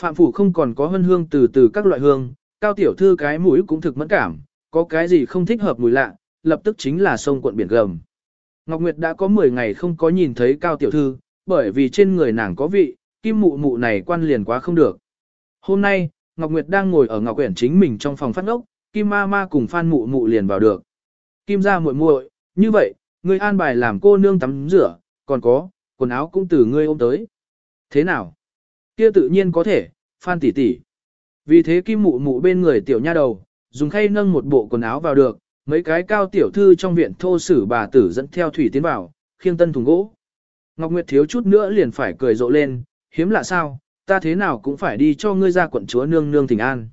Phạm phủ không còn có hân hương từ từ các loại hương, cao tiểu thư cái mũi cũng thực mẫn cảm, có cái gì không thích hợp mùi lạ, lập tức chính là sông quận biển gầm. Ngọc Nguyệt đã có 10 ngày không có nhìn thấy cao tiểu thư, bởi vì trên người nàng có vị, kim mụ mụ này quan liền quá không được. Hôm nay, Ngọc Nguyệt đang ngồi ở Ngọc Quyển chính mình trong phòng phát ngốc, Kim Ma Ma cùng Phan Mụ Mụ liền vào được. Kim ra muội muội, như vậy, ngươi an bài làm cô nương tắm rửa, còn có, quần áo cũng từ ngươi ôm tới. Thế nào? Kia tự nhiên có thể, Phan tỷ tỷ. Vì thế Kim Mụ Mụ bên người tiểu nha đầu, dùng khay nâng một bộ quần áo vào được, mấy cái cao tiểu thư trong viện thô sử bà tử dẫn theo thủy tiến vào, khiêng tân thùng gỗ. Ngọc Nguyệt thiếu chút nữa liền phải cười rộ lên, hiếm lạ sao, ta thế nào cũng phải đi cho ngươi ra quận chúa nương nương thỉnh an.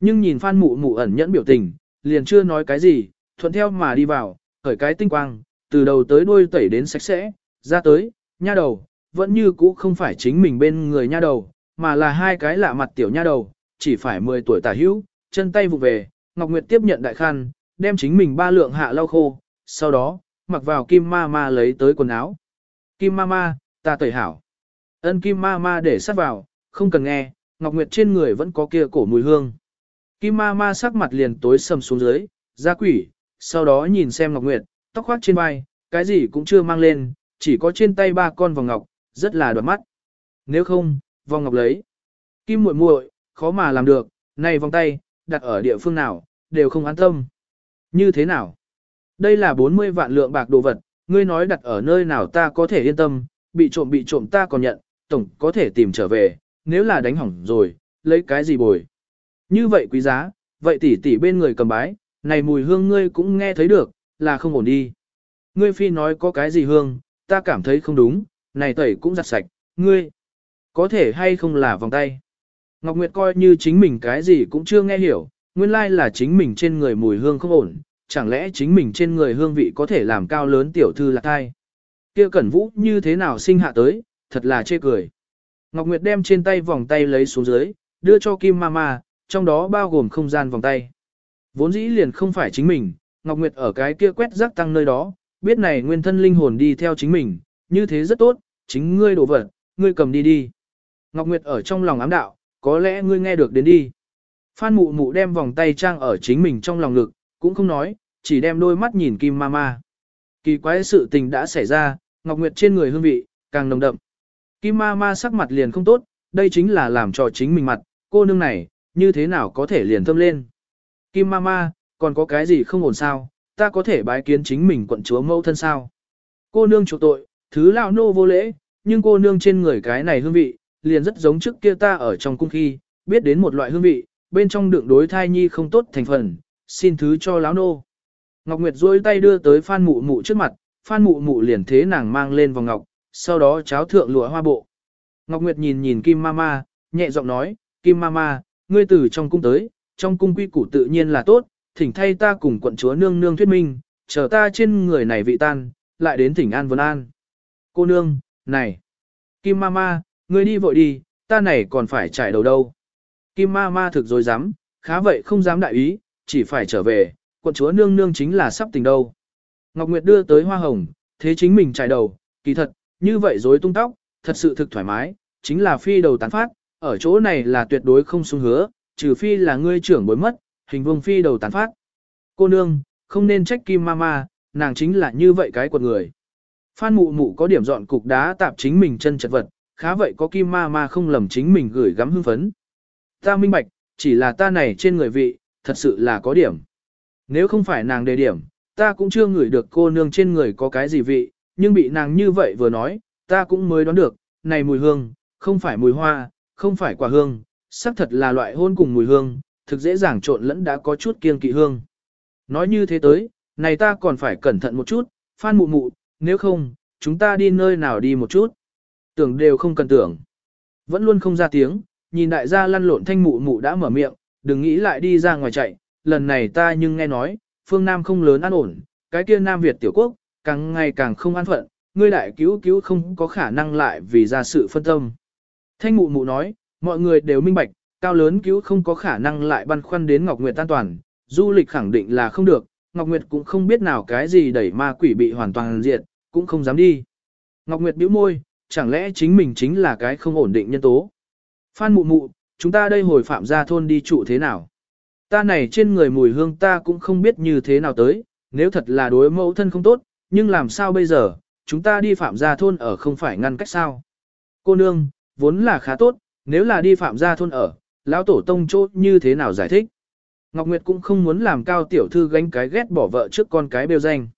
Nhưng nhìn Phan Mụ Mụ ẩn nhẫn biểu tình, liền chưa nói cái gì, thuận theo mà đi vào, khởi cái tinh quang, từ đầu tới đuôi tẩy đến sạch sẽ, ra tới, nha đầu, vẫn như cũ không phải chính mình bên người nha đầu, mà là hai cái lạ mặt tiểu nha đầu, chỉ phải 10 tuổi tả hữu, chân tay vụ về, Ngọc Nguyệt tiếp nhận đại khăn, đem chính mình ba lượng hạ lau khô, sau đó, mặc vào kim ma ma lấy tới quần áo. Kim ma ma, ta tẩy hảo. Ân kim ma ma để sát vào, không cần nghe, Ngọc Nguyệt trên người vẫn có kia cổ mùi hương. Kim ma ma sắc mặt liền tối sầm xuống dưới, ra quỷ, sau đó nhìn xem Ngọc Nguyệt, tóc khoác trên vai, cái gì cũng chưa mang lên, chỉ có trên tay ba con vòng ngọc, rất là đoạt mắt. Nếu không, vòng ngọc lấy. Kim muội muội, khó mà làm được, này vòng tay, đặt ở địa phương nào, đều không an tâm. Như thế nào? Đây là 40 vạn lượng bạc đồ vật, ngươi nói đặt ở nơi nào ta có thể yên tâm, bị trộm bị trộm ta còn nhận, tổng có thể tìm trở về, nếu là đánh hỏng rồi, lấy cái gì bồi. Như vậy quý giá, vậy tỷ tỷ bên người cầm bái, này mùi hương ngươi cũng nghe thấy được, là không ổn đi. Ngươi phi nói có cái gì hương, ta cảm thấy không đúng, này tẩy cũng giặt sạch, ngươi, có thể hay không là vòng tay. Ngọc Nguyệt coi như chính mình cái gì cũng chưa nghe hiểu, nguyên lai là chính mình trên người mùi hương không ổn, chẳng lẽ chính mình trên người hương vị có thể làm cao lớn tiểu thư lạc thai. kia cẩn vũ như thế nào sinh hạ tới, thật là chê cười. Ngọc Nguyệt đem trên tay vòng tay lấy xuống dưới, đưa cho Kim Mama, trong đó bao gồm không gian vòng tay. Vốn dĩ liền không phải chính mình, Ngọc Nguyệt ở cái kia quét rác tăng nơi đó, biết này nguyên thân linh hồn đi theo chính mình, như thế rất tốt, chính ngươi đổ vật, ngươi cầm đi đi. Ngọc Nguyệt ở trong lòng ám đạo, có lẽ ngươi nghe được đến đi. Phan mụ mụ đem vòng tay trang ở chính mình trong lòng ngực, cũng không nói, chỉ đem đôi mắt nhìn Kim Mama. Kỳ quái sự tình đã xảy ra, Ngọc Nguyệt trên người hương vị, càng nồng đậm. Kim Mama sắc mặt liền không tốt, đây chính là làm cho chính mình mặt, cô nương này, như thế nào có thể liền thâm lên. Kim Mama, còn có cái gì không ổn sao, ta có thể bái kiến chính mình quận chúa mẫu thân sao. Cô nương chủ tội, thứ lão nô vô lễ, nhưng cô nương trên người cái này hương vị, liền rất giống trước kia ta ở trong cung khi, biết đến một loại hương vị, bên trong đựng đối thai nhi không tốt thành phần, xin thứ cho lão nô. Ngọc Nguyệt duỗi tay đưa tới Phan Mụ Mụ trước mặt, Phan Mụ Mụ liền thế nàng mang lên vòng ngọc, sau đó cháo thượng lụa hoa bộ. Ngọc Nguyệt nhìn nhìn Kim Mama, nhẹ giọng nói, Kim Mama, ngươi từ trong cung tới, trong cung quy củ tự nhiên là tốt, thỉnh thay ta cùng quận chúa nương nương thuyết minh, chờ ta trên người này vị tan, lại đến thỉnh an vân an. Cô nương, này, Kim Mama, ngươi đi vội đi, ta này còn phải trải đầu đâu. Kim Mama thực dối dám, khá vậy không dám đại ý, chỉ phải trở về, quận chúa nương nương chính là sắp tình đâu. Ngọc Nguyệt đưa tới hoa hồng, thế chính mình trải đầu, kỳ thật, như vậy rối tung tóc, thật sự thực thoải mái, chính là phi đầu tán phát, ở chỗ này là tuyệt đối không sung hứa, trừ phi là ngươi trưởng bối mất, hình vương phi đầu tán phát. Cô nương, không nên trách kim mama, nàng chính là như vậy cái quần người. Phan mụ mụ có điểm dọn cục đá tạp chính mình chân chật vật, khá vậy có kim ma không lầm chính mình gửi gắm hưng phấn. Ta minh bạch, chỉ là ta này trên người vị, thật sự là có điểm. Nếu không phải nàng đề điểm, ta cũng chưa ngửi được cô nương trên người có cái gì vị, nhưng bị nàng như vậy vừa nói, ta cũng mới đoán được, này mùi hương, không phải mùi hoa, không phải quả hương, xác thật là loại hôn cùng mùi hương, thực dễ dàng trộn lẫn đã có chút kiêng kỵ hương. Nói như thế tới, này ta còn phải cẩn thận một chút, phan mụ mụ, nếu không, chúng ta đi nơi nào đi một chút. Tưởng đều không cần tưởng. Vẫn luôn không ra tiếng, nhìn đại gia lăn lộn thanh mụ mụ đã mở miệng, đừng nghĩ lại đi ra ngoài chạy, lần này ta nhưng nghe nói, phương Nam không lớn an ổn, cái kia Nam Việt tiểu quốc, càng ngày càng không an phận, ngươi đại cứu cứu không có khả năng lại vì ra sự phân tâm. Thanh mụ mụ nói, mọi người đều minh bạch, cao lớn cứu không có khả năng lại băn khoăn đến Ngọc Nguyệt an toàn, du lịch khẳng định là không được, Ngọc Nguyệt cũng không biết nào cái gì đẩy ma quỷ bị hoàn toàn diệt, cũng không dám đi. Ngọc Nguyệt bĩu môi, chẳng lẽ chính mình chính là cái không ổn định nhân tố. Phan mụ mụ, chúng ta đây hồi phạm ra thôn đi trụ thế nào? Ta này trên người mùi hương ta cũng không biết như thế nào tới, nếu thật là đối mẫu thân không tốt, nhưng làm sao bây giờ, chúng ta đi phạm gia thôn ở không phải ngăn cách sao? Cô nương, vốn là khá tốt, nếu là đi phạm gia thôn ở, lão tổ tông chốt như thế nào giải thích? Ngọc Nguyệt cũng không muốn làm cao tiểu thư gánh cái ghét bỏ vợ trước con cái bêu danh.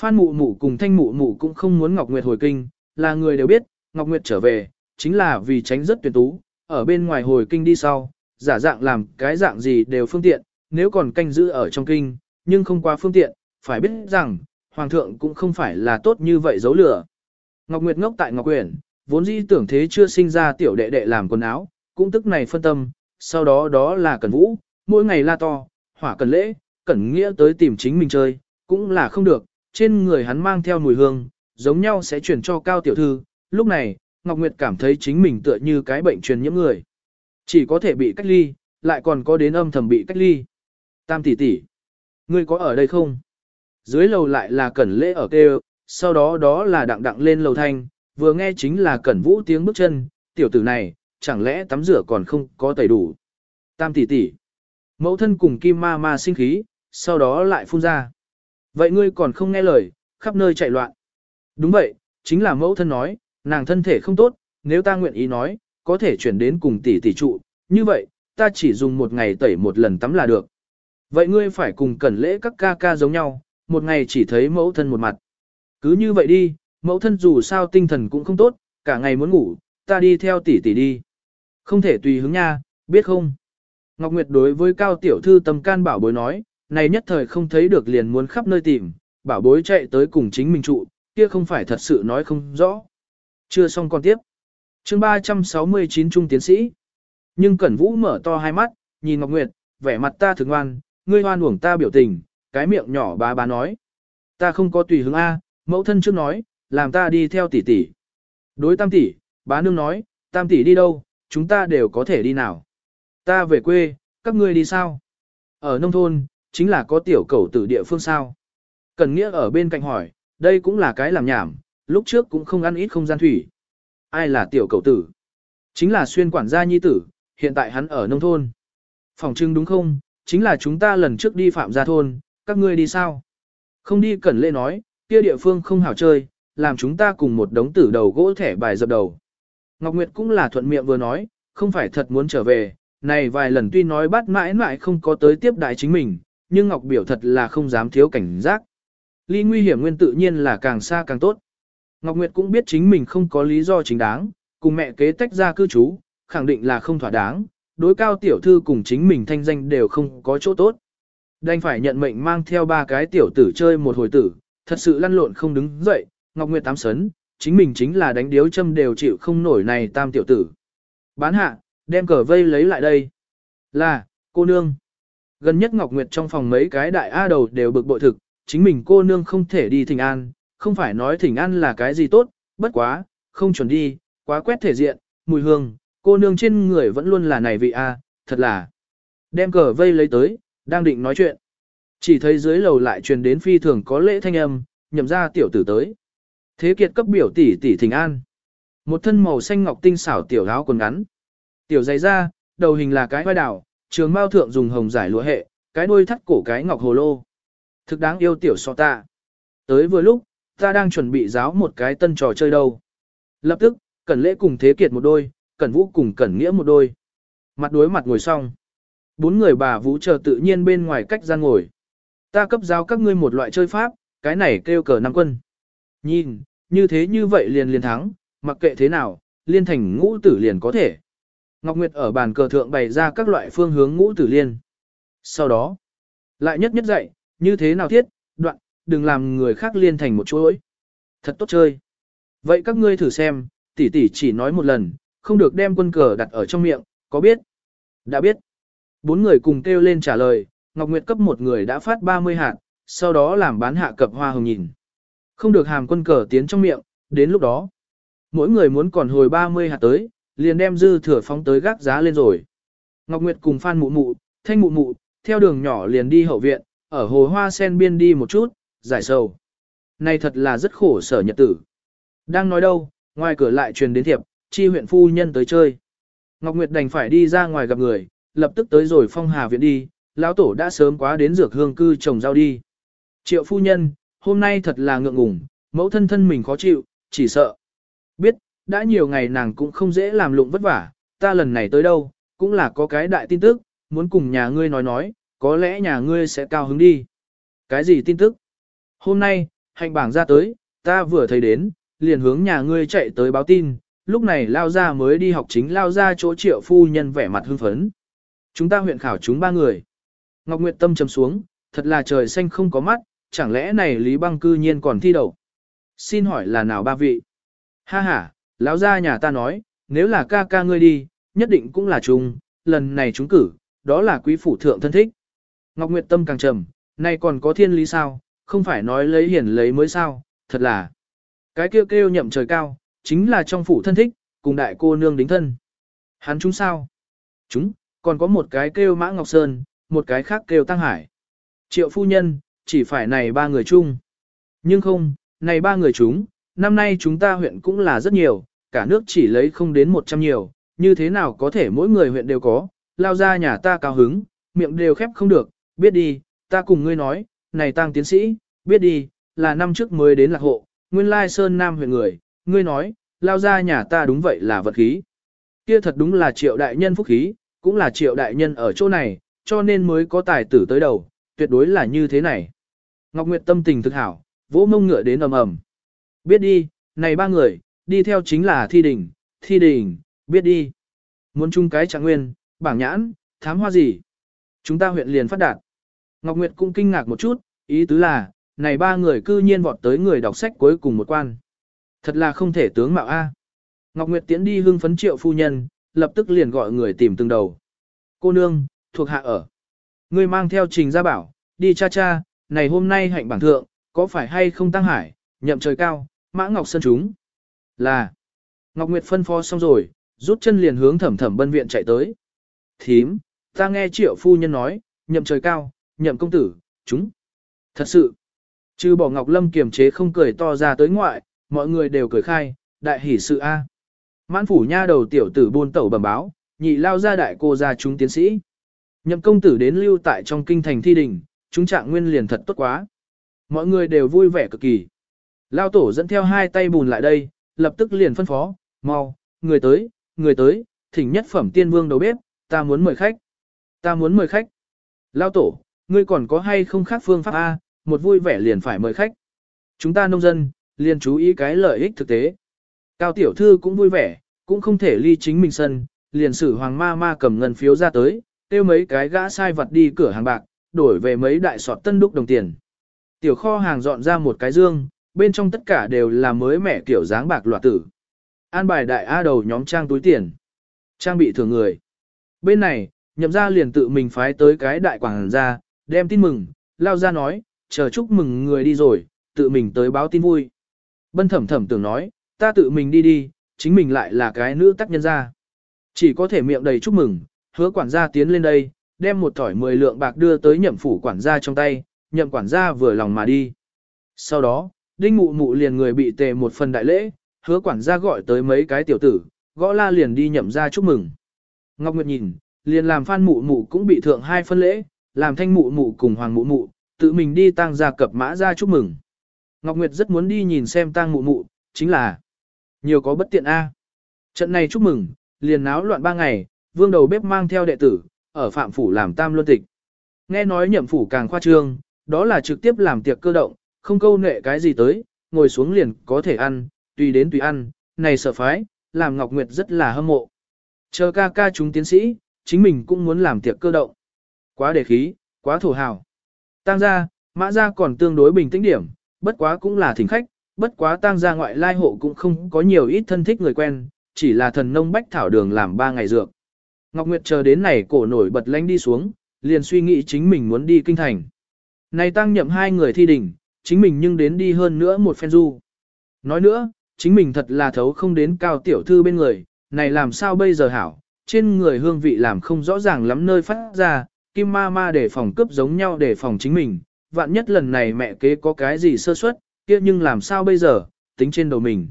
Phan mụ mụ cùng thanh mụ mụ cũng không muốn Ngọc Nguyệt hồi kinh, là người đều biết, Ngọc Nguyệt trở về, chính là vì tránh rất tuyệt tú, ở bên ngoài hồi kinh đi sau, giả dạng làm cái dạng gì đều phương tiện, nếu còn canh giữ ở trong kinh, nhưng không qua phương tiện, phải biết rằng, Hoàng thượng cũng không phải là tốt như vậy giấu lửa. Ngọc Nguyệt ngốc tại Ngọc Quyển, vốn dĩ tưởng thế chưa sinh ra tiểu đệ đệ làm quần áo, cũng tức này phân tâm, sau đó đó là cần Vũ, mỗi ngày la to, hỏa cần lễ, Cẩn Nghĩa tới tìm chính mình chơi, cũng là không được, trên người hắn mang theo mùi hương, giống nhau sẽ chuyển cho cao tiểu thư, lúc này, Ngọc Nguyệt cảm thấy chính mình tựa như cái bệnh truyền nhiễm người. Chỉ có thể bị cách ly, lại còn có đến âm thầm bị cách ly. Tam tỷ tỷ, ngươi có ở đây không? Dưới lầu lại là Cẩn Lễ ở kêu, sau đó đó là đặng đặng lên lầu thanh, vừa nghe chính là Cẩn Vũ tiếng bước chân, tiểu tử này, chẳng lẽ tắm rửa còn không có tẩy đủ. Tam tỷ tỷ, mẫu thân cùng Kim Ma Ma sinh khí, sau đó lại phun ra. Vậy ngươi còn không nghe lời, khắp nơi chạy loạn. Đúng vậy, chính là mẫu thân nói, nàng thân thể không tốt, nếu ta nguyện ý nói, có thể chuyển đến cùng tỷ tỷ trụ, như vậy, ta chỉ dùng một ngày tẩy một lần tắm là được. Vậy ngươi phải cùng cẩn lễ các ca ca giống nhau, một ngày chỉ thấy mẫu thân một mặt. Cứ như vậy đi, mẫu thân dù sao tinh thần cũng không tốt, cả ngày muốn ngủ, ta đi theo tỷ tỷ đi. Không thể tùy hứng nha, biết không? Ngọc Nguyệt đối với cao tiểu thư tâm can bảo bối nói, này nhất thời không thấy được liền muốn khắp nơi tìm, bảo bối chạy tới cùng chính mình trụ, kia không phải thật sự nói không rõ. Chưa xong còn tiếp. chương 369 Trung Tiến Sĩ. Nhưng Cẩn Vũ mở to hai mắt, nhìn Ngọc Nguyệt, vẻ mặt ta thường ngoan, ngươi hoan uổng ta biểu tình, cái miệng nhỏ bá bá nói. Ta không có tùy hướng A, mẫu thân trước nói, làm ta đi theo tỷ tỷ. Đối tam tỷ, bá nương nói, tam tỷ đi đâu, chúng ta đều có thể đi nào. Ta về quê, các ngươi đi sao? Ở nông thôn, chính là có tiểu cầu tử địa phương sao. Cần nghĩa ở bên cạnh hỏi, đây cũng là cái làm nhảm, lúc trước cũng không ăn ít không gian thủy. Ai là tiểu cầu tử? Chính là xuyên quản gia nhi tử, hiện tại hắn ở nông thôn. Phòng trưng đúng không? Chính là chúng ta lần trước đi phạm gia thôn, các ngươi đi sao? Không đi cẩn lệ nói, kia địa phương không hảo chơi, làm chúng ta cùng một đống tử đầu gỗ thẻ bài dập đầu. Ngọc Nguyệt cũng là thuận miệng vừa nói, không phải thật muốn trở về, này vài lần tuy nói bắt mãi mãi không có tới tiếp đại chính mình, nhưng Ngọc biểu thật là không dám thiếu cảnh giác. Ly nguy hiểm nguyên tự nhiên là càng xa càng tốt. Ngọc Nguyệt cũng biết chính mình không có lý do chính đáng, cùng mẹ kế tách ra cư trú, khẳng định là không thỏa đáng, đối cao tiểu thư cùng chính mình thanh danh đều không có chỗ tốt. Đành phải nhận mệnh mang theo ba cái tiểu tử chơi một hồi tử, thật sự lăn lộn không đứng dậy, Ngọc Nguyệt tám sấn, chính mình chính là đánh điếu châm đều chịu không nổi này tam tiểu tử. Bán hạ, đem cờ vây lấy lại đây. Là, cô nương. Gần nhất Ngọc Nguyệt trong phòng mấy cái đại A đầu đều bực bội thực, chính mình cô nương không thể đi thỉnh an, không phải nói thỉnh an là cái gì tốt, bất quá, không chuẩn đi, quá quét thể diện, mùi hương, cô nương trên người vẫn luôn là này vị A, thật là. Đem cờ vây lấy tới, đang định nói chuyện. Chỉ thấy dưới lầu lại truyền đến phi thường có lễ thanh âm, nhậm ra tiểu tử tới. Thế kiệt cấp biểu tỷ tỷ thỉnh an. Một thân màu xanh ngọc tinh xảo tiểu áo quần ngắn. Tiểu dày da, đầu hình là cái vai đảo, trường mao thượng dùng hồng giải lụa hệ, cái đuôi thắt cổ cái ngọc hồ lô. Thực đáng yêu tiểu so ta. Tới vừa lúc, ta đang chuẩn bị giáo một cái tân trò chơi đâu. Lập tức, Cẩn Lễ cùng Thế Kiệt một đôi, Cẩn Vũ cùng Cẩn Nghĩa một đôi. Mặt đối mặt ngồi xong. Bốn người bà Vũ chờ tự nhiên bên ngoài cách gian ngồi. Ta cấp giáo các ngươi một loại chơi pháp, cái này kêu cờ năm quân. Nhìn, như thế như vậy liền liền thắng, mặc kệ thế nào, liên thành ngũ tử liền có thể. Ngọc Nguyệt ở bàn cờ thượng bày ra các loại phương hướng ngũ tử liên. Sau đó, lại nhất nhất dạy, như thế nào thiết, đoạn, đừng làm người khác liên thành một chuỗi. Thật tốt chơi. Vậy các ngươi thử xem, tỷ tỷ chỉ nói một lần, không được đem quân cờ đặt ở trong miệng, có biết? Đã biết. Bốn người cùng kêu lên trả lời, Ngọc Nguyệt cấp một người đã phát 30 hạt, sau đó làm bán hạ cập hoa hồng nhìn. Không được hàm quân cờ tiến trong miệng, đến lúc đó. Mỗi người muốn còn hồi 30 hạt tới, liền đem dư thừa phóng tới gác giá lên rồi. Ngọc Nguyệt cùng Phan Mụ Mụ, Thanh Mụ Mụ, theo đường nhỏ liền đi hậu viện, ở hồ hoa sen biên đi một chút, giải sầu. Này thật là rất khổ sở nhật tử. Đang nói đâu, ngoài cửa lại truyền đến thiệp, chi huyện phu nhân tới chơi. Ngọc Nguyệt đành phải đi ra ngoài gặp người, lập tức tới rồi phong hà viện đi, lão tổ đã sớm quá đến dược hương cư trồng rau đi. Triệu phu nhân, hôm nay thật là ngượng ngùng, mẫu thân thân mình khó chịu, chỉ sợ. Đã nhiều ngày nàng cũng không dễ làm lụng vất vả, ta lần này tới đâu, cũng là có cái đại tin tức, muốn cùng nhà ngươi nói nói, có lẽ nhà ngươi sẽ cao hứng đi. Cái gì tin tức? Hôm nay, hành bảng ra tới, ta vừa thấy đến, liền hướng nhà ngươi chạy tới báo tin, lúc này lao ra mới đi học chính lao ra chỗ triệu phu nhân vẻ mặt hưng phấn. Chúng ta huyện khảo chúng ba người. Ngọc Nguyệt tâm trầm xuống, thật là trời xanh không có mắt, chẳng lẽ này Lý Băng cư nhiên còn thi đậu. Xin hỏi là nào ba vị? Ha ha, lão gia nhà ta nói, nếu là ca ca ngươi đi, nhất định cũng là chúng, lần này chúng cử, đó là quý phủ thượng thân thích. Ngọc Nguyệt tâm càng trầm, nay còn có thiên lý sao, không phải nói lấy hiển lấy mới sao, thật là. Cái kêu kêu nhậm trời cao, chính là trong phủ thân thích, cùng đại cô nương đính thân. Hắn chúng sao? Chúng, còn có một cái kêu Mã Ngọc Sơn, một cái khác kêu Tăng Hải. Triệu phu nhân, chỉ phải này ba người chung. Nhưng không, này ba người chúng, năm nay chúng ta huyện cũng là rất nhiều, cả nước chỉ lấy không đến 100 nhiều, như thế nào có thể mỗi người huyện đều có, lao ra nhà ta cao hứng, miệng đều khép không được, biết đi, ta cùng ngươi nói, này tăng tiến sĩ, biết đi, là năm trước mới đến lạc hộ, nguyên lai sơn nam huyện người, ngươi nói, lao ra nhà ta đúng vậy là vật khí. Kia thật đúng là triệu đại nhân phúc khí, cũng là triệu đại nhân ở chỗ này, cho nên mới có tài tử tới đầu, tuyệt đối là như thế này. Ngọc Nguyệt tâm tình thực hảo, vỗ mông ngựa đến ầm ầm. Biết đi, này ba người, đi theo chính là thi đình, thi đình, biết đi. Muốn chung cái trạng nguyên, bảng nhãn, thám hoa gì. Chúng ta huyện liền phát đạt. Ngọc Nguyệt cũng kinh ngạc một chút, ý tứ là, này ba người cư nhiên vọt tới người đọc sách cuối cùng một quan. Thật là không thể tướng mạo A. Ngọc Nguyệt tiến đi hưng phấn triệu phu nhân, lập tức liền gọi người tìm từng đầu. Cô nương, thuộc hạ ở. Người mang theo trình gia bảo, đi cha cha, này hôm nay hạnh bảng thượng, có phải hay không tăng hải, nhậm trời cao, mã ngọc sơn chúng. Là. Ngọc Nguyệt phân phó xong rồi, rút chân liền hướng thẩm thẩm bân viện chạy tới. Thím, ta nghe triệu phu nhân nói, nhậm trời cao, nhậm công tử, chúng. Thật sự. Chứ bỏ Ngọc Lâm kiềm chế không cười to ra tới ngoại, mọi người đều cười khai, đại hỷ sự A. Mãn phủ nha đầu tiểu tử buôn tẩu bẩm báo, nhị lao ra đại cô ra chúng tiến sĩ. Nhậm công tử đến lưu tại trong kinh thành thi đình, chúng trạng nguyên liền thật tốt quá. Mọi người đều vui vẻ cực kỳ. Lao tổ dẫn theo hai tay bùn lại đây, lập tức liền phân phó, mau, người tới, người tới, thỉnh nhất phẩm tiên vương đầu bếp, ta muốn mời khách. Ta muốn mời khách. Lao tổ, ngươi còn có hay không khác phương pháp A, một vui vẻ liền phải mời khách. Chúng ta nông dân, liền chú ý cái lợi ích thực tế. Cao tiểu thư cũng vui vẻ, cũng không thể ly chính mình sân, liền sử hoàng ma ma cầm ngân phiếu ra tới, tiêu mấy cái gã sai vật đi cửa hàng bạc, đổi về mấy đại sọt tân đúc đồng tiền. Tiểu kho hàng dọn ra một cái dương, bên trong tất cả đều là mới mẻ kiểu dáng bạc loạt tử. An bài đại A đầu nhóm trang túi tiền. Trang bị thường người. Bên này, nhậm ra liền tự mình phái tới cái đại quảng ra, đem tin mừng, lao ra nói, chờ chúc mừng người đi rồi, tự mình tới báo tin vui. Bân thẩm thẩm tưởng nói, ta tự mình đi đi, chính mình lại là cái nữ tác nhân ra. Chỉ có thể miệng đầy chúc mừng, hứa quản gia tiến lên đây, đem một thỏi 10 lượng bạc đưa tới nhậm phủ quản gia trong tay, nhậm quản gia vừa lòng mà đi. Sau đó, đinh mụ mụ liền người bị tề một phần đại lễ, hứa quản gia gọi tới mấy cái tiểu tử, gõ la liền đi nhậm ra chúc mừng. Ngọc Nguyệt nhìn, liền làm phan mụ mụ cũng bị thượng hai phân lễ, làm thanh mụ mụ cùng hoàng mụ mụ, tự mình đi tăng gia cập mã ra chúc mừng. Ngọc Nguyệt rất muốn đi nhìn xem tang mụ mụ, chính là nhiều có bất tiện a. Trận này chúc mừng, liền náo loạn ba ngày, vương đầu bếp mang theo đệ tử, ở phạm phủ làm tam luân tịch. Nghe nói nhậm phủ càng khoa trương, đó là trực tiếp làm tiệc cơ động, không câu nệ cái gì tới, ngồi xuống liền có thể ăn, tùy đến tùy ăn, này sợ phái, làm Ngọc Nguyệt rất là hâm mộ. Chờ ca ca chúng tiến sĩ, chính mình cũng muốn làm tiệc cơ động. Quá đề khí, quá thổ hào. Tăng gia, mã gia còn tương đối bình tĩnh điểm, bất quá cũng là thỉnh khách, bất quá tăng gia ngoại lai hộ cũng không có nhiều ít thân thích người quen, chỉ là thần nông bách thảo đường làm ba ngày dược. Ngọc Nguyệt chờ đến này cổ nổi bật lánh đi xuống, liền suy nghĩ chính mình muốn đi kinh thành. Này tăng nhậm hai người thi đỉnh, chính mình nhưng đến đi hơn nữa một phen du. Nói nữa, chính mình thật là thấu không đến cao tiểu thư bên người, này làm sao bây giờ hảo, trên người hương vị làm không rõ ràng lắm nơi phát ra, kim ma ma để phòng cướp giống nhau để phòng chính mình, vạn nhất lần này mẹ kế có cái gì sơ suất, kia nhưng làm sao bây giờ, tính trên đầu mình.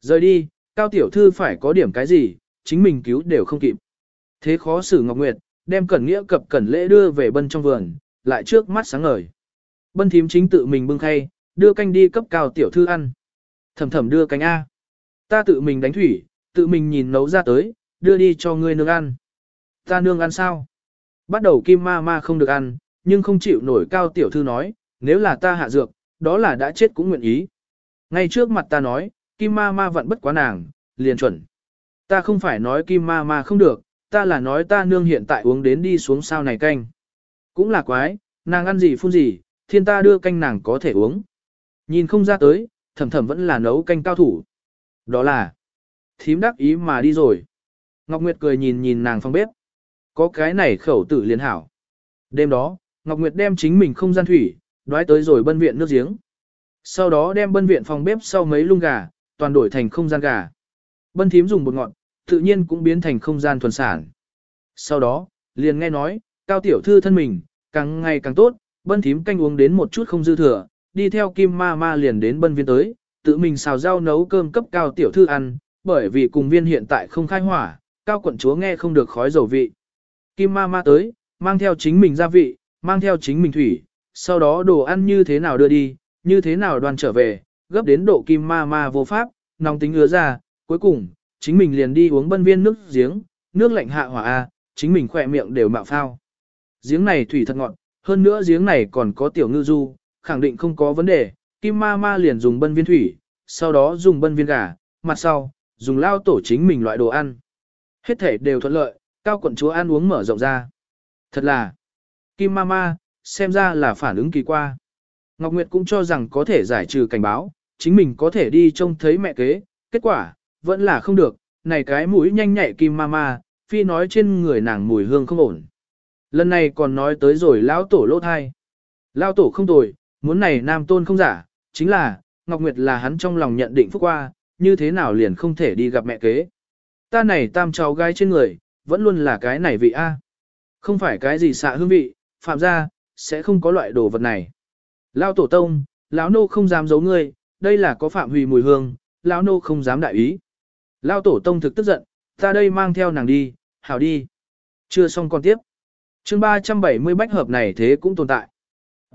Rời đi, cao tiểu thư phải có điểm cái gì, chính mình cứu đều không kịp. Thế khó xử Ngọc Nguyệt, đem cẩn nghĩa cập cẩn lễ đưa về bân trong vườn, lại trước mắt sáng ngời. Bân thím chính tự mình bưng khay, đưa canh đi cấp cao tiểu thư ăn. Thầm thầm đưa canh A. Ta tự mình đánh thủy, tự mình nhìn nấu ra tới, đưa đi cho ngươi nương ăn. Ta nương ăn sao? Bắt đầu kim ma ma không được ăn, nhưng không chịu nổi cao tiểu thư nói, nếu là ta hạ dược, đó là đã chết cũng nguyện ý. Ngay trước mặt ta nói, kim ma ma vẫn bất quá nàng, liền chuẩn. Ta không phải nói kim ma ma không được, ta là nói ta nương hiện tại uống đến đi xuống sao này canh. Cũng là quái, nàng ăn gì phun gì, thiên ta đưa canh nàng có thể uống. Nhìn không ra tới, thầm thầm vẫn là nấu canh cao thủ. Đó là, thím đắc ý mà đi rồi. Ngọc Nguyệt cười nhìn nhìn nàng phòng bếp. Có cái này khẩu tử liền hảo. Đêm đó, Ngọc Nguyệt đem chính mình không gian thủy, đoái tới rồi bân viện nước giếng. Sau đó đem bân viện phòng bếp sau mấy lung gà, toàn đổi thành không gian gà. Bân thím dùng bột ngọt, tự nhiên cũng biến thành không gian thuần sản. Sau đó, liền nghe nói, cao tiểu thư thân mình, càng ngày càng tốt, bân thím canh uống đến một chút không dư thừa, đi theo kim ma ma liền đến bân viên tới, tự mình xào rau nấu cơm cấp cao tiểu thư ăn, bởi vì cùng viên hiện tại không khai hỏa, cao quận chúa nghe không được khói dầu vị. Kim ma ma tới, mang theo chính mình gia vị, mang theo chính mình thủy, sau đó đồ ăn như thế nào đưa đi, như thế nào đoàn trở về, gấp đến độ kim ma ma vô pháp, nóng tính ứa ra, cuối cùng, chính mình liền đi uống bân viên nước giếng, nước lạnh hạ hỏa A, chính mình khỏe miệng đều mạo phao. Giếng này thủy thật ngọt, hơn nữa giếng này còn có tiểu ngư du, khẳng định không có vấn đề, kim ma ma liền dùng bân viên thủy, sau đó dùng bân viên gà, mặt sau, dùng lao tổ chính mình loại đồ ăn. Hết thể đều thuận lợi, cao quận chúa ăn uống mở rộng ra. Thật là, kim ma ma, xem ra là phản ứng kỳ qua. Ngọc Nguyệt cũng cho rằng có thể giải trừ cảnh báo, chính mình có thể đi trông thấy mẹ kế, kết quả, vẫn là không được, này cái mũi nhanh nhạy kim ma ma, phi nói trên người nàng mùi hương không ổn. Lần này còn nói tới rồi lão tổ lỗ thai. Lão tổ không tồi, muốn này nam tôn không giả, chính là, Ngọc Nguyệt là hắn trong lòng nhận định phúc qua, như thế nào liền không thể đi gặp mẹ kế. Ta này tam cháu gái trên người, vẫn luôn là cái này vị A. Không phải cái gì xạ hương vị, phạm ra, sẽ không có loại đồ vật này. Lão tổ tông, lão nô không dám giấu ngươi, đây là có phạm hủy mùi hương, lão nô không dám đại ý. Lão tổ tông thực tức giận, ta đây mang theo nàng đi, hảo đi. Chưa xong còn tiếp chương 370 bách hợp này thế cũng tồn tại.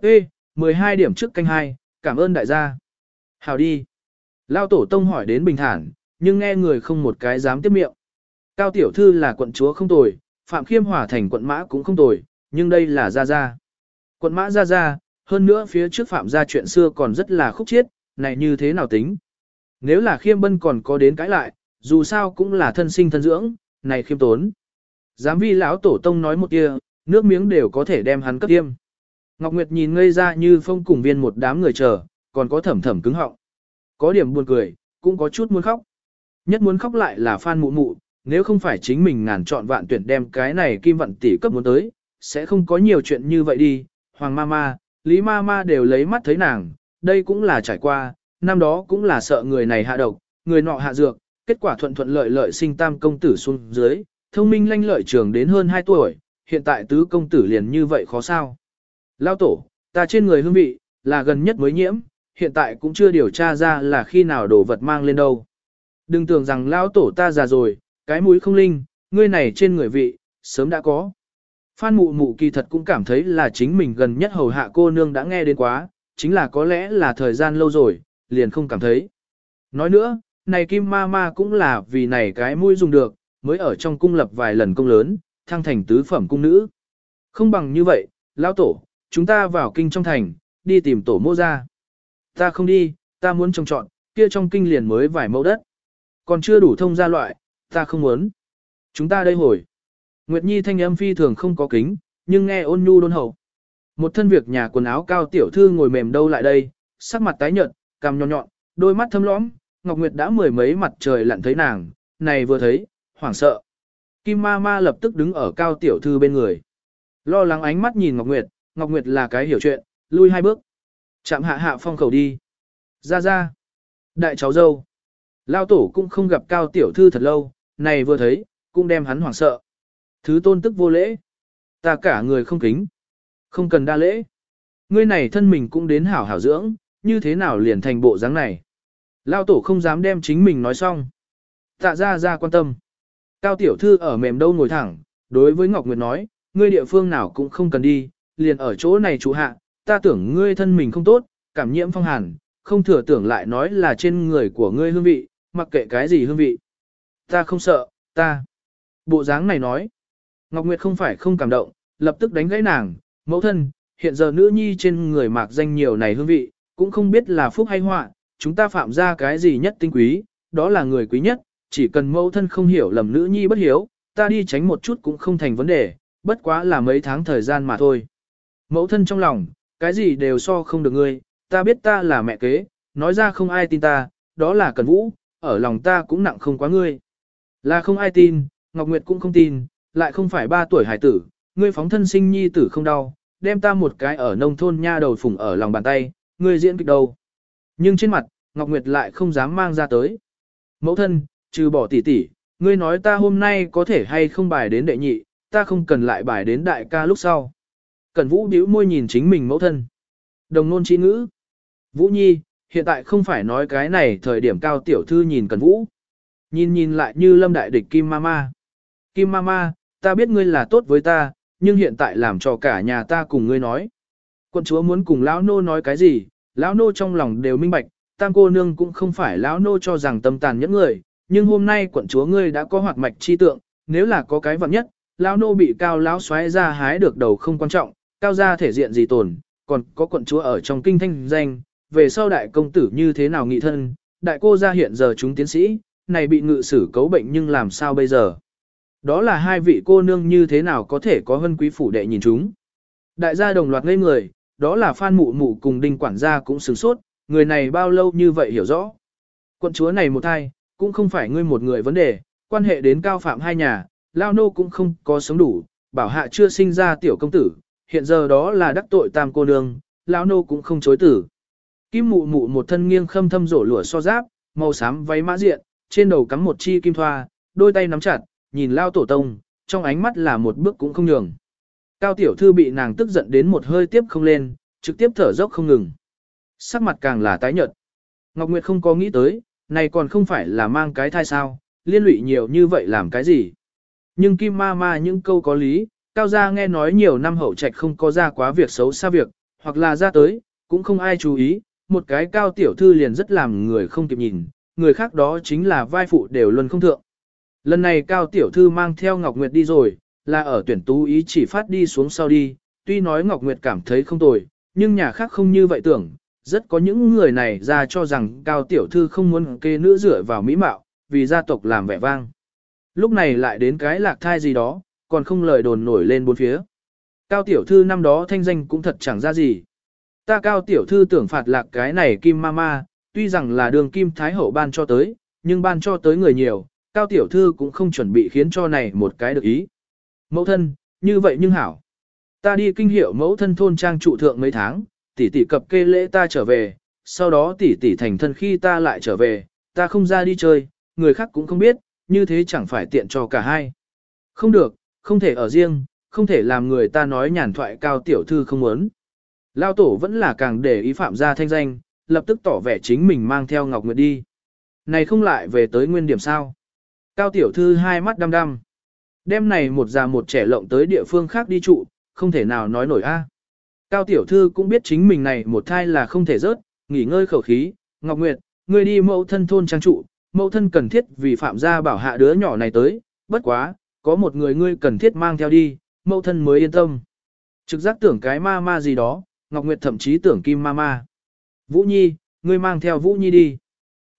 Ê, 12 điểm trước canh 2, cảm ơn đại gia. Hảo đi. Lão tổ tông hỏi đến bình thản, nhưng nghe người không một cái dám tiếp miệng. Cao tiểu thư là quận chúa không tồi, Phạm Khiêm Hòa thành quận mã cũng không tồi, nhưng đây là Gia Gia. Quận mã Gia Gia, hơn nữa phía trước Phạm gia chuyện xưa còn rất là khúc chiết, này như thế nào tính. Nếu là Khiêm Bân còn có đến cãi lại, dù sao cũng là thân sinh thân dưỡng, này khiêm tốn. Giám vi lão tổ tông nói một kia, nước miếng đều có thể đem hắn cấp tiêm. Ngọc Nguyệt nhìn ngây ra như phong cùng viên một đám người chờ, còn có thẩm thẩm cứng họng. Có điểm buồn cười, cũng có chút muốn khóc. Nhất muốn khóc lại là Phan Mụ Mụ, nếu không phải chính mình ngàn chọn vạn tuyển đem cái này kim vận tỷ cấp muốn tới, sẽ không có nhiều chuyện như vậy đi. Hoàng Mama, Lý Mama đều lấy mắt thấy nàng, đây cũng là trải qua, năm đó cũng là sợ người này hạ độc, người nọ hạ dược, kết quả thuận thuận lợi lợi sinh tam công tử xuống dưới, thông minh lanh lợi trường đến hơn 2 tuổi, hiện tại tứ công tử liền như vậy khó sao. Lao tổ, ta trên người hương vị, là gần nhất mới nhiễm, hiện tại cũng chưa điều tra ra là khi nào đổ vật mang lên đâu. Đừng tưởng rằng lão tổ ta già rồi, cái mũi không linh, ngươi này trên người vị, sớm đã có. Phan mụ mụ kỳ thật cũng cảm thấy là chính mình gần nhất hầu hạ cô nương đã nghe đến quá, chính là có lẽ là thời gian lâu rồi, liền không cảm thấy. Nói nữa, này kim ma ma cũng là vì này cái mũi dùng được, mới ở trong cung lập vài lần công lớn, thăng thành tứ phẩm cung nữ. Không bằng như vậy, lão tổ, chúng ta vào kinh trong thành, đi tìm tổ mô ra. Ta không đi, ta muốn trồng trọn, kia trong kinh liền mới vài mẫu đất. Còn chưa đủ thông gia loại, ta không muốn. Chúng ta đây hồi. Nguyệt Nhi thanh âm phi thường không có kính, nhưng nghe ôn nhu đôn hậu. Một thân việc nhà quần áo cao tiểu thư ngồi mềm đâu lại đây, sắc mặt tái nhợt, cằm nhọn nhọn, đôi mắt thâm lõm, Ngọc Nguyệt đã mười mấy mặt trời lặn thấy nàng, này vừa thấy, hoảng sợ. Kim ma ma lập tức đứng ở cao tiểu thư bên người. Lo lắng ánh mắt nhìn Ngọc Nguyệt, Ngọc Nguyệt là cái hiểu chuyện, lui hai bước. Chạm hạ hạ phong khẩu đi. Ra ra. Đại cháu dâu. Lao tổ cũng không gặp cao tiểu thư thật lâu, này vừa thấy, cũng đem hắn hoảng sợ. Thứ tôn tức vô lễ. Ta cả người không kính. Không cần đa lễ. Ngươi này thân mình cũng đến hảo hảo dưỡng, như thế nào liền thành bộ dáng này. Lao tổ không dám đem chính mình nói xong. Tạ ra ra quan tâm. Cao tiểu thư ở mềm đâu ngồi thẳng, đối với Ngọc Nguyệt nói, ngươi địa phương nào cũng không cần đi, liền ở chỗ này trú hạ, ta tưởng ngươi thân mình không tốt, cảm nhiễm phong hàn, không thừa tưởng lại nói là trên người của ngươi hương vị, mặc kệ cái gì hương vị. Ta không sợ, ta. Bộ dáng này nói. Ngọc Nguyệt không phải không cảm động, lập tức đánh gãy nàng, mẫu thân, hiện giờ nữ nhi trên người mạc danh nhiều này hương vị, cũng không biết là phúc hay họa, chúng ta phạm ra cái gì nhất tinh quý, đó là người quý nhất, chỉ cần mẫu thân không hiểu lầm nữ nhi bất hiếu, ta đi tránh một chút cũng không thành vấn đề, bất quá là mấy tháng thời gian mà thôi. Mẫu thân trong lòng, cái gì đều so không được ngươi, ta biết ta là mẹ kế, nói ra không ai tin ta, đó là Cần Vũ, ở lòng ta cũng nặng không quá ngươi. Là không ai tin, Ngọc Nguyệt cũng không tin, lại không phải ba tuổi hải tử, ngươi phóng thân sinh nhi tử không đau, đem ta một cái ở nông thôn nha đầu phùng ở lòng bàn tay, ngươi diễn kịch đâu. Nhưng trên mặt, Ngọc Nguyệt lại không dám mang ra tới. Mẫu thân, trừ bỏ tỷ tỷ, ngươi nói ta hôm nay có thể hay không bài đến đệ nhị, ta không cần lại bài đến đại ca lúc sau. Cẩn Vũ bĩu môi nhìn chính mình mẫu thân. Đồng nôn trí ngữ. Vũ Nhi, hiện tại không phải nói cái này thời điểm cao tiểu thư nhìn Cẩn Vũ. Nhìn nhìn lại như lâm đại địch Kim Mama. Kim Mama, ta biết ngươi là tốt với ta, nhưng hiện tại làm cho cả nhà ta cùng ngươi nói. quân chúa muốn cùng lão nô nói cái gì, lão nô trong lòng đều minh bạch, tam cô nương cũng không phải lão nô cho rằng tâm tàn những người, nhưng hôm nay quận chúa ngươi đã có hoạt mạch chi tượng, nếu là có cái vật nhất, lão nô bị cao lão xoáy ra hái được đầu không quan trọng, cao gia thể diện gì tổn còn có quận chúa ở trong kinh thanh danh, về sau đại công tử như thế nào nghị thân, đại cô gia hiện giờ chúng tiến sĩ, này bị ngự sử cấu bệnh nhưng làm sao bây giờ. Đó là hai vị cô nương như thế nào có thể có hân quý phủ đệ nhìn chúng. Đại gia đồng loạt ngây người, đó là Phan Mụ Mụ cùng Đinh Quản gia cũng sửng sốt, người này bao lâu như vậy hiểu rõ. Quận chúa này một thai, cũng không phải ngươi một người vấn đề, quan hệ đến cao phạm hai nhà, Lao Nô cũng không có sống đủ, bảo hạ chưa sinh ra tiểu công tử, hiện giờ đó là đắc tội tam cô nương, Lao Nô cũng không chối tử. Kim mụ mụ một thân nghiêng khâm thâm rổ lụa so giáp, màu xám váy mã diện, trên đầu cắm một chi kim thoa, đôi tay nắm chặt, nhìn Lao Tổ Tông, trong ánh mắt là một bước cũng không nhường. Cao tiểu thư bị nàng tức giận đến một hơi tiếp không lên, trực tiếp thở dốc không ngừng. Sắc mặt càng là tái nhợt. Ngọc Nguyệt không có nghĩ tới, này còn không phải là mang cái thai sao, liên lụy nhiều như vậy làm cái gì. Nhưng Kim Ma Ma những câu có lý, Cao gia nghe nói nhiều năm hậu trạch không có ra quá việc xấu xa việc, hoặc là ra tới, cũng không ai chú ý, một cái Cao tiểu thư liền rất làm người không kịp nhìn, người khác đó chính là vai phụ đều luân không thượng. Lần này Cao tiểu thư mang theo Ngọc Nguyệt đi rồi, là ở tuyển tú ý chỉ phát đi xuống sau đi, tuy nói Ngọc Nguyệt cảm thấy không tồi, nhưng nhà khác không như vậy tưởng, rất có những người này ra cho rằng cao tiểu thư không muốn kê nữ rửa vào mỹ mạo, vì gia tộc làm vẻ vang. Lúc này lại đến cái lạc thai gì đó, còn không lời đồn nổi lên bốn phía. Cao tiểu thư năm đó thanh danh cũng thật chẳng ra gì. Ta cao tiểu thư tưởng phạt lạc cái này kim ma ma, tuy rằng là đường kim thái hậu ban cho tới, nhưng ban cho tới người nhiều, cao tiểu thư cũng không chuẩn bị khiến cho này một cái được ý. Mẫu thân, như vậy nhưng hảo. Ta đi kinh hiệu mẫu thân thôn trang trụ thượng mấy tháng, tỷ tỷ cập kê lễ ta trở về, sau đó tỷ tỷ thành thân khi ta lại trở về, ta không ra đi chơi, người khác cũng không biết, như thế chẳng phải tiện cho cả hai. Không được, không thể ở riêng, không thể làm người ta nói nhàn thoại cao tiểu thư không muốn. Lao tổ vẫn là càng để ý phạm gia thanh danh, lập tức tỏ vẻ chính mình mang theo Ngọc Nguyệt đi. Này không lại về tới nguyên điểm sao. Cao tiểu thư hai mắt đăm đăm. Đêm này một già một trẻ lộng tới địa phương khác đi trụ, không thể nào nói nổi a. Cao tiểu thư cũng biết chính mình này một thai là không thể rớt, nghỉ ngơi khẩu khí, Ngọc Nguyệt, ngươi đi mẫu thân thôn trang trụ, mẫu thân cần thiết vì phạm gia bảo hạ đứa nhỏ này tới, bất quá, có một người ngươi cần thiết mang theo đi, mẫu thân mới yên tâm. Trực giác tưởng cái ma ma gì đó, Ngọc Nguyệt thậm chí tưởng kim ma ma. Vũ Nhi, ngươi mang theo Vũ Nhi đi.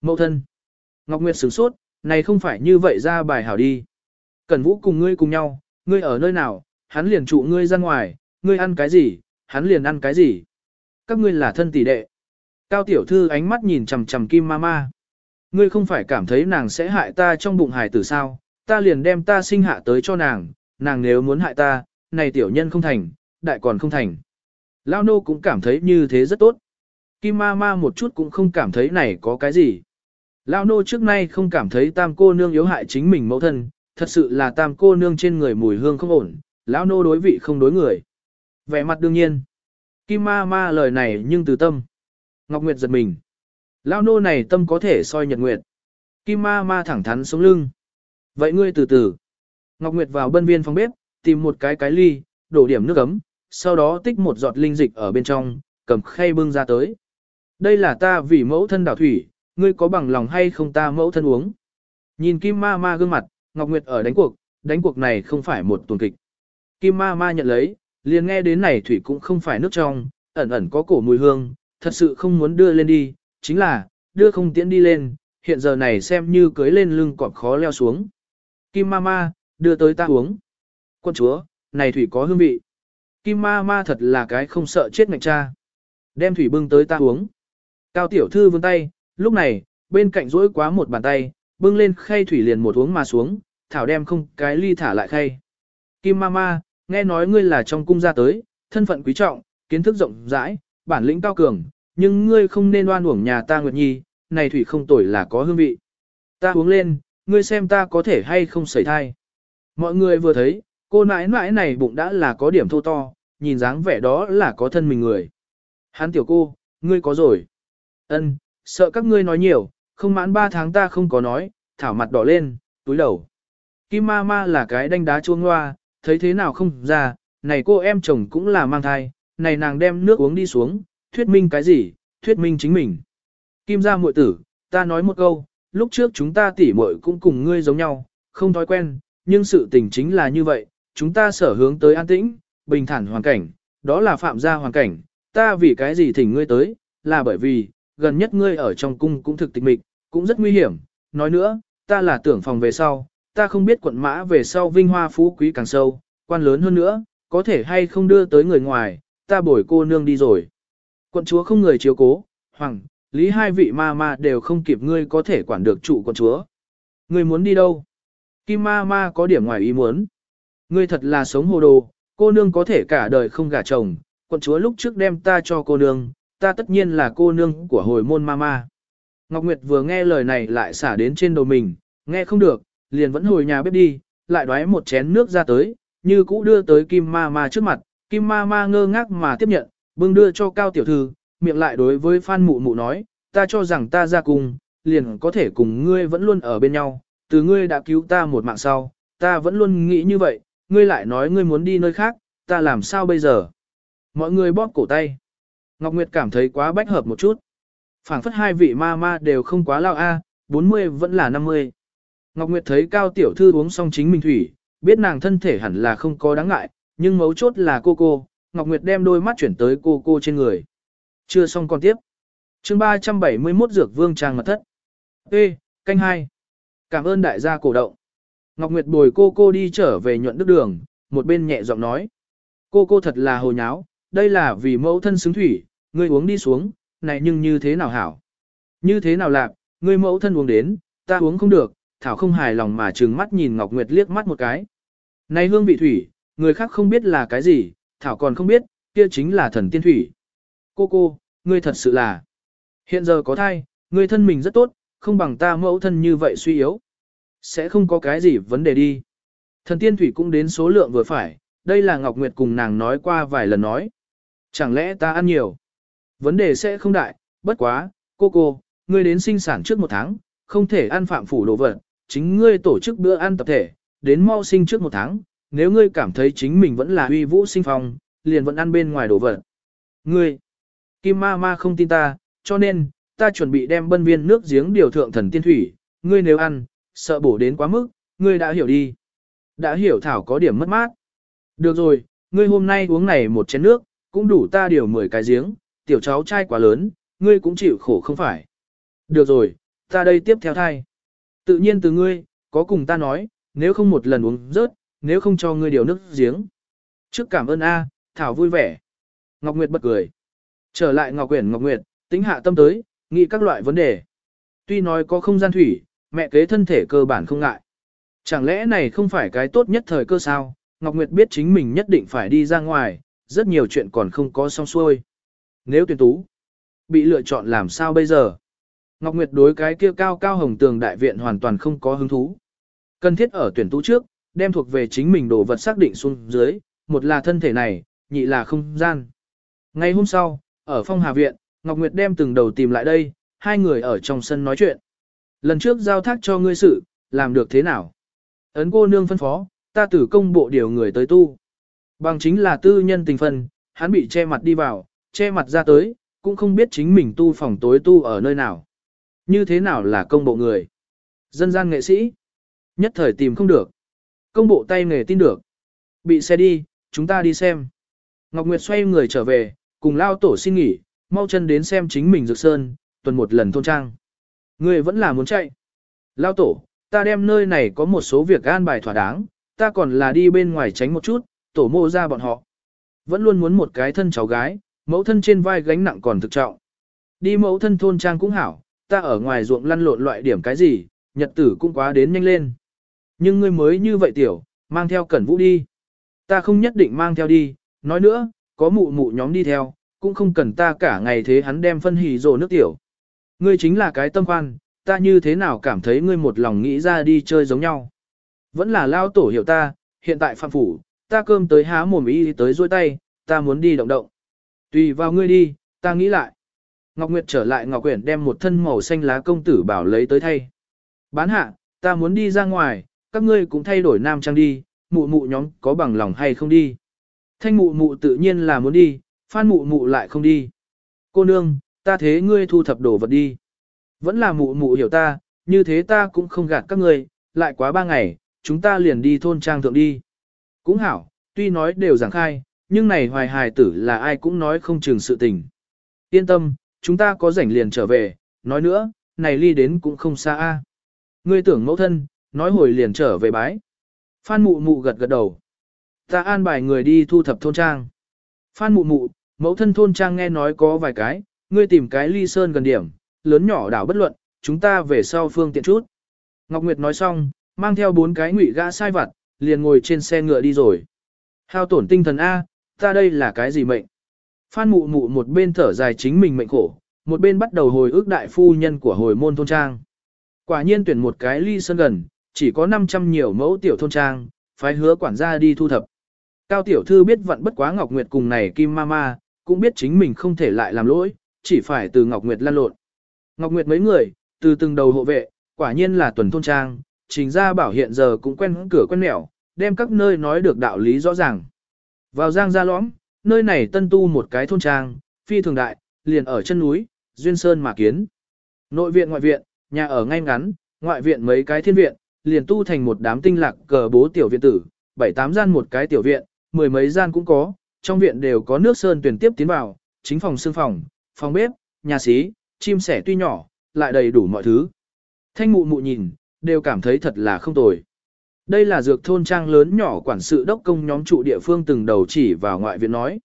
Mẫu thân. Ngọc Nguyệt sửng sốt, này không phải như vậy ra bài hảo đi. Cần Vũ cùng ngươi cùng nhau, ngươi ở nơi nào, hắn liền trụ ngươi ra ngoài, ngươi ăn cái gì, hắn liền ăn cái gì? Các ngươi là thân tỷ đệ. Cao tiểu thư ánh mắt nhìn chằm chằm kim mama. Ngươi không phải cảm thấy nàng sẽ hại ta trong bụng hài tử sao, ta liền đem ta sinh hạ tới cho nàng, nàng nếu muốn hại ta, này tiểu nhân không thành, đại còn không thành. Lao nô cũng cảm thấy như thế rất tốt. Kim ma ma một chút cũng không cảm thấy này có cái gì. Lao nô trước nay không cảm thấy tam cô nương yếu hại chính mình mẫu thân, thật sự là tam cô nương trên người mùi hương không ổn, lão nô đối vị không đối người. Vẻ mặt đương nhiên. Kim ma ma lời này nhưng từ tâm. Ngọc Nguyệt giật mình. Lao nô này tâm có thể soi nhật nguyệt. Kim ma ma thẳng thắn sống lưng. Vậy ngươi từ từ. Ngọc Nguyệt vào bân viên phòng bếp, tìm một cái cái ly, đổ điểm nước ấm, sau đó tích một giọt linh dịch ở bên trong, cầm khay bưng ra tới. Đây là ta vì mẫu thân đảo thủy, ngươi có bằng lòng hay không ta mẫu thân uống. Nhìn Kim Ma Ma gương mặt, Ngọc Nguyệt ở đánh cuộc, đánh cuộc này không phải một tuần kịch. Kim Ma Ma nhận lấy, liền nghe đến này thủy cũng không phải nước trong, ẩn ẩn có cổ mùi hương, thật sự không muốn đưa lên đi, chính là, đưa không tiễn đi lên, hiện giờ này xem như cưới lên lưng cọp khó leo xuống. Kim Ma Ma, đưa tới ta uống. Quân chúa, này thủy có hương vị. Kim Ma Ma thật là cái không sợ chết ngạch cha. Đem thủy bưng tới ta uống. Cao tiểu thư vươn tay, lúc này, bên cạnh rỗi quá một bàn tay, bưng lên khay thủy liền một uống mà xuống, thảo đem không cái ly thả lại khay. Kim Ma Ma nghe nói ngươi là trong cung ra tới, thân phận quý trọng, kiến thức rộng rãi, bản lĩnh cao cường, nhưng ngươi không nên oan uổng nhà ta Nguyệt Nhi, này thủy không tồi là có hương vị. Ta uống lên, ngươi xem ta có thể hay không sẩy thai. Mọi người vừa thấy, cô nãi nãi này bụng đã là có điểm thô to, nhìn dáng vẻ đó là có thân mình người. Hán tiểu cô, ngươi có rồi. Ân, sợ các ngươi nói nhiều, không mãn ba tháng ta không có nói, thảo mặt đỏ lên, túi đầu. Kim ma ma là cái đanh đá chuông hoa, thấy thế nào không ra, này cô em chồng cũng là mang thai, này nàng đem nước uống đi xuống, thuyết minh cái gì, thuyết minh chính mình. Kim gia muội tử, ta nói một câu, lúc trước chúng ta tỉ muội cũng cùng ngươi giống nhau, không thói quen, nhưng sự tình chính là như vậy, chúng ta sở hướng tới an tĩnh, bình thản hoàn cảnh, đó là phạm gia hoàn cảnh, ta vì cái gì thỉnh ngươi tới, là bởi vì, gần nhất ngươi ở trong cung cũng thực tịch mịch, cũng rất nguy hiểm, nói nữa, ta là tưởng phòng về sau, ta không biết quận mã về sau vinh hoa phú quý càng sâu, quan lớn hơn nữa, có thể hay không đưa tới người ngoài, ta bồi cô nương đi rồi. Quận chúa không người chiếu cố, hoàng, lý hai vị ma ma đều không kịp ngươi có thể quản được trụ quận chúa. Ngươi muốn đi đâu? Kim ma ma có điểm ngoài ý muốn. Ngươi thật là sống hồ đồ, cô nương có thể cả đời không gả chồng, quận chúa lúc trước đem ta cho cô nương, ta tất nhiên là cô nương của hồi môn ma ma. Ngọc Nguyệt vừa nghe lời này lại xả đến trên đầu mình, nghe không được, liền vẫn hồi nhà bếp đi, lại đoái một chén nước ra tới, như cũ đưa tới Kim Ma Ma trước mặt, Kim Ma Ma ngơ ngác mà tiếp nhận, bưng đưa cho Cao Tiểu Thư, miệng lại đối với Phan Mụ Mụ nói, ta cho rằng ta ra cùng, liền có thể cùng ngươi vẫn luôn ở bên nhau, từ ngươi đã cứu ta một mạng sau, ta vẫn luôn nghĩ như vậy, ngươi lại nói ngươi muốn đi nơi khác, ta làm sao bây giờ? Mọi người bóp cổ tay. Ngọc Nguyệt cảm thấy quá bách hợp một chút. phảng phất hai vị ma ma đều không quá lao a, 40 vẫn là 50. Ngọc Nguyệt thấy Cao Tiểu Thư uống xong chính mình thủy, biết nàng thân thể hẳn là không có đáng ngại, nhưng mấu chốt là cô cô, Ngọc Nguyệt đem đôi mắt chuyển tới cô cô trên người. Chưa xong còn tiếp. chương 371 Dược Vương Trang Mật Thất. Ê, canh hai. Cảm ơn đại gia cổ động. Ngọc Nguyệt bồi cô cô đi trở về nhuận đức đường, một bên nhẹ giọng nói. Cô cô thật là hồ nháo, đây là vì mẫu thân xứng thủy, ngươi uống đi xuống, này nhưng như thế nào hảo? Như thế nào lạc, ngươi mẫu thân uống đến, ta uống không được, Thảo không hài lòng mà trừng mắt nhìn Ngọc Nguyệt liếc mắt một cái. Này hương vị thủy, người khác không biết là cái gì, Thảo còn không biết, kia chính là thần tiên thủy. Cô cô, ngươi thật sự là, hiện giờ có thai, ngươi thân mình rất tốt, không bằng ta mẫu thân như vậy suy yếu. Sẽ không có cái gì vấn đề đi. Thần tiên thủy cũng đến số lượng vừa phải, đây là Ngọc Nguyệt cùng nàng nói qua vài lần nói. Chẳng lẽ ta ăn nhiều? Vấn đề sẽ không đại, bất quá, cô cô, ngươi đến sinh sản trước một tháng, không thể ăn phạm phủ đồ vật, chính ngươi tổ chức bữa ăn tập thể, đến mau sinh trước một tháng, nếu ngươi cảm thấy chính mình vẫn là uy vũ sinh phong, liền vẫn ăn bên ngoài đồ vật. Ngươi, Kim Ma Ma không tin ta, cho nên, ta chuẩn bị đem bân viên nước giếng điều thượng thần tiên thủy, ngươi nếu ăn, sợ bổ đến quá mức, ngươi đã hiểu đi. Đã hiểu Thảo có điểm mất mát. Được rồi, ngươi hôm nay uống này một chén nước, cũng đủ ta điều 10 cái giếng, tiểu cháu trai quá lớn, ngươi cũng chịu khổ không phải. Được rồi, ta đây tiếp theo thai. Tự nhiên từ ngươi, có cùng ta nói, nếu không một lần uống rớt, nếu không cho ngươi điều nước giếng. Trước cảm ơn A, Thảo vui vẻ. Ngọc Nguyệt bật cười. Trở lại Ngọc Quyển Ngọc Nguyệt, tính hạ tâm tới, nghĩ các loại vấn đề. Tuy nói có không gian thủy, mẹ kế thân thể cơ bản không ngại. Chẳng lẽ này không phải cái tốt nhất thời cơ sao? Ngọc Nguyệt biết chính mình nhất định phải đi ra ngoài, rất nhiều chuyện còn không có xong xuôi. Nếu tuyển tú, bị lựa chọn làm sao bây giờ? Ngọc Nguyệt đối cái kia cao cao hồng tường đại viện hoàn toàn không có hứng thú. Cần thiết ở tuyển tú trước, đem thuộc về chính mình đồ vật xác định xuống dưới, một là thân thể này, nhị là không gian. Ngày hôm sau, ở phong hà viện, Ngọc Nguyệt đem từng đầu tìm lại đây, hai người ở trong sân nói chuyện. Lần trước giao thác cho ngươi sự, làm được thế nào? Ấn cô nương phân phó, ta tử công bộ điều người tới tu. Bằng chính là tư nhân tình phân, hắn bị che mặt đi vào, che mặt ra tới, cũng không biết chính mình tu phòng tối tu ở nơi nào. Như thế nào là công bộ người? Dân gian nghệ sĩ? Nhất thời tìm không được. Công bộ tay nghề tin được. Bị xe đi, chúng ta đi xem. Ngọc Nguyệt xoay người trở về, cùng lao tổ xin nghỉ, mau chân đến xem chính mình dược sơn, tuần một lần thôn trang. Người vẫn là muốn chạy. Lao tổ, ta đem nơi này có một số việc an bài thỏa đáng, ta còn là đi bên ngoài tránh một chút, tổ mộ ra bọn họ. Vẫn luôn muốn một cái thân cháu gái, mẫu thân trên vai gánh nặng còn thực trọng. Đi mẫu thân thôn trang cũng hảo, ta ở ngoài ruộng lăn lộn loại điểm cái gì, nhật tử cũng quá đến nhanh lên. Nhưng ngươi mới như vậy tiểu, mang theo cẩn vũ đi. Ta không nhất định mang theo đi, nói nữa, có mụ mụ nhóm đi theo, cũng không cần ta cả ngày thế hắn đem phân hỉ rồ nước tiểu. Ngươi chính là cái tâm khoan, ta như thế nào cảm thấy ngươi một lòng nghĩ ra đi chơi giống nhau. Vẫn là lao tổ hiểu ta, hiện tại phạm phủ, ta cơm tới há mồm y tới dôi tay, ta muốn đi động động. Tùy vào ngươi đi, ta nghĩ lại. Ngọc Nguyệt trở lại Ngọc Quyển đem một thân màu xanh lá công tử bảo lấy tới thay. Bán hạ, ta muốn đi ra ngoài, các ngươi cũng thay đổi nam trang đi, mụ mụ nhóm có bằng lòng hay không đi. Thanh mụ mụ tự nhiên là muốn đi, phan mụ mụ lại không đi. Cô nương, ta thế ngươi thu thập đồ vật đi. Vẫn là mụ mụ hiểu ta, như thế ta cũng không gạt các ngươi, lại quá ba ngày, chúng ta liền đi thôn trang thượng đi. Cũng hảo, tuy nói đều giảng khai, nhưng này hoài hài tử là ai cũng nói không chừng sự tình. Yên tâm, chúng ta có rảnh liền trở về, nói nữa, này ly đến cũng không xa a. Ngươi tưởng mẫu thân, nói hồi liền trở về bái. Phan mụ mụ gật gật đầu. Ta an bài người đi thu thập thôn trang. Phan mụ mụ, mẫu thân thôn trang nghe nói có vài cái, ngươi tìm cái ly sơn gần điểm, lớn nhỏ đảo bất luận, chúng ta về sau phương tiện chút. Ngọc Nguyệt nói xong, mang theo bốn cái ngụy gã sai vặt, liền ngồi trên xe ngựa đi rồi. Hao tổn tinh thần A, ta đây là cái gì mệnh? Phan mụ mụ một bên thở dài chính mình mệnh khổ, một bên bắt đầu hồi ức đại phu nhân của hồi môn thôn trang. Quả nhiên tuyển một cái ly sân gần, chỉ có 500 nhiều mẫu tiểu thôn trang, phải hứa quản gia đi thu thập. Cao tiểu thư biết vận bất quá Ngọc Nguyệt cùng này Kim Mama, cũng biết chính mình không thể lại làm lỗi, chỉ phải từ Ngọc Nguyệt lan lộn. Ngọc Nguyệt mấy người, từ từng đầu hộ vệ, quả nhiên là tuần thôn trang, trình ra bảo hiện giờ cũng quen cửa quen mẹo, đem các nơi nói được đạo lý rõ ràng. Vào giang ra lõm, nơi này tân tu một cái thôn trang, phi thường đại, liền ở chân núi, duyên sơn mà kiến. Nội viện ngoại viện, nhà ở ngay ngắn, ngoại viện mấy cái thiên viện, liền tu thành một đám tinh lạc cờ bố tiểu viện tử, bảy tám gian một cái tiểu viện, mười mấy gian cũng có, trong viện đều có nước sơn tuyển tiếp tiến vào, chính phòng xương phòng, phòng bếp, nhà xí, chim sẻ tuy nhỏ, lại đầy đủ mọi thứ. Thanh mụ mụ nhìn, đều cảm thấy thật là không tồi. Đây là dược thôn trang lớn nhỏ quản sự đốc công nhóm trụ địa phương từng đầu chỉ vào ngoại viện nói.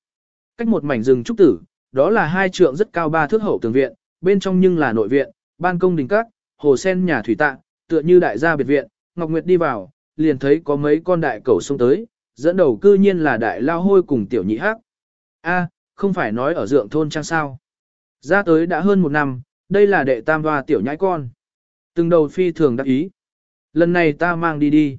Cách một mảnh rừng trúc tử, đó là hai trượng rất cao ba thước hậu tường viện, bên trong nhưng là nội viện, ban công đình các, hồ sen nhà thủy tạ, tựa như đại gia biệt viện, Ngọc Nguyệt đi vào, liền thấy có mấy con đại cẩu xông tới, dẫn đầu cư nhiên là đại lao hôi cùng tiểu nhị hắc. A, không phải nói ở dượng thôn trang sao. Ra tới đã hơn một năm, đây là đệ tam hoa tiểu nhãi con. Từng đầu phi thường đắc ý. Lần này ta mang đi đi.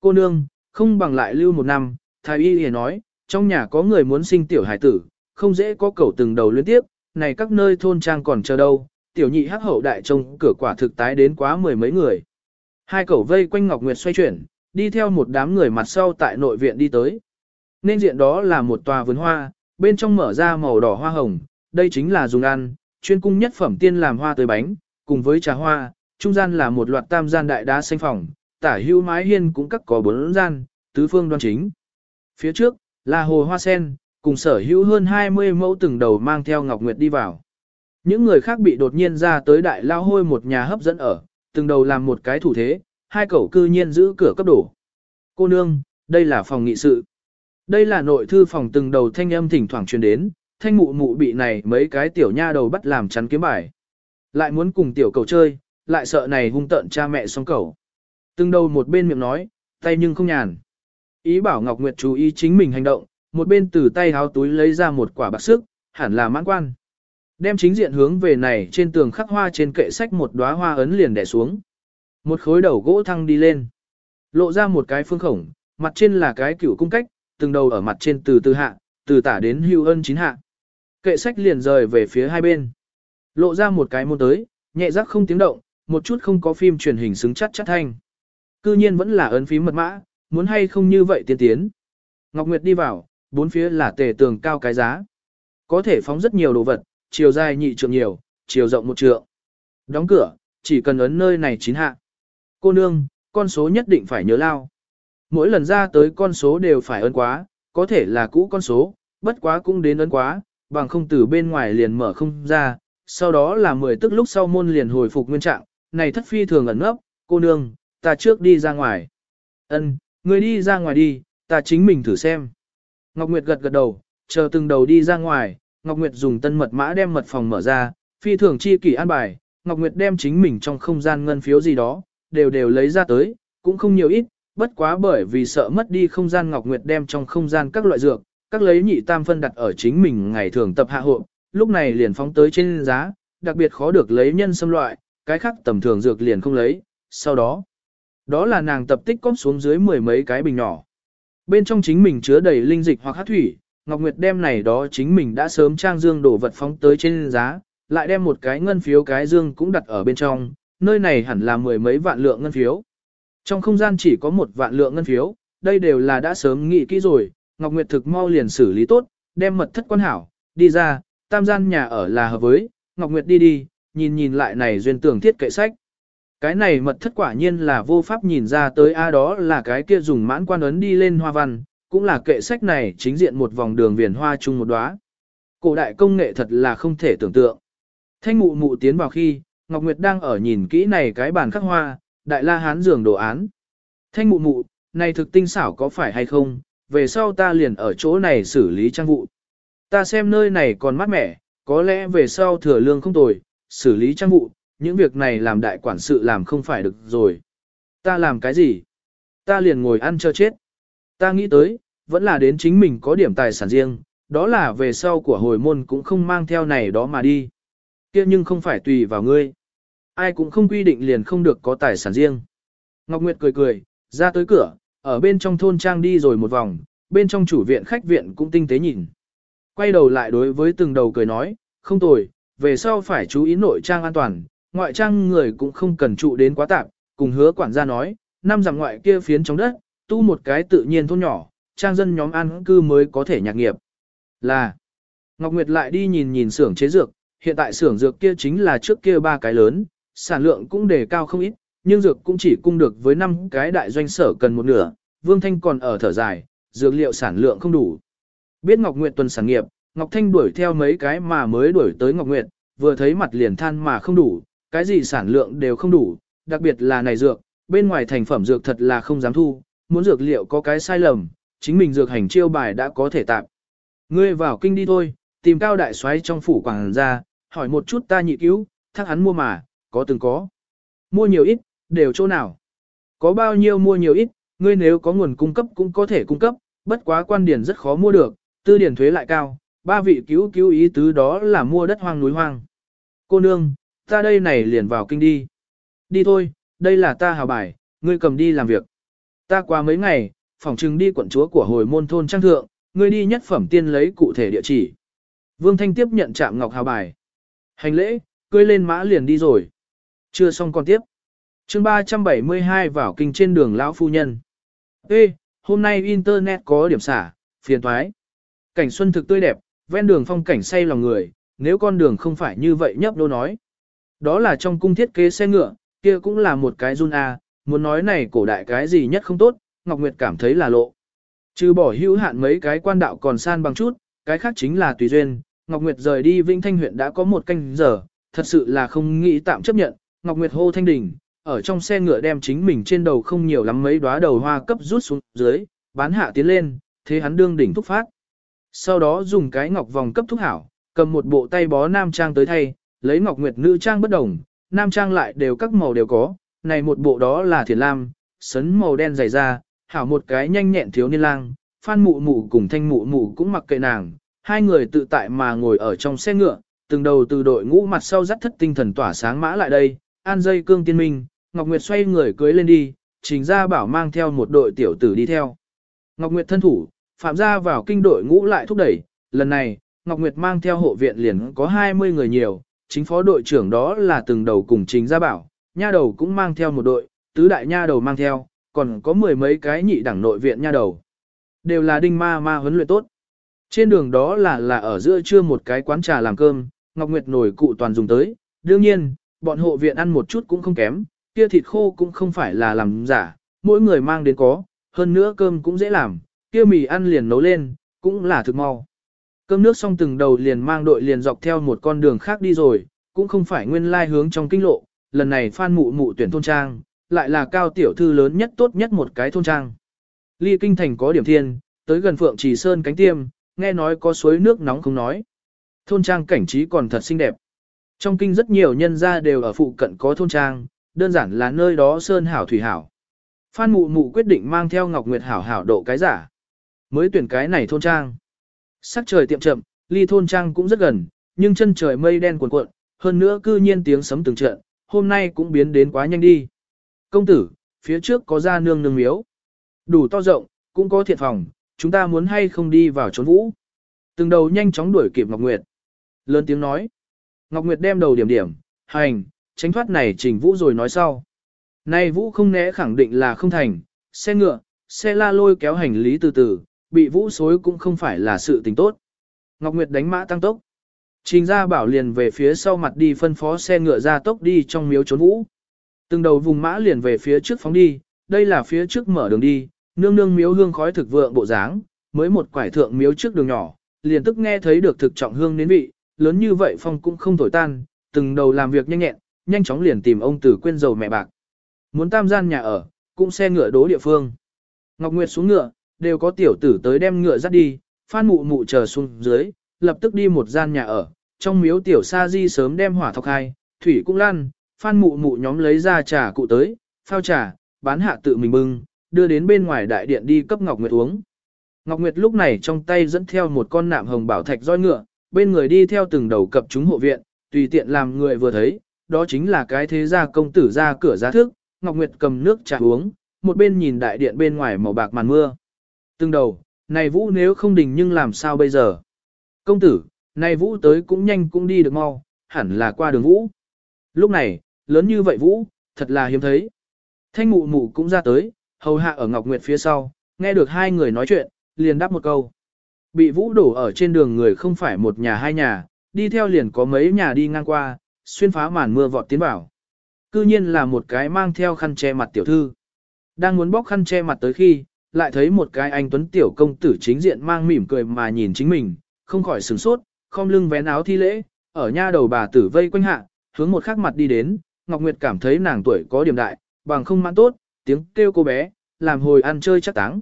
Cô nương, không bằng lại lưu một năm, thái y hề nói, trong nhà có người muốn sinh tiểu hải tử, không dễ có cẩu từng đầu liên tiếp, này các nơi thôn trang còn chờ đâu, tiểu nhị hắc hậu đại trông cửa quả thực tái đến quá mười mấy người. Hai cẩu vây quanh Ngọc Nguyệt xoay chuyển, đi theo một đám người mặt sau tại nội viện đi tới. Nên diện đó là một tòa vườn hoa, bên trong mở ra màu đỏ hoa hồng, đây chính là dùng ăn, chuyên cung nhất phẩm tiên làm hoa tới bánh, cùng với trà hoa, trung gian là một loạt tam gian đại đá xanh phòng, tả hữu mái hiên cũng cắt có bốn gian, tứ phương đoan chính. Phía trước, là hồ hoa sen, cùng sở hữu hơn 20 mẫu từng đầu mang theo Ngọc Nguyệt đi vào. Những người khác bị đột nhiên ra tới đại lao hôi một nhà hấp dẫn ở, từng đầu làm một cái thủ thế, hai cậu cư nhiên giữ cửa cấp đổ. Cô nương, đây là phòng nghị sự. Đây là nội thư phòng từng đầu thanh âm thỉnh thoảng truyền đến, thanh mụ mụ bị này mấy cái tiểu nha đầu bắt làm chắn kiếm bài. Lại muốn cùng tiểu cầu chơi, lại sợ này hung tận cha mẹ xong cầu. Từng đầu một bên miệng nói, tay nhưng không nhàn. Ý bảo Ngọc Nguyệt chú ý chính mình hành động, một bên từ tay háo túi lấy ra một quả bạc sức, hẳn là mãn quan. Đem chính diện hướng về này trên tường khắc hoa trên kệ sách một đóa hoa ấn liền đè xuống. Một khối đầu gỗ thăng đi lên. Lộ ra một cái phương khổng, mặt trên là cái cửu cung cách, từng đầu ở mặt trên từ từ hạ, từ tả đến hưu ân chín hạ. Kệ sách liền rời về phía hai bên. Lộ ra một cái môn tới, nhẹ rắc không tiếng động, một chút không có phim truyền hình xứng chắc chắc thanh. Cư nhiên vẫn là ấn phím mật mã, muốn hay không như vậy tiên tiến. Ngọc Nguyệt đi vào, bốn phía là tề tường cao cái giá. Có thể phóng rất nhiều đồ vật, chiều dài nhị trượng nhiều, chiều rộng một trượng. Đóng cửa, chỉ cần ấn nơi này chín hạ. Cô nương, con số nhất định phải nhớ lao. Mỗi lần ra tới con số đều phải ấn quá, có thể là cũ con số, bất quá cũng đến ấn quá, bằng không từ bên ngoài liền mở không ra, sau đó là 10 tức lúc sau môn liền hồi phục nguyên trạng, này thất phi thường ẩn ngốc, cô nương, ta trước đi ra ngoài. Ân, người đi ra ngoài đi, ta chính mình thử xem. Ngọc Nguyệt gật gật đầu, chờ từng đầu đi ra ngoài, Ngọc Nguyệt dùng tân mật mã đem mật phòng mở ra, phi thường chi kỷ an bài, Ngọc Nguyệt đem chính mình trong không gian ngân phiếu gì đó, đều đều lấy ra tới, cũng không nhiều ít, bất quá bởi vì sợ mất đi không gian Ngọc Nguyệt đem trong không gian các loại dược, các lấy nhị tam phân đặt ở chính mình ngày thường tập hạ hộ, lúc này liền phóng tới trên giá, đặc biệt khó được lấy nhân xâm loại, cái khác tầm thường dược liền không lấy, sau đó, đó là nàng tập tích cóp xuống dưới mười mấy cái bình nhỏ. Bên trong chính mình chứa đầy linh dịch hoặc hát thủy, Ngọc Nguyệt đem này đó chính mình đã sớm trang dương đổ vật phóng tới trên giá, lại đem một cái ngân phiếu cái dương cũng đặt ở bên trong, nơi này hẳn là mười mấy vạn lượng ngân phiếu. Trong không gian chỉ có một vạn lượng ngân phiếu, đây đều là đã sớm nghĩ kỹ rồi, Ngọc Nguyệt thực mau liền xử lý tốt, đem mật thất quan hảo, đi ra, tam gian nhà ở là hợp với, Ngọc Nguyệt đi đi, nhìn nhìn lại này duyên tưởng thiết kệ sách. Cái này mật thất quả nhiên là vô pháp nhìn ra tới a đó là cái kia dùng mãn quan ấn đi lên hoa văn, cũng là kệ sách này chính diện một vòng đường viền hoa chung một đóa. Cổ đại công nghệ thật là không thể tưởng tượng. Thanh mụ mụ tiến vào khi, Ngọc Nguyệt đang ở nhìn kỹ này cái bàn khắc hoa, đại la hán giường đồ án. Thanh mụ mụ, này thực tinh xảo có phải hay không, về sau ta liền ở chỗ này xử lý trang vụ. Ta xem nơi này còn mát mẻ, có lẽ về sau thừa lương không tồi, xử lý trang vụ, những việc này làm đại quản sự làm không phải được rồi. Ta làm cái gì? Ta liền ngồi ăn cho chết. Ta nghĩ tới, vẫn là đến chính mình có điểm tài sản riêng, đó là về sau của hồi môn cũng không mang theo này đó mà đi. kia nhưng không phải tùy vào ngươi. Ai cũng không quy định liền không được có tài sản riêng. Ngọc Nguyệt cười cười, ra tới cửa, ở bên trong thôn trang đi rồi một vòng, bên trong chủ viện khách viện cũng tinh tế nhìn. Quay đầu lại đối với từng đầu cười nói, không tồi, về sau phải chú ý nội trang an toàn, ngoại trang người cũng không cần trụ đến quá tạp, cùng hứa quản gia nói, năm dặm ngoại kia phiến trong đất, tu một cái tự nhiên thôn nhỏ, trang dân nhóm ăn cư mới có thể nhạc nghiệp. Là, Ngọc Nguyệt lại đi nhìn nhìn xưởng chế dược, hiện tại xưởng dược kia chính là trước kia ba cái lớn, sản lượng cũng đề cao không ít, nhưng dược cũng chỉ cung được với năm cái đại doanh sở cần một nửa, Vương Thanh còn ở thở dài, dược liệu sản lượng không đủ. Biết Ngọc Nguyệt tuần sản nghiệp, Ngọc Thanh đuổi theo mấy cái mà mới đuổi tới Ngọc Nguyệt, vừa thấy mặt liền than mà không đủ, cái gì sản lượng đều không đủ, đặc biệt là này dược, bên ngoài thành phẩm dược thật là không dám thu, muốn dược liệu có cái sai lầm, chính mình dược hành chiêu bài đã có thể tạm. Ngươi vào kinh đi thôi, tìm cao đại xoáy trong phủ quảng ra, hỏi một chút ta nhị cứu, thắc hắn mua mà, có từng có. Mua nhiều ít, đều chỗ nào. Có bao nhiêu mua nhiều ít, ngươi nếu có nguồn cung cấp cũng có thể cung cấp, bất quá quan điển rất khó mua được, tư điển thuế lại cao, ba vị cứu cứu ý tứ đó là mua đất hoang núi hoang. Cô nương, ta đây này liền vào kinh đi. Đi thôi, đây là ta hào bài, ngươi cầm đi làm việc. Ta qua mấy ngày, phòng trừng đi quận chúa của hồi môn thôn trang thượng, ngươi đi nhất phẩm tiên lấy cụ thể địa chỉ. Vương Thanh tiếp nhận trạm ngọc hào bài. Hành lễ, cưới lên mã liền đi rồi. Chưa xong còn tiếp. chương 372 vào kinh trên đường lão phu nhân. Ê, hôm nay internet có điểm xả, phiền thoái. Cảnh xuân thực tươi đẹp, ven đường phong cảnh say lòng người, nếu con đường không phải như vậy nhấp đô nói. Đó là trong cung thiết kế xe ngựa, kia cũng là một cái run A, muốn nói này cổ đại cái gì nhất không tốt, Ngọc Nguyệt cảm thấy là lộ. Trừ bỏ hữu hạn mấy cái quan đạo còn san bằng chút, cái khác chính là tùy duyên, Ngọc Nguyệt rời đi Vĩnh Thanh huyện đã có một canh giờ, thật sự là không nghĩ tạm chấp nhận, Ngọc Nguyệt hô thanh đình, ở trong xe ngựa đem chính mình trên đầu không nhiều lắm mấy đóa đầu hoa cấp rút xuống dưới, bán hạ tiến lên, thế hắn đương đỉnh thúc phát. Sau đó dùng cái ngọc vòng cấp thúc hảo, cầm một bộ tay bó nam trang tới thay, lấy ngọc nguyệt nữ trang bất đồng, nam trang lại đều các màu đều có, này một bộ đó là thiền lam, sấn màu đen dày ra, hảo một cái nhanh nhẹn thiếu niên lang, phan mụ mụ cùng thanh mụ mụ cũng mặc kệ nàng, hai người tự tại mà ngồi ở trong xe ngựa, từng đầu từ đội ngũ mặt sau dắt thất tinh thần tỏa sáng mã lại đây, an dây cương tiên minh, Ngọc Nguyệt xoay người cưới lên đi, trình ra bảo mang theo một đội tiểu tử đi theo. Ngọc Nguyệt thân thủ, phạm ra vào kinh đội ngũ lại thúc đẩy, lần này, Ngọc Nguyệt mang theo hộ viện liền có 20 người nhiều, chính phó đội trưởng đó là từng đầu cùng trình gia bảo, nha đầu cũng mang theo một đội, tứ đại nha đầu mang theo, còn có mười mấy cái nhị đẳng nội viện nha đầu. Đều là đinh ma ma huấn luyện tốt. Trên đường đó là là ở giữa trưa một cái quán trà làm cơm, Ngọc Nguyệt nổi cụ toàn dùng tới. Đương nhiên, bọn hộ viện ăn một chút cũng không kém, kia thịt khô cũng không phải là làm giả, mỗi người mang đến có, hơn nữa cơm cũng dễ làm, kia mì ăn liền nấu lên, cũng là thực mau. Cơm nước xong từng đầu liền mang đội liền dọc theo một con đường khác đi rồi, cũng không phải nguyên lai hướng trong kinh lộ, lần này phan mụ mụ tuyển thôn trang, lại là cao tiểu thư lớn nhất tốt nhất một cái thôn trang. Ly kinh thành có điểm thiên, tới gần phượng trì sơn cánh tiêm, nghe nói có suối nước nóng không nói. Thôn trang cảnh trí còn thật xinh đẹp. Trong kinh rất nhiều nhân gia đều ở phụ cận có thôn trang, đơn giản là nơi đó sơn hảo thủy hảo. Phan mụ mụ quyết định mang theo Ngọc Nguyệt hảo hảo độ cái giả. Mới tuyển cái này thôn trang. Sắc trời tiệm chậm, ly thôn trang cũng rất gần, nhưng chân trời mây đen cuồn cuộn, hơn nữa cư nhiên tiếng sấm từng trận, hôm nay cũng biến đến quá nhanh đi. Công tử, phía trước có ra nương nương miếu. Đủ to rộng, cũng có thiện phòng, chúng ta muốn hay không đi vào trốn vũ. Từng đầu nhanh chóng đuổi kịp Ngọc Nguyệt. Lớn tiếng nói. Ngọc Nguyệt đem đầu điểm điểm, hành, tránh thoát này trình vũ rồi nói sau. Này vũ không né khẳng định là không thành, xe ngựa, xe la lôi kéo hành lý từ từ, bị vũ xối cũng không phải là sự tình tốt. Ngọc Nguyệt đánh mã tăng tốc. Trình ra bảo liền về phía sau mặt đi phân phó xe ngựa ra tốc đi trong miếu trốn vũ. Từng đầu vùng mã liền về phía trước phóng đi, đây là phía trước mở đường đi, nương nương miếu hương khói thực vượng bộ dáng, mới một quải thượng miếu trước đường nhỏ, liền tức nghe thấy được thực trọng hương nến vị, lớn như vậy phong cũng không thổi tan, từng đầu làm việc nhanh nhẹn, nhanh chóng liền tìm ông tử quên dầu mẹ bạc. Muốn tam gian nhà ở, cũng xe ngựa đố địa phương. Ngọc Nguyệt xuống ngựa, đều có tiểu tử tới đem ngựa dắt đi, phan mụ mụ chờ xuống dưới, lập tức đi một gian nhà ở, trong miếu tiểu sa di sớm đem hỏa thọc hai, thủy cũng lan, phan mụ mụ nhóm lấy ra trà cụ tới, phao trà, bán hạ tự mình bưng, đưa đến bên ngoài đại điện đi cấp Ngọc Nguyệt uống. Ngọc Nguyệt lúc này trong tay dẫn theo một con nạm hồng bảo thạch roi ngựa, bên người đi theo từng đầu cập chúng hộ viện, tùy tiện làm người vừa thấy, đó chính là cái thế gia công tử ra cửa giá thức, Ngọc Nguyệt cầm nước trà uống, một bên nhìn đại điện bên ngoài màu bạc màn mưa. Từng đầu, này Vũ nếu không đình nhưng làm sao bây giờ? Công tử, này Vũ tới cũng nhanh cũng đi được mau, hẳn là qua đường Vũ. Lúc này, lớn như vậy Vũ, thật là hiếm thấy. Thanh mụ mụ cũng ra tới, hầu hạ ở Ngọc Nguyệt phía sau, nghe được hai người nói chuyện, liền đáp một câu. Bị Vũ đổ ở trên đường người không phải một nhà hai nhà, đi theo liền có mấy nhà đi ngang qua, xuyên phá màn mưa vọt tiến vào. Cư nhiên là một cái mang theo khăn che mặt tiểu thư. Đang muốn bóc khăn che mặt tới khi, lại thấy một cái anh tuấn tiểu công tử chính diện mang mỉm cười mà nhìn chính mình, không khỏi sửng sốt, không lưng vén áo thi lễ, ở nha đầu bà tử vây quanh hạ, hướng một khắc mặt đi đến, Ngọc Nguyệt cảm thấy nàng tuổi có điểm đại, bằng không mãn tốt, tiếng kêu cô bé, làm hồi ăn chơi chắc táng.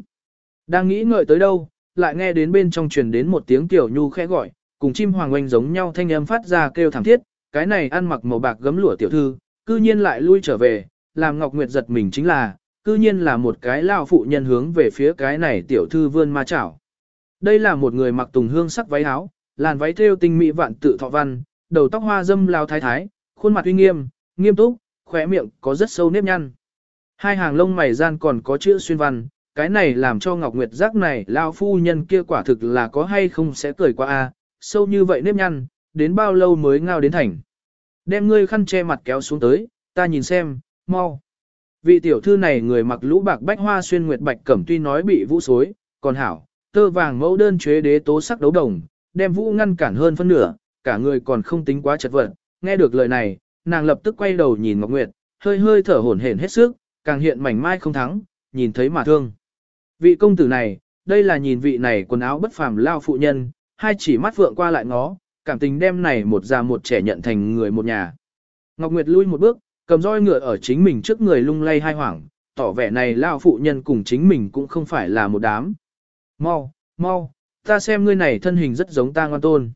Đang nghĩ ngợi tới đâu, lại nghe đến bên trong truyền đến một tiếng tiểu nhu khẽ gọi, cùng chim hoàng oanh giống nhau thanh âm phát ra kêu thảm thiết, cái này ăn mặc màu bạc gấm lụa tiểu thư, cư nhiên lại lui trở về, làm Ngọc Nguyệt giật mình chính là, cư nhiên là một cái lao phụ nhân hướng về phía cái này tiểu thư vươn ma chảo. Đây là một người mặc tùng hương sắc váy áo, làn váy thêu tinh mỹ vạn tự thọ văn, đầu tóc hoa dâm lao thái thái, khuôn mặt uy nghiêm, nghiêm túc, khóe miệng có rất sâu nếp nhăn. Hai hàng lông mày gian còn có chữ xuyên văn, cái này làm cho Ngọc Nguyệt giác này lao phu nhân kia quả thực là có hay không sẽ cười qua a, sâu như vậy nếp nhăn, đến bao lâu mới ngao đến thành. Đem ngươi khăn che mặt kéo xuống tới, ta nhìn xem, mau. Vị tiểu thư này người mặc lũ bạc bách hoa xuyên nguyệt bạch cẩm tuy nói bị vũ xối, còn hảo, tơ vàng mẫu đơn chế đế tố sắc đấu đồng, đem vũ ngăn cản hơn phân nửa, cả người còn không tính quá chật vật. Nghe được lời này, nàng lập tức quay đầu nhìn Ngọc Nguyệt, hơi hơi thở hổn hển hết sức, càng hiện mảnh mai không thắng, nhìn thấy mà thương. Vị công tử này, đây là nhìn vị này quần áo bất phàm lao phụ nhân, hai chỉ mắt vượng qua lại ngó, cảm tình đem này một già một trẻ nhận thành người một nhà. Ngọc Nguyệt lui một bước, cầm roi ngựa ở chính mình trước người lung lay hai hoảng, tỏ vẻ này lao phụ nhân cùng chính mình cũng không phải là một đám. Mau, mau, ta xem ngươi này thân hình rất giống ta ngoan tôn.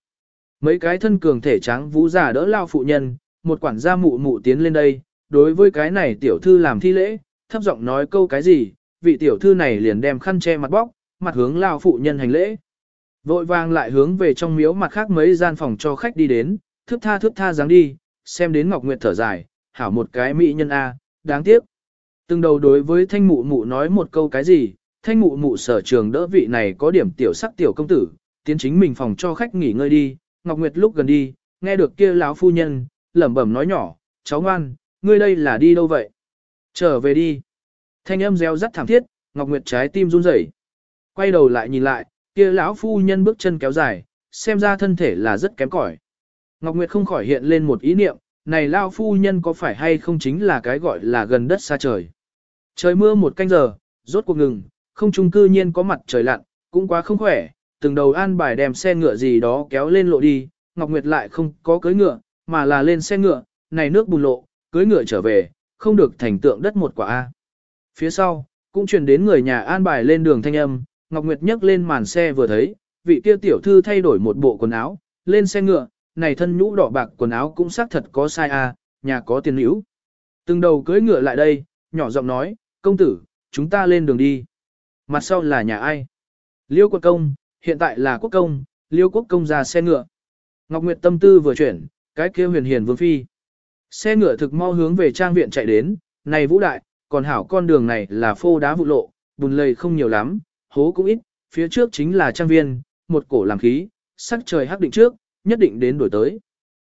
Mấy cái thân cường thể trắng vũ giả đỡ lao phụ nhân, một quản gia mụ mụ tiến lên đây, đối với cái này tiểu thư làm thi lễ, thấp giọng nói câu cái gì, vị tiểu thư này liền đem khăn che mặt bóc, mặt hướng lao phụ nhân hành lễ. Vội vàng lại hướng về trong miếu mặt khác mấy gian phòng cho khách đi đến, thước tha thước tha dáng đi, xem đến Ngọc Nguyệt thở dài, hảo một cái mỹ nhân A, đáng tiếc. Từng đầu đối với thanh mụ mụ nói một câu cái gì, thanh mụ mụ sở trường đỡ vị này có điểm tiểu sắc tiểu công tử, tiến chính mình phòng cho khách nghỉ ngơi đi, Ngọc Nguyệt lúc gần đi, nghe được kia lão phu nhân, lẩm bẩm nói nhỏ, cháu ngoan, ngươi đây là đi đâu vậy? Trở về đi. Thanh âm reo rắt thảm thiết, Ngọc Nguyệt trái tim run rẩy. Quay đầu lại nhìn lại, kia lão phu nhân bước chân kéo dài, xem ra thân thể là rất kém cỏi. Ngọc Nguyệt không khỏi hiện lên một ý niệm, này lao phu nhân có phải hay không chính là cái gọi là gần đất xa trời. Trời mưa một canh giờ, rốt cuộc ngừng, không trung cư nhiên có mặt trời lặn, cũng quá không khỏe, từng đầu an bài đem xe ngựa gì đó kéo lên lộ đi, Ngọc Nguyệt lại không có cưới ngựa, mà là lên xe ngựa, này nước bùn lộ, cưới ngựa trở về, không được thành tượng đất một quả A. Phía sau, cũng truyền đến người nhà an bài lên đường thanh âm, Ngọc Nguyệt nhấc lên màn xe vừa thấy, vị kia tiểu thư thay đổi một bộ quần áo, lên xe ngựa, này thân nhũ đỏ bạc quần áo cũng xác thật có sai a, nhà có tiền hữu. Từng đầu cưỡi ngựa lại đây, nhỏ giọng nói, công tử, chúng ta lên đường đi. Mặt sau là nhà ai? Liêu quốc công, hiện tại là quốc công, liêu quốc công ra xe ngựa. Ngọc Nguyệt tâm tư vừa chuyển, cái kia huyền hiền vương phi. Xe ngựa thực mau hướng về trang viện chạy đến, này vũ đại, còn hảo con đường này là phô đá vụ lộ, bùn lầy không nhiều lắm, hố cũng ít, phía trước chính là trang viên, một cổ làm khí, sắc trời hắc định trước, nhất định đến đổi tới.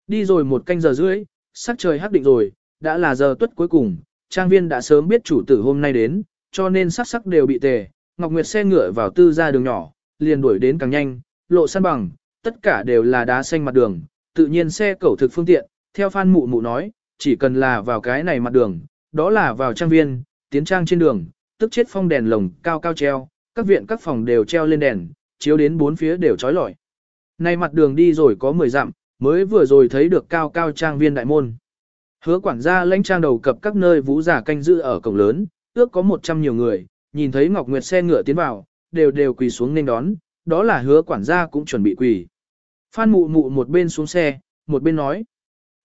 Đi rồi một canh giờ rưỡi, sắc trời hắc định rồi, đã là giờ tuất cuối cùng, trang viên đã sớm biết chủ tử hôm nay đến, cho nên sắc sắc đều bị tề, Ngọc Nguyệt xe ngựa vào tư ra đường nhỏ, liền đuổi đến càng nhanh, lộ săn bằng, tất cả đều là đá xanh mặt đường, tự nhiên xe cẩu thực phương tiện, theo Phan Mụ Mụ nói, chỉ cần là vào cái này mặt đường, đó là vào trang viên, tiến trang trên đường, tức chết phong đèn lồng cao cao treo, các viện các phòng đều treo lên đèn, chiếu đến bốn phía đều trói lọi. Nay mặt đường đi rồi có 10 dặm, mới vừa rồi thấy được cao cao trang viên đại môn. Hứa quản gia lãnh trang đầu cập các nơi vũ giả canh giữ ở cổng lớn, ước có 100 nhiều người, nhìn thấy Ngọc Nguyệt xe ngựa tiến vào, đều đều quỳ xuống nên đón, đó là hứa quản gia cũng chuẩn bị quỳ. Phan mụ mụ một bên xuống xe, một bên nói.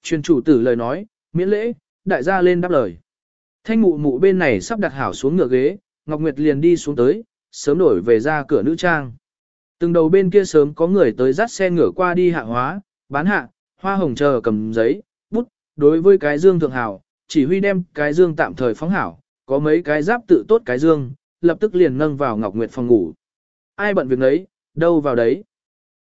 Truyền chủ tử lời nói, miễn lễ, đại gia lên đáp lời. Thanh mụ mụ bên này sắp đặt hảo xuống ngựa ghế, Ngọc Nguyệt liền đi xuống tới, sớm đổi về ra cửa nữ trang. Từng đầu bên kia sớm có người tới dắt xe ngựa qua đi hạ hóa, bán hạ, hoa hồng chờ cầm giấy, bút, đối với cái dương thượng hảo, chỉ huy đem cái dương tạm thời phóng hảo, có mấy cái giáp tự tốt cái dương, lập tức liền nâng vào Ngọc Nguyệt phòng ngủ. Ai bận việc đấy, đâu vào đấy.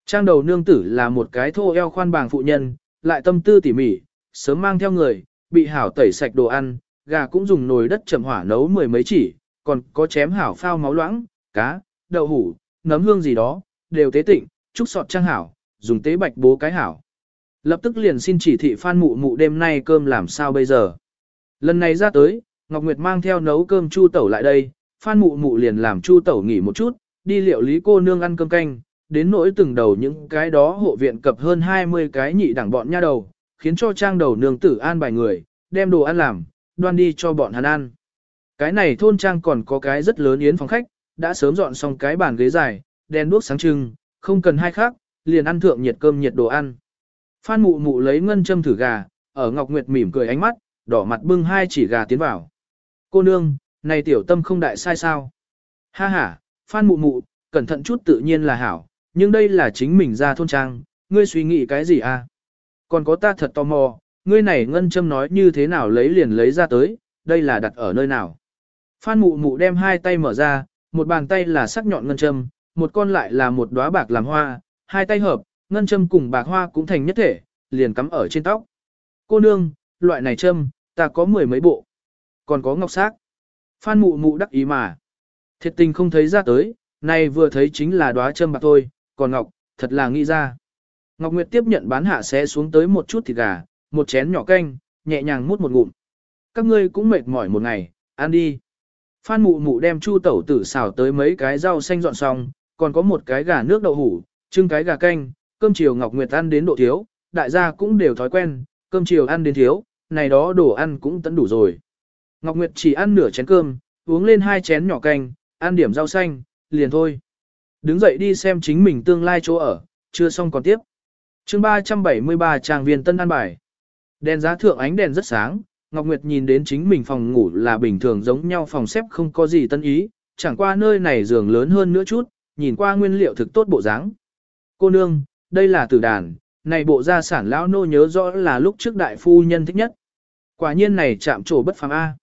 Trang đầu nương tử là một cái thô eo khoan bàng phụ nhân, lại tâm tư tỉ mỉ, sớm mang theo người, bị hảo tẩy sạch đồ ăn, gà cũng dùng nồi đất chậm hỏa nấu mười mấy chỉ, còn có chém hảo phao máu loãng, cá, đậu hủ, nấm hương gì đó, đều tế tịnh, trúc sọt trang hảo, dùng tế bạch bố cái hảo. Lập tức liền xin chỉ thị Phan Mụ Mụ đêm nay cơm làm sao bây giờ. Lần này ra tới, Ngọc Nguyệt mang theo nấu cơm chu tẩu lại đây, Phan Mụ Mụ liền làm chu tẩu nghỉ một chút, đi liệu lý cô nương ăn cơm canh, đến nỗi từng đầu những cái đó hộ viện cập hơn 20 cái nhị đẳng bọn nha đầu, khiến cho trang đầu nương tử an bài người, đem đồ ăn làm, đoan đi cho bọn hắn ăn. Cái này thôn trang còn có cái rất lớn yến phòng khách, đã sớm dọn xong cái bàn ghế dài, đèn đuốc sáng trưng, không cần hai khác, liền ăn thượng nhiệt cơm nhiệt đồ ăn. Phan mụ mụ lấy ngân châm thử gà, ở Ngọc Nguyệt mỉm cười ánh mắt, đỏ mặt bưng hai chỉ gà tiến vào. Cô nương, này tiểu tâm không đại sai sao. Ha ha, Phan mụ mụ, cẩn thận chút tự nhiên là hảo, nhưng đây là chính mình ra thôn trang, ngươi suy nghĩ cái gì à? Còn có ta thật tò mò, ngươi này ngân châm nói như thế nào lấy liền lấy ra tới, đây là đặt ở nơi nào? Phan mụ mụ đem hai tay mở ra, một bàn tay là sắc nhọn ngân châm, một con lại là một đóa bạc làm hoa, hai tay hợp, ngân châm cùng bạc hoa cũng thành nhất thể, liền cắm ở trên tóc. Cô nương, loại này châm, ta có mười mấy bộ. Còn có ngọc sắc. Phan mụ mụ đắc ý mà. Thiệt tình không thấy ra tới, nay vừa thấy chính là đóa châm bạc thôi, còn ngọc, thật là nghĩ ra. Ngọc Nguyệt tiếp nhận bán hạ sẽ xuống tới một chút thịt gà, một chén nhỏ canh, nhẹ nhàng mút một ngụm. Các ngươi cũng mệt mỏi một ngày, ăn đi. Phan mụ mụ đem chu tẩu tử xào tới mấy cái rau xanh dọn xong, còn có một cái gà nước đậu hủ, trưng cái gà canh, cơm chiều Ngọc Nguyệt ăn đến độ thiếu, đại gia cũng đều thói quen, cơm chiều ăn đến thiếu, này đó đồ ăn cũng tận đủ rồi. Ngọc Nguyệt chỉ ăn nửa chén cơm, uống lên hai chén nhỏ canh, ăn điểm rau xanh, liền thôi. Đứng dậy đi xem chính mình tương lai chỗ ở, chưa xong còn tiếp. chương 373 tràng viên tân an bài. Đèn giá thượng ánh đèn rất sáng, Ngọc Nguyệt nhìn đến chính mình phòng ngủ là bình thường giống nhau phòng xếp không có gì tân ý, chẳng qua nơi này giường lớn hơn nữa chút, nhìn qua nguyên liệu thực tốt bộ dáng. Cô nương, đây là tử đàn, này bộ gia sản lão nô nhớ rõ là lúc trước đại phu nhân thích nhất. Quả nhiên này chạm trổ bất phàm A.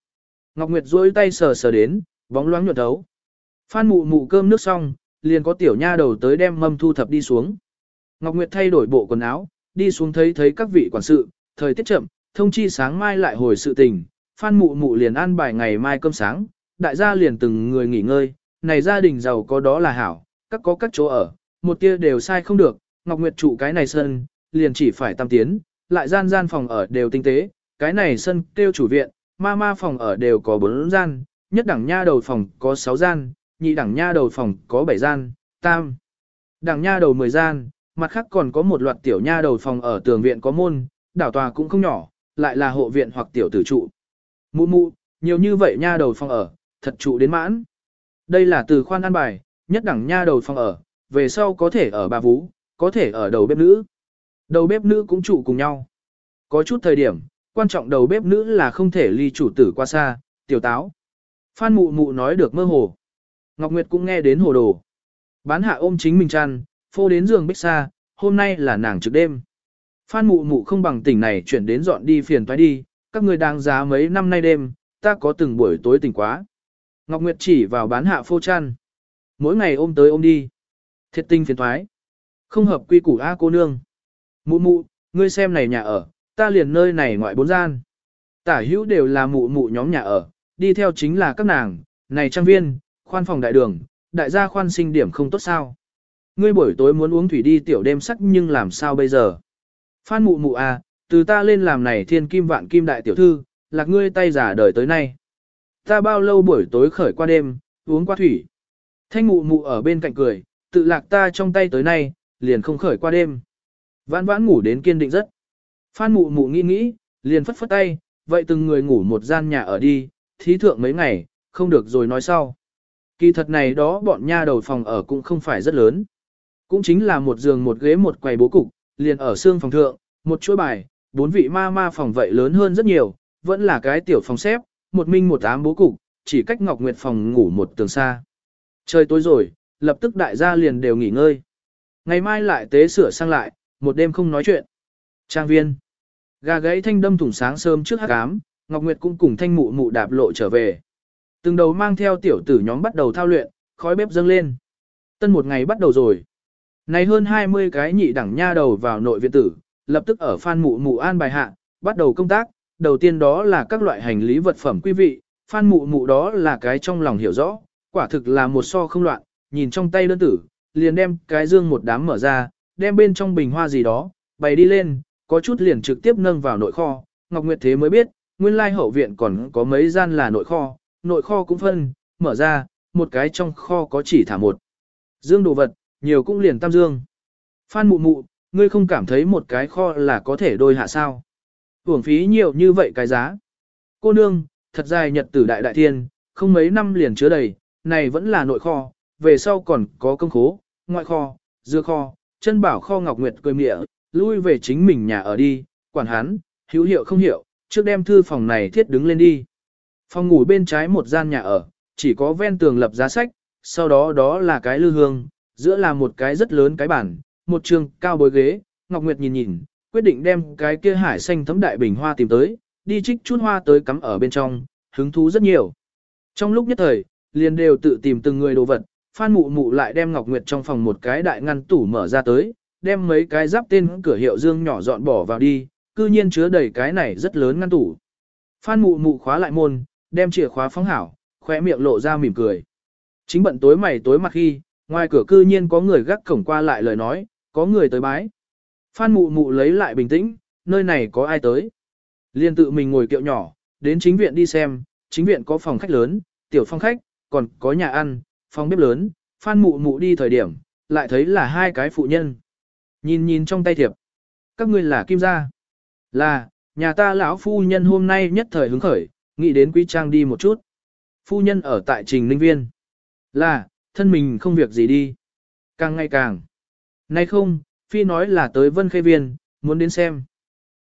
Ngọc Nguyệt duỗi tay sờ sờ đến, bóng loáng nhuận thấu. Phan mụ mụ cơm nước xong, liền có tiểu nha đầu tới đem mâm thu thập đi xuống. Ngọc Nguyệt thay đổi bộ quần áo, đi xuống thấy thấy các vị quản sự, thời tiết chậm, thông chi sáng mai lại hồi sự tình, Phan mụ mụ liền ăn bài ngày mai cơm sáng, đại gia liền từng người nghỉ ngơi, này gia đình giàu có đó là hảo, các có các chỗ ở, một tia đều sai không được, Ngọc Nguyệt trụ cái này sân, liền chỉ phải tam tiến, lại gian gian phòng ở đều tinh tế, cái này sân kêu chủ viện, ma ma phòng ở đều có bốn gian, nhất đẳng nha đầu phòng có sáu gian, nhị đẳng nha đầu phòng có bảy gian, tam. Đẳng nha đầu mười gian, mặt khác còn có một loạt tiểu nha đầu phòng ở tường viện có môn, đảo tòa cũng không nhỏ, lại là hộ viện hoặc tiểu tử trụ. Mụ mụ, nhiều như vậy nha đầu phòng ở, thật trụ đến mãn. Đây là từ khoan ăn bài, nhất đẳng nha đầu phòng ở, về sau có thể ở bà vú, có thể ở đầu bếp nữ. Đầu bếp nữ cũng trụ cùng nhau. Có chút thời điểm, quan trọng đầu bếp nữ là không thể ly chủ tử qua xa, tiểu táo. Phan mụ mụ nói được mơ hồ. Ngọc Nguyệt cũng nghe đến hồ đồ. Bán hạ ôm chính mình chăn, phô đến giường bích xa, hôm nay là nàng trực đêm. Phan mụ mụ không bằng tỉnh này chuyển đến dọn đi phiền toái đi, các người đang giá mấy năm nay đêm, ta có từng buổi tối tỉnh quá. Ngọc Nguyệt chỉ vào bán hạ phô chăn. Mỗi ngày ôm tới ôm đi. Thiệt tinh phiền thoái. Không hợp quy củ A cô nương. Mụ mụ, ngươi xem này nhà ở, ta liền nơi này ngoại bốn gian. Tả hữu đều là mụ mụ nhóm nhà ở, đi theo chính là các nàng, này trang viên, khoan phòng đại đường, đại gia khoan sinh điểm không tốt sao. Ngươi buổi tối muốn uống thủy đi tiểu đêm sắc nhưng làm sao bây giờ? Phan mụ mụ à, từ ta lên làm này thiên kim vạn kim đại tiểu thư, lạc ngươi tay giả đời tới nay. Ta bao lâu buổi tối khởi qua đêm, uống qua thủy. Thanh mụ mụ ở bên cạnh cười, tự lạc ta trong tay tới nay, liền không khởi qua đêm. Vãn vãn ngủ đến kiên định rất. Phan mụ mụ nghĩ nghĩ, liền phất phất tay, vậy từng người ngủ một gian nhà ở đi, thí thượng mấy ngày, không được rồi nói sau. Kỳ thật này đó bọn nha đầu phòng ở cũng không phải rất lớn. Cũng chính là một giường một ghế một quầy bố cục, liền ở xương phòng thượng, một chuỗi bài, bốn vị ma ma phòng vậy lớn hơn rất nhiều, vẫn là cái tiểu phòng xếp, một minh một ám bố cục, chỉ cách Ngọc Nguyệt phòng ngủ một tường xa. Trời tối rồi, lập tức đại gia liền đều nghỉ ngơi. Ngày mai lại tế sửa sang lại, một đêm không nói chuyện. Trang viên. Gà gáy thanh đâm thủng sáng sớm trước hắc ám, Ngọc Nguyệt cũng cùng thanh mụ mụ đạp lộ trở về. Từng đầu mang theo tiểu tử nhóm bắt đầu thao luyện, khói bếp dâng lên. Tân một ngày bắt đầu rồi. Này hơn 20 cái nhị đẳng nha đầu vào nội viện tử, lập tức ở phan mụ mụ an bài hạ, bắt đầu công tác. Đầu tiên đó là các loại hành lý vật phẩm quý vị, phan mụ mụ đó là cái trong lòng hiểu rõ, quả thực là một so không loạn, nhìn trong tay đơn tử, liền đem cái dương một đám mở ra, đem bên trong bình hoa gì đó, bày đi lên, có chút liền trực tiếp nâng vào nội kho, Ngọc Nguyệt Thế mới biết, nguyên lai hậu viện còn có mấy gian là nội kho, nội kho cũng phân, mở ra, một cái trong kho có chỉ thả một. Dương đồ vật, nhiều cũng liền tam dương. Phan mụ mụ, ngươi không cảm thấy một cái kho là có thể đôi hạ sao. Hưởng phí nhiều như vậy cái giá. Cô nương, thật dài nhật tử đại đại thiên, không mấy năm liền chứa đầy, này vẫn là nội kho, về sau còn có công khố, ngoại kho, dưa kho, chân bảo kho ngọc nguyệt cười mịa, lui về chính mình nhà ở đi, quản hắn, hữu hiệu không hiệu, trước đem thư phòng này thiết đứng lên đi. Phòng ngủ bên trái một gian nhà ở, chỉ có ven tường lập giá sách, sau đó đó là cái lư hương, giữa là một cái rất lớn cái bản, một trường cao bối ghế, Ngọc Nguyệt nhìn nhìn, quyết định đem cái kia hải xanh thấm đại bình hoa tìm tới, đi trích chút hoa tới cắm ở bên trong, hứng thú rất nhiều. Trong lúc nhất thời, liền đều tự tìm từng người đồ vật, Phan Mụ Mụ lại đem Ngọc Nguyệt trong phòng một cái đại ngăn tủ mở ra tới, đem mấy cái giáp tên cửa hiệu dương nhỏ dọn bỏ vào đi, cư nhiên chứa đầy cái này rất lớn ngăn tủ. Phan Mụ Mụ khóa lại môn, đem chìa khóa phóng hảo, khóe miệng lộ ra mỉm cười. Chính bận tối mày tối mặt khi, ngoài cửa cư nhiên có người gác cổng qua lại lời nói, có người tới bái. Phan Mụ Mụ lấy lại bình tĩnh, nơi này có ai tới. Liên tự mình ngồi kiệu nhỏ, đến chính viện đi xem, chính viện có phòng khách lớn, tiểu phòng khách, còn có nhà ăn, phòng bếp lớn, Phan Mụ Mụ đi thời điểm, lại thấy là hai cái phụ nhân. Nhìn nhìn trong tay thiệp, các ngươi là kim gia. Là, nhà ta lão phu nhân hôm nay nhất thời hứng khởi, nghĩ đến quý trang đi một chút. Phu nhân ở tại trình ninh viên. Là, thân mình không việc gì đi. Càng ngày càng. Nay không, phi nói là tới vân khê viên, muốn đến xem.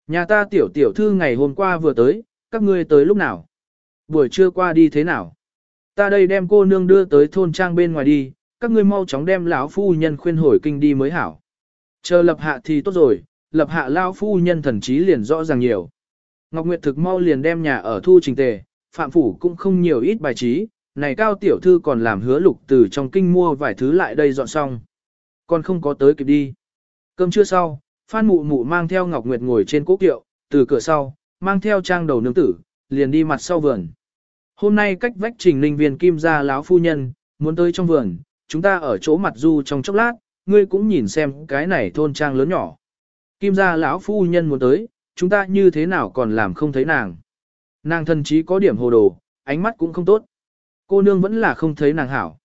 Nhà ta tiểu tiểu thư ngày hôm qua vừa tới, các ngươi tới lúc nào? Buổi trưa qua đi thế nào? Ta đây đem cô nương đưa tới thôn trang bên ngoài đi, các ngươi mau chóng đem lão phu nhân khuyên hồi kinh đi mới hảo. Chờ lập hạ thì tốt rồi, lập hạ lão phu nhân thần trí liền rõ ràng nhiều. Ngọc Nguyệt thực mau liền đem nhà ở thu trình tề, phạm phủ cũng không nhiều ít bài trí, này cao tiểu thư còn làm hứa lục từ trong kinh mua vài thứ lại đây dọn xong. Còn không có tới kịp đi. Cơm trưa sau, Phan Mụ Mụ mang theo Ngọc Nguyệt ngồi trên cố kiệu, từ cửa sau, mang theo trang đầu nương tử, liền đi mặt sau vườn. Hôm nay cách vách trình ninh viên kim gia lão phu nhân, muốn tới trong vườn, chúng ta ở chỗ mặt du trong chốc lát, ngươi cũng nhìn xem cái này thôn trang lớn nhỏ. Kim gia lão phu nhân muốn tới, chúng ta như thế nào còn làm không thấy nàng. Nàng thân chí có điểm hồ đồ, ánh mắt cũng không tốt. Cô nương vẫn là không thấy nàng hảo.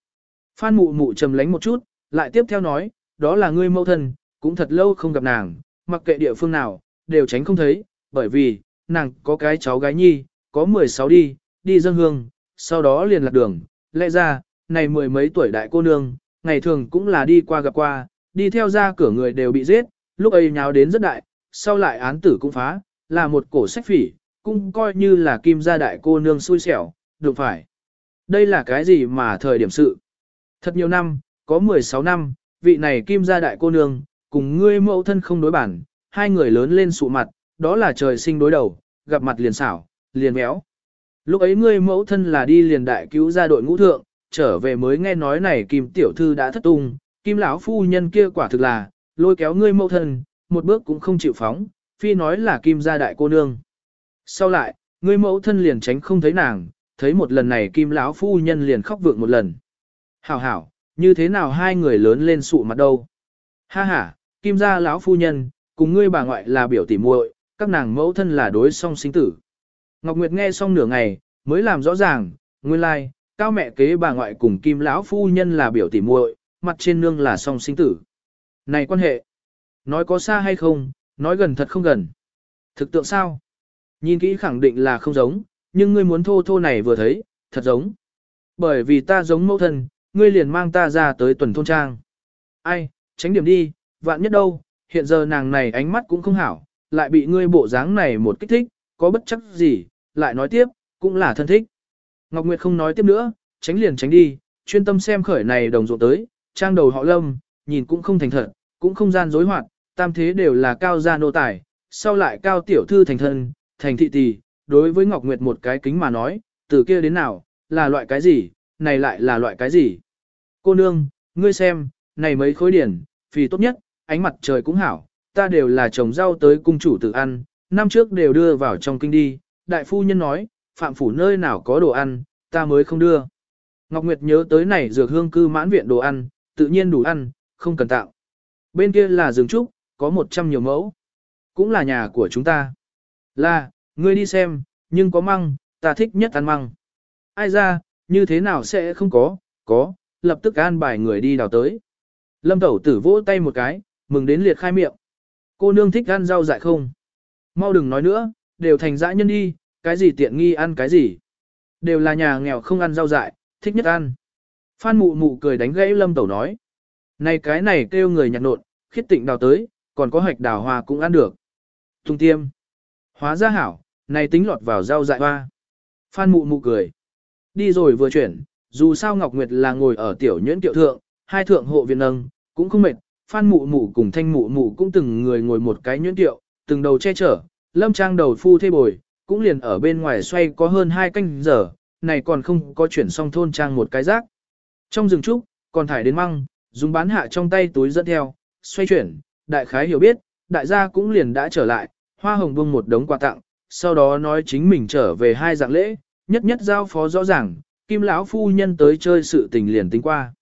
Phan mụ mụ trầm lánh một chút, lại tiếp theo nói, đó là ngươi mẫu thân, cũng thật lâu không gặp nàng, mặc kệ địa phương nào, đều tránh không thấy, bởi vì, nàng có cái cháu gái nhi, có 16 đi, đi dân hương, sau đó liền lạc đường, lẽ ra, này mười mấy tuổi đại cô nương, ngày thường cũng là đi qua gặp qua, đi theo ra cửa người đều bị giết, lúc ấy nháo đến rất đại, sau lại án tử cũng phá, là một cổ sách phỉ, cũng coi như là kim gia đại cô nương xui xẻo, được phải. Đây là cái gì mà thời điểm sự? Thật nhiều năm, có 16 năm, vị này kim gia đại cô nương, cùng ngươi mẫu thân không đối bản, hai người lớn lên sụ mặt, đó là trời sinh đối đầu, gặp mặt liền xảo, liền méo. Lúc ấy ngươi mẫu thân là đi liền đại cứu ra đội ngũ thượng, trở về mới nghe nói này kim tiểu thư đã thất tung, kim lão phu nhân kia quả thực là, lôi kéo ngươi mẫu thân, một bước cũng không chịu phóng, phi nói là kim gia đại cô nương. Sau lại, ngươi mẫu thân liền tránh không thấy nàng, thấy một lần này kim lão phu nhân liền khóc vượng một lần. Hảo hảo, như thế nào hai người lớn lên sụ mặt đâu? Ha ha, kim gia lão phu nhân, cùng ngươi bà ngoại là biểu tỉ muội, các nàng mẫu thân là đối song sinh tử. Ngọc Nguyệt nghe xong nửa ngày, mới làm rõ ràng, nguyên lai, like, cao mẹ kế bà ngoại cùng kim lão phu nhân là biểu tỉ muội, mặt trên nương là song sinh tử. Này quan hệ, nói có xa hay không, nói gần thật không gần. Thực tượng sao? Nhìn kỹ khẳng định là không giống, nhưng ngươi muốn thô thô này vừa thấy, thật giống. Bởi vì ta giống mẫu thân, ngươi liền mang ta ra tới tuần thôn trang. Ai, tránh điểm đi, vạn nhất đâu, hiện giờ nàng này ánh mắt cũng không hảo, lại bị ngươi bộ dáng này một kích thích, có bất chấp gì, lại nói tiếp, cũng là thân thích. Ngọc Nguyệt không nói tiếp nữa, tránh liền tránh đi, chuyên tâm xem khởi này đồng ruộng tới, trang đầu họ lâm, nhìn cũng không thành thật, cũng không gian dối hoạt, tam thế đều là cao gia nô tài, sau lại cao tiểu thư thành thân, thành thị tỷ, đối với Ngọc Nguyệt một cái kính mà nói, từ kia đến nào, là loại cái gì, này lại là loại cái gì. Cô nương, ngươi xem, này mấy khối điển, phì tốt nhất, ánh mặt trời cũng hảo, ta đều là trồng rau tới cung chủ tự ăn, năm trước đều đưa vào trong kinh đi, đại phu nhân nói, phạm phủ nơi nào có đồ ăn, ta mới không đưa. Ngọc Nguyệt nhớ tới này dược hương cư mãn viện đồ ăn, tự nhiên đủ ăn, không cần tạo. Bên kia là rừng trúc, có 100 nhiều mẫu. Cũng là nhà của chúng ta. Là, ngươi đi xem, nhưng có măng, ta thích nhất ăn măng. Ai ra, như thế nào sẽ không có, có, lập tức an bài người đi đào tới. Lâm tẩu tử vỗ tay một cái, mừng đến liệt khai miệng. Cô nương thích ăn rau dại không? Mau đừng nói nữa, đều thành dã nhân đi, cái gì tiện nghi ăn cái gì. Đều là nhà nghèo không ăn rau dại, thích nhất ăn. Phan mụ mụ cười đánh gãy lâm tẩu nói. Này cái này kêu người nhặt nộn, khiết tịnh đào tới, còn có hạch đào hoa cũng ăn được. Thùng tiêm. Hóa ra hảo, này tính lọt vào rau dại hoa. Phan mụ mụ cười. Đi rồi vừa chuyển, dù sao Ngọc Nguyệt là ngồi ở tiểu nhuyễn tiểu thượng, hai thượng hộ viện nâng, cũng không mệt. Phan mụ mụ cùng thanh mụ mụ cũng từng người ngồi một cái nhuyễn tiệu, từng đầu che chở, lâm trang đầu phu thê bồi, cũng liền ở bên ngoài xoay có hơn hai canh giờ, này còn không có chuyển xong thôn trang một cái rác. Trong rừng trúc, còn thải đến măng, dùng bán hạ trong tay túi dẫn theo, xoay chuyển, đại khái hiểu biết, đại gia cũng liền đã trở lại, hoa hồng buông một đống quà tặng, sau đó nói chính mình trở về hai dạng lễ, nhất nhất giao phó rõ ràng, kim lão phu nhân tới chơi sự tình liền tính qua.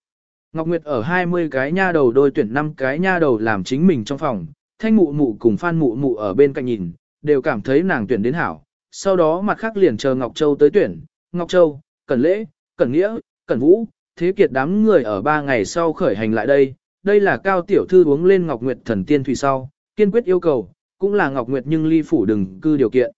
Ngọc Nguyệt ở 20 cái nha đầu đôi tuyển 5 cái nha đầu làm chính mình trong phòng, thanh mụ mụ cùng phan mụ mụ ở bên cạnh nhìn, đều cảm thấy nàng tuyển đến hảo. Sau đó mặt khác liền chờ Ngọc Châu tới tuyển, Ngọc Châu, Cẩn Lễ, Cẩn Nghĩa, Cẩn Vũ, thế kiệt đám người ở 3 ngày sau khởi hành lại đây. Đây là cao tiểu thư uống lên Ngọc Nguyệt thần tiên thủy sau, kiên quyết yêu cầu, cũng là Ngọc Nguyệt nhưng ly phủ đừng cư điều kiện.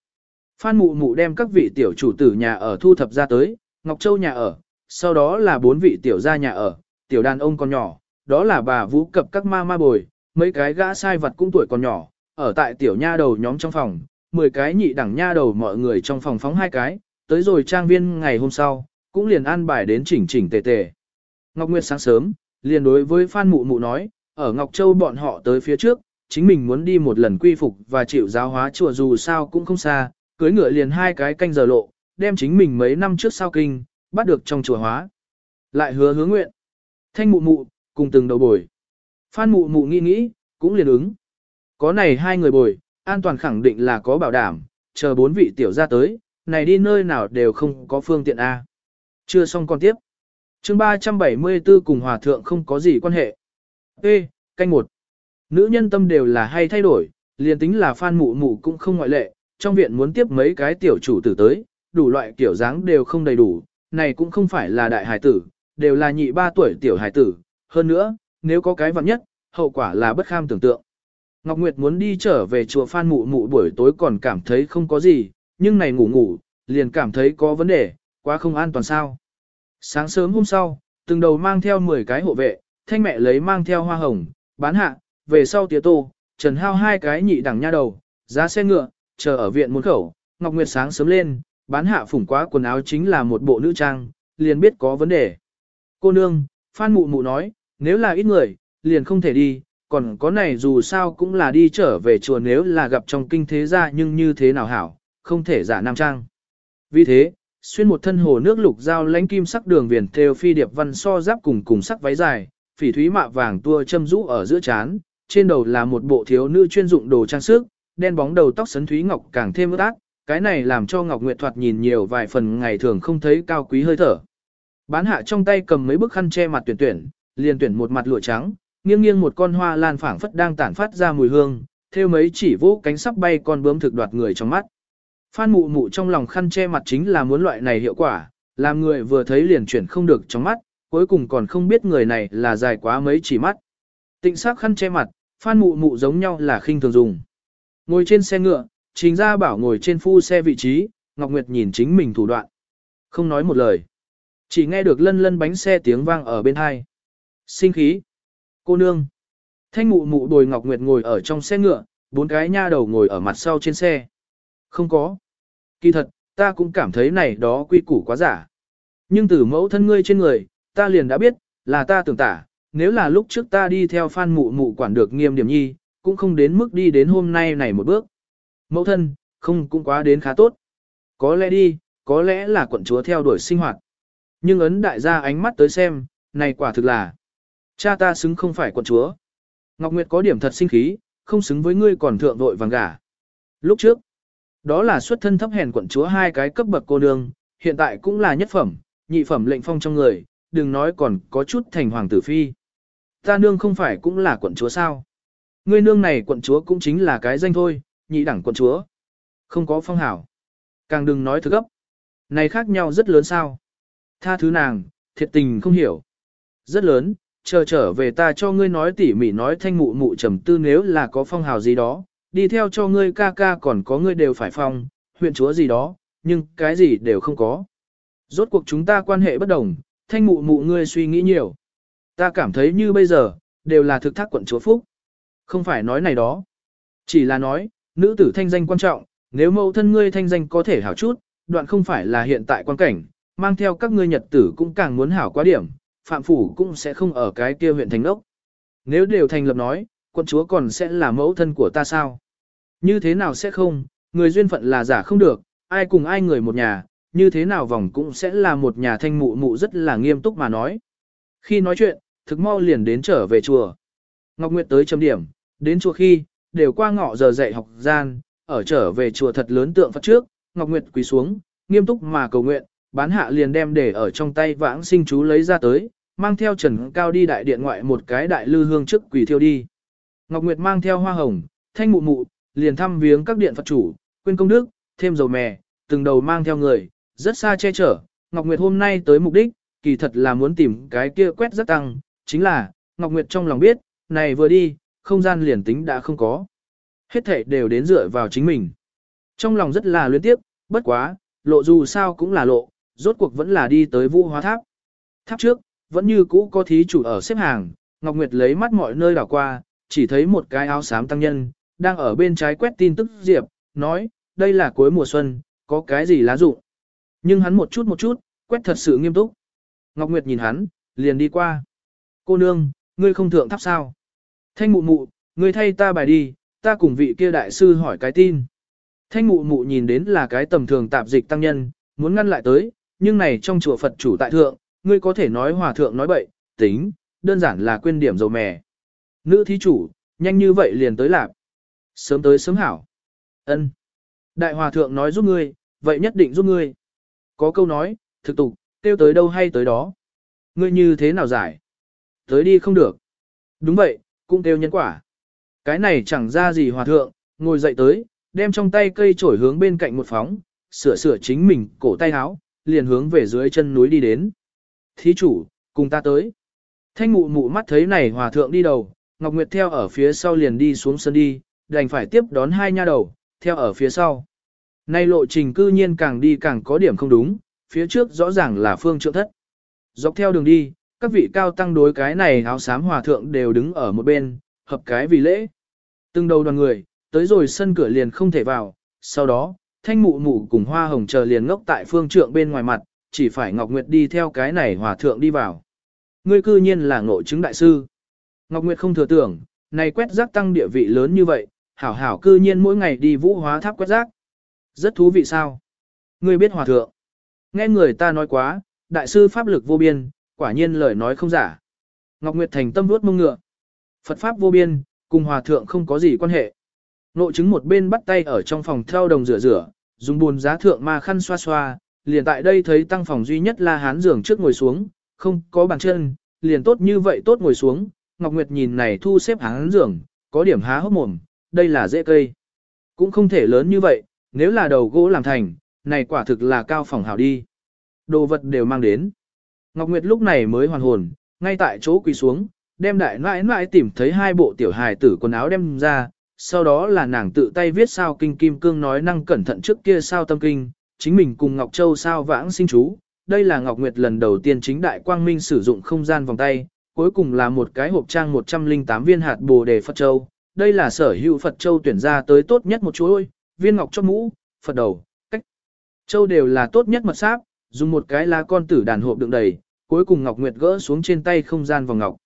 Phan mụ mụ đem các vị tiểu chủ tử nhà ở thu thập ra tới, Ngọc Châu nhà ở, sau đó là bốn vị tiểu gia nhà ở, tiểu đàn ông còn nhỏ, đó là bà vũ cập các ma ma bồi, mấy cái gã sai vật cũng tuổi còn nhỏ, ở tại tiểu nha đầu nhóm trong phòng, 10 cái nhị đẳng nha đầu mọi người trong phòng phóng hai cái, tới rồi trang viên ngày hôm sau, cũng liền an bài đến chỉnh chỉnh tề tề. Ngọc Nguyệt sáng sớm, liền đối với Phan Mụ Mụ nói, ở Ngọc Châu bọn họ tới phía trước, chính mình muốn đi một lần quy phục và chịu giáo hóa chùa dù sao cũng không xa, cưới ngựa liền hai cái canh giờ lộ, đem chính mình mấy năm trước sau kinh, bắt được trong chùa hóa. Lại hứa hứa nguyện. Thanh mụ mụ, cùng từng đầu bồi. Phan mụ mụ nghĩ nghĩ, cũng liền ứng. Có này hai người bồi, an toàn khẳng định là có bảo đảm, chờ bốn vị tiểu ra tới, này đi nơi nào đều không có phương tiện A. Chưa xong còn tiếp. chương 374 cùng hòa thượng không có gì quan hệ. Ê, canh một. Nữ nhân tâm đều là hay thay đổi, liền tính là phan mụ mụ cũng không ngoại lệ, trong viện muốn tiếp mấy cái tiểu chủ tử tới, đủ loại kiểu dáng đều không đầy đủ, này cũng không phải là đại hải tử, đều là nhị ba tuổi tiểu hải tử, hơn nữa, nếu có cái vặn nhất, hậu quả là bất kham tưởng tượng. Ngọc Nguyệt muốn đi trở về chùa Phan Mụ Mụ buổi tối còn cảm thấy không có gì, nhưng này ngủ ngủ, liền cảm thấy có vấn đề, quá không an toàn sao. Sáng sớm hôm sau, từng đầu mang theo 10 cái hộ vệ, thanh mẹ lấy mang theo hoa hồng, bán hạ, về sau tía tô, trần hao hai cái nhị đẳng nha đầu, giá xe ngựa, chờ ở viện môn khẩu, Ngọc Nguyệt sáng sớm lên, bán hạ phủng quá quần áo chính là một bộ nữ trang, liền biết có vấn đề. Cô nương, Phan Mụ Mụ nói, nếu là ít người, liền không thể đi, còn có này dù sao cũng là đi trở về chùa nếu là gặp trong kinh thế gia nhưng như thế nào hảo, không thể giả nam trang. Vì thế, xuyên một thân hồ nước lục dao lãnh kim sắc đường viền theo phi điệp văn so giáp cùng cùng sắc váy dài, phỉ thúy mạ vàng tua châm rũ ở giữa chán, trên đầu là một bộ thiếu nữ chuyên dụng đồ trang sức, đen bóng đầu tóc sấn thúy ngọc càng thêm ướt át, cái này làm cho Ngọc Nguyệt thoạt nhìn nhiều vài phần ngày thường không thấy cao quý hơi thở. Bán hạ trong tay cầm mấy bức khăn che mặt tuyển tuyển, liền tuyển một mặt lụa trắng, nghiêng nghiêng một con hoa lan phảng phất đang tản phát ra mùi hương, theo mấy chỉ vỗ cánh sắp bay con bướm thực đoạt người trong mắt. Phan mụ mụ trong lòng khăn che mặt chính là muốn loại này hiệu quả, làm người vừa thấy liền chuyển không được trong mắt, cuối cùng còn không biết người này là dài quá mấy chỉ mắt. Tịnh sắc khăn che mặt, phan mụ mụ giống nhau là khinh thường dùng. Ngồi trên xe ngựa, chính ra bảo ngồi trên phu xe vị trí, Ngọc Nguyệt nhìn chính mình thủ đoạn. Không nói một lời. Chỉ nghe được lân lân bánh xe tiếng vang ở bên hai. Sinh khí. Cô nương. Thanh mụ mụ đồi Ngọc Nguyệt ngồi ở trong xe ngựa, bốn cái nha đầu ngồi ở mặt sau trên xe. Không có. Kỳ thật, ta cũng cảm thấy này đó quy củ quá giả. Nhưng từ mẫu thân ngươi trên người, ta liền đã biết, là ta tưởng tả, nếu là lúc trước ta đi theo phan mụ mụ quản được nghiêm điểm nhi, cũng không đến mức đi đến hôm nay này một bước. Mẫu thân, không cũng quá đến khá tốt. Có lẽ đi, có lẽ là quận chúa theo đuổi sinh hoạt. Nhưng ấn đại gia ánh mắt tới xem, này quả thực là Cha ta xứng không phải quận chúa. Ngọc Nguyệt có điểm thật sinh khí, không xứng với ngươi còn thượng vội vàng gả. Lúc trước, đó là xuất thân thấp hèn quận chúa hai cái cấp bậc cô nương, hiện tại cũng là nhất phẩm, nhị phẩm lệnh phong trong người, đừng nói còn có chút thành hoàng tử phi. Ta nương không phải cũng là quận chúa sao? Ngươi nương này quận chúa cũng chính là cái danh thôi, nhị đẳng quận chúa. Không có phong hảo. Càng đừng nói thực gấp. Này khác nhau rất lớn sao? Tha thứ nàng, thiệt tình không hiểu. Rất lớn, chờ trở về ta cho ngươi nói tỉ mỉ nói thanh mụ mụ trầm tư nếu là có phong hào gì đó, đi theo cho ngươi ca ca còn có ngươi đều phải phong, huyện chúa gì đó, nhưng cái gì đều không có. Rốt cuộc chúng ta quan hệ bất đồng, thanh mụ mụ ngươi suy nghĩ nhiều. Ta cảm thấy như bây giờ, đều là thực thác quận chúa Phúc. Không phải nói này đó. Chỉ là nói, nữ tử thanh danh quan trọng, nếu mẫu thân ngươi thanh danh có thể hảo chút, đoạn không phải là hiện tại quan cảnh, mang theo các ngươi nhật tử cũng càng muốn hảo quá điểm, phạm phủ cũng sẽ không ở cái kia huyện thành đốc. Nếu đều thành lập nói, quân chúa còn sẽ là mẫu thân của ta sao? Như thế nào sẽ không, người duyên phận là giả không được, ai cùng ai người một nhà, như thế nào vòng cũng sẽ là một nhà thanh mụ mụ rất là nghiêm túc mà nói. Khi nói chuyện, thực mau liền đến trở về chùa. Ngọc Nguyệt tới chấm điểm, đến chùa khi, đều qua ngọ giờ dạy học gian, ở trở về chùa thật lớn tượng Phật trước, Ngọc Nguyệt quỳ xuống, nghiêm túc mà cầu nguyện, bán hạ liền đem để ở trong tay vãng sinh chú lấy ra tới, mang theo trần cao đi đại điện ngoại một cái đại lư hương trước quỷ thiêu đi. Ngọc Nguyệt mang theo hoa hồng, thanh mụ mụ, liền thăm viếng các điện Phật chủ, quên công đức, thêm dầu mè, từng đầu mang theo người, rất xa che chở. Ngọc Nguyệt hôm nay tới mục đích, kỳ thật là muốn tìm cái kia quét rất tăng, chính là, Ngọc Nguyệt trong lòng biết, này vừa đi, không gian liền tính đã không có. Hết thảy đều đến dựa vào chính mình. Trong lòng rất là luyến tiếp, bất quá, lộ dù sao cũng là lộ, rốt cuộc vẫn là đi tới vũ hóa tháp. Tháp trước, vẫn như cũ có thí chủ ở xếp hàng, Ngọc Nguyệt lấy mắt mọi nơi đảo qua, chỉ thấy một cái áo xám tăng nhân, đang ở bên trái quét tin tức diệp, nói, đây là cuối mùa xuân, có cái gì lá dụng. Nhưng hắn một chút một chút, quét thật sự nghiêm túc. Ngọc Nguyệt nhìn hắn, liền đi qua. Cô nương, ngươi không thượng tháp sao? Thanh mụ mụ, ngươi thay ta bài đi, ta cùng vị kia đại sư hỏi cái tin. Thanh mụ mụ nhìn đến là cái tầm thường tạp dịch tăng nhân, muốn ngăn lại tới, nhưng này trong chùa Phật chủ tại thượng, ngươi có thể nói hòa thượng nói bậy, tính, đơn giản là quên điểm dầu mè. Nữ thí chủ, nhanh như vậy liền tới lạp. Sớm tới sớm hảo. ân Đại hòa thượng nói giúp ngươi, vậy nhất định giúp ngươi. Có câu nói, thực tục, tiêu tới đâu hay tới đó. Ngươi như thế nào giải? Tới đi không được. Đúng vậy, cũng tiêu nhân quả. Cái này chẳng ra gì hòa thượng, ngồi dậy tới, đem trong tay cây chổi hướng bên cạnh một phóng, sửa sửa chính mình, cổ tay áo, liền hướng về dưới chân núi đi đến. Thí chủ, cùng ta tới. Thanh mụ mụ mắt thấy này hòa thượng đi đầu, Ngọc Nguyệt theo ở phía sau liền đi xuống sân đi, đành phải tiếp đón hai nha đầu, theo ở phía sau. Nay lộ trình cư nhiên càng đi càng có điểm không đúng, phía trước rõ ràng là phương trượng thất. Dọc theo đường đi, các vị cao tăng đối cái này áo xám hòa thượng đều đứng ở một bên, hợp cái vì lễ. Từng đầu đoàn người, tới rồi sân cửa liền không thể vào, sau đó, thanh mụ mụ cùng hoa hồng chờ liền ngốc tại phương trượng bên ngoài mặt, chỉ phải Ngọc Nguyệt đi theo cái này hòa thượng đi vào. Ngươi cư nhiên là ngộ chứng đại sư. Ngọc Nguyệt không thừa tưởng, này quét rác tăng địa vị lớn như vậy, hảo hảo cư nhiên mỗi ngày đi vũ hóa tháp quét rác. Rất thú vị sao? Ngươi biết hòa thượng. Nghe người ta nói quá, đại sư pháp lực vô biên, quả nhiên lời nói không giả. Ngọc Nguyệt thành tâm vuốt mông ngựa. Phật pháp vô biên, cùng hòa thượng không có gì quan hệ. Nội chứng một bên bắt tay ở trong phòng theo đồng rửa rửa, dùng buồn giá thượng ma khăn xoa xoa, liền tại đây thấy tăng phòng duy nhất là hán giường trước ngồi xuống, không có bàn chân, liền tốt như vậy tốt ngồi xuống, Ngọc Nguyệt nhìn này thu xếp hán giường, có điểm há hốc mồm, đây là dễ cây. Cũng không thể lớn như vậy, nếu là đầu gỗ làm thành, này quả thực là cao phòng hảo đi. Đồ vật đều mang đến. Ngọc Nguyệt lúc này mới hoàn hồn, ngay tại chỗ quỳ xuống, đem đại nãi nãi tìm thấy hai bộ tiểu hài tử quần áo đem ra, sau đó là nàng tự tay viết sao kinh kim cương nói năng cẩn thận trước kia sao tâm kinh, chính mình cùng Ngọc Châu sao vãng sinh chú. Đây là Ngọc Nguyệt lần đầu tiên chính đại quang minh sử dụng không gian vòng tay, cuối cùng là một cái hộp trang 108 viên hạt bồ đề Phật Châu. Đây là sở hữu Phật Châu tuyển ra tới tốt nhất một chuỗi, viên ngọc cho mũ, Phật đầu, cách. Châu đều là tốt nhất mật sáp, dùng một cái lá con tử đàn hộp đựng đầy, cuối cùng Ngọc Nguyệt gỡ xuống trên tay không gian vòng ngọc.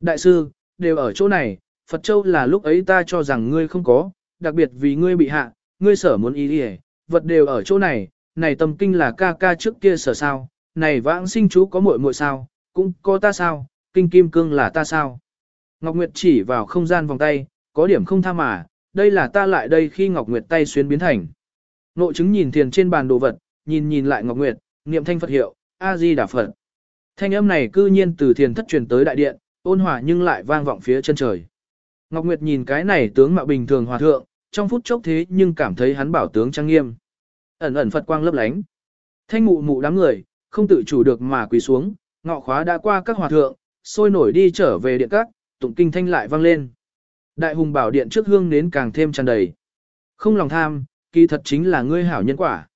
Đại sư, đều ở chỗ này, Phật Châu là lúc ấy ta cho rằng ngươi không có, đặc biệt vì ngươi bị hạ, ngươi sở muốn ý đi vật đều ở chỗ này, này tâm kinh là ca ca trước kia sở sao, này vãng sinh chú có muội muội sao, cũng có ta sao, kinh kim cương là ta sao. Ngọc Nguyệt chỉ vào không gian vòng tay, có điểm không tha mà, đây là ta lại đây khi Ngọc Nguyệt tay xuyên biến thành. Nội chứng nhìn thiền trên bàn đồ vật, nhìn nhìn lại Ngọc Nguyệt, niệm thanh Phật hiệu, A-di Đà Phật. Thanh âm này cư nhiên từ thiền thất truyền tới đại điện, ôn hòa nhưng lại vang vọng phía chân trời. Ngọc Nguyệt nhìn cái này tướng mạo bình thường hòa thượng, trong phút chốc thế nhưng cảm thấy hắn bảo tướng trang nghiêm. Ẩn ẩn Phật quang lấp lánh. Thanh mụ mụ đám người, không tự chủ được mà quỳ xuống, ngọ khóa đã qua các hòa thượng, sôi nổi đi trở về điện các, tụng kinh thanh lại vang lên. Đại hùng bảo điện trước hương nến càng thêm tràn đầy. Không lòng tham, kỳ thật chính là ngươi hảo nhân quả.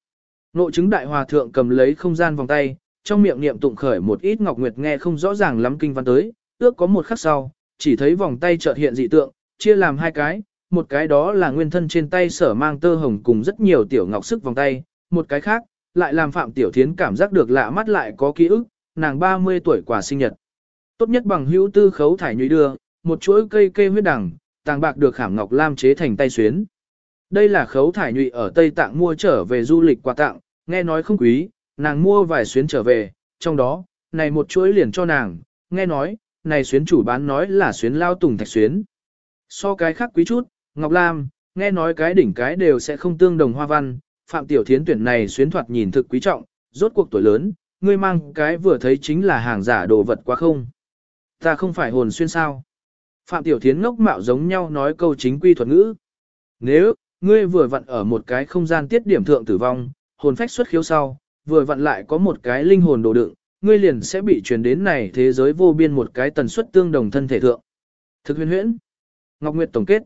Nội chứng đại hòa thượng cầm lấy không gian vòng tay, trong miệng niệm tụng khởi một ít ngọc nguyệt nghe không rõ ràng lắm kinh văn tới, ước có một khắc sau, chỉ thấy vòng tay chợt hiện dị tượng, chia làm hai cái, một cái đó là nguyên thân trên tay sở mang tơ hồng cùng rất nhiều tiểu ngọc sức vòng tay, một cái khác, lại làm Phạm Tiểu Thiến cảm giác được lạ mắt lại có ký ức, nàng 30 tuổi quả sinh nhật. Tốt nhất bằng hữu tư khấu thải nhụy đưa, một chuỗi cây kê huyết đằng, tàng bạc được khảm ngọc lam chế thành tay xuyến. Đây là khấu thải nhụy ở Tây Tạng mua trở về du lịch quà tặng, nghe nói không quý, nàng mua vài xuyến trở về, trong đó, này một chuỗi liền cho nàng, nghe nói, này xuyến chủ bán nói là xuyến lao tùng thạch xuyến. So cái khác quý chút, Ngọc Lam, nghe nói cái đỉnh cái đều sẽ không tương đồng hoa văn, Phạm Tiểu Thiến tuyển này xuyến thoạt nhìn thực quý trọng, rốt cuộc tuổi lớn, ngươi mang cái vừa thấy chính là hàng giả đồ vật quá không. Ta không phải hồn xuyên sao. Phạm Tiểu Thiến ngốc mạo giống nhau nói câu chính quy thuật ngữ. Nếu, ngươi vừa vặn ở một cái không gian tiết điểm thượng tử vong, hồn phách xuất khiếu sau, vừa vặn lại có một cái linh hồn đồ đựng, ngươi liền sẽ bị truyền đến này thế giới vô biên một cái tần suất tương đồng thân thể thượng. Thực huyền huyễn. Ngọc Nguyệt tổng kết.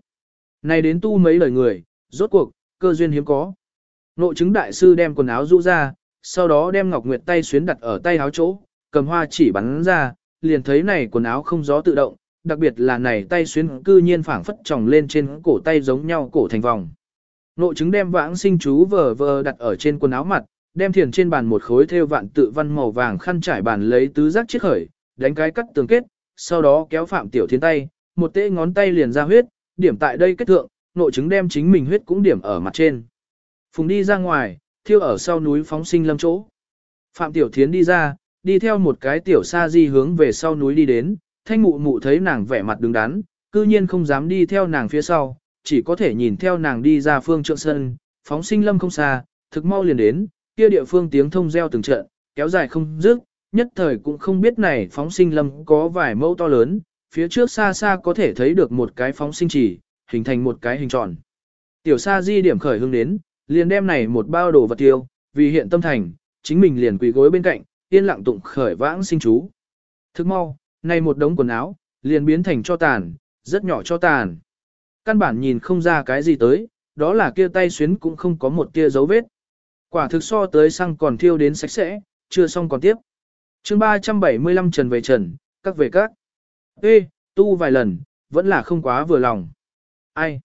Này đến tu mấy lời người, rốt cuộc, cơ duyên hiếm có. Nội chứng đại sư đem quần áo rũ ra, sau đó đem Ngọc Nguyệt tay xuyến đặt ở tay áo chỗ, cầm hoa chỉ bắn ra, liền thấy này quần áo không gió tự động, đặc biệt là này tay xuyến cư nhiên phảng phất tròng lên trên cổ tay giống nhau cổ thành vòng. Nội chứng đem vãng sinh chú vờ vờ đặt ở trên quần áo mặt, đem thiền trên bàn một khối theo vạn tự văn màu vàng khăn trải bàn lấy tứ giác chiếc khởi, đánh cái cắt tường kết, sau đó kéo phạm tiểu thiên tay, một tê ngón tay liền ra huyết, điểm tại đây kết thượng, nội chứng đem chính mình huyết cũng điểm ở mặt trên. Phùng đi ra ngoài, thiêu ở sau núi phóng sinh lâm chỗ. Phạm tiểu thiến đi ra, đi theo một cái tiểu sa di hướng về sau núi đi đến, thanh mụ mụ thấy nàng vẻ mặt đứng đắn, cư nhiên không dám đi theo nàng phía sau, chỉ có thể nhìn theo nàng đi ra phương trượng sân, phóng sinh lâm không xa, thực mau liền đến, kia địa phương tiếng thông reo từng trận, kéo dài không dứt, nhất thời cũng không biết này phóng sinh lâm có vài mẫu to lớn, phía trước xa xa có thể thấy được một cái phóng sinh chỉ, hình thành một cái hình tròn. Tiểu sa di điểm khởi hương đến, liền đem này một bao đồ vật tiêu, vì hiện tâm thành, chính mình liền quỳ gối bên cạnh, yên lặng tụng khởi vãng sinh chú. Thức mau, này một đống quần áo, liền biến thành cho tàn, rất nhỏ cho tàn. Căn bản nhìn không ra cái gì tới, đó là kia tay xuyến cũng không có một tia dấu vết. Quả thực so tới xăng còn thiêu đến sạch sẽ, chưa xong còn tiếp. chương 375 trần về trần, các về các. Ê, tu vài lần, vẫn là không quá vừa lòng. Ai?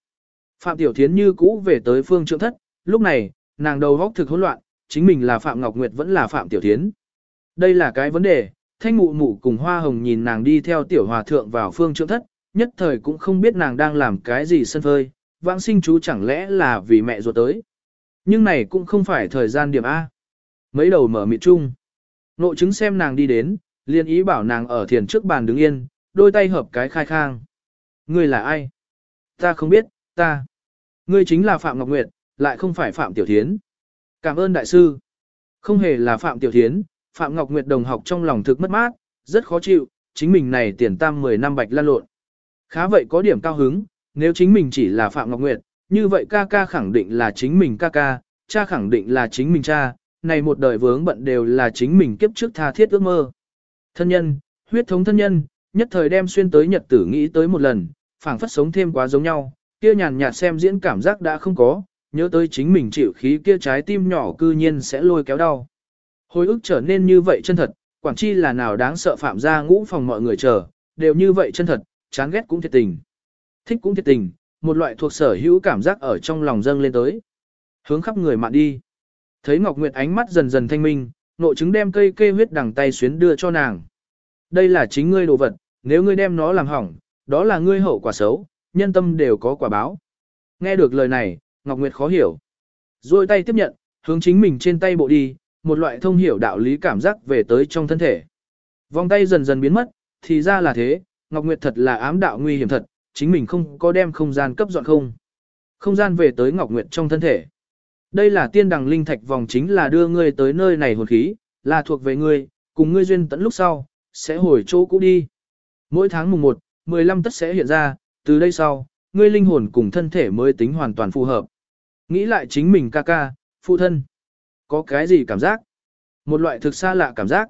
Phạm Tiểu Thiến như cũ về tới phương trượng thất, lúc này, nàng đầu góc thực hỗn loạn, chính mình là Phạm Ngọc Nguyệt vẫn là Phạm Tiểu Thiến. Đây là cái vấn đề, thanh mụ mụ cùng hoa hồng nhìn nàng đi theo tiểu hòa thượng vào phương trượng thất, nhất thời cũng không biết nàng đang làm cái gì sân phơi, vãng sinh chú chẳng lẽ là vì mẹ ruột tới. Nhưng này cũng không phải thời gian điểm A. Mấy đầu mở mịt chung. Nội chứng xem nàng đi đến, liên ý bảo nàng ở thiền trước bàn đứng yên, đôi tay hợp cái khai khang. Ngươi là ai? Ta không biết, ta. Ngươi chính là Phạm Ngọc Nguyệt, lại không phải Phạm Tiểu Thiến. Cảm ơn đại sư. Không hề là Phạm Tiểu Thiến, Phạm Ngọc Nguyệt đồng học trong lòng thực mất mát, rất khó chịu, chính mình này tiền tam 10 năm bạch lan lộn. Khá vậy có điểm cao hứng, nếu chính mình chỉ là Phạm Ngọc Nguyệt, như vậy ca ca khẳng định là chính mình ca ca, cha khẳng định là chính mình cha, này một đời vướng bận đều là chính mình kiếp trước tha thiết ước mơ. Thân nhân, huyết thống thân nhân, nhất thời đem xuyên tới nhật tử nghĩ tới một lần, phảng phất sống thêm quá giống nhau, kia nhàn nhạt xem diễn cảm giác đã không có, nhớ tới chính mình chịu khí kia trái tim nhỏ cư nhiên sẽ lôi kéo đau. Hồi ức trở nên như vậy chân thật, quản chi là nào đáng sợ phạm ra ngũ phòng mọi người chờ, đều như vậy chân thật, chán ghét cũng thiệt tình. Thích cũng thiệt tình, một loại thuộc sở hữu cảm giác ở trong lòng dâng lên tới. Hướng khắp người mạn đi. Thấy Ngọc Nguyệt ánh mắt dần dần thanh minh, nội chứng đem cây kê huyết đằng tay xuyến đưa cho nàng. Đây là chính ngươi đồ vật, nếu ngươi đem nó làm hỏng, đó là ngươi hậu quả xấu, nhân tâm đều có quả báo. Nghe được lời này, Ngọc Nguyệt khó hiểu. Rồi tay tiếp nhận, hướng chính mình trên tay bộ đi, một loại thông hiểu đạo lý cảm giác về tới trong thân thể. Vòng tay dần dần biến mất, thì ra là thế, Ngọc Nguyệt thật là ám đạo nguy hiểm thật, chính mình không có đem không gian cấp dọn không. Không gian về tới Ngọc Nguyệt trong thân thể. Đây là tiên đằng linh thạch vòng chính là đưa ngươi tới nơi này hồn khí, là thuộc về ngươi, cùng ngươi duyên tận lúc sau, sẽ hồi chỗ cũ đi. Mỗi tháng mùng 1, 15 tất sẽ hiện ra, từ đây sau, ngươi linh hồn cùng thân thể mới tính hoàn toàn phù hợp. Nghĩ lại chính mình ca ca, phụ thân. Có cái gì cảm giác? Một loại thực xa lạ cảm giác.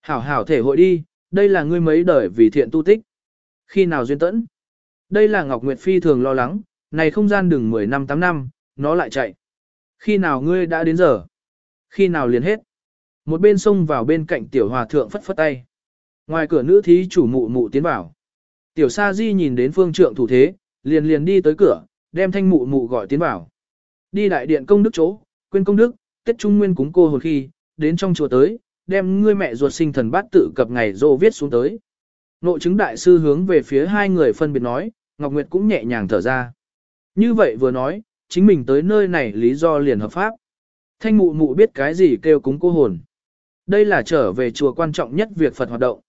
Hảo hảo thể hội đi, đây là ngươi mấy đời vì thiện tu tích. Khi nào duyên tẫn? Đây là Ngọc Nguyệt Phi thường lo lắng, này không gian đừng 10 năm 8 năm, nó lại chạy. Khi nào ngươi đã đến giờ? Khi nào liền hết? Một bên xông vào bên cạnh tiểu hòa thượng phất phất tay. Ngoài cửa nữ thí chủ mụ mụ tiến vào. Tiểu sa di nhìn đến phương trượng thủ thế, liền liền đi tới cửa, đem thanh mụ mụ gọi tiến vào. Đi đại điện công đức chỗ, quên công đức, Tết Trung Nguyên cúng cô hồi khi, đến trong chùa tới, đem ngươi mẹ ruột sinh thần bát tự cập ngày rô viết xuống tới. Nội chứng đại sư hướng về phía hai người phân biệt nói, Ngọc Nguyệt cũng nhẹ nhàng thở ra. Như vậy vừa nói, chính mình tới nơi này lý do liền hợp pháp. Thanh mụ mụ biết cái gì kêu cúng cô hồn. Đây là trở về chùa quan trọng nhất việc Phật hoạt động.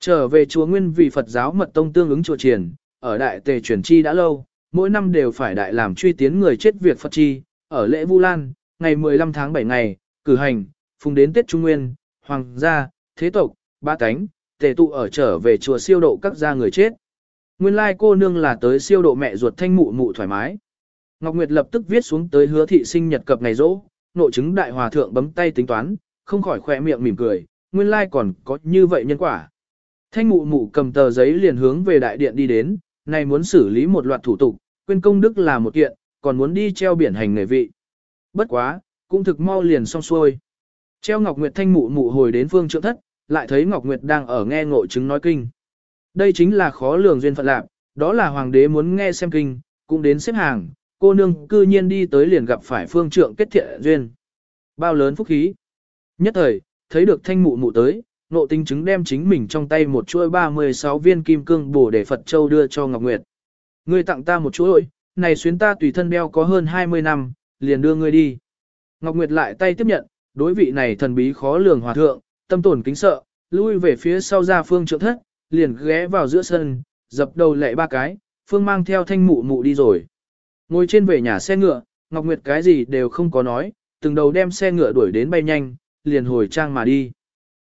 Trở về chùa nguyên vì Phật giáo mật tông tương ứng chùa triển, ở đại tề truyền chi đã lâu, mỗi năm đều phải đại làm truy tiến người chết việc Phật chi, ở lễ Vu Lan, ngày 15 tháng 7 ngày, cử hành, phùng đến Tết Trung Nguyên, Hoàng gia, Thế tộc, Ba Cánh, tề tụ ở trở về chùa siêu độ các gia người chết. Nguyên lai cô nương là tới siêu độ mẹ ruột thanh mụ mụ thoải mái. Ngọc Nguyệt lập tức viết xuống tới hứa thị sinh nhật cập ngày rỗ, nội chứng đại hòa thượng bấm tay tính toán, không khỏi khỏe miệng mỉm cười, nguyên lai còn có như vậy nhân quả. Thanh mụ mụ cầm tờ giấy liền hướng về đại điện đi đến, này muốn xử lý một loạt thủ tục, quên công đức là một kiện, còn muốn đi treo biển hành nghề vị. Bất quá, cũng thực mau liền xong xuôi. Treo Ngọc Nguyệt thanh mụ mụ hồi đến phương trượng thất, lại thấy Ngọc Nguyệt đang ở nghe ngộ chứng nói kinh. Đây chính là khó lường duyên phận lạc, đó là hoàng đế muốn nghe xem kinh, cũng đến xếp hàng, cô nương cư nhiên đi tới liền gặp phải phương trượng kết thiện duyên. Bao lớn phúc khí. Nhất thời, thấy được thanh mụ mụ tới, nộ tinh chứng đem chính mình trong tay một chuỗi 36 viên kim cương bổ để Phật Châu đưa cho Ngọc Nguyệt. Ngươi tặng ta một chuỗi, này xuyến ta tùy thân đeo có hơn 20 năm, liền đưa ngươi đi. Ngọc Nguyệt lại tay tiếp nhận, đối vị này thần bí khó lường hòa thượng, tâm tổn kính sợ, lui về phía sau ra phương trượng thất, liền ghé vào giữa sân, dập đầu lệ ba cái, phương mang theo thanh mụ mụ đi rồi. Ngồi trên về nhà xe ngựa, Ngọc Nguyệt cái gì đều không có nói, từng đầu đem xe ngựa đuổi đến bay nhanh, liền hồi trang mà đi.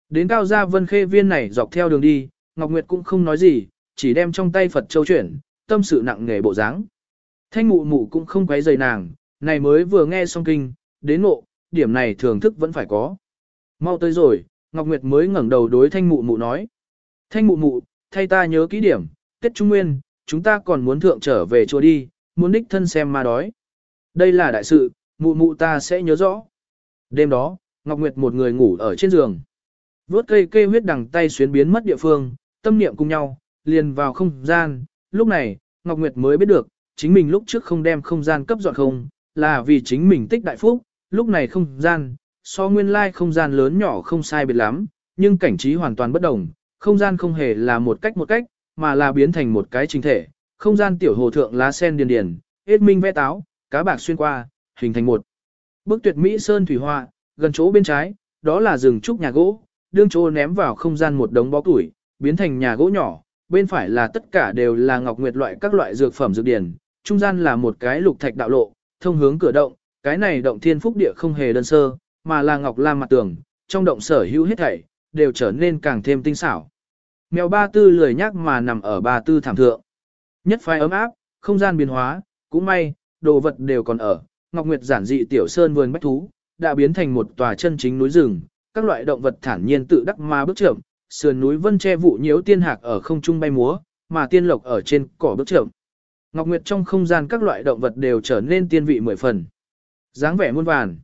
Đến cao gia vân khê viên này dọc theo đường đi, Ngọc Nguyệt cũng không nói gì, chỉ đem trong tay Phật châu chuyển, tâm sự nặng nề bộ dáng. Thanh mụ mụ cũng không quấy rầy nàng, này mới vừa nghe xong kinh, đến ngộ, điểm này thưởng thức vẫn phải có. Mau tới rồi, Ngọc Nguyệt mới ngẩng đầu đối thanh mụ mụ nói. Thanh mụ mụ, thay ta nhớ kỹ điểm, Tết Trung Nguyên, chúng ta còn muốn thượng trở về chùa đi, muốn đích thân xem ma đói. Đây là đại sự, mụ mụ ta sẽ nhớ rõ. Đêm đó, Ngọc Nguyệt một người ngủ ở trên giường. Vốt cây cây huyết đằng tay xuyến biến mất địa phương, tâm niệm cùng nhau, liền vào không gian. Lúc này, Ngọc Nguyệt mới biết được, chính mình lúc trước không đem không gian cấp dọn không, là vì chính mình tích đại phúc, lúc này không gian, so nguyên lai không gian lớn nhỏ không sai biệt lắm, nhưng cảnh trí hoàn toàn bất đồng, không gian không hề là một cách một cách, mà là biến thành một cái chính thể, không gian tiểu hồ thượng lá sen điền điền, hết minh vẽ táo, cá bạc xuyên qua, hình thành một bức tuyệt mỹ sơn thủy hoa, gần chỗ bên trái, đó là rừng trúc nhà gỗ, đương chỗ ném vào không gian một đống bó tuổi, biến thành nhà gỗ nhỏ, bên phải là tất cả đều là ngọc nguyệt loại các loại dược phẩm dược điển, trung gian là một cái lục thạch đạo lộ, thông hướng cửa động, cái này động thiên phúc địa không hề đơn sơ, mà là ngọc lam mặt tường, trong động sở hữu hết thảy, đều trở nên càng thêm tinh xảo. Mèo ba tư lười nhác mà nằm ở ba tư thảm thượng. Nhất phái ấm áp, không gian biến hóa, cũng may, đồ vật đều còn ở. Ngọc Nguyệt giản dị tiểu sơn vườn bách thú, đã biến thành một tòa chân chính núi rừng, các loại động vật thản nhiên tự đắc ma bước chậm, sườn núi vân che vụ nhiễu tiên hạc ở không trung bay múa, mà tiên lộc ở trên cỏ bước chậm. Ngọc Nguyệt trong không gian các loại động vật đều trở nên tiên vị mười phần. dáng vẻ muôn vàn.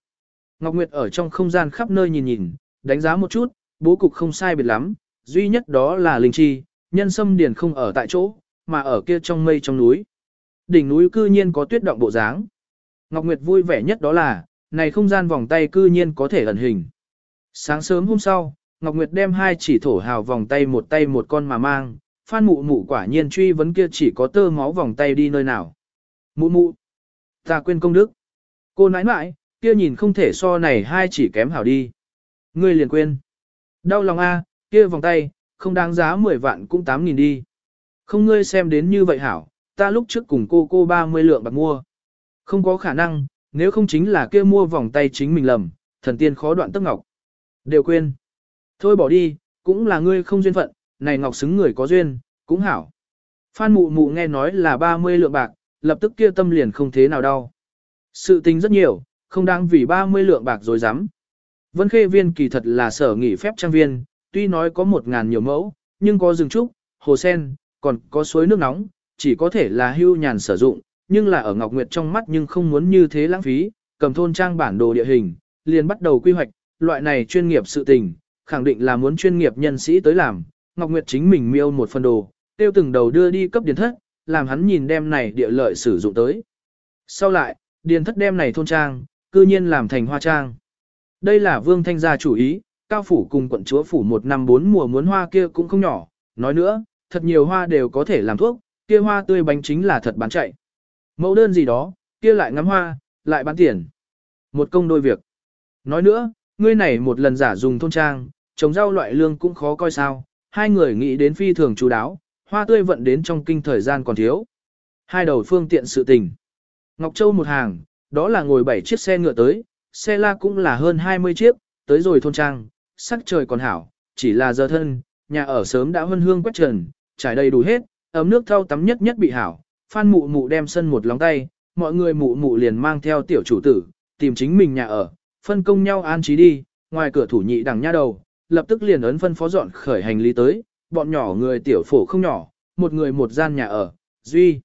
Ngọc Nguyệt ở trong không gian khắp nơi nhìn nhìn, đánh giá một chút, bố cục không sai biệt lắm, duy nhất đó là linh chi, nhân sâm điền không ở tại chỗ, mà ở kia trong mây trong núi. Đỉnh núi cư nhiên có tuyết động bộ dáng. Ngọc Nguyệt vui vẻ nhất đó là, này không gian vòng tay cư nhiên có thể ẩn hình. Sáng sớm hôm sau, Ngọc Nguyệt đem hai chỉ thổ hào vòng tay một tay một con mà mang, Phan mụ mụ quả nhiên truy vấn kia chỉ có tơ máu vòng tay đi nơi nào. Mụ mụ, ta quên công đức. Cô nãi nãi, kia nhìn không thể so này hai chỉ kém hảo đi. Ngươi liền quên. Đau lòng a, kia vòng tay, không đáng giá 10 vạn cũng 8 nghìn đi. Không ngươi xem đến như vậy hảo, ta lúc trước cùng cô cô 30 lượng bạc mua. Không có khả năng, nếu không chính là kia mua vòng tay chính mình lầm, thần tiên khó đoạn tức ngọc. Đều quên. Thôi bỏ đi, cũng là ngươi không duyên phận, này ngọc xứng người có duyên, cũng hảo. Phan mụ mụ nghe nói là 30 lượng bạc, lập tức kia tâm liền không thế nào đau. Sự tình rất nhiều, không đáng vì 30 lượng bạc rồi dám. Vân Khê Viên kỳ thật là sở nghỉ phép trang viên, tuy nói có một ngàn nhiều mẫu, nhưng có rừng trúc, hồ sen, còn có suối nước nóng, chỉ có thể là hưu nhàn sử dụng, nhưng là ở Ngọc Nguyệt trong mắt nhưng không muốn như thế lãng phí, cầm thôn trang bản đồ địa hình, liền bắt đầu quy hoạch, loại này chuyên nghiệp sự tình, khẳng định là muốn chuyên nghiệp nhân sĩ tới làm, Ngọc Nguyệt chính mình miêu một phần đồ, tiêu từng đầu đưa đi cấp điền thất, làm hắn nhìn đem này địa lợi sử dụng tới. Sau lại, điền thất đem này thôn trang, cư nhiên làm thành hoa trang. Đây là Vương Thanh gia chủ ý, cao phủ cùng quận chúa phủ một năm bốn mùa muốn hoa kia cũng không nhỏ, nói nữa, thật nhiều hoa đều có thể làm thuốc, kia hoa tươi bánh chính là thật bán chạy. Mẫu đơn gì đó, kia lại ngắm hoa, lại bán tiền. Một công đôi việc. Nói nữa, ngươi này một lần giả dùng thôn trang, trồng rau loại lương cũng khó coi sao, hai người nghĩ đến phi thường chú đáo, hoa tươi vận đến trong kinh thời gian còn thiếu. Hai đầu phương tiện sự tình. Ngọc Châu một hàng, đó là ngồi bảy chiếc xe ngựa tới, xe la cũng là hơn 20 chiếc, tới rồi thôn trang, sắc trời còn hảo, chỉ là giờ thân, nhà ở sớm đã hân hương quét trần, trải đầy đủ hết, ấm nước thau tắm nhất nhất bị hảo, phan mụ mụ đem sân một lóng tay, mọi người mụ mụ liền mang theo tiểu chủ tử, tìm chính mình nhà ở, phân công nhau an trí đi, ngoài cửa thủ nhị đằng nha đầu, lập tức liền ấn phân phó dọn khởi hành lý tới, bọn nhỏ người tiểu phổ không nhỏ, một người một gian nhà ở, duy.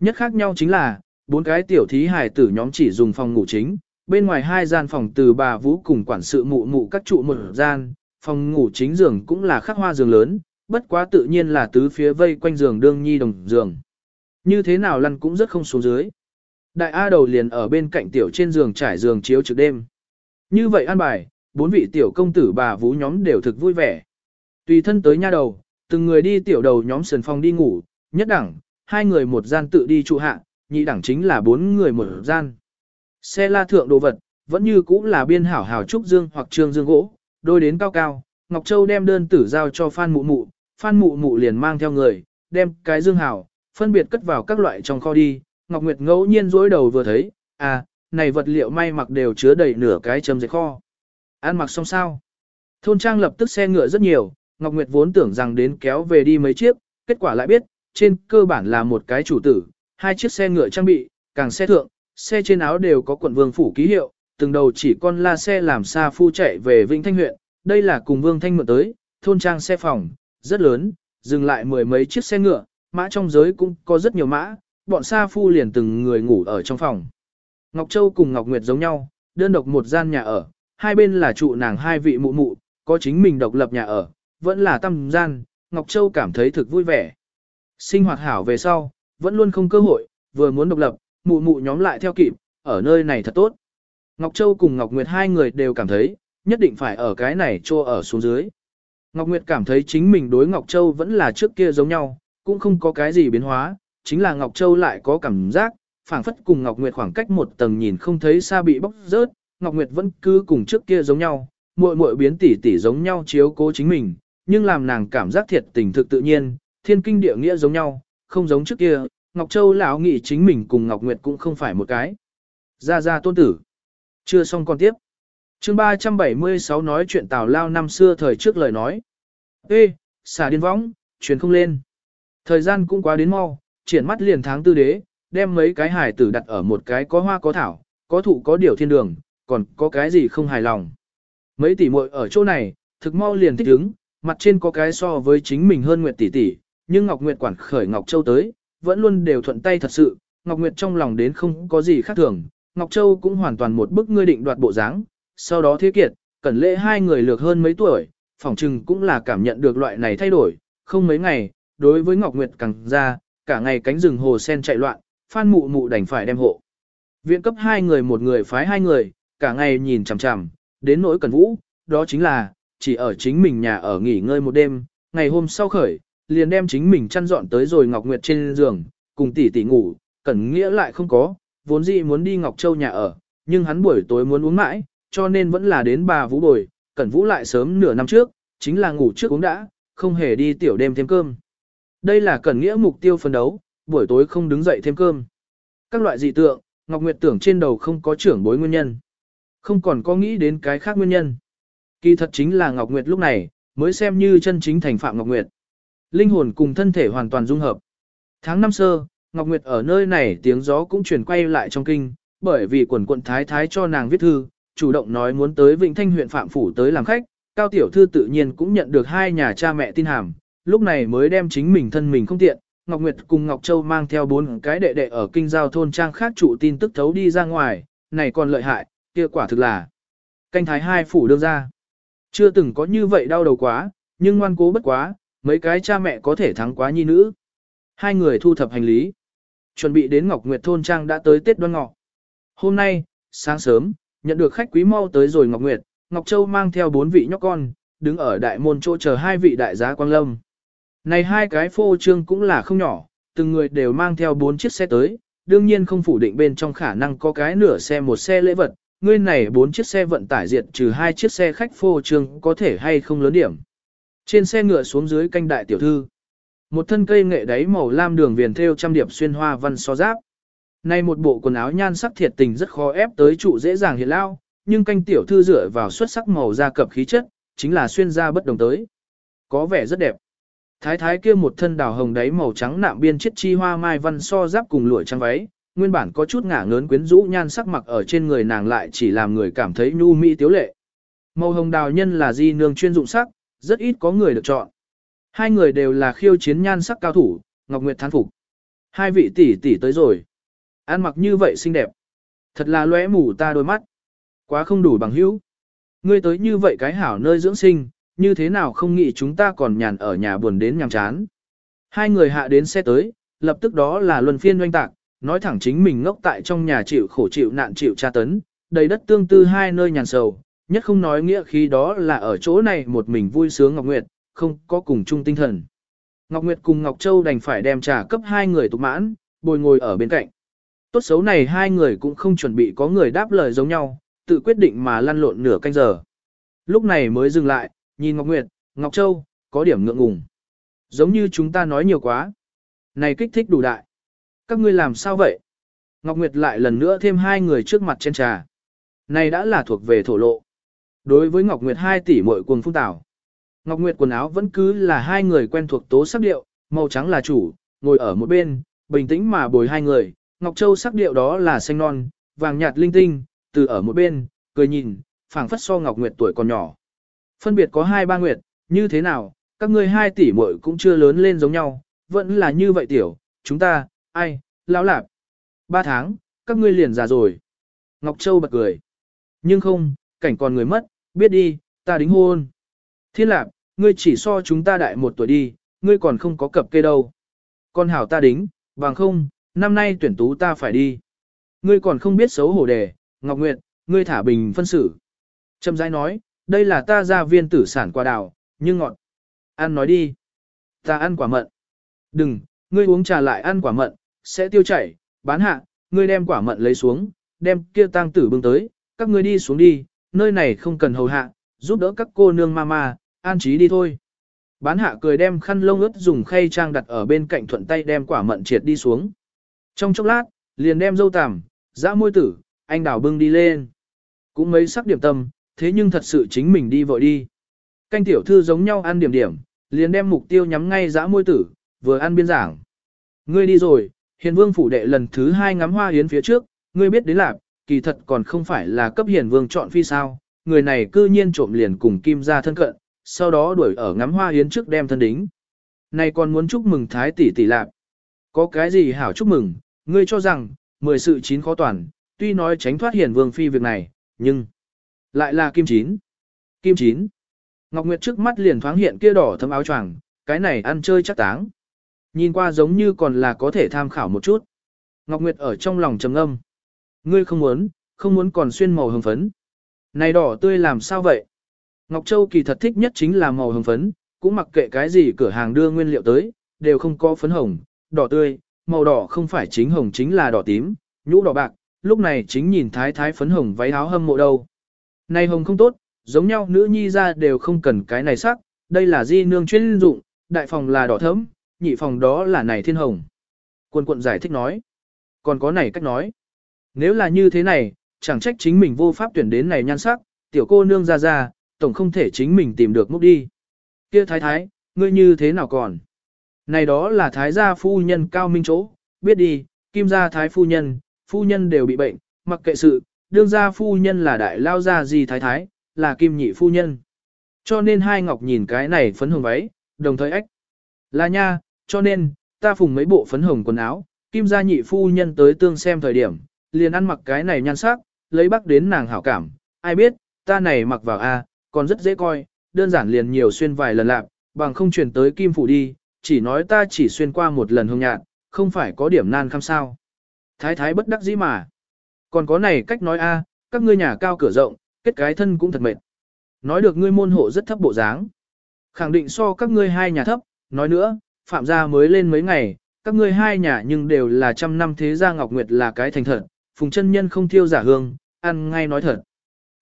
Nhất khác nhau chính là, bốn cái tiểu thí hài tử nhóm chỉ dùng phòng ngủ chính, bên ngoài hai gian phòng từ bà Vũ cùng quản sự mụ mụ các trụ một gian, phòng ngủ chính giường cũng là khắc hoa giường lớn, bất quá tự nhiên là tứ phía vây quanh giường đương nhi đồng giường. Như thế nào lăn cũng rất không xuống dưới. Đại A đầu liền ở bên cạnh tiểu trên giường trải giường chiếu trực đêm. Như vậy an bài, bốn vị tiểu công tử bà Vũ nhóm đều thực vui vẻ. Tùy thân tới nha đầu, từng người đi tiểu đầu nhóm sườn phòng đi ngủ, nhất đẳng, hai người một gian tự đi trụ hạ, nhị đẳng chính là bốn người một gian. Xe la thượng đồ vật, vẫn như cũ là biên hảo hảo trúc dương hoặc trương dương gỗ, đôi đến cao cao, Ngọc Châu đem đơn tử giao cho Phan Mụ Mụ, Phan Mụ Mụ liền mang theo người, đem cái dương hảo, phân biệt cất vào các loại trong kho đi, Ngọc Nguyệt ngẫu nhiên rối đầu vừa thấy, à, này vật liệu may mặc đều chứa đầy nửa cái châm dệt kho. Ăn mặc xong sao? Thôn trang lập tức xe ngựa rất nhiều, Ngọc Nguyệt vốn tưởng rằng đến kéo về đi mấy chiếc, kết quả lại biết, trên cơ bản là một cái chủ tử, hai chiếc xe ngựa trang bị, càng xe thượng, xe trên áo đều có quận vương phủ ký hiệu, từng đầu chỉ con la xe làm xa phu chạy về Vĩnh Thanh huyện, đây là cùng vương thanh mượn tới, thôn trang xe phòng, rất lớn, dừng lại mười mấy chiếc xe ngựa, mã trong giới cũng có rất nhiều mã, bọn xa phu liền từng người ngủ ở trong phòng. Ngọc Châu cùng Ngọc Nguyệt giống nhau, đơn độc một gian nhà ở, hai bên là trụ nàng hai vị mụ mụ, có chính mình độc lập nhà ở, vẫn là tâm gian, Ngọc Châu cảm thấy thực vui vẻ. Sinh hoạt hảo về sau, vẫn luôn không cơ hội, vừa muốn độc lập, mụ mụ nhóm lại theo kịp, ở nơi này thật tốt. Ngọc Châu cùng Ngọc Nguyệt hai người đều cảm thấy, nhất định phải ở cái này cho ở xuống dưới. Ngọc Nguyệt cảm thấy chính mình đối Ngọc Châu vẫn là trước kia giống nhau, cũng không có cái gì biến hóa, chính là Ngọc Châu lại có cảm giác, phảng phất cùng Ngọc Nguyệt khoảng cách một tầng nhìn không thấy xa bị bóc rớt, Ngọc Nguyệt vẫn cứ cùng trước kia giống nhau, muội muội biến tỷ tỷ giống nhau chiếu cố chính mình, nhưng làm nàng cảm giác thiệt tình thực tự nhiên, thiên kinh địa nghĩa giống nhau, không giống trước kia, Ngọc Châu lão nghĩ chính mình cùng Ngọc Nguyệt cũng không phải một cái. Ra ra tôn tử. Chưa xong con tiếp. chương 376 nói chuyện Tào Lao năm xưa thời trước lời nói. Ê, xả điên võng, truyền không lên. Thời gian cũng quá đến mau, triển mắt liền tháng tư đế, đem mấy cái hải tử đặt ở một cái có hoa có thảo, có thụ có điều thiên đường, còn có cái gì không hài lòng. Mấy tỷ muội ở chỗ này, thực mau liền thích ứng, mặt trên có cái so với chính mình hơn Nguyệt tỷ tỷ, nhưng Ngọc Nguyệt quản khởi Ngọc Châu tới, vẫn luôn đều thuận tay thật sự, Ngọc Nguyệt trong lòng đến không có gì khác thường, Ngọc Châu cũng hoàn toàn một bức ngươi định đoạt bộ dáng, sau đó thế kiệt, cẩn lễ hai người lược hơn mấy tuổi, phỏng chừng cũng là cảm nhận được loại này thay đổi, không mấy ngày, đối với Ngọc Nguyệt càng ra, cả ngày cánh rừng hồ sen chạy loạn, phan mụ mụ đành phải đem hộ. Viện cấp hai người một người phái hai người, cả ngày nhìn chằm chằm, đến nỗi cần vũ, đó chính là, chỉ ở chính mình nhà ở nghỉ ngơi một đêm, ngày hôm sau khởi, liền đem chính mình chăn dọn tới rồi Ngọc Nguyệt trên giường, cùng tỷ tỷ ngủ, cẩn nghĩa lại không có, vốn dĩ muốn đi Ngọc Châu nhà ở, nhưng hắn buổi tối muốn uống mãi, cho nên vẫn là đến bà Vũ bồi, cẩn vũ lại sớm nửa năm trước, chính là ngủ trước uống đã, không hề đi tiểu đêm thêm cơm. Đây là cẩn nghĩa mục tiêu phân đấu, buổi tối không đứng dậy thêm cơm. Các loại dị tượng, Ngọc Nguyệt tưởng trên đầu không có trưởng bối nguyên nhân. Không còn có nghĩ đến cái khác nguyên nhân. Kỳ thật chính là Ngọc Nguyệt lúc này, mới xem như chân chính thành Phạm Ngọc Nguyệt. Linh hồn cùng thân thể hoàn toàn dung hợp. Tháng năm sơ, Ngọc Nguyệt ở nơi này tiếng gió cũng chuyển quay lại trong kinh, bởi vì quần quận thái thái cho nàng viết thư, chủ động nói muốn tới Vĩnh Thanh huyện Phạm Phủ tới làm khách, Cao Tiểu Thư tự nhiên cũng nhận được hai nhà cha mẹ tin hàm, lúc này mới đem chính mình thân mình không tiện, Ngọc Nguyệt cùng Ngọc Châu mang theo bốn cái đệ đệ ở kinh giao thôn trang khác trụ tin tức thấu đi ra ngoài, này còn lợi hại, kia quả thực là canh thái hai phủ đương ra. Chưa từng có như vậy đau đầu quá, nhưng ngoan cố bất quá, mấy cái cha mẹ có thể thắng quá nhi nữ. Hai người thu thập hành lý. Chuẩn bị đến Ngọc Nguyệt thôn trang đã tới Tết đoan ngọ. Hôm nay, sáng sớm, nhận được khách quý mau tới rồi Ngọc Nguyệt, Ngọc Châu mang theo bốn vị nhóc con, đứng ở đại môn chỗ chờ hai vị đại giá Quang Lâm. Này hai cái phô trương cũng là không nhỏ, từng người đều mang theo bốn chiếc xe tới, đương nhiên không phủ định bên trong khả năng có cái nửa xe một xe lễ vật, ngươi này bốn chiếc xe vận tải diện trừ hai chiếc xe khách phô trương có thể hay không lớn điểm. Trên xe ngựa xuống dưới canh đại tiểu thư. Một thân cây nghệ đáy màu lam đường viền theo trăm điệp xuyên hoa văn so giáp. Nay một bộ quần áo nhan sắc thiệt tình rất khó ép tới trụ dễ dàng hiện lao, nhưng canh tiểu thư dựa vào xuất sắc màu da cập khí chất, chính là xuyên ra bất đồng tới. Có vẻ rất đẹp. Thái thái kia một thân đào hồng đáy màu trắng nạm biên chiết chi hoa mai văn so giáp cùng lụa trắng váy, nguyên bản có chút ngả ngớn quyến rũ nhan sắc mặc ở trên người nàng lại chỉ làm người cảm thấy nhu mỹ tiếu lệ. Màu hồng đào nhân là di nương chuyên dụng sắc, rất ít có người được chọn. Hai người đều là khiêu chiến nhan sắc cao thủ, Ngọc Nguyệt thán phục. Hai vị tỷ tỷ tới rồi. Ăn mặc như vậy xinh đẹp. Thật là lóe mù ta đôi mắt. Quá không đủ bằng hữu. Ngươi tới như vậy cái hảo nơi dưỡng sinh, như thế nào không nghĩ chúng ta còn nhàn ở nhà buồn đến nhàm chán. Hai người hạ đến xe tới, lập tức đó là luân phiên doanh tạc, nói thẳng chính mình ngốc tại trong nhà chịu khổ chịu nạn chịu tra tấn, đầy đất tương tư hai nơi nhàn sầu, nhất không nói nghĩa khi đó là ở chỗ này một mình vui sướng Ngọc Nguyệt, không có cùng chung tinh thần. Ngọc Nguyệt cùng Ngọc Châu đành phải đem trà cấp hai người tục mãn, bồi ngồi ở bên cạnh. Tốt xấu này hai người cũng không chuẩn bị có người đáp lời giống nhau, tự quyết định mà lăn lộn nửa canh giờ. Lúc này mới dừng lại, nhìn Ngọc Nguyệt, Ngọc Châu, có điểm ngượng ngùng. Giống như chúng ta nói nhiều quá. Này kích thích đủ đại. Các ngươi làm sao vậy? Ngọc Nguyệt lại lần nữa thêm hai người trước mặt trên trà. Này đã là thuộc về thổ lộ. Đối với Ngọc Nguyệt hai tỷ muội cuồng phung tảo. Ngọc Nguyệt quần áo vẫn cứ là hai người quen thuộc tố sắc điệu, màu trắng là chủ, ngồi ở một bên, bình tĩnh mà bồi hai người. Ngọc Châu sắc điệu đó là xanh non, vàng nhạt linh tinh, từ ở một bên, cười nhìn, phảng phất so Ngọc Nguyệt tuổi còn nhỏ. Phân biệt có hai ba Nguyệt, như thế nào, các ngươi hai tỷ muội cũng chưa lớn lên giống nhau, vẫn là như vậy tiểu, chúng ta, ai, lão lạp. Ba tháng, các ngươi liền già rồi. Ngọc Châu bật cười. Nhưng không, cảnh còn người mất, biết đi, ta đính hôn. Thiên lạp, ngươi chỉ so chúng ta đại một tuổi đi, ngươi còn không có cập kê đâu. Con hảo ta đính, bằng không, năm nay tuyển tú ta phải đi. Ngươi còn không biết xấu hổ đề, Ngọc Nguyệt, ngươi thả bình phân xử. trầm giai nói, đây là ta ra viên tử sản quả đào, nhưng ngọt. Ăn nói đi. Ta ăn quả mận. Đừng, ngươi uống trà lại ăn quả mận, sẽ tiêu chảy, bán hạ, ngươi đem quả mận lấy xuống, đem kia tang tử bưng tới, các ngươi đi xuống đi, nơi này không cần hầu hạ, giúp đỡ các cô nương mama, an trí đi thôi. Bán hạ cười đem khăn lông ướt dùng khay trang đặt ở bên cạnh thuận tay đem quả mận triệt đi xuống. Trong chốc lát, liền đem dâu tằm, dã môi tử, anh đào bưng đi lên. Cũng mấy sắc điểm tâm, thế nhưng thật sự chính mình đi vội đi. Canh tiểu thư giống nhau ăn điểm điểm, liền đem mục tiêu nhắm ngay dã môi tử, vừa ăn biên giảng. Ngươi đi rồi, hiền vương phủ đệ lần thứ hai ngắm hoa yến phía trước, ngươi biết đến lạc, kỳ thật còn không phải là cấp hiền vương chọn phi sao, người này cư nhiên trộm liền cùng kim ra thân cận, sau đó đuổi ở ngắm hoa yến trước đem thân đính. Này còn muốn chúc mừng thái tỷ tỷ lạc. Có cái gì hảo chúc mừng, ngươi cho rằng, mười sự chín khó toàn, tuy nói tránh thoát hiền vương phi việc này, nhưng lại là kim chín. Kim chín. Ngọc Nguyệt trước mắt liền thoáng hiện kia đỏ thấm áo choàng, cái này ăn chơi chắc táng. Nhìn qua giống như còn là có thể tham khảo một chút. Ngọc Nguyệt ở trong lòng trầm ngâm. Ngươi không muốn, không muốn còn xuyên màu hồng phấn. Này đỏ tươi làm sao vậy? Ngọc Châu kỳ thật thích nhất chính là màu hồng phấn, cũng mặc kệ cái gì cửa hàng đưa nguyên liệu tới, đều không có phấn hồng, đỏ tươi, màu đỏ không phải chính hồng chính là đỏ tím, nhũ đỏ bạc, lúc này chính nhìn thái thái phấn hồng váy áo hâm mộ đâu. Này hồng không tốt, giống nhau nữ nhi ra đều không cần cái này sắc, đây là di nương chuyên dụng, đại phòng là đỏ thẫm, nhị phòng đó là này thiên hồng. Quân quận giải thích nói, còn có này cách nói. Nếu là như thế này, chẳng trách chính mình vô pháp tuyển đến này nhan sắc, tiểu cô nương ra ra, tổng không thể chính mình tìm được múc đi. Kia thái thái, ngươi như thế nào còn? Này đó là thái gia phu nhân cao minh chỗ, biết đi, kim gia thái phu nhân, phu nhân đều bị bệnh, mặc kệ sự, đương gia phu nhân là đại lao gia gì thái thái, là kim nhị phu nhân. Cho nên hai ngọc nhìn cái này phấn hồng váy, đồng thời ách. Là nha, cho nên, ta phùng mấy bộ phấn hồng quần áo, kim gia nhị phu nhân tới tương xem thời điểm, liền ăn mặc cái này nhan sắc, lấy bắc đến nàng hảo cảm, ai biết, ta này mặc vào a, còn rất dễ coi, đơn giản liền nhiều xuyên vài lần lạp, bằng không chuyển tới kim phủ đi, chỉ nói ta chỉ xuyên qua một lần hương nhạt, không phải có điểm nan khăm sao. Thái thái bất đắc dĩ mà. Còn có này cách nói a, các ngươi nhà cao cửa rộng, kết cái thân cũng thật mệt. Nói được ngươi môn hộ rất thấp bộ dáng. Khẳng định so các ngươi hai nhà thấp, nói nữa, phạm gia mới lên mấy ngày, các ngươi hai nhà nhưng đều là trăm năm thế gia Ngọc Nguyệt là cái thành thật, phùng chân nhân không thiêu giả hương, ăn ngay nói thật.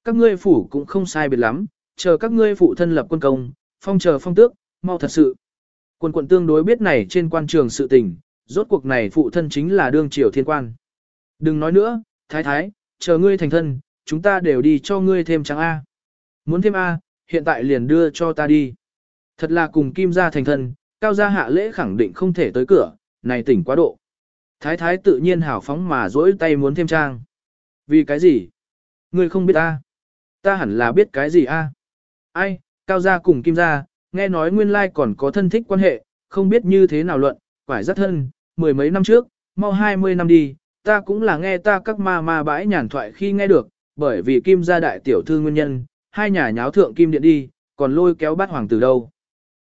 Các ngươi phủ cũng không sai biệt lắm, chờ các ngươi phụ thân lập quân công, phong chờ phong tước, mau thật sự. Quân quận tương đối biết này trên quan trường sự tình, rốt cuộc này phụ thân chính là đương triều thiên quan. Đừng nói nữa, thái thái, chờ ngươi thành thân, chúng ta đều đi cho ngươi thêm trắng A. Muốn thêm A, hiện tại liền đưa cho ta đi. Thật là cùng kim gia thành thân, cao gia hạ lễ khẳng định không thể tới cửa, này tỉnh quá độ. Thái thái tự nhiên hào phóng mà dỗi tay muốn thêm trang. Vì cái gì? Ngươi không biết ta. Ta hẳn là biết cái gì A. Ai, cao gia cùng kim gia, nghe nói nguyên lai còn có thân thích quan hệ, không biết như thế nào luận, quải rất thân, mười mấy năm trước, mau hai mươi năm đi, ta cũng là nghe ta các ma ma bãi nhàn thoại khi nghe được, bởi vì kim gia đại tiểu thư nguyên nhân, hai nhà nháo thượng kim điện đi, còn lôi kéo bát hoàng tử đâu.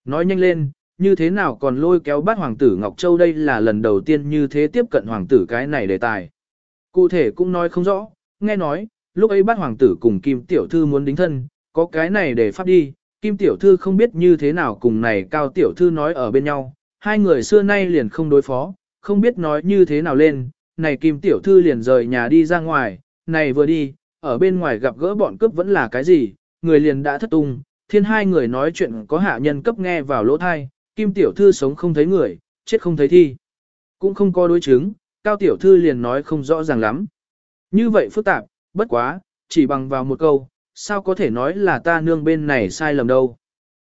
Nói nhanh lên, như thế nào còn lôi kéo bắt hoàng tử Ngọc Châu đây là lần đầu tiên như thế tiếp cận hoàng tử cái này đề tài. Cụ thể cũng nói không rõ, nghe nói, lúc ấy bắt hoàng tử cùng kim tiểu thư muốn đính thân, có cái này để phát đi, kim tiểu thư không biết như thế nào cùng này cao tiểu thư nói ở bên nhau, hai người xưa nay liền không đối phó, không biết nói như thế nào lên, này kim tiểu thư liền rời nhà đi ra ngoài, này vừa đi, ở bên ngoài gặp gỡ bọn cướp vẫn là cái gì, người liền đã thất tung, thiên hai người nói chuyện có hạ nhân cấp nghe vào lỗ thai, kim tiểu thư sống không thấy người, chết không thấy thi. Cũng không có đối chứng, Cao Tiểu Thư liền nói không rõ ràng lắm. Như vậy phức tạp, bất quá, chỉ bằng vào một câu, sao có thể nói là ta nương bên này sai lầm đâu.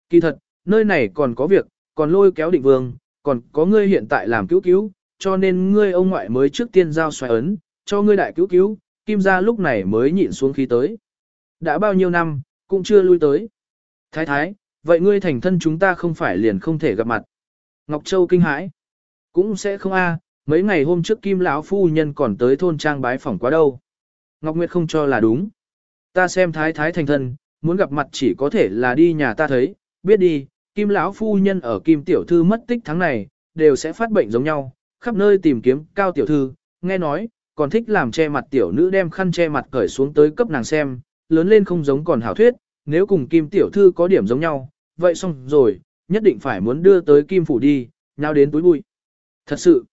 Kỳ thật, nơi này còn có việc, còn lôi kéo định vương, còn có ngươi hiện tại làm cứu cứu, cho nên ngươi ông ngoại mới trước tiên giao xoài ấn, cho ngươi đại cứu cứu, kim gia lúc này mới nhịn xuống khí tới. Đã bao nhiêu năm, cũng chưa lui tới. Thái thái, vậy ngươi thành thân chúng ta không phải liền không thể gặp mặt. Ngọc Châu kinh hãi. Cũng sẽ không a, mấy ngày hôm trước kim lão phu nhân còn tới thôn trang bái phỏng quá đâu. Ngọc Nguyệt không cho là đúng. Ta xem thái thái thành thân, muốn gặp mặt chỉ có thể là đi nhà ta thấy, biết đi, kim lão phu nhân ở kim tiểu thư mất tích tháng này, đều sẽ phát bệnh giống nhau, khắp nơi tìm kiếm cao tiểu thư, nghe nói, còn thích làm che mặt tiểu nữ đem khăn che mặt cởi xuống tới cấp nàng xem, lớn lên không giống còn hảo thuyết, nếu cùng kim tiểu thư có điểm giống nhau, vậy xong rồi, nhất định phải muốn đưa tới kim phủ đi, nhau đến túi bụi. Thật sự,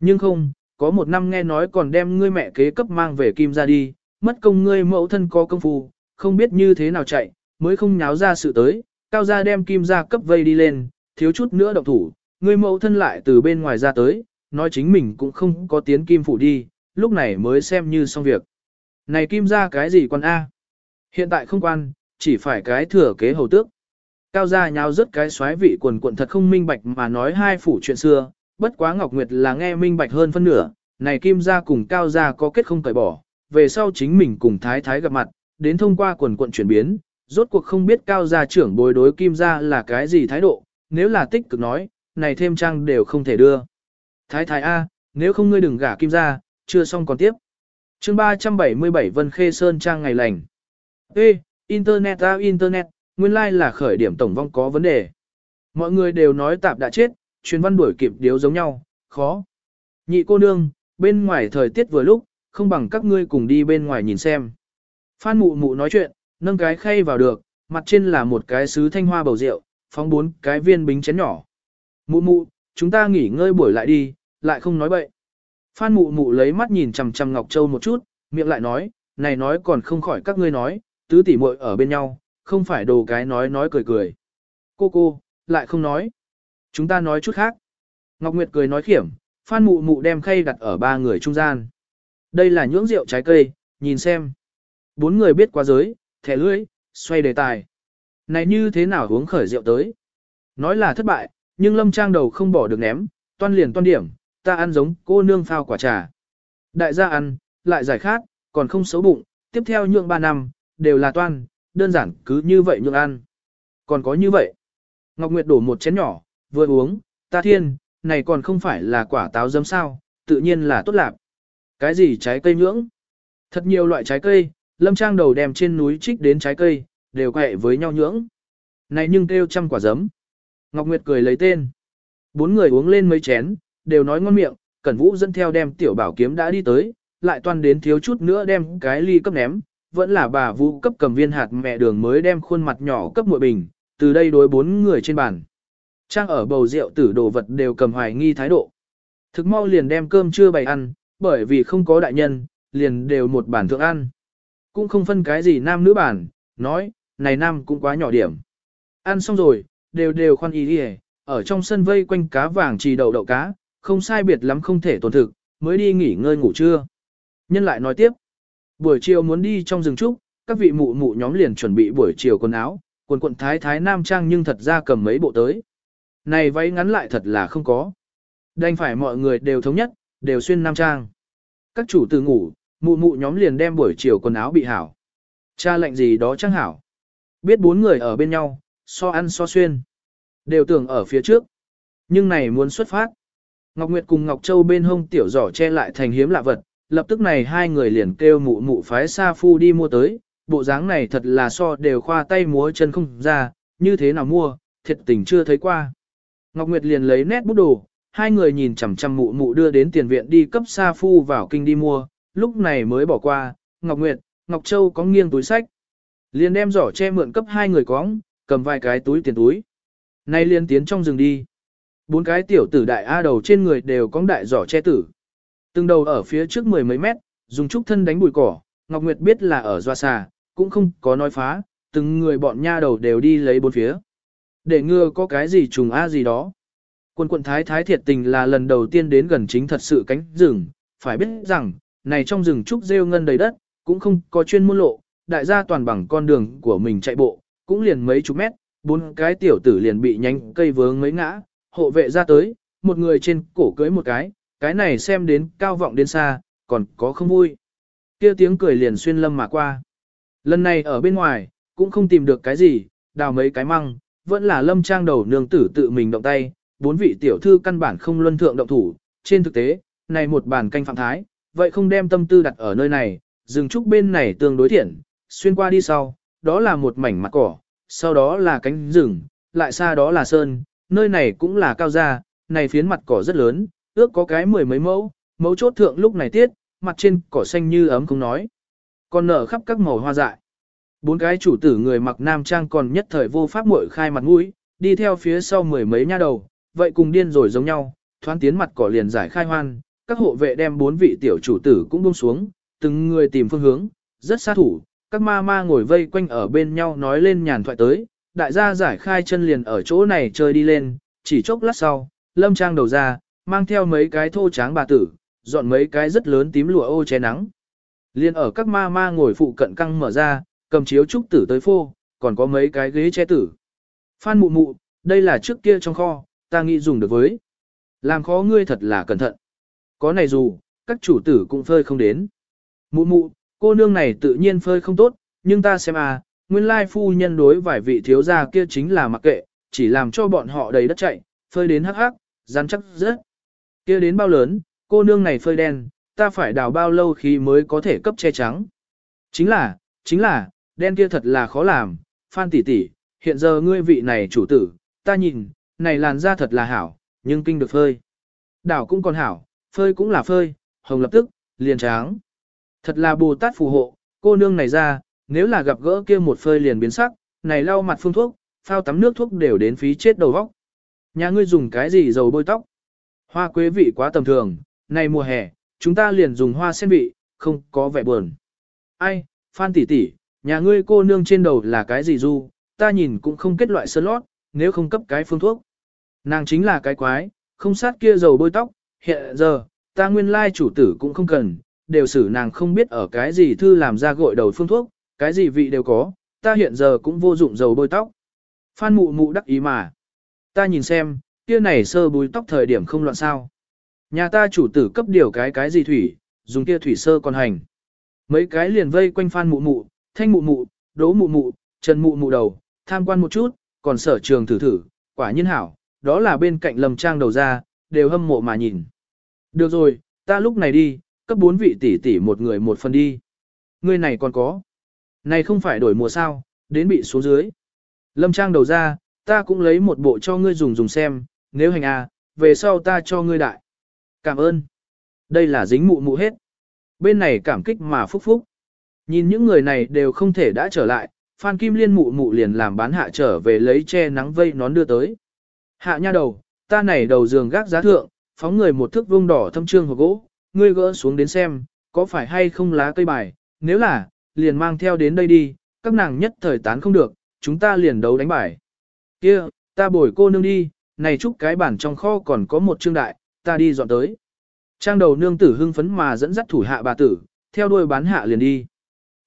nhưng không, có một năm nghe nói còn đem ngươi mẹ kế cấp mang về kim ra đi, mất công ngươi mẫu thân có công phu, không biết như thế nào chạy, mới không nháo ra sự tới, cao gia đem kim ra cấp vây đi lên, thiếu chút nữa động thủ, ngươi mẫu thân lại từ bên ngoài ra tới, nói chính mình cũng không có tiến kim phủ đi, lúc này mới xem như xong việc. Này kim ra cái gì quan A? Hiện tại không quan, chỉ phải cái thừa kế hầu tước. Cao gia nháo rất cái xoáy vị quần quận thật không minh bạch mà nói hai phủ chuyện xưa, bất quá Ngọc Nguyệt là nghe minh bạch hơn phân nửa, này kim gia cùng cao gia có kết không cởi bỏ, về sau chính mình cùng thái thái gặp mặt, đến thông qua quần quận chuyển biến, rốt cuộc không biết cao gia trưởng bối đối kim gia là cái gì thái độ, nếu là tích cực nói, này thêm trang đều không thể đưa. Thái thái A, nếu không ngươi đừng gả kim gia, chưa xong còn tiếp. chương 377 Vân Khê Sơn trang ngày lành. Ê, Internet ra Internet, nguyên lai like là khởi điểm tổng vong có vấn đề. Mọi người đều nói tạp đã chết, truyền văn đuổi kịp điếu giống nhau, khó. Nhị cô nương, bên ngoài thời tiết vừa lúc, không bằng các ngươi cùng đi bên ngoài nhìn xem. Phan mụ mụ nói chuyện, nâng cái khay vào được, mặt trên là một cái sứ thanh hoa bầu rượu, phóng bốn cái viên bính chén nhỏ. Mụ mụ, chúng ta nghỉ ngơi buổi lại đi, lại không nói bậy. Phan mụ mụ lấy mắt nhìn chằm chằm Ngọc Châu một chút, miệng lại nói, này nói còn không khỏi các ngươi nói, tứ tỷ muội ở bên nhau, không phải đồ cái nói nói cười cười. Cô cô, lại không nói. Chúng ta nói chút khác. Ngọc Nguyệt cười nói khiểm, Phan mụ mụ đem khay đặt ở ba người trung gian. Đây là nhưỡng rượu trái cây, nhìn xem. Bốn người biết quá giới, thẻ lưỡi, xoay đề tài. Này như thế nào uống khởi rượu tới? Nói là thất bại, nhưng lâm trang đầu không bỏ được ném, toan liền toan điểm, ta ăn giống cô nương phao quả trà. Đại gia ăn, lại giải khát, còn không xấu bụng, tiếp theo nhượng ba năm, đều là toan, đơn giản cứ như vậy nhượng ăn. Còn có như vậy. Ngọc Nguyệt đổ một chén nhỏ, vừa uống, ta thiên, này còn không phải là quả táo dấm sao, tự nhiên là tốt lạc. Cái gì trái cây nhưỡng? Thật nhiều loại trái cây, lâm trang đầu đem trên núi trích đến trái cây, đều quẹ với nhau nhưỡng. Này nhưng kêu trăm quả giấm. Ngọc Nguyệt cười lấy tên. Bốn người uống lên mấy chén, đều nói ngon miệng, Cẩn Vũ dẫn theo đem tiểu bảo kiếm đã đi tới, lại toan đến thiếu chút nữa đem cái ly cấp ném, vẫn là bà Vũ cấp cầm viên hạt mẹ đường mới đem khuôn mặt nhỏ cấp muội bình, từ đây đối bốn người trên bàn. Trang ở bầu rượu tử đồ vật đều cầm hoài nghi thái độ. Thực mau liền đem cơm chưa bày ăn, bởi vì không có đại nhân, liền đều một bản thượng ăn. Cũng không phân cái gì nam nữ bản, nói, này nam cũng quá nhỏ điểm. Ăn xong rồi, đều đều khoan ý đi ở trong sân vây quanh cá vàng trì đậu đậu cá, không sai biệt lắm không thể tổn thực, mới đi nghỉ ngơi ngủ trưa. Nhân lại nói tiếp, buổi chiều muốn đi trong rừng trúc, các vị mụ mụ nhóm liền chuẩn bị buổi chiều quần áo, quần quần thái thái nam trang nhưng thật ra cầm mấy bộ tới. Này váy ngắn lại thật là không có. Đành phải mọi người đều thống nhất, đều xuyên nam trang. Các chủ từ ngủ, mụ mụ nhóm liền đem buổi chiều quần áo bị hảo. Cha lệnh gì đó chẳng hảo. Biết bốn người ở bên nhau, so ăn so xuyên. Đều tưởng ở phía trước. Nhưng này muốn xuất phát. Ngọc Nguyệt cùng Ngọc Châu bên hông tiểu giỏ che lại thành hiếm lạ vật, lập tức này hai người liền kêu mụ mụ phái Sa Phu đi mua tới, bộ dáng này thật là so đều khoa tay múa chân không ra, như thế nào mua, thiệt tình chưa thấy qua. Ngọc Nguyệt liền lấy nét bút đồ, hai người nhìn chằm chằm mụ mụ đưa đến tiền viện đi cấp Sa Phu vào kinh đi mua, lúc này mới bỏ qua, Ngọc Nguyệt, Ngọc Châu có nghiêng túi sách. Liền đem giỏ che mượn cấp hai người cóng, cầm vài cái túi tiền túi. Nay liền tiến trong rừng đi. Bốn cái tiểu tử đại A đầu trên người đều có đại giỏ che tử. Từng đầu ở phía trước mười mấy mét, dùng trúc thân đánh bụi cỏ, Ngọc Nguyệt biết là ở doa xà, cũng không có nói phá, từng người bọn nha đầu đều đi lấy bốn phía. Để ngừa có cái gì trùng A gì đó. Quân quận thái thái thiệt tình là lần đầu tiên đến gần chính thật sự cánh rừng, phải biết rằng, này trong rừng trúc rêu ngân đầy đất, cũng không có chuyên môn lộ, đại gia toàn bằng con đường của mình chạy bộ, cũng liền mấy chục mét, bốn cái tiểu tử liền bị nhánh cây vướng mấy ngã, hộ vệ ra tới, một người trên cổ cưới một cái, cái này xem đến cao vọng đến xa, còn có không vui. kia tiếng cười liền xuyên lâm mà qua. Lần này ở bên ngoài, cũng không tìm được cái gì, đào mấy cái măng, vẫn là lâm trang đầu nương tử tự mình động tay, bốn vị tiểu thư căn bản không luân thượng động thủ, trên thực tế, này một bàn canh phạm thái, vậy không đem tâm tư đặt ở nơi này, rừng trúc bên này tương đối thiện, xuyên qua đi sau, đó là một mảnh mặt cỏ, sau đó là cánh rừng, lại xa đó là sơn, nơi này cũng là cao gia, này phiến mặt cỏ rất lớn, ước có cái mười mấy mẫu, mẫu chốt thượng lúc này tiết, mặt trên cỏ xanh như ấm không nói. Còn nở khắp các màu hoa dại. Bốn cái chủ tử người mặc nam trang còn nhất thời vô pháp muội khai mặt mũi, đi theo phía sau mười mấy nha đầu, vậy cùng điên rồi giống nhau, thoáng tiến mặt cỏ liền giải khai hoan, các hộ vệ đem bốn vị tiểu chủ tử cũng buông xuống, từng người tìm phương hướng, rất xa thủ, các ma ma ngồi vây quanh ở bên nhau nói lên nhàn thoại tới, đại gia giải khai chân liền ở chỗ này chơi đi lên, chỉ chốc lát sau, lâm trang đầu ra, mang theo mấy cái thô tráng bà tử, dọn mấy cái rất lớn tím lụa ô che nắng. Liên ở các ma ma ngồi phụ cận căng mở ra, cầm chiếu trúc tử tới phô, còn có mấy cái ghế che tử. Phan mụ mụ, đây là trước kia trong kho, ta nghĩ dùng được với. Làm khó ngươi thật là cẩn thận. Có này dù, các chủ tử cũng phơi không đến. Mụ mụ, cô nương này tự nhiên phơi không tốt, nhưng ta xem à, nguyên lai phu nhân đối vài vị thiếu gia kia chính là mặc kệ, chỉ làm cho bọn họ đầy đất chạy, phơi đến hắc hắc, rắn chắc rất. Kia đến bao lớn, cô nương này phơi đen, ta phải đào bao lâu khi mới có thể cấp che trắng. Chính là, chính là, đen kia thật là khó làm, Phan tỷ tỷ, hiện giờ ngươi vị này chủ tử, ta nhìn, này làn da thật là hảo, nhưng kinh được phơi. Đảo cũng còn hảo, phơi cũng là phơi, hồng lập tức, liền tráng. Thật là Bồ Tát phù hộ, cô nương này ra, nếu là gặp gỡ kia một phơi liền biến sắc, này lau mặt phương thuốc, phao tắm nước thuốc đều đến phí chết đầu vóc. Nhà ngươi dùng cái gì dầu bôi tóc? Hoa quế vị quá tầm thường, này mùa hè, chúng ta liền dùng hoa sen vị, không có vẻ buồn. Ai, Phan tỷ tỷ, nhà ngươi cô nương trên đầu là cái gì du, ta nhìn cũng không kết loại sơn lót, nếu không cấp cái phương thuốc. Nàng chính là cái quái, không sát kia dầu bôi tóc, hiện giờ, ta nguyên lai chủ tử cũng không cần, đều xử nàng không biết ở cái gì thư làm ra gội đầu phương thuốc, cái gì vị đều có, ta hiện giờ cũng vô dụng dầu bôi tóc. Phan mụ mụ đắc ý mà. Ta nhìn xem, kia này sơ bùi tóc thời điểm không loạn sao. Nhà ta chủ tử cấp điều cái cái gì thủy, dùng kia thủy sơ còn hành. Mấy cái liền vây quanh phan mụ mụ, thanh mụ mụ, đỗ mụ mụ, trần mụ mụ đầu, tham quan một chút, còn sở trường thử thử, quả nhiên hảo, đó là bên cạnh lầm trang đầu ra, đều hâm mộ mà nhìn. Được rồi, ta lúc này đi, cấp bốn vị tỷ tỷ một người một phần đi. Người này còn có. Này không phải đổi mùa sao, đến bị xuống dưới. Lâm trang đầu ra, ta cũng lấy một bộ cho ngươi dùng dùng xem, nếu hành à, về sau ta cho ngươi đại. Cảm ơn. Đây là dính mụ mụ hết. Bên này cảm kích mà phúc phúc. Nhìn những người này đều không thể đã trở lại, Phan Kim Liên mụ mụ liền làm bán hạ trở về lấy che nắng vây nón đưa tới. Hạ nha đầu, ta này đầu giường gác giá thượng, phóng người một thước vông đỏ thâm trương hộp gỗ, ngươi gỡ xuống đến xem, có phải hay không lá cây bài, nếu là, liền mang theo đến đây đi, các nàng nhất thời tán không được, chúng ta liền đấu đánh bài. Kia, ta bồi cô nương đi, này chúc cái bản trong kho còn có một trương đại, ta đi dọn tới. Trang đầu nương tử hưng phấn mà dẫn dắt thủ hạ bà tử, theo đuôi bán hạ liền đi.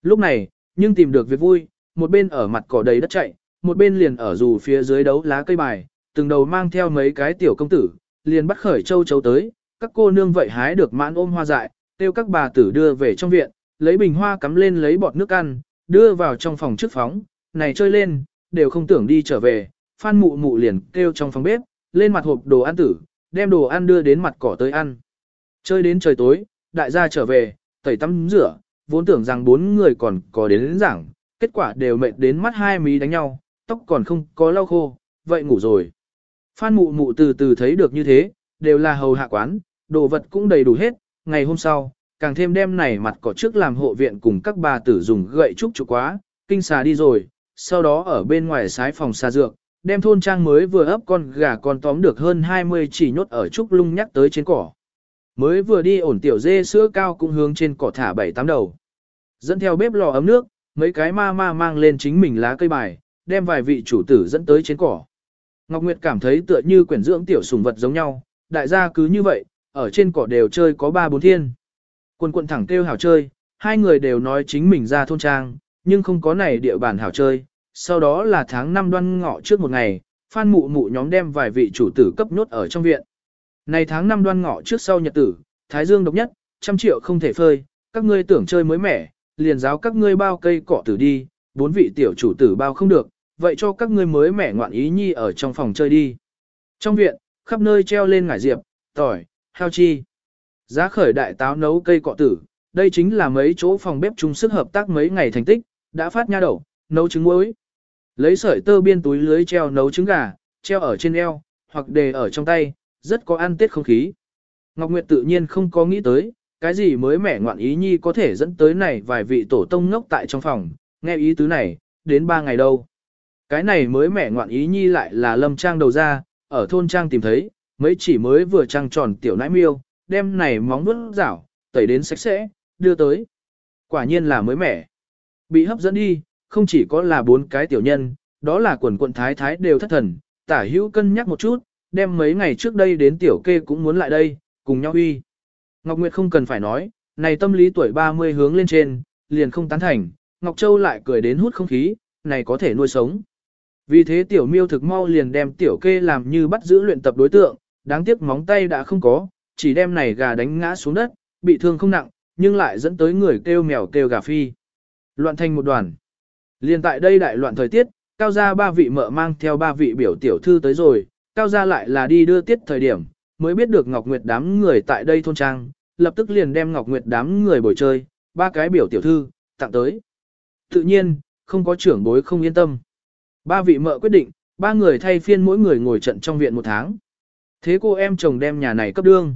Lúc này, nhưng tìm được việc vui, một bên ở mặt cỏ đầy đất chạy, một bên liền ở dù phía dưới đấu lá cây bài, từng đầu mang theo mấy cái tiểu công tử, liền bắt khởi châu chấu tới, các cô nương vậy hái được mãn ôm hoa dại, tiêu các bà tử đưa về trong viện, lấy bình hoa cắm lên lấy bọt nước ăn, đưa vào trong phòng trước phóng, này chơi lên, đều không tưởng đi trở về, phan mụ mụ liền kêu trong phòng bếp, lên mặt hộp đồ ăn tử, đem đồ ăn đưa đến mặt cỏ tới ăn. Chơi đến trời tối, đại gia trở về, tẩy tắm rửa, vốn tưởng rằng bốn người còn có đến, đến giảng, kết quả đều mệt đến mắt hai mí đánh nhau, tóc còn không có lau khô, vậy ngủ rồi. Phan mụ mụ từ từ thấy được như thế, đều là hầu hạ quán, đồ vật cũng đầy đủ hết, ngày hôm sau, càng thêm đem này mặt cỏ trước làm hộ viện cùng các bà tử dùng gậy trúc trụ quá, kinh xà đi rồi, sau đó ở bên ngoài sái phòng xà dược, đem thôn trang mới vừa ấp con gà con tóm được hơn 20 chỉ nhốt ở trúc lung nhắc tới trên cỏ. Mới vừa đi ổn tiểu dê sữa cao cũng hướng trên cỏ thả bảy tám đầu. Dẫn theo bếp lò ấm nước, mấy cái ma ma mang lên chính mình lá cây bài, đem vài vị chủ tử dẫn tới trên cỏ. Ngọc Nguyệt cảm thấy tựa như quyển dưỡng tiểu sùng vật giống nhau, đại gia cứ như vậy, ở trên cỏ đều chơi có ba bốn thiên. Quân quận thẳng kêu hảo chơi, hai người đều nói chính mình ra thôn trang, nhưng không có này địa bàn hảo chơi. Sau đó là tháng 5 đoan ngọ trước một ngày, Phan Mụ Mụ nhóm đem vài vị chủ tử cấp nhốt ở trong viện. Này tháng 5 đoan ngọ trước sau nhật tử, Thái Dương độc nhất, trăm triệu không thể phơi, các ngươi tưởng chơi mới mẻ, liền giáo các ngươi bao cây cỏ tử đi, bốn vị tiểu chủ tử bao không được, vậy cho các ngươi mới mẻ ngoạn ý nhi ở trong phòng chơi đi. Trong viện, khắp nơi treo lên ngải diệp, tỏi, heo chi. Giá khởi đại táo nấu cây cọ tử, đây chính là mấy chỗ phòng bếp chung sức hợp tác mấy ngày thành tích, đã phát nha đậu, nấu trứng muối. Lấy sợi tơ biên túi lưới treo nấu trứng gà, treo ở trên eo, hoặc đề ở trong tay, rất có ăn tết không khí. Ngọc Nguyệt tự nhiên không có nghĩ tới, cái gì mới mẻ ngoạn ý nhi có thể dẫn tới này vài vị tổ tông ngốc tại trong phòng, nghe ý tứ này, đến ba ngày đâu. Cái này mới mẻ ngoạn ý nhi lại là lâm trang đầu ra, ở thôn trang tìm thấy, mấy chỉ mới vừa trăng tròn tiểu nãi miêu, đem này móng vuốt rảo, tẩy đến sạch sẽ, đưa tới. Quả nhiên là mới mẻ. Bị hấp dẫn đi, không chỉ có là bốn cái tiểu nhân, đó là quần quận thái thái đều thất thần, tả hữu cân nhắc một chút, đem mấy ngày trước đây đến tiểu kê cũng muốn lại đây, cùng nhau uy. Ngọc Nguyệt không cần phải nói, này tâm lý tuổi 30 hướng lên trên, liền không tán thành, Ngọc Châu lại cười đến hút không khí, này có thể nuôi sống. Vì thế tiểu miêu thực mau liền đem tiểu kê làm như bắt giữ luyện tập đối tượng, đáng tiếc móng tay đã không có, chỉ đem này gà đánh ngã xuống đất, bị thương không nặng, nhưng lại dẫn tới người kêu mèo kêu gà phi. Loạn thành một đoàn. Liên tại đây đại loạn thời tiết, cao gia ba vị mợ mang theo ba vị biểu tiểu thư tới rồi, cao gia lại là đi đưa tiết thời điểm, mới biết được Ngọc Nguyệt đám người tại đây thôn trang, lập tức liền đem Ngọc Nguyệt đám người bồi chơi, ba cái biểu tiểu thư, tặng tới. Tự nhiên, không có trưởng bối không yên tâm. Ba vị mợ quyết định, ba người thay phiên mỗi người ngồi trận trong viện một tháng. Thế cô em chồng đem nhà này cấp đương.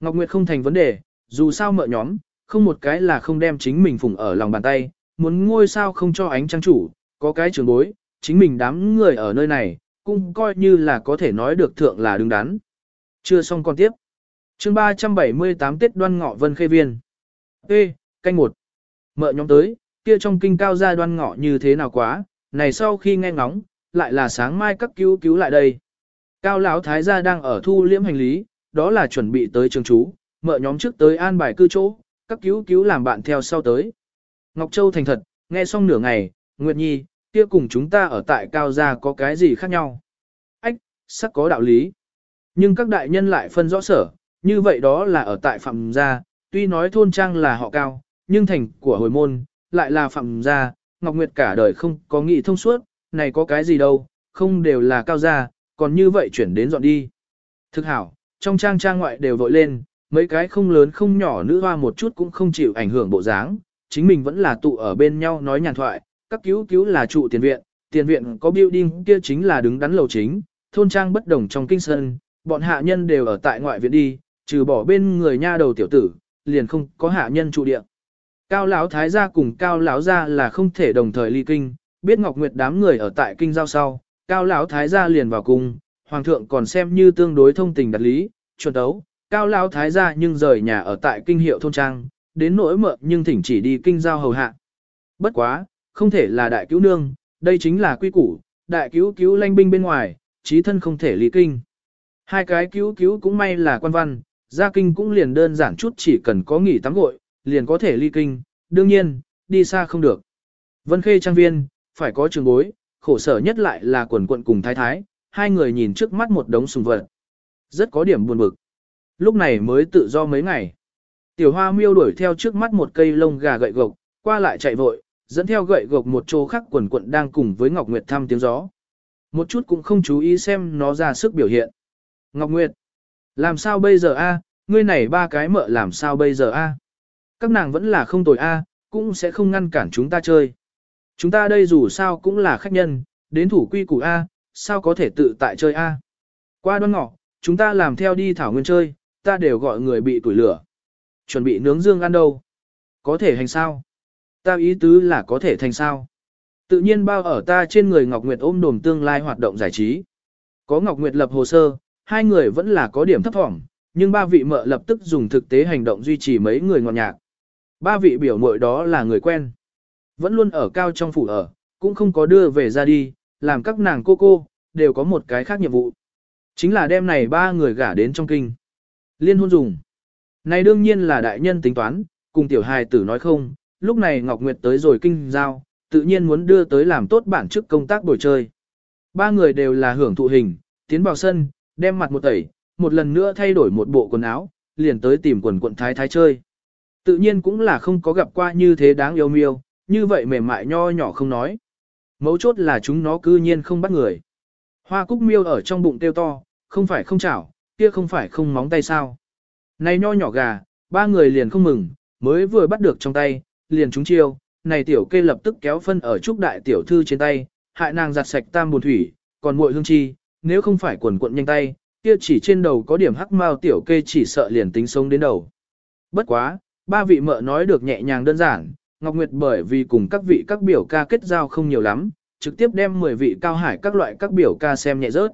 Ngọc Nguyệt không thành vấn đề, dù sao mợ nhóm, không một cái là không đem chính mình phụng ở lòng bàn tay, muốn ngôi sao không cho ánh trăng chủ, có cái trường bối, chính mình đám người ở nơi này, cũng coi như là có thể nói được thượng là đứng đắn. Chưa xong còn tiếp. chương 378 Tết đoan ngọ vân khê viên. Ê, canh một. Mợ nhóm tới, kia trong kinh cao gia đoan ngọ như thế nào quá, này sau khi nghe ngóng, lại là sáng mai các cứu cứu lại đây. Cao lão thái gia đang ở thu liễm hành lý, đó là chuẩn bị tới trường chú, mợ nhóm trước tới an bài cư chỗ, các cứu cứu làm bạn theo sau tới. Ngọc Châu thành thật, nghe xong nửa ngày, Nguyệt Nhi, kia cùng chúng ta ở tại cao gia có cái gì khác nhau. Ách, sắc có đạo lý. Nhưng các đại nhân lại phân rõ sở, như vậy đó là ở tại phạm gia, tuy nói thôn trang là họ cao, nhưng thành của hồi môn, lại là phạm gia, Ngọc Nguyệt cả đời không có nghị thông suốt, này có cái gì đâu, không đều là cao gia, còn như vậy chuyển đến dọn đi. Thực hảo, trong trang trang ngoại đều vội lên, mấy cái không lớn không nhỏ nữ hoa một chút cũng không chịu ảnh hưởng bộ dáng, chính mình vẫn là tụ ở bên nhau nói nhàn thoại, các cứu cứu là trụ tiền viện, tiền viện có building kia chính là đứng đắn lầu chính, thôn trang bất đồng trong kinh sơn, bọn hạ nhân đều ở tại ngoại viện đi, trừ bỏ bên người nha đầu tiểu tử, liền không có hạ nhân trụ địa. Cao lão thái gia cùng cao lão gia là không thể đồng thời ly kinh, biết Ngọc Nguyệt đám người ở tại kinh giao sau, cao lão thái gia liền vào cung, hoàng thượng còn xem như tương đối thông tình đặt lý, chuẩn đấu, cao lão thái gia nhưng rời nhà ở tại kinh hiệu thôn trang, đến nỗi mợ nhưng thỉnh chỉ đi kinh giao hầu hạ. Bất quá, không thể là đại cứu nương, đây chính là quy củ, đại cứu cứu lanh binh bên ngoài, trí thân không thể ly kinh. Hai cái cứu cứu cũng may là quan văn, ra kinh cũng liền đơn giản chút chỉ cần có nghỉ tắm gội, liền có thể ly kinh, đương nhiên, đi xa không được. Vân Khê trang viên, phải có trường bối, khổ sở nhất lại là quần quận cùng thái thái, hai người nhìn trước mắt một đống sùng vật. Rất có điểm buồn bực. Lúc này mới tự do mấy ngày. Tiểu hoa miêu đuổi theo trước mắt một cây lông gà gậy gộc, qua lại chạy vội, dẫn theo gậy gộc một chỗ khác quần quận đang cùng với Ngọc Nguyệt thăm tiếng gió. Một chút cũng không chú ý xem nó ra sức biểu hiện. Ngọc Nguyệt, làm sao bây giờ a? Ngươi này ba cái mợ làm sao bây giờ a? Các nàng vẫn là không tồi a, cũng sẽ không ngăn cản chúng ta chơi. Chúng ta đây dù sao cũng là khách nhân, đến thủ quy củ a, sao có thể tự tại chơi a? Qua đoan ngọ, chúng ta làm theo đi thảo nguyên chơi, ta đều gọi người bị tuổi lửa. Chuẩn bị nướng dương ăn đâu? Có thể hành sao? Ta ý tứ là có thể thành sao? Tự nhiên bao ở ta trên người Ngọc Nguyệt ôm đồm tương lai hoạt động giải trí. Có Ngọc Nguyệt lập hồ sơ, hai người vẫn là có điểm thấp thỏm, nhưng ba vị mợ lập tức dùng thực tế hành động duy trì mấy người ngọt nhạc. Ba vị biểu muội đó là người quen. Vẫn luôn ở cao trong phủ ở, cũng không có đưa về ra đi, làm các nàng cô cô, đều có một cái khác nhiệm vụ. Chính là đêm này ba người gả đến trong kinh. Liên hôn dùng. Này đương nhiên là đại nhân tính toán, cùng tiểu hài tử nói không, lúc này Ngọc Nguyệt tới rồi kinh giao, tự nhiên muốn đưa tới làm tốt bản chức công tác buổi chơi. Ba người đều là hưởng thụ hình, tiến vào sân, đem mặt một tẩy, một lần nữa thay đổi một bộ quần áo, liền tới tìm quần quận thái thái chơi. Tự nhiên cũng là không có gặp qua như thế đáng yêu miêu, như vậy mềm mại nho nhỏ không nói. Mấu chốt là chúng nó cư nhiên không bắt người. Hoa cúc miêu ở trong bụng tiêu to, không phải không chảo, kia không phải không móng tay sao. Này nho nhỏ gà, ba người liền không mừng, mới vừa bắt được trong tay, liền trúng chiêu, này tiểu kê lập tức kéo phân ở trúc đại tiểu thư trên tay, hại nàng giặt sạch tam buồn thủy, còn muội hương chi, nếu không phải quần cuộn nhanh tay, kia chỉ trên đầu có điểm hắc mao tiểu kê chỉ sợ liền tính sống đến đầu. Bất quá, ba vị mợ nói được nhẹ nhàng đơn giản, Ngọc Nguyệt bởi vì cùng các vị các biểu ca kết giao không nhiều lắm, trực tiếp đem 10 vị cao hải các loại các biểu ca xem nhẹ rớt.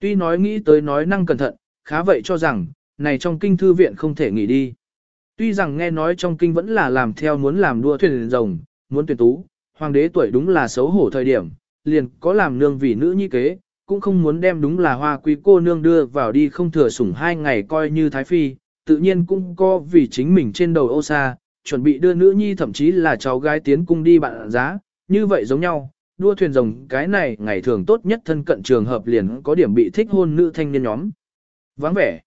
Tuy nói nghĩ tới nói năng cẩn thận, khá vậy cho rằng, này trong kinh thư viện không thể nghỉ đi. Tuy rằng nghe nói trong kinh vẫn là làm theo muốn làm đua thuyền rồng, muốn tuyển tú, hoàng đế tuổi đúng là xấu hổ thời điểm, liền có làm nương vì nữ nhi kế, cũng không muốn đem đúng là hoa quý cô nương đưa vào đi không thừa sủng hai ngày coi như thái phi, tự nhiên cũng có vì chính mình trên đầu ô sa, chuẩn bị đưa nữ nhi thậm chí là cháu gái tiến cung đi bạn giá, như vậy giống nhau, đua thuyền rồng cái này ngày thường tốt nhất thân cận trường hợp liền có điểm bị thích hôn nữ thanh niên nhóm. Vắng vẻ.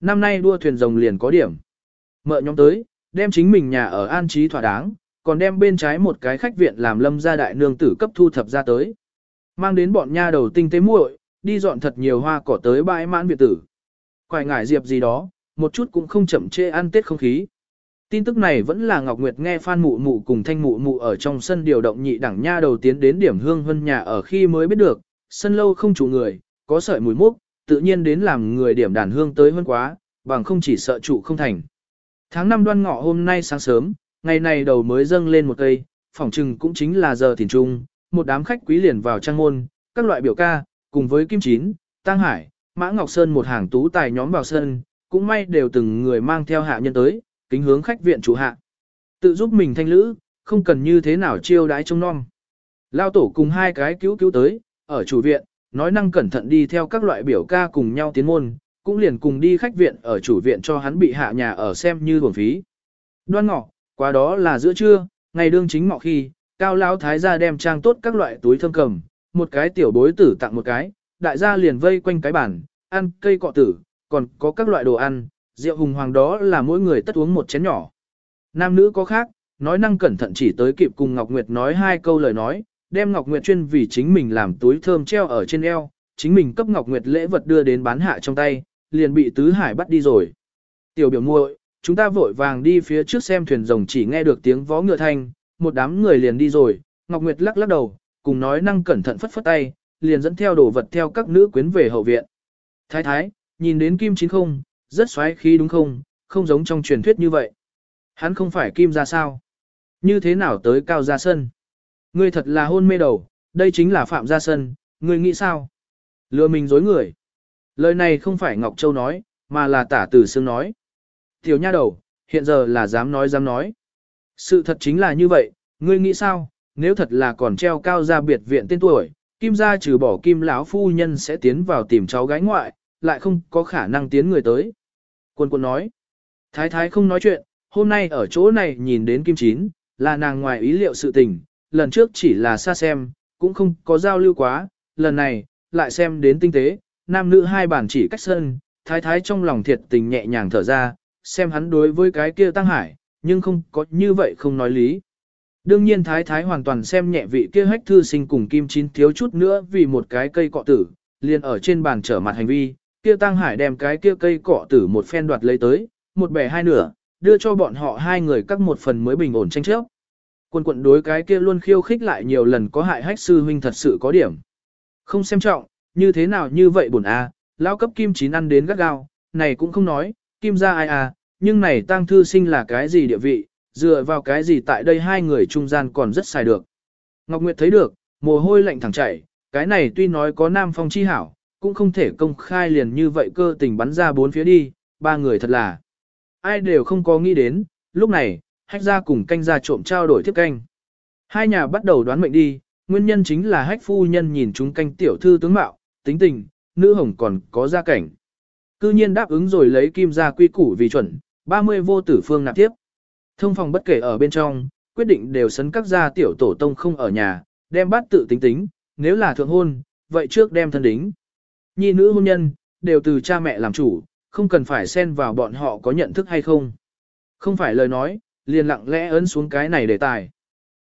Năm nay đua thuyền rồng liền có điểm. Mợ nhóm tới, đem chính mình nhà ở an trí thỏa đáng, còn đem bên trái một cái khách viện làm lâm gia đại nương tử cấp thu thập ra tới. Mang đến bọn nha đầu tinh tế muội, đi dọn thật nhiều hoa cỏ tới bãi mãn viện tử. Quài ngải diệp gì đó, một chút cũng không chậm chê ăn tết không khí. Tin tức này vẫn là Ngọc Nguyệt nghe Phan Mụ Mụ cùng Thanh Mụ Mụ ở trong sân điều động nhị đẳng nha đầu tiến đến điểm hương hân nhà ở khi mới biết được, sân lâu không chủ người, có sợi mùi mốc, tự nhiên đến làm người điểm đàn hương tới hơn quá, bằng không chỉ sợ trụ không thành. Tháng năm đoan ngọ hôm nay sáng sớm, ngày này đầu mới dâng lên một cây, phỏng trừng cũng chính là giờ thìn trung, một đám khách quý liền vào trang môn, các loại biểu ca, cùng với Kim Chín, Tăng Hải, Mã Ngọc Sơn một hàng tú tài nhóm vào sân, cũng may đều từng người mang theo hạ nhân tới, kính hướng khách viện chủ hạ. Tự giúp mình thanh lữ, không cần như thế nào chiêu đái trông non. Lao tổ cùng hai cái cứu cứu tới, ở chủ viện, nói năng cẩn thận đi theo các loại biểu ca cùng nhau tiến môn, cũng liền cùng đi khách viện ở chủ viện cho hắn bị hạ nhà ở xem như bổng phí. Đoan ngọ, qua đó là giữa trưa, ngày đương chính ngọ khi, cao lão thái gia đem trang tốt các loại túi thơm cầm, một cái tiểu bối tử tặng một cái, đại gia liền vây quanh cái bàn, ăn cây cọ tử, còn có các loại đồ ăn, rượu hùng hoàng đó là mỗi người tất uống một chén nhỏ. Nam nữ có khác, nói năng cẩn thận chỉ tới kịp cùng Ngọc Nguyệt nói hai câu lời nói, đem Ngọc Nguyệt chuyên vì chính mình làm túi thơm treo ở trên eo, chính mình cấp Ngọc Nguyệt lễ vật đưa đến bán hạ trong tay, liền bị Tứ Hải bắt đi rồi. Tiểu biểu muội, chúng ta vội vàng đi phía trước xem thuyền rồng chỉ nghe được tiếng vó ngựa thanh, một đám người liền đi rồi, Ngọc Nguyệt lắc lắc đầu, cùng nói năng cẩn thận phất phất tay, liền dẫn theo đồ vật theo các nữ quyến về hậu viện. Thái thái, nhìn đến kim chín không, rất xoáy khí đúng không, không giống trong truyền thuyết như vậy. Hắn không phải kim ra sao? Như thế nào tới cao ra sân? Ngươi thật là hôn mê đầu, đây chính là phạm Gia sân, ngươi nghĩ sao? Lừa mình dối người. Lời này không phải Ngọc Châu nói, mà là tả tử xương nói. Tiểu nha đầu, hiện giờ là dám nói dám nói. Sự thật chính là như vậy, ngươi nghĩ sao, nếu thật là còn treo cao ra biệt viện tên tuổi, kim gia trừ bỏ kim lão phu nhân sẽ tiến vào tìm cháu gái ngoại, lại không có khả năng tiến người tới. Quân quân nói, thái thái không nói chuyện, hôm nay ở chỗ này nhìn đến kim chín, là nàng ngoài ý liệu sự tình, lần trước chỉ là xa xem, cũng không có giao lưu quá, lần này, lại xem đến tinh tế, nam nữ hai bản chỉ cách sân, thái thái trong lòng thiệt tình nhẹ nhàng thở ra, xem hắn đối với cái kia tăng hải, nhưng không có như vậy không nói lý. Đương nhiên thái thái hoàn toàn xem nhẹ vị kia hách thư sinh cùng kim chín thiếu chút nữa vì một cái cây cọ tử, liền ở trên bàn trở mặt hành vi, kia tăng hải đem cái kia cây cọ tử một phen đoạt lấy tới, một bẻ hai nửa, đưa cho bọn họ hai người cắt một phần mới bình ổn tranh chấp. Quân quận đối cái kia luôn khiêu khích lại nhiều lần có hại hách sư huynh thật sự có điểm. Không xem trọng, như thế nào như vậy buồn a, à, lão cấp kim chín ăn đến gắt gao, này cũng không nói, kim ra ai à, nhưng này tăng thư sinh là cái gì địa vị, dựa vào cái gì tại đây hai người trung gian còn rất xài được. Ngọc Nguyệt thấy được, mồ hôi lạnh thẳng chảy, cái này tuy nói có nam phong chi hảo, cũng không thể công khai liền như vậy cơ tình bắn ra bốn phía đi, ba người thật là. Ai đều không có nghĩ đến, lúc này, hách ra cùng canh ra trộm trao đổi tiếp canh. Hai nhà bắt đầu đoán mệnh đi, nguyên nhân chính là hách phu nhân nhìn chúng canh tiểu thư tướng mạo, tính tình, nữ hồng còn có gia cảnh. Cư nhiên đáp ứng rồi lấy kim gia quy củ vì chuẩn, 30 vô tử phương nạp tiếp. Thông phòng bất kể ở bên trong, quyết định đều sấn các gia tiểu tổ tông không ở nhà, đem bắt tự tính tính, nếu là thượng hôn, vậy trước đem thân đính. Nhi nữ hôn nhân, đều từ cha mẹ làm chủ, không cần phải xen vào bọn họ có nhận thức hay không. Không phải lời nói, liền lặng lẽ ấn xuống cái này đề tài.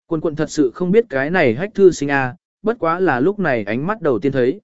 Quân quận thật sự không biết cái này hách thư sinh a, bất quá là lúc này ánh mắt đầu tiên thấy.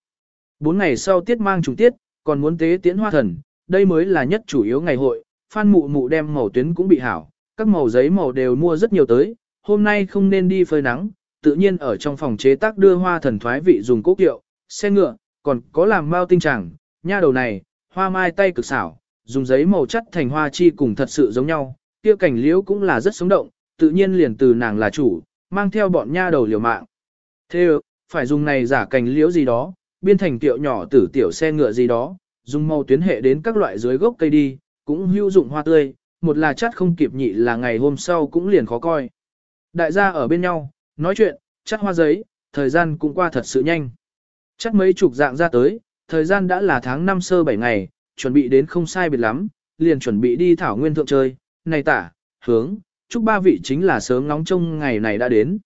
Bốn ngày sau tiết mang trùng tiết, còn muốn tế tiễn hoa thần, đây mới là nhất chủ yếu ngày hội, phan mụ mụ đem màu tuyến cũng bị hảo, các màu giấy màu đều mua rất nhiều tới, hôm nay không nên đi phơi nắng, tự nhiên ở trong phòng chế tác đưa hoa thần thoái vị dùng cố kiệu, xe ngựa, còn có làm bao tinh chẳng, nha đầu này, hoa mai tay cực xảo, dùng giấy màu chất thành hoa chi cùng thật sự giống nhau, kia cảnh liễu cũng là rất sống động, tự nhiên liền từ nàng là chủ, mang theo bọn nha đầu liều mạng. Thế phải dùng này giả cảnh liễu gì đó, biên thành tiệu nhỏ tử tiểu xe ngựa gì đó, dùng màu tuyến hệ đến các loại dưới gốc cây đi, cũng hữu dụng hoa tươi, một là chắt không kịp nhị là ngày hôm sau cũng liền khó coi. Đại gia ở bên nhau, nói chuyện, chắt hoa giấy, thời gian cũng qua thật sự nhanh. Chắc mấy chục dạng ra tới, thời gian đã là tháng 5 sơ 7 ngày, chuẩn bị đến không sai biệt lắm, liền chuẩn bị đi thảo nguyên thượng chơi, này tả, hướng, chúc ba vị chính là sớm ngóng trông ngày này đã đến.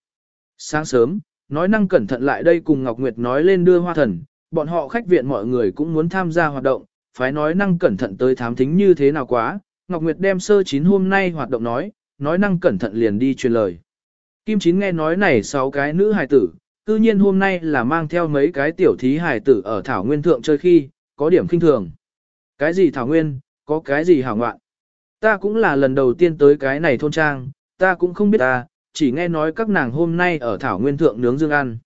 Sáng sớm, nói năng cẩn thận lại đây cùng Ngọc Nguyệt nói lên đưa hoa thần, bọn họ khách viện mọi người cũng muốn tham gia hoạt động, phải nói năng cẩn thận tới thám thính như thế nào quá, Ngọc Nguyệt đem sơ chín hôm nay hoạt động nói, nói năng cẩn thận liền đi truyền lời. Kim Chín nghe nói này sáu cái nữ hài tử, tự nhiên hôm nay là mang theo mấy cái tiểu thí hài tử ở Thảo Nguyên Thượng chơi khi, có điểm kinh thường. Cái gì Thảo Nguyên, có cái gì hảo ngoạn. Ta cũng là lần đầu tiên tới cái này thôn trang, ta cũng không biết ta, chỉ nghe nói các nàng hôm nay ở Thảo Nguyên Thượng nướng dương ăn.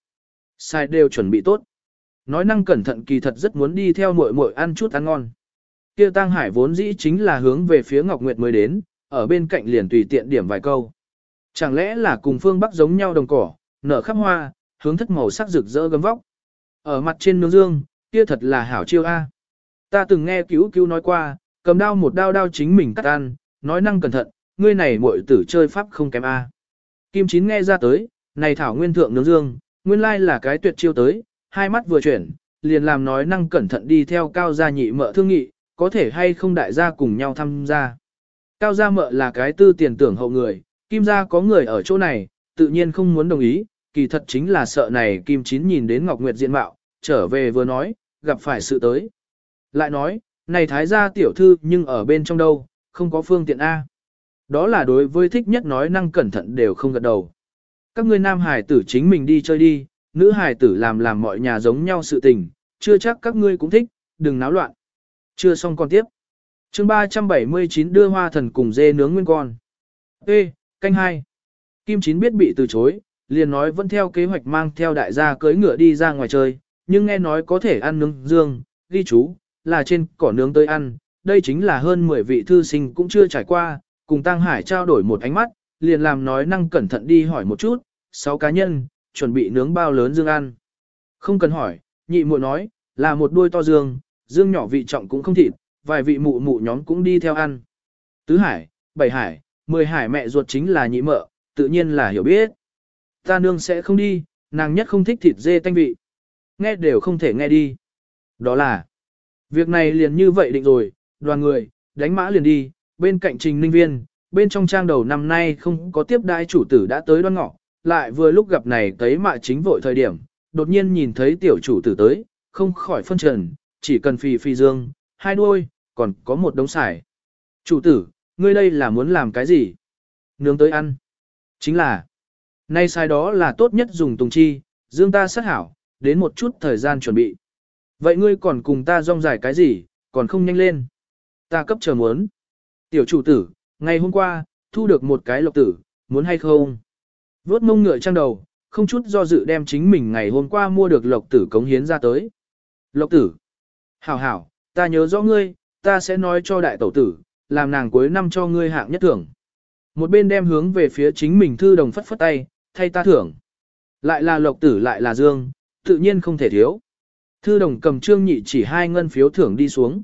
Sai đều chuẩn bị tốt. Nói năng cẩn thận kỳ thật rất muốn đi theo muội muội ăn chút ăn ngon. Kia Tăng Hải vốn dĩ chính là hướng về phía Ngọc Nguyệt mới đến, ở bên cạnh liền tùy tiện điểm vài câu. Chẳng lẽ là cùng phương Bắc giống nhau đồng cỏ, nở khắp hoa, hướng thất màu sắc rực rỡ gấm vóc. Ở mặt trên nướng dương, kia thật là hảo chiêu a. Ta từng nghe cứu cứu nói qua, cầm đao một đao đao chính mình cắt ăn, nói năng cẩn thận, ngươi này muội tử chơi pháp không kém a. Kim Chín nghe ra tới, này thảo nguyên thượng nướng dương, nguyên lai là cái tuyệt chiêu tới, hai mắt vừa chuyển, liền làm nói năng cẩn thận đi theo cao gia nhị mợ thương nghị, có thể hay không đại gia cùng nhau tham gia. Cao gia mợ là cái tư tiền tưởng hậu người, kim gia có người ở chỗ này, tự nhiên không muốn đồng ý, kỳ thật chính là sợ này kim chín nhìn đến Ngọc Nguyệt diện mạo, trở về vừa nói, gặp phải sự tới. Lại nói, này thái gia tiểu thư nhưng ở bên trong đâu, không có phương tiện A. Đó là đối với thích nhất nói năng cẩn thận đều không gật đầu. Các ngươi nam hải tử chính mình đi chơi đi, nữ hải tử làm làm mọi nhà giống nhau sự tình, chưa chắc các ngươi cũng thích, đừng náo loạn. Chưa xong còn tiếp. chương 379 đưa hoa thần cùng dê nướng nguyên con. Ê, canh hai. Kim Chín biết bị từ chối, liền nói vẫn theo kế hoạch mang theo đại gia cưới ngựa đi ra ngoài chơi, nhưng nghe nói có thể ăn nướng dương, ghi chú, là trên cỏ nướng tới ăn, đây chính là hơn 10 vị thư sinh cũng chưa trải qua, cùng Tăng Hải trao đổi một ánh mắt, liền làm nói năng cẩn thận đi hỏi một chút, sáu cá nhân, chuẩn bị nướng bao lớn dương ăn. Không cần hỏi, nhị muội nói, là một đuôi to dương, dương nhỏ vị trọng cũng không thịt, vài vị mụ mụ nhóm cũng đi theo ăn. Tứ hải, bảy hải, mười hải mẹ ruột chính là nhị mợ, tự nhiên là hiểu biết. Ta nương sẽ không đi, nàng nhất không thích thịt dê tanh vị. Nghe đều không thể nghe đi. Đó là, việc này liền như vậy định rồi, đoàn người, đánh mã liền đi, bên cạnh trình ninh viên, bên trong trang đầu năm nay không có tiếp đại chủ tử đã tới đoan ngọ, lại vừa lúc gặp này thấy mạ chính vội thời điểm, đột nhiên nhìn thấy tiểu chủ tử tới, không khỏi phân trần, chỉ cần phì phì dương, hai đuôi, còn có một đống sải. Chủ tử, ngươi đây là muốn làm cái gì? Nướng tới ăn. Chính là, nay sai đó là tốt nhất dùng tùng chi, dương ta sát hảo, đến một chút thời gian chuẩn bị. Vậy ngươi còn cùng ta rong dài cái gì, còn không nhanh lên. Ta cấp chờ muốn. Tiểu chủ tử, ngày hôm qua, thu được một cái lộc tử, muốn hay không? Vốt mông ngựa trang đầu, không chút do dự đem chính mình ngày hôm qua mua được lộc tử cống hiến ra tới. Lộc tử. Hảo hảo, ta nhớ rõ ngươi, ta sẽ nói cho đại tẩu tử, làm nàng cuối năm cho ngươi hạng nhất thưởng. Một bên đem hướng về phía chính mình thư đồng phất phất tay, thay ta thưởng. Lại là lộc tử lại là dương, tự nhiên không thể thiếu. Thư đồng cầm trương nhị chỉ hai ngân phiếu thưởng đi xuống.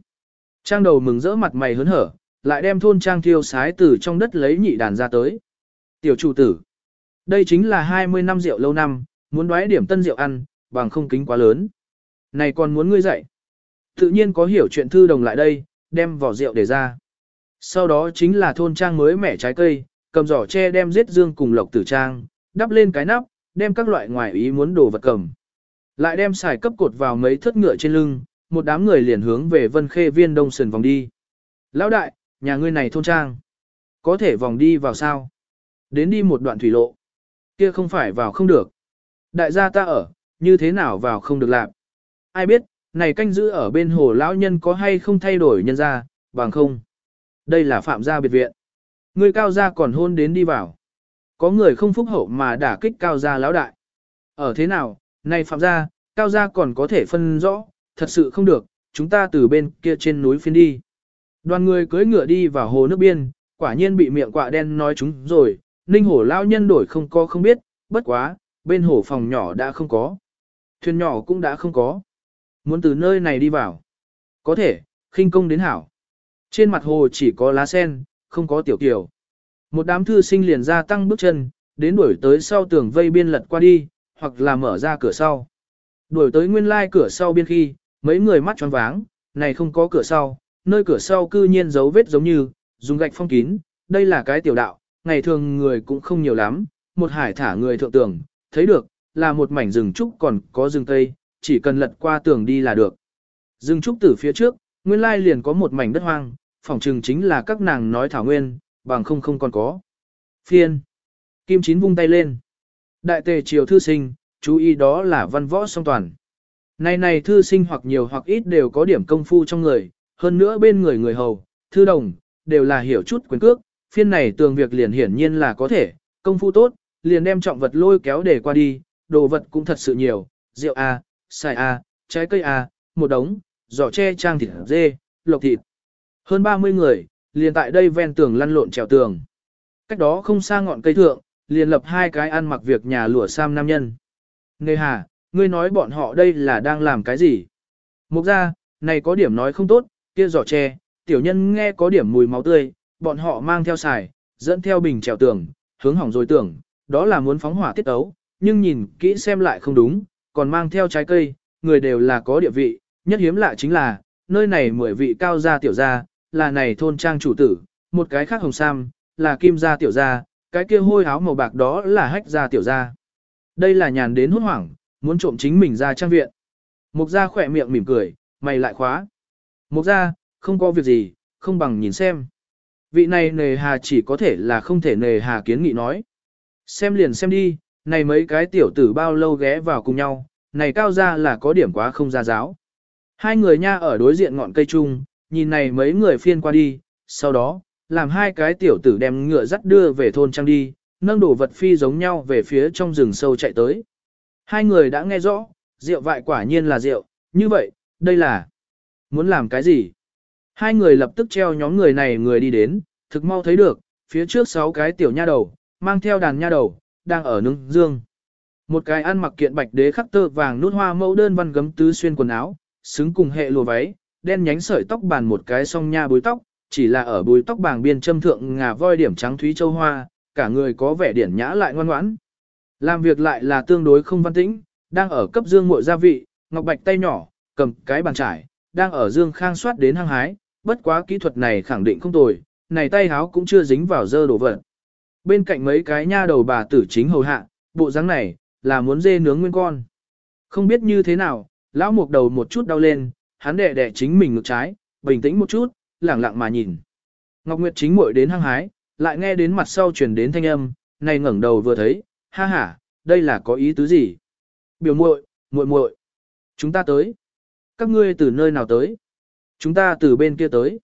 Trang đầu mừng rỡ mặt mày hớn hở, lại đem thôn trang thiêu sái từ trong đất lấy nhị đàn ra tới. Tiểu chủ tử. Đây chính là 20 năm rượu lâu năm, muốn đoái điểm tân rượu ăn, bằng không kính quá lớn. Này còn muốn ngươi dạy. Tự nhiên có hiểu chuyện thư đồng lại đây, đem vỏ rượu để ra. Sau đó chính là thôn trang mới mẻ trái cây, cầm giỏ tre đem giết dương cùng lộc tử trang, đắp lên cái nắp, đem các loại ngoài ý muốn đồ vật cầm. Lại đem xài cấp cột vào mấy thất ngựa trên lưng, một đám người liền hướng về vân khê viên đông sườn vòng đi. Lão đại, nhà ngươi này thôn trang. Có thể vòng đi vào sao? Đến đi một đoạn thủy lộ. Kia không phải vào không được. Đại gia ta ở, như thế nào vào không được làm? Ai biết, này canh giữ ở bên hồ lão nhân có hay không thay đổi nhân ra, bằng không. Đây là phạm gia biệt viện. Người cao gia còn hôn đến đi vào. Có người không phúc hậu mà đả kích cao gia lão đại. Ở thế nào, này phạm gia, cao gia còn có thể phân rõ, thật sự không được, chúng ta từ bên kia trên núi phiên đi. Đoàn người cưỡi ngựa đi vào hồ nước biên, quả nhiên bị miệng quạ đen nói chúng rồi, ninh hổ lao nhân đổi không có không biết, bất quá, bên hồ phòng nhỏ đã không có. Thuyền nhỏ cũng đã không có. Muốn từ nơi này đi vào. Có thể, khinh công đến hảo. Trên mặt hồ chỉ có lá sen, không có tiểu kiều. Một đám thư sinh liền ra tăng bước chân, đến đuổi tới sau tường vây biên lật qua đi, hoặc là mở ra cửa sau. Đuổi tới nguyên lai cửa sau biên khi, mấy người mắt tròn váng, này không có cửa sau, nơi cửa sau cư nhiên dấu vết giống như, dùng gạch phong kín, đây là cái tiểu đạo, ngày thường người cũng không nhiều lắm, một hải thả người thượng tường, thấy được, là một mảnh rừng trúc còn có rừng tây, chỉ cần lật qua tường đi là được. Rừng trúc từ phía trước, nguyên lai liền có một mảnh đất hoang, phỏng trừng chính là các nàng nói thảo nguyên, bằng không không còn có. Phiên. Kim Chín vung tay lên. Đại tề triều thư sinh, chú ý đó là văn võ song toàn. Này này thư sinh hoặc nhiều hoặc ít đều có điểm công phu trong người, hơn nữa bên người người hầu, thư đồng, đều là hiểu chút quyền cước, phiên này tường việc liền hiển nhiên là có thể, công phu tốt, liền đem trọng vật lôi kéo để qua đi, đồ vật cũng thật sự nhiều, rượu A, xài A, trái cây A, một đống, giỏ tre trang thịt dê, lộc thịt. Hơn 30 người, liền tại đây ven tường lăn lộn trèo tường. Cách đó không xa ngọn cây thượng, liền lập hai cái ăn mặc việc nhà lụa sam nam nhân. Nề hà, ngươi nói bọn họ đây là đang làm cái gì? Mục ra, này có điểm nói không tốt, kia giỏ tre, tiểu nhân nghe có điểm mùi máu tươi, bọn họ mang theo xài, dẫn theo bình trèo tường, hướng hỏng rồi tưởng, đó là muốn phóng hỏa tiết ấu, nhưng nhìn kỹ xem lại không đúng, còn mang theo trái cây, người đều là có địa vị, nhất hiếm lạ chính là, nơi này mười vị cao gia tiểu gia, là này thôn trang chủ tử, một cái khác hồng sam, là kim gia tiểu gia, cái kia hôi áo màu bạc đó là hách gia tiểu gia. Đây là nhàn đến hốt hoảng, muốn trộm chính mình ra trang viện. Mục gia khỏe miệng mỉm cười, mày lại khóa. Mục gia, không có việc gì, không bằng nhìn xem. Vị này nề hà chỉ có thể là không thể nề hà kiến nghị nói. Xem liền xem đi, này mấy cái tiểu tử bao lâu ghé vào cùng nhau, này cao ra là có điểm quá không ra giáo. Hai người nha ở đối diện ngọn cây chung, nhìn này mấy người phiên qua đi, sau đó, làm hai cái tiểu tử đem ngựa dắt đưa về thôn trang đi, nâng đổ vật phi giống nhau về phía trong rừng sâu chạy tới. Hai người đã nghe rõ, rượu vại quả nhiên là rượu, như vậy, đây là muốn làm cái gì? Hai người lập tức treo nhóm người này người đi đến, thực mau thấy được, phía trước sáu cái tiểu nha đầu, mang theo đàn nha đầu, đang ở nướng dương. Một cái ăn mặc kiện bạch đế khắc tơ vàng nút hoa mẫu đơn văn gấm tứ xuyên quần áo, xứng cùng hệ lùa váy, đen nhánh sợi tóc bàn một cái song nha búi tóc, chỉ là ở bùi tóc bàng biên châm thượng ngà voi điểm trắng thúy châu hoa, cả người có vẻ điển nhã lại ngoan ngoãn. Làm việc lại là tương đối không văn tĩnh, đang ở cấp dương muội gia vị, ngọc bạch tay nhỏ, cầm cái bàn trải, đang ở dương khang soát đến hăng hái, bất quá kỹ thuật này khẳng định không tồi, này tay háo cũng chưa dính vào dơ đổ vật. Bên cạnh mấy cái nha đầu bà tử chính hầu hạ, bộ dáng này, là muốn dê nướng nguyên con. Không biết như thế nào, lão mục đầu một chút đau lên, hắn đẻ đẻ chính mình ngực trái, bình tĩnh một chút, lẳng lặng mà nhìn. Ngọc Nguyệt chính muội đến hăng hái, lại nghe đến mặt sau truyền đến thanh âm, này ngẩng đầu vừa thấy, ha ha, đây là có ý tứ gì? Biểu muội, muội muội, chúng ta tới. Các ngươi từ nơi nào tới? Chúng ta từ bên kia tới.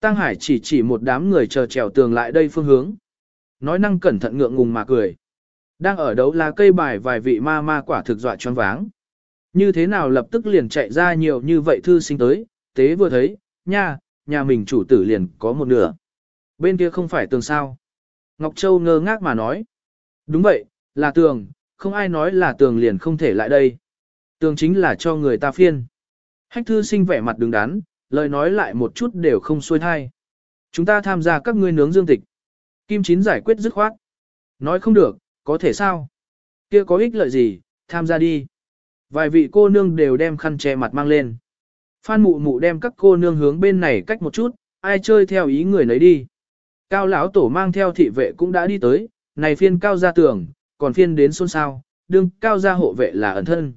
Tăng Hải chỉ chỉ một đám người chờ trèo tường lại đây phương hướng. Nói năng cẩn thận ngượng ngùng mà cười. Đang ở đấu là cây bài vài vị ma ma quả thực dọa choáng váng. Như thế nào lập tức liền chạy ra nhiều như vậy thư sinh tới, tế vừa thấy, nha, nhà mình chủ tử liền có một nửa. Bên kia không phải tường sao. Ngọc Châu ngơ ngác mà nói. Đúng vậy, là tường, không ai nói là tường liền không thể lại đây. Tường chính là cho người ta phiên. Hách thư sinh vẻ mặt đứng đắn, lời nói lại một chút đều không xuôi thai. Chúng ta tham gia các ngươi nướng dương tịch. Kim Chín giải quyết dứt khoát. Nói không được, có thể sao? Kia có ích lợi gì, tham gia đi. Vài vị cô nương đều đem khăn che mặt mang lên. Phan mụ mụ đem các cô nương hướng bên này cách một chút, ai chơi theo ý người nấy đi. Cao lão tổ mang theo thị vệ cũng đã đi tới, này phiên cao gia tưởng, còn phiên đến xôn xao, đương cao gia hộ vệ là ẩn thân.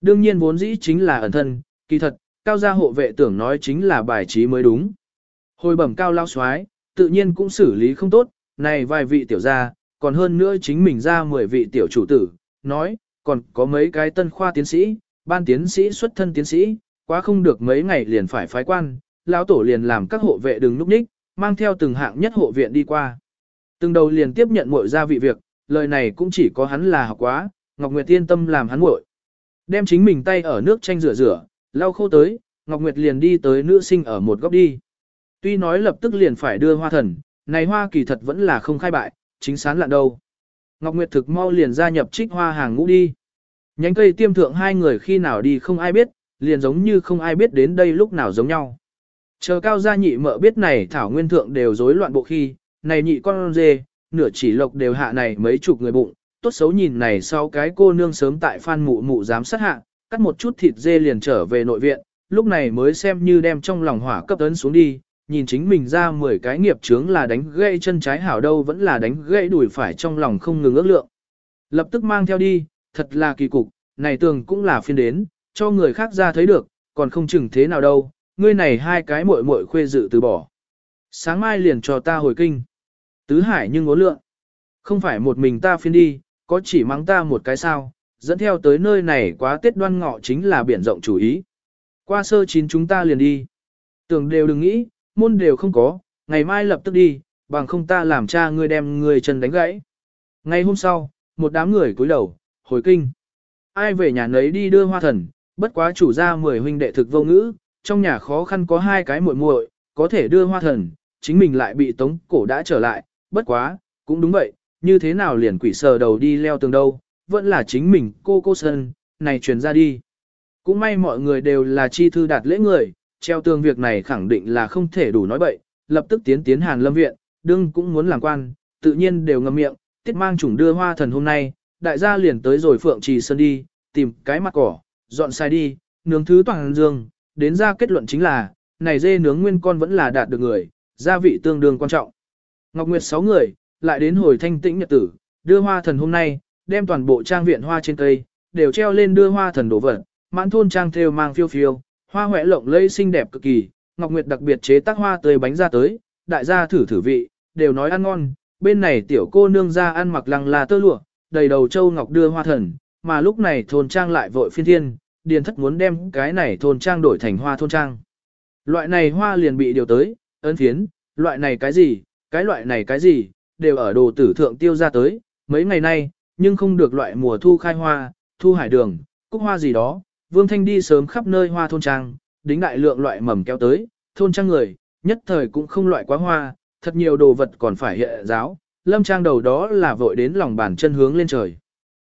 Đương nhiên vốn dĩ chính là ẩn thân, kỳ thật, cao gia hộ vệ tưởng nói chính là bài trí mới đúng. Hồi bẩm cao lao soái tự nhiên cũng xử lý không tốt, này vài vị tiểu gia, còn hơn nữa chính mình ra 10 vị tiểu chủ tử, nói, còn có mấy cái tân khoa tiến sĩ, ban tiến sĩ xuất thân tiến sĩ, quá không được mấy ngày liền phải phái quan, lão tổ liền làm các hộ vệ đừng núp ních, mang theo từng hạng nhất hộ viện đi qua. Từng đầu liền tiếp nhận muội gia vị việc, lời này cũng chỉ có hắn là học quá, Ngọc Nguyệt yên tâm làm hắn muội. Đem chính mình tay ở nước chanh rửa rửa, lau khô tới, Ngọc Nguyệt liền đi tới nữ sinh ở một góc đi. Tuy nói lập tức liền phải đưa hoa thần, này hoa kỳ thật vẫn là không khai bại, chính sán lạ đâu. Ngọc Nguyệt thực mau liền gia nhập trích hoa hàng ngũ đi. Nhánh cây tiêm thượng hai người khi nào đi không ai biết, liền giống như không ai biết đến đây lúc nào giống nhau. Chờ cao gia nhị mợ biết này thảo nguyên thượng đều rối loạn bộ khi, này nhị con dê, nửa chỉ lộc đều hạ này mấy chục người bụng, tốt xấu nhìn này sau cái cô nương sớm tại phan mụ mụ dám sát hạ, cắt một chút thịt dê liền trở về nội viện, lúc này mới xem như đem trong lòng hỏa cấp tấn xuống đi, nhìn chính mình ra 10 cái nghiệp chướng là đánh gãy chân trái hảo đâu vẫn là đánh gãy đùi phải trong lòng không ngừng ước lượng. Lập tức mang theo đi, thật là kỳ cục, này tường cũng là phiên đến, cho người khác ra thấy được, còn không chừng thế nào đâu, ngươi này hai cái muội muội khuê dự từ bỏ. Sáng mai liền cho ta hồi kinh. Tứ hải nhưng ngố lượng. Không phải một mình ta phiên đi, có chỉ mắng ta một cái sao, dẫn theo tới nơi này quá tiết đoan ngọ chính là biển rộng chủ ý. Qua sơ chín chúng ta liền đi. Tưởng đều đừng nghĩ, môn đều không có, ngày mai lập tức đi, bằng không ta làm cha ngươi đem người chân đánh gãy. Ngày hôm sau, một đám người cúi đầu, hồi kinh. Ai về nhà nấy đi đưa hoa thần, bất quá chủ gia mười huynh đệ thực vô ngữ, trong nhà khó khăn có hai cái muội muội, có thể đưa hoa thần, chính mình lại bị tống cổ đã trở lại, bất quá, cũng đúng vậy, như thế nào liền quỷ sờ đầu đi leo tường đâu, vẫn là chính mình cô cô sơn, này truyền ra đi. Cũng may mọi người đều là chi thư đạt lễ người, treo tường việc này khẳng định là không thể đủ nói bậy, lập tức tiến tiến hàn lâm viện, đương cũng muốn làm quan, tự nhiên đều ngậm miệng, tiết mang chủng đưa hoa thần hôm nay, đại gia liền tới rồi phượng trì sơn đi, tìm cái mặt cỏ, dọn sai đi, nướng thứ toàn dương, đến ra kết luận chính là, này dê nướng nguyên con vẫn là đạt được người, gia vị tương đương quan trọng. Ngọc Nguyệt sáu người, lại đến hồi thanh tĩnh nhật tử, đưa hoa thần hôm nay, đem toàn bộ trang viện hoa trên cây, đều treo lên đưa hoa thần đổ vật, mãn thôn trang theo mang phiêu phiêu, hoa hoẹ lộng lẫy xinh đẹp cực kỳ, Ngọc Nguyệt đặc biệt chế tác hoa tươi bánh ra tới, đại gia thử thử vị, đều nói ăn ngon, bên này tiểu cô nương ra ăn mặc lăng là tơ lụa, đầy đầu châu ngọc đưa hoa thần, mà lúc này thôn trang lại vội phiên thiên, điền thất muốn đem cái này thôn trang đổi thành hoa thôn trang. Loại này hoa liền bị điều tới, ấn phiến, loại này cái gì, cái loại này cái gì, đều ở đồ tử thượng tiêu ra tới, mấy ngày nay, nhưng không được loại mùa thu khai hoa, thu hải đường, cúc hoa gì đó, Vương Thanh đi sớm khắp nơi hoa thôn trang, đính đại lượng loại mầm kéo tới, thôn trang người, nhất thời cũng không loại quá hoa, thật nhiều đồ vật còn phải hệ giáo, lâm trang đầu đó là vội đến lòng bàn chân hướng lên trời.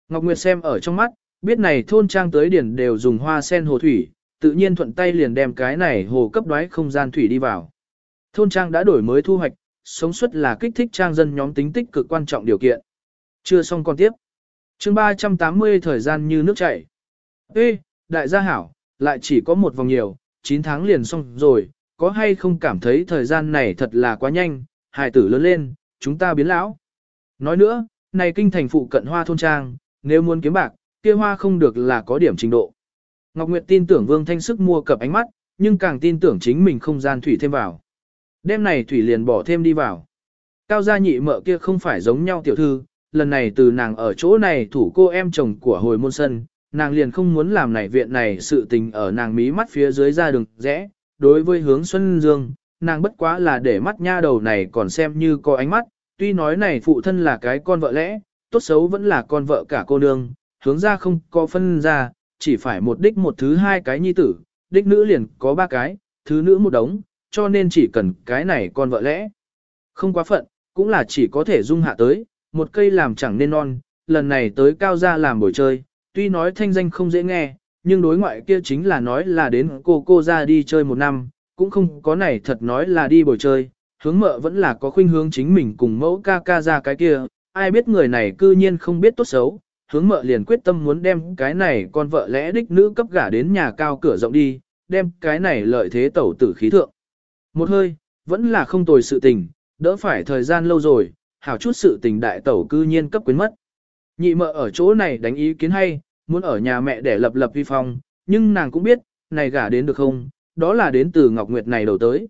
Ngọc Nguyệt xem ở trong mắt, biết này thôn trang tới điển đều dùng hoa sen hồ thủy, tự nhiên thuận tay liền đem cái này hồ cấp đoái không gian thủy đi vào. Thôn trang đã đổi mới thu hoạch, sống suất là kích thích trang dân nhóm tính tích cực quan trọng điều kiện. Chưa xong còn tiếp. chương 380 thời gian như nước chảy. Ê, đại gia hảo, lại chỉ có một vòng nhiều, 9 tháng liền xong rồi, có hay không cảm thấy thời gian này thật là quá nhanh, hài tử lớn lên, chúng ta biến lão. Nói nữa, này kinh thành phụ cận hoa thôn trang, nếu muốn kiếm bạc, kia hoa không được là có điểm trình độ. Ngọc Nguyệt tin tưởng Vương Thanh Sức mua cập ánh mắt, nhưng càng tin tưởng chính mình không gian thủy thêm vào. Đêm này thủy liền bỏ thêm đi vào. Cao gia nhị mợ kia không phải giống nhau tiểu thư, lần này từ nàng ở chỗ này thủ cô em chồng của hồi môn sân, nàng liền không muốn làm này viện này sự tình ở nàng mí mắt phía dưới ra đường rẽ. Đối với hướng Xuân Dương, nàng bất quá là để mắt nha đầu này còn xem như có ánh mắt, tuy nói này phụ thân là cái con vợ lẽ, tốt xấu vẫn là con vợ cả cô nương, hướng ra không có phân ra, chỉ phải một đích một thứ hai cái nhi tử, đích nữ liền có ba cái, thứ nữ một đống, cho nên chỉ cần cái này con vợ lẽ. Không quá phận, cũng là chỉ có thể dung hạ tới, một cây làm chẳng nên non, lần này tới cao gia làm buổi chơi, tuy nói thanh danh không dễ nghe, nhưng đối ngoại kia chính là nói là đến cô cô ra đi chơi một năm, cũng không có này thật nói là đi buổi chơi, hướng mợ vẫn là có khuynh hướng chính mình cùng mẫu ca ca ra cái kia, ai biết người này cư nhiên không biết tốt xấu, hướng mợ liền quyết tâm muốn đem cái này con vợ lẽ đích nữ cấp gả đến nhà cao cửa rộng đi, đem cái này lợi thế tẩu tử khí thượng. Một hơi, Vẫn là không tồi sự tình, đỡ phải thời gian lâu rồi, hảo chút sự tình đại tẩu cư nhiên cấp quyến mất. Nhị mợ ở chỗ này đánh ý kiến hay, muốn ở nhà mẹ để lập lập vi phong, nhưng nàng cũng biết, này gả đến được không, đó là đến từ Ngọc Nguyệt này đầu tới.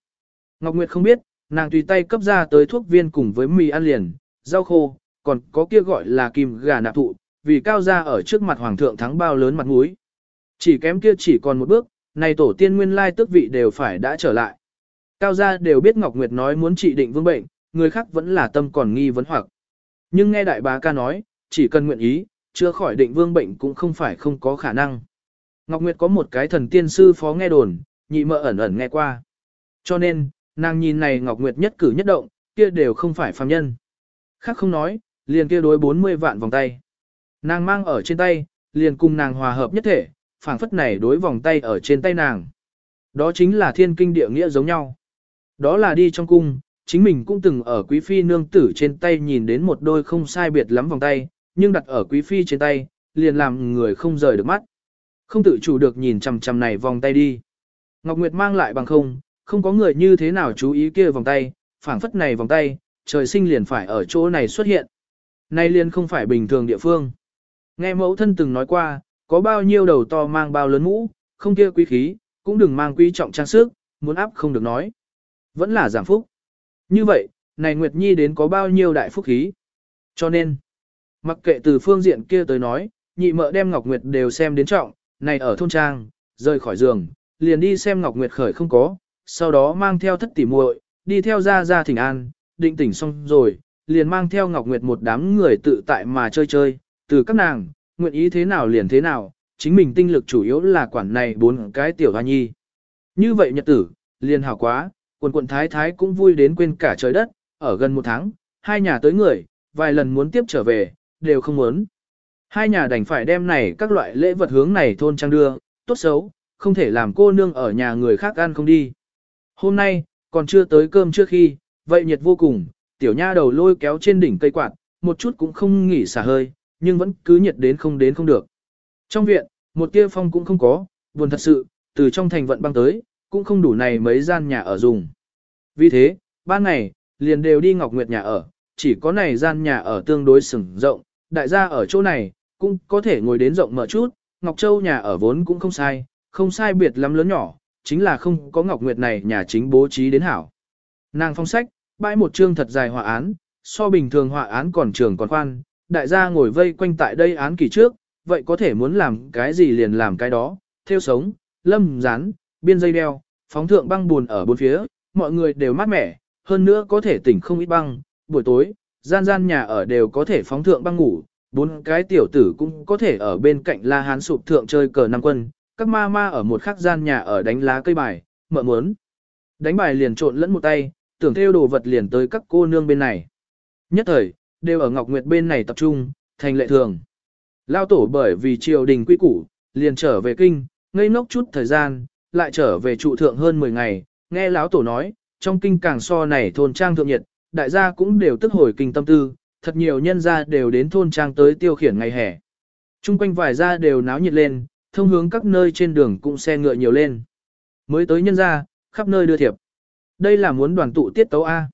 Ngọc Nguyệt không biết, nàng tùy tay cấp ra tới thuốc viên cùng với mì ăn liền, rau khô, còn có kia gọi là kim gà nạp thụ, vì cao gia ở trước mặt hoàng thượng thắng bao lớn mặt mũi. Chỉ kém kia chỉ còn một bước, này tổ tiên nguyên lai tước vị đều phải đã trở lại. Cao gia đều biết Ngọc Nguyệt nói muốn trị định vương bệnh, người khác vẫn là tâm còn nghi vấn hoặc. Nhưng nghe đại bá ca nói, chỉ cần nguyện ý, chưa khỏi định vương bệnh cũng không phải không có khả năng. Ngọc Nguyệt có một cái thần tiên sư phó nghe đồn, nhị mợ ẩn ẩn nghe qua. Cho nên, nàng nhìn này Ngọc Nguyệt nhất cử nhất động, kia đều không phải phàm nhân. Khác không nói, liền kia đối 40 vạn vòng tay. Nàng mang ở trên tay, liền cùng nàng hòa hợp nhất thể, phảng phất này đối vòng tay ở trên tay nàng. Đó chính là thiên kinh địa nghĩa giống nhau. Đó là đi trong cung, chính mình cũng từng ở quý phi nương tử trên tay nhìn đến một đôi không sai biệt lắm vòng tay, nhưng đặt ở quý phi trên tay, liền làm người không rời được mắt. Không tự chủ được nhìn chằm chằm này vòng tay đi. Ngọc Nguyệt mang lại bằng không, không có người như thế nào chú ý kia vòng tay, phảng phất này vòng tay, trời sinh liền phải ở chỗ này xuất hiện. Nay liền không phải bình thường địa phương. Nghe mẫu thân từng nói qua, có bao nhiêu đầu to mang bao lớn mũ, không kia quý khí, cũng đừng mang quý trọng trang sức, muốn áp không được nói. Vẫn là giảm phúc. Như vậy, này Nguyệt Nhi đến có bao nhiêu đại phúc khí. Cho nên, mặc kệ từ phương diện kia tới nói, nhị mợ đem Ngọc Nguyệt đều xem đến trọng, này ở thôn trang, rời khỏi giường, liền đi xem Ngọc Nguyệt khởi không có, sau đó mang theo thất tỷ muội, đi theo ra ra thỉnh an, định tỉnh xong rồi, liền mang theo Ngọc Nguyệt một đám người tự tại mà chơi chơi, từ các nàng, nguyện ý thế nào liền thế nào, chính mình tinh lực chủ yếu là quản này bốn cái tiểu hoa nhi. Như vậy nhật tử, liền hảo quá, quần quận thái thái cũng vui đến quên cả trời đất, ở gần một tháng, hai nhà tới người, vài lần muốn tiếp trở về, đều không muốn. Hai nhà đành phải đem này các loại lễ vật hướng này thôn trang đưa, tốt xấu, không thể làm cô nương ở nhà người khác ăn không đi. Hôm nay, còn chưa tới cơm trước khi, vậy nhiệt vô cùng, tiểu nha đầu lôi kéo trên đỉnh cây quạt, một chút cũng không nghỉ xả hơi, nhưng vẫn cứ nhiệt đến không đến không được. Trong viện, một tia phong cũng không có, buồn thật sự, từ trong thành vận băng tới, cũng không đủ này mấy gian nhà ở dùng. Vì thế, ba ngày, liền đều đi Ngọc Nguyệt nhà ở, chỉ có này gian nhà ở tương đối sừng rộng, đại gia ở chỗ này, cũng có thể ngồi đến rộng mở chút, Ngọc Châu nhà ở vốn cũng không sai, không sai biệt lắm lớn nhỏ, chính là không có Ngọc Nguyệt này nhà chính bố trí đến hảo. Nàng phong sách, bãi một chương thật dài họa án, so bình thường họa án còn trường còn khoan, đại gia ngồi vây quanh tại đây án kỳ trước, vậy có thể muốn làm cái gì liền làm cái đó, theo sống, lâm rán, biên dây đeo, phóng thượng băng buồn ở bốn phía, mọi người đều mát mẻ, hơn nữa có thể tỉnh không ít băng, buổi tối, gian gian nhà ở đều có thể phóng thượng băng ngủ, bốn cái tiểu tử cũng có thể ở bên cạnh la hán sụp thượng chơi cờ năm quân, các ma ma ở một khắc gian nhà ở đánh lá cây bài, mợ muốn. Đánh bài liền trộn lẫn một tay, tưởng theo đồ vật liền tới các cô nương bên này. Nhất thời, đều ở Ngọc Nguyệt bên này tập trung, thành lệ thường. Lao tổ bởi vì triều đình quy củ, liền trở về kinh, ngây ngốc chút thời gian, lại trở về trụ thượng hơn 10 ngày, nghe lão tổ nói, trong kinh càng so này thôn trang thượng nhiệt, đại gia cũng đều tức hồi kinh tâm tư, thật nhiều nhân gia đều đến thôn trang tới tiêu khiển ngày hè. Trung quanh vài gia đều náo nhiệt lên, thông hướng các nơi trên đường cũng xe ngựa nhiều lên. Mới tới nhân gia, khắp nơi đưa thiệp. Đây là muốn đoàn tụ tiết tấu A.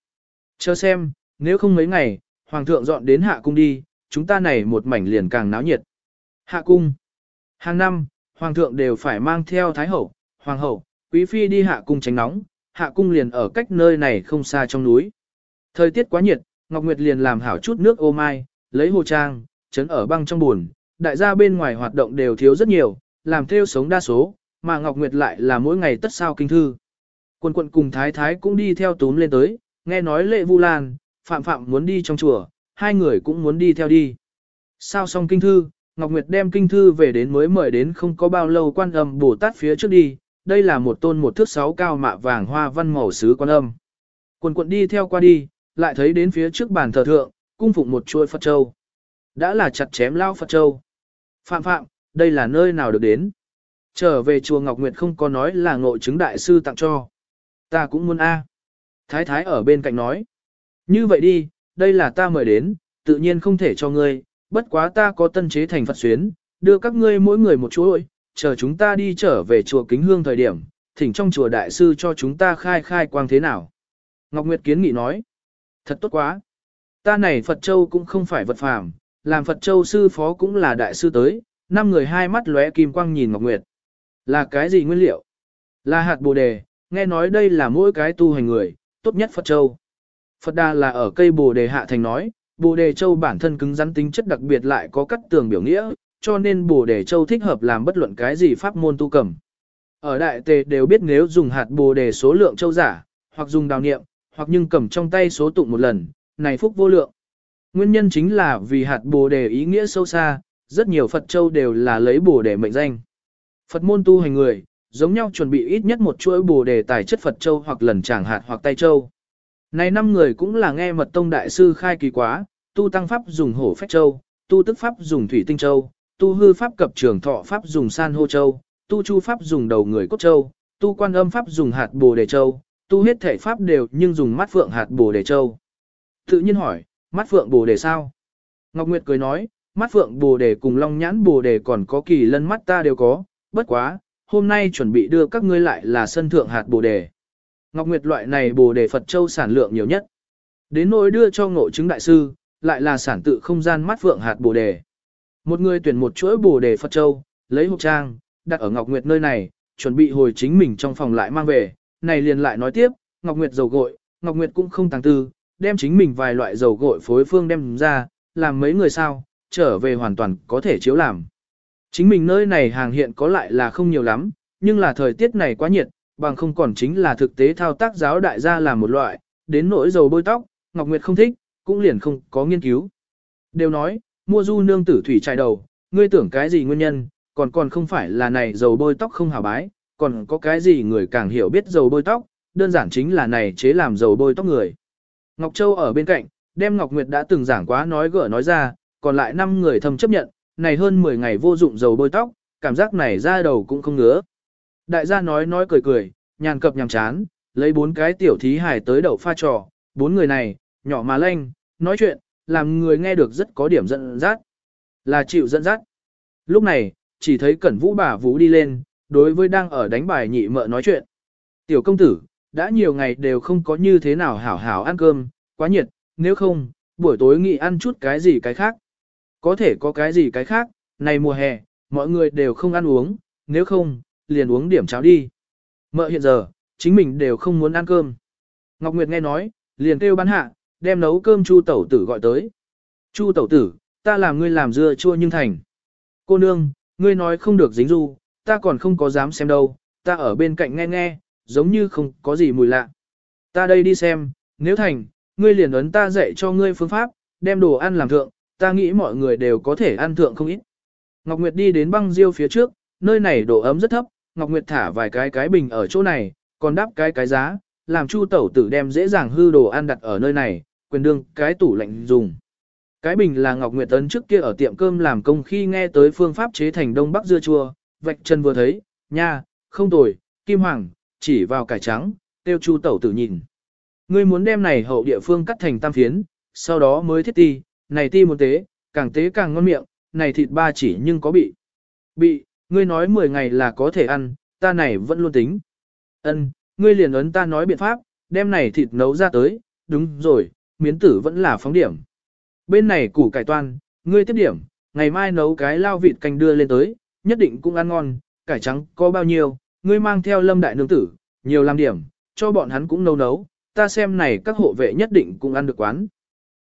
Chờ xem, nếu không mấy ngày, hoàng thượng dọn đến hạ cung đi, chúng ta này một mảnh liền càng náo nhiệt. Hạ cung. Hàng năm, hoàng thượng đều phải mang theo thái hậu, hoàng hậu, quý phi đi hạ cung tránh nóng, hạ cung liền ở cách nơi này không xa trong núi. Thời tiết quá nhiệt, Ngọc Nguyệt liền làm hảo chút nước ô mai, lấy hồ trang, chấn ở băng trong buồn, đại gia bên ngoài hoạt động đều thiếu rất nhiều, làm theo sống đa số, mà Ngọc Nguyệt lại là mỗi ngày tất sao kinh thư. Quân quận cùng thái thái cũng đi theo túm lên tới, nghe nói lệ vu lan, phạm phạm muốn đi trong chùa, hai người cũng muốn đi theo đi. Sao xong kinh thư, Ngọc Nguyệt đem kinh thư về đến mới mời đến không có bao lâu quan âm Bồ Tát phía trước đi, đây là một tôn một thước sáu cao mạ vàng hoa văn màu sứ quan âm. Quần quận đi theo qua đi, lại thấy đến phía trước bàn thờ thượng, cung phụng một chuôi Phật Châu. Đã là chặt chém lao Phật Châu. Phạm phạm, đây là nơi nào được đến. Trở về chùa Ngọc Nguyệt không có nói là ngộ chứng đại sư tặng cho. Ta cũng muốn A. Thái thái ở bên cạnh nói. Như vậy đi, đây là ta mời đến, tự nhiên không thể cho ngươi, bất quá ta có tân chế thành Phật xuyến, đưa các ngươi mỗi người một chuỗi, chờ chúng ta đi trở về chùa Kính Hương thời điểm, thỉnh trong chùa đại sư cho chúng ta khai khai quang thế nào. Ngọc Nguyệt kiến nghị nói. Thật tốt quá. Ta này Phật Châu cũng không phải vật phàm, làm Phật Châu sư phó cũng là đại sư tới, năm người hai mắt lóe kim quang nhìn Ngọc Nguyệt. Là cái gì nguyên liệu? Là hạt bồ đề, nghe nói đây là mỗi cái tu hành người, tốt nhất Phật Châu. Phật Đà là ở cây bồ đề hạ thành nói, bồ đề châu bản thân cứng rắn tính chất đặc biệt lại có cắt tường biểu nghĩa, cho nên bồ đề châu thích hợp làm bất luận cái gì pháp môn tu cầm. Ở đại tề đều biết nếu dùng hạt bồ đề số lượng châu giả, hoặc dùng đào niệm, hoặc nhưng cầm trong tay số tụng một lần, này phúc vô lượng. Nguyên nhân chính là vì hạt bồ đề ý nghĩa sâu xa, rất nhiều Phật châu đều là lấy bồ đề mệnh danh. Phật môn tu hành người, giống nhau chuẩn bị ít nhất một chuỗi bồ đề tài chất Phật châu hoặc lần tràng hạt hoặc tay châu. Này năm người cũng là nghe mật tông đại sư khai kỳ quá, tu tăng pháp dùng hổ phách châu, tu tức pháp dùng thủy tinh châu, tu hư pháp cập trường thọ pháp dùng san hô châu, tu chu pháp dùng đầu người cốt châu, tu quan âm pháp dùng hạt bồ đề châu, tu hết thể pháp đều nhưng dùng mắt phượng hạt bồ đề châu. Tự nhiên hỏi, mắt phượng bồ đề sao? Ngọc Nguyệt cười nói, mắt phượng bồ đề cùng long nhãn bồ đề còn có kỳ lân mắt ta đều có, bất quá, hôm nay chuẩn bị đưa các ngươi lại là sân thượng hạt bồ đề. Ngọc Nguyệt loại này bồ đề Phật Châu sản lượng nhiều nhất. Đến nỗi đưa cho ngộ chứng đại sư, lại là sản tự không gian mắt vượng hạt bồ đề. Một người tuyển một chuỗi bồ đề Phật Châu, lấy hộp trang, đặt ở Ngọc Nguyệt nơi này, chuẩn bị hồi chính mình trong phòng lại mang về. Này liền lại nói tiếp, Ngọc Nguyệt dầu gội, Ngọc Nguyệt cũng không tàng tư, đem chính mình vài loại dầu gội phối phương đem ra, làm mấy người sao, trở về hoàn toàn có thể chiếu làm. Chính mình nơi này hàng hiện có lại là không nhiều lắm, nhưng là thời tiết này quá nhiệt, bằng không còn chính là thực tế thao tác giáo đại gia làm một loại, đến nỗi dầu bôi tóc, Ngọc Nguyệt không thích, cũng liền không có nghiên cứu. Đều nói, mua du nương tử thủy chai đầu, ngươi tưởng cái gì nguyên nhân, còn còn không phải là này dầu bôi tóc không hảo bái, còn có cái gì người càng hiểu biết dầu bôi tóc, đơn giản chính là này chế làm dầu bôi tóc người. Ngọc Châu ở bên cạnh, đem Ngọc Nguyệt đã từng giảng quá nói gỡ nói ra, còn lại 5 người thầm chấp nhận, này hơn 10 ngày vô dụng dầu bôi tóc, cảm giác này ra đầu cũng không ngứa. Đại gia nói nói cười cười, nhàn cập nhàm chán, lấy bốn cái tiểu thí hài tới đậu pha trò, bốn người này, nhỏ mà lanh, nói chuyện, làm người nghe được rất có điểm dẫn dắt. Là chịu dẫn dắt. Lúc này, chỉ thấy cẩn vũ bà vũ đi lên, đối với đang ở đánh bài nhị mợ nói chuyện. Tiểu công tử, đã nhiều ngày đều không có như thế nào hảo hảo ăn cơm, quá nhiệt, nếu không, buổi tối nghị ăn chút cái gì cái khác. Có thể có cái gì cái khác, này mùa hè, mọi người đều không ăn uống, nếu không, liền uống điểm cháo đi. Mợ hiện giờ, chính mình đều không muốn ăn cơm. Ngọc Nguyệt nghe nói, liền kêu bán hạ, đem nấu cơm chu tẩu tử gọi tới. Chu tẩu tử, ta làm ngươi làm dưa chua nhưng thành. Cô nương, ngươi nói không được dính du, ta còn không có dám xem đâu, ta ở bên cạnh nghe nghe, giống như không có gì mùi lạ. Ta đây đi xem, nếu thành, ngươi liền ấn ta dạy cho ngươi phương pháp, đem đồ ăn làm thượng, ta nghĩ mọi người đều có thể ăn thượng không ít. Ngọc Nguyệt đi đến băng diêu phía trước, nơi này độ ấm rất thấp, Ngọc Nguyệt thả vài cái cái bình ở chỗ này, còn đắp cái cái giá, làm Chu tẩu tử đem dễ dàng hư đồ ăn đặt ở nơi này, quyền đương cái tủ lạnh dùng. Cái bình là Ngọc Nguyệt ấn trước kia ở tiệm cơm làm công khi nghe tới phương pháp chế thành đông bắc dưa chua, vạch chân vừa thấy, nha, không tồi, kim hoàng, chỉ vào cải trắng, tiêu Chu tẩu tử nhìn. Ngươi muốn đem này hậu địa phương cắt thành tam phiến, sau đó mới thiết ti, này ti một tế, càng tế càng ngon miệng, này thịt ba chỉ nhưng có bị. Bị, ngươi nói 10 ngày là có thể ăn, ta này vẫn luôn tính. Ân, ngươi liền ấn ta nói biện pháp, đem này thịt nấu ra tới, đúng rồi, miến tử vẫn là phóng điểm. Bên này củ cải toan, ngươi tiếp điểm, ngày mai nấu cái lao vịt canh đưa lên tới, nhất định cũng ăn ngon, cải trắng có bao nhiêu, ngươi mang theo lâm đại nương tử, nhiều làm điểm, cho bọn hắn cũng nấu nấu, ta xem này các hộ vệ nhất định cũng ăn được quán.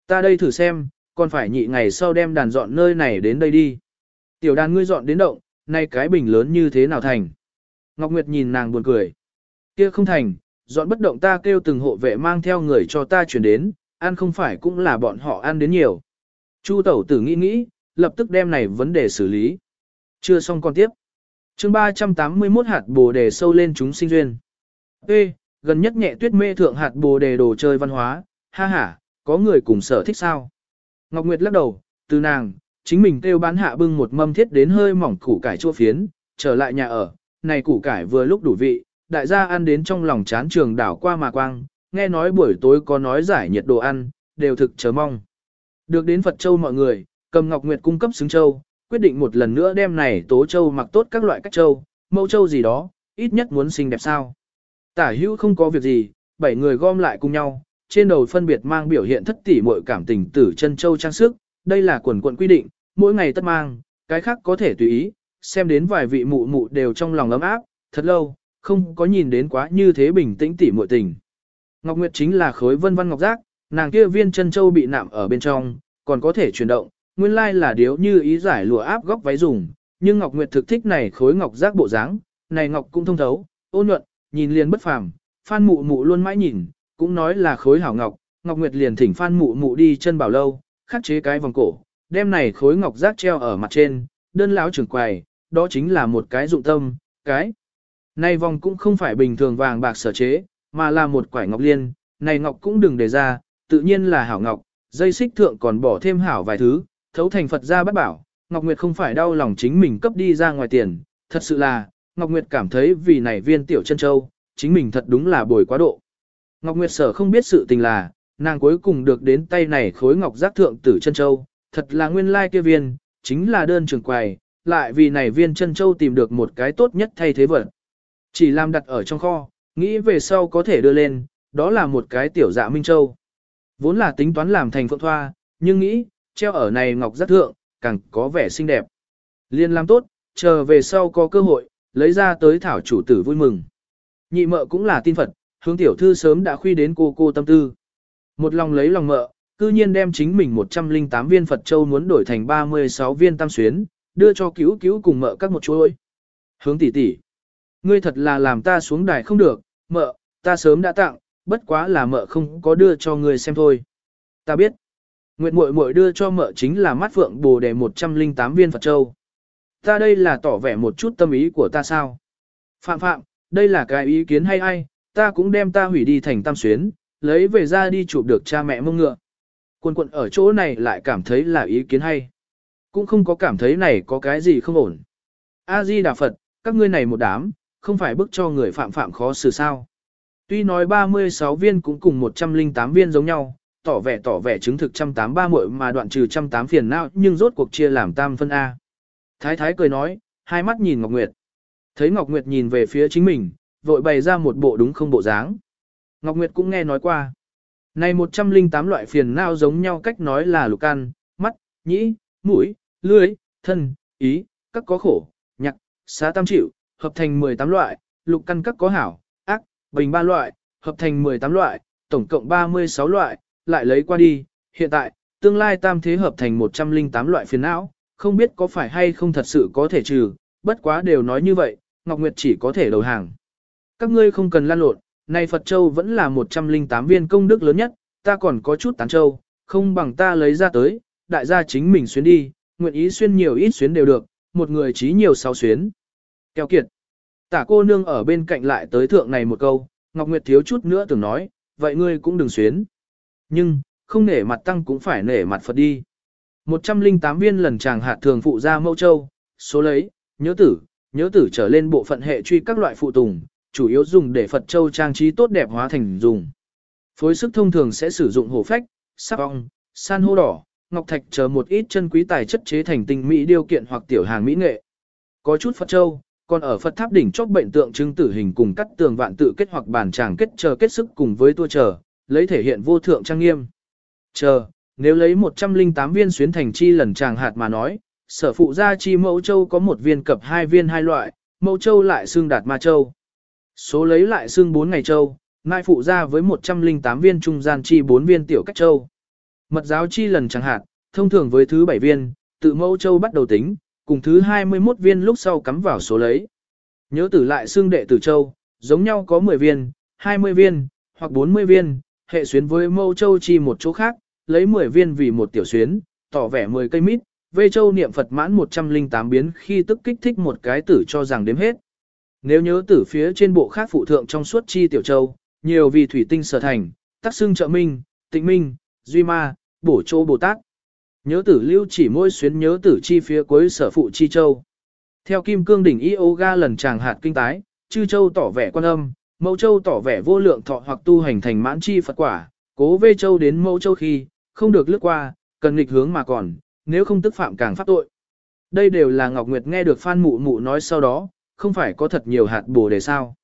Ta đây thử xem, còn phải nhị ngày sau đem đàn dọn nơi này đến đây đi. Tiểu đàn ngươi dọn đến động, nay cái bình lớn như thế nào thành. Ngọc Nguyệt nhìn nàng buồn cười. kia không thành, dọn bất động ta kêu từng hộ vệ mang theo người cho ta chuyển đến, ăn không phải cũng là bọn họ ăn đến nhiều. Chu tẩu tử nghĩ nghĩ, lập tức đem này vấn đề xử lý. Chưa xong còn tiếp. chương 381 hạt bồ đề sâu lên chúng sinh duyên. Ê, gần nhất nhẹ tuyết mê thượng hạt bồ đề đồ chơi văn hóa, ha ha, có người cùng sở thích sao? Ngọc Nguyệt lắc đầu, từ nàng, chính mình kêu bán hạ bưng một mâm thiết đến hơi mỏng củ cải chua phiến, trở lại nhà ở, này củ cải vừa lúc đủ vị, đại gia ăn đến trong lòng chán trường đảo qua mà quang, nghe nói buổi tối có nói giải nhiệt đồ ăn, đều thực chờ mong. Được đến Phật Châu mọi người, cầm Ngọc Nguyệt cung cấp xứng châu, quyết định một lần nữa đem này tố châu mặc tốt các loại cách châu, mẫu châu gì đó, ít nhất muốn xinh đẹp sao. Tả hữu không có việc gì, bảy người gom lại cùng nhau, trên đầu phân biệt mang biểu hiện thất tỷ mọi cảm tình tử chân châu trang sức, đây là quần quận quy định, mỗi ngày tất mang, cái khác có thể tùy ý, xem đến vài vị mụ mụ đều trong lòng ấm áp, thật lâu, không có nhìn đến quá như thế bình tĩnh tỉ muội tình. Ngọc Nguyệt chính là khối vân vân ngọc giác, nàng kia viên chân châu bị nạm ở bên trong, còn có thể chuyển động, nguyên lai là điếu như ý giải lụa áp góc váy dùng, nhưng Ngọc Nguyệt thực thích này khối ngọc giác bộ dáng, này ngọc cũng thông thấu, ôn nhuận, nhìn liền bất phàm, Phan Mụ Mụ luôn mãi nhìn, cũng nói là khối hảo ngọc, Ngọc Nguyệt liền thỉnh Phan Mụ Mụ đi chân bảo lâu, khắc chế cái vòng cổ, đem này khối ngọc giác treo ở mặt trên, đơn lão trưởng quầy, đó chính là một cái dụng tâm, cái này vòng cũng không phải bình thường vàng bạc sở chế, mà là một quải ngọc liên, này ngọc cũng đừng để ra, tự nhiên là hảo ngọc, dây xích thượng còn bỏ thêm hảo vài thứ, thấu thành Phật ra bắt bảo, Ngọc Nguyệt không phải đau lòng chính mình cấp đi ra ngoài tiền, thật sự là, Ngọc Nguyệt cảm thấy vì này viên tiểu chân châu, chính mình thật đúng là bồi quá độ. Ngọc Nguyệt sở không biết sự tình là, nàng cuối cùng được đến tay này khối ngọc giác thượng tử chân châu, thật là nguyên lai kia viên, chính là đơn trường quầy, lại vì này viên chân châu tìm được một cái tốt nhất thay thế vật. Chỉ làm đặt ở trong kho, nghĩ về sau có thể đưa lên, đó là một cái tiểu dạ minh châu. Vốn là tính toán làm thành phượng thoa, nhưng nghĩ, treo ở này ngọc giác thượng, càng có vẻ xinh đẹp. Liên làm tốt, chờ về sau có cơ hội, lấy ra tới thảo chủ tử vui mừng. Nhị mợ cũng là tin Phật, hướng tiểu thư sớm đã khuy đến cô cô tâm tư. Một lòng lấy lòng mợ, cư nhiên đem chính mình 108 viên Phật Châu muốn đổi thành 36 viên tam xuyến, đưa cho cứu cứu cùng mợ các một chuỗi. Hướng tỷ tỷ, ngươi thật là làm ta xuống đài không được, mợ, ta sớm đã tặng, bất quá là mợ không có đưa cho ngươi xem thôi. Ta biết, Nguyệt muội muội đưa cho mợ chính là mắt phượng bồ đề 108 viên Phật Châu. Ta đây là tỏ vẻ một chút tâm ý của ta sao? Phạm phạm, đây là cái ý kiến hay ai, ta cũng đem ta hủy đi thành tam xuyến, lấy về ra đi chụp được cha mẹ mông ngựa. Quân quận ở chỗ này lại cảm thấy là ý kiến hay. Cũng không có cảm thấy này có cái gì không ổn. A-di Đà Phật, các ngươi này một đám, không phải bức cho người phạm phạm khó xử sao. Tuy nói 36 viên cũng cùng 108 viên giống nhau, tỏ vẻ tỏ vẻ chứng thực 183 muội mà đoạn trừ 108 phiền não nhưng rốt cuộc chia làm tam phân A. Thái thái cười nói, hai mắt nhìn Ngọc Nguyệt. Thấy Ngọc Nguyệt nhìn về phía chính mình, vội bày ra một bộ đúng không bộ dáng. Ngọc Nguyệt cũng nghe nói qua. Này 108 loại phiền não giống nhau cách nói là lục căn, mắt, nhĩ, mũi, lưỡi, thân, ý, các có khổ, nhạc, xá tam chịu, hợp thành 18 loại, lục căn các có hảo, ác, bình ba loại, hợp thành 18 loại, tổng cộng 36 loại, lại lấy qua đi, hiện tại, tương lai tam thế hợp thành 108 loại phiền não, không biết có phải hay không thật sự có thể trừ, bất quá đều nói như vậy, Ngọc Nguyệt chỉ có thể đầu hàng. Các ngươi không cần lan lộn, này Phật Châu vẫn là 108 viên công đức lớn nhất, ta còn có chút tán châu, không bằng ta lấy ra tới, đại gia chính mình xuyến đi, nguyện ý xuyên nhiều ít xuyến đều được, một người chí nhiều sáu xuyến. Kéo kiệt. Tả cô nương ở bên cạnh lại tới thượng này một câu, Ngọc Nguyệt thiếu chút nữa tưởng nói, vậy ngươi cũng đừng xuyến. Nhưng, không nể mặt tăng cũng phải nể mặt Phật đi. 108 viên lần chàng hạt thường phụ ra mẫu châu, số lấy, nhớ tử, nhớ tử trở lên bộ phận hệ truy các loại phụ tùng, chủ yếu dùng để Phật châu trang trí tốt đẹp hóa thành dùng. Phối sức thông thường sẽ sử dụng hổ phách, sắc ong, san hô đỏ, ngọc thạch chờ một ít chân quý tài chất chế thành tinh mỹ điều kiện hoặc tiểu hàng mỹ nghệ. Có chút Phật châu, còn ở Phật tháp đỉnh chóp bệnh tượng trưng tử hình cùng cắt tường vạn tự kết hoặc bàn tràng kết chờ kết sức cùng với tua chờ, lấy thể hiện vô thượng trang nghiêm. Chờ, nếu lấy 108 viên xuyến thành chi lần tràng hạt mà nói, sở phụ gia chi mẫu châu có một viên cập hai viên hai loại, mẫu châu lại xương đạt ma châu. Số lấy lại xương 4 ngày châu, mai phụ ra với 108 viên trung gian chi 4 viên tiểu cách châu. Mật giáo chi lần chẳng hạn, thông thường với thứ 7 viên, tự mẫu châu bắt đầu tính, cùng thứ 21 viên lúc sau cắm vào số lấy. Nhớ tử lại xương đệ tử châu, giống nhau có 10 viên, 20 viên, hoặc 40 viên, hệ xuyến với mẫu châu chi một chỗ khác, lấy 10 viên vì một tiểu xuyến, tỏ vẻ 10 cây mít, vê châu niệm Phật mãn 108 biến khi tức kích thích một cái tử cho rằng đếm hết. Nếu nhớ tử phía trên bộ khác phụ thượng trong suốt chi tiểu châu, nhiều vì thủy tinh sở thành, tác xưng trợ minh, tịnh minh, duy ma, bổ châu Bồ Tát. Nhớ tử lưu chỉ môi xuyến nhớ tử chi phía cuối sở phụ chi châu. Theo kim cương đỉnh yoga lần chàng hạt kinh tái, chư châu tỏ vẻ quan âm, mẫu châu tỏ vẻ vô lượng thọ hoặc tu hành thành mãn chi Phật quả, cố vê châu đến mẫu châu khi, không được lướt qua, cần nghịch hướng mà còn, nếu không tức phạm càng pháp tội. Đây đều là Ngọc Nguyệt nghe được Phan Mụ Mụ nói sau đó, không phải có thật nhiều hạt bồ để sao.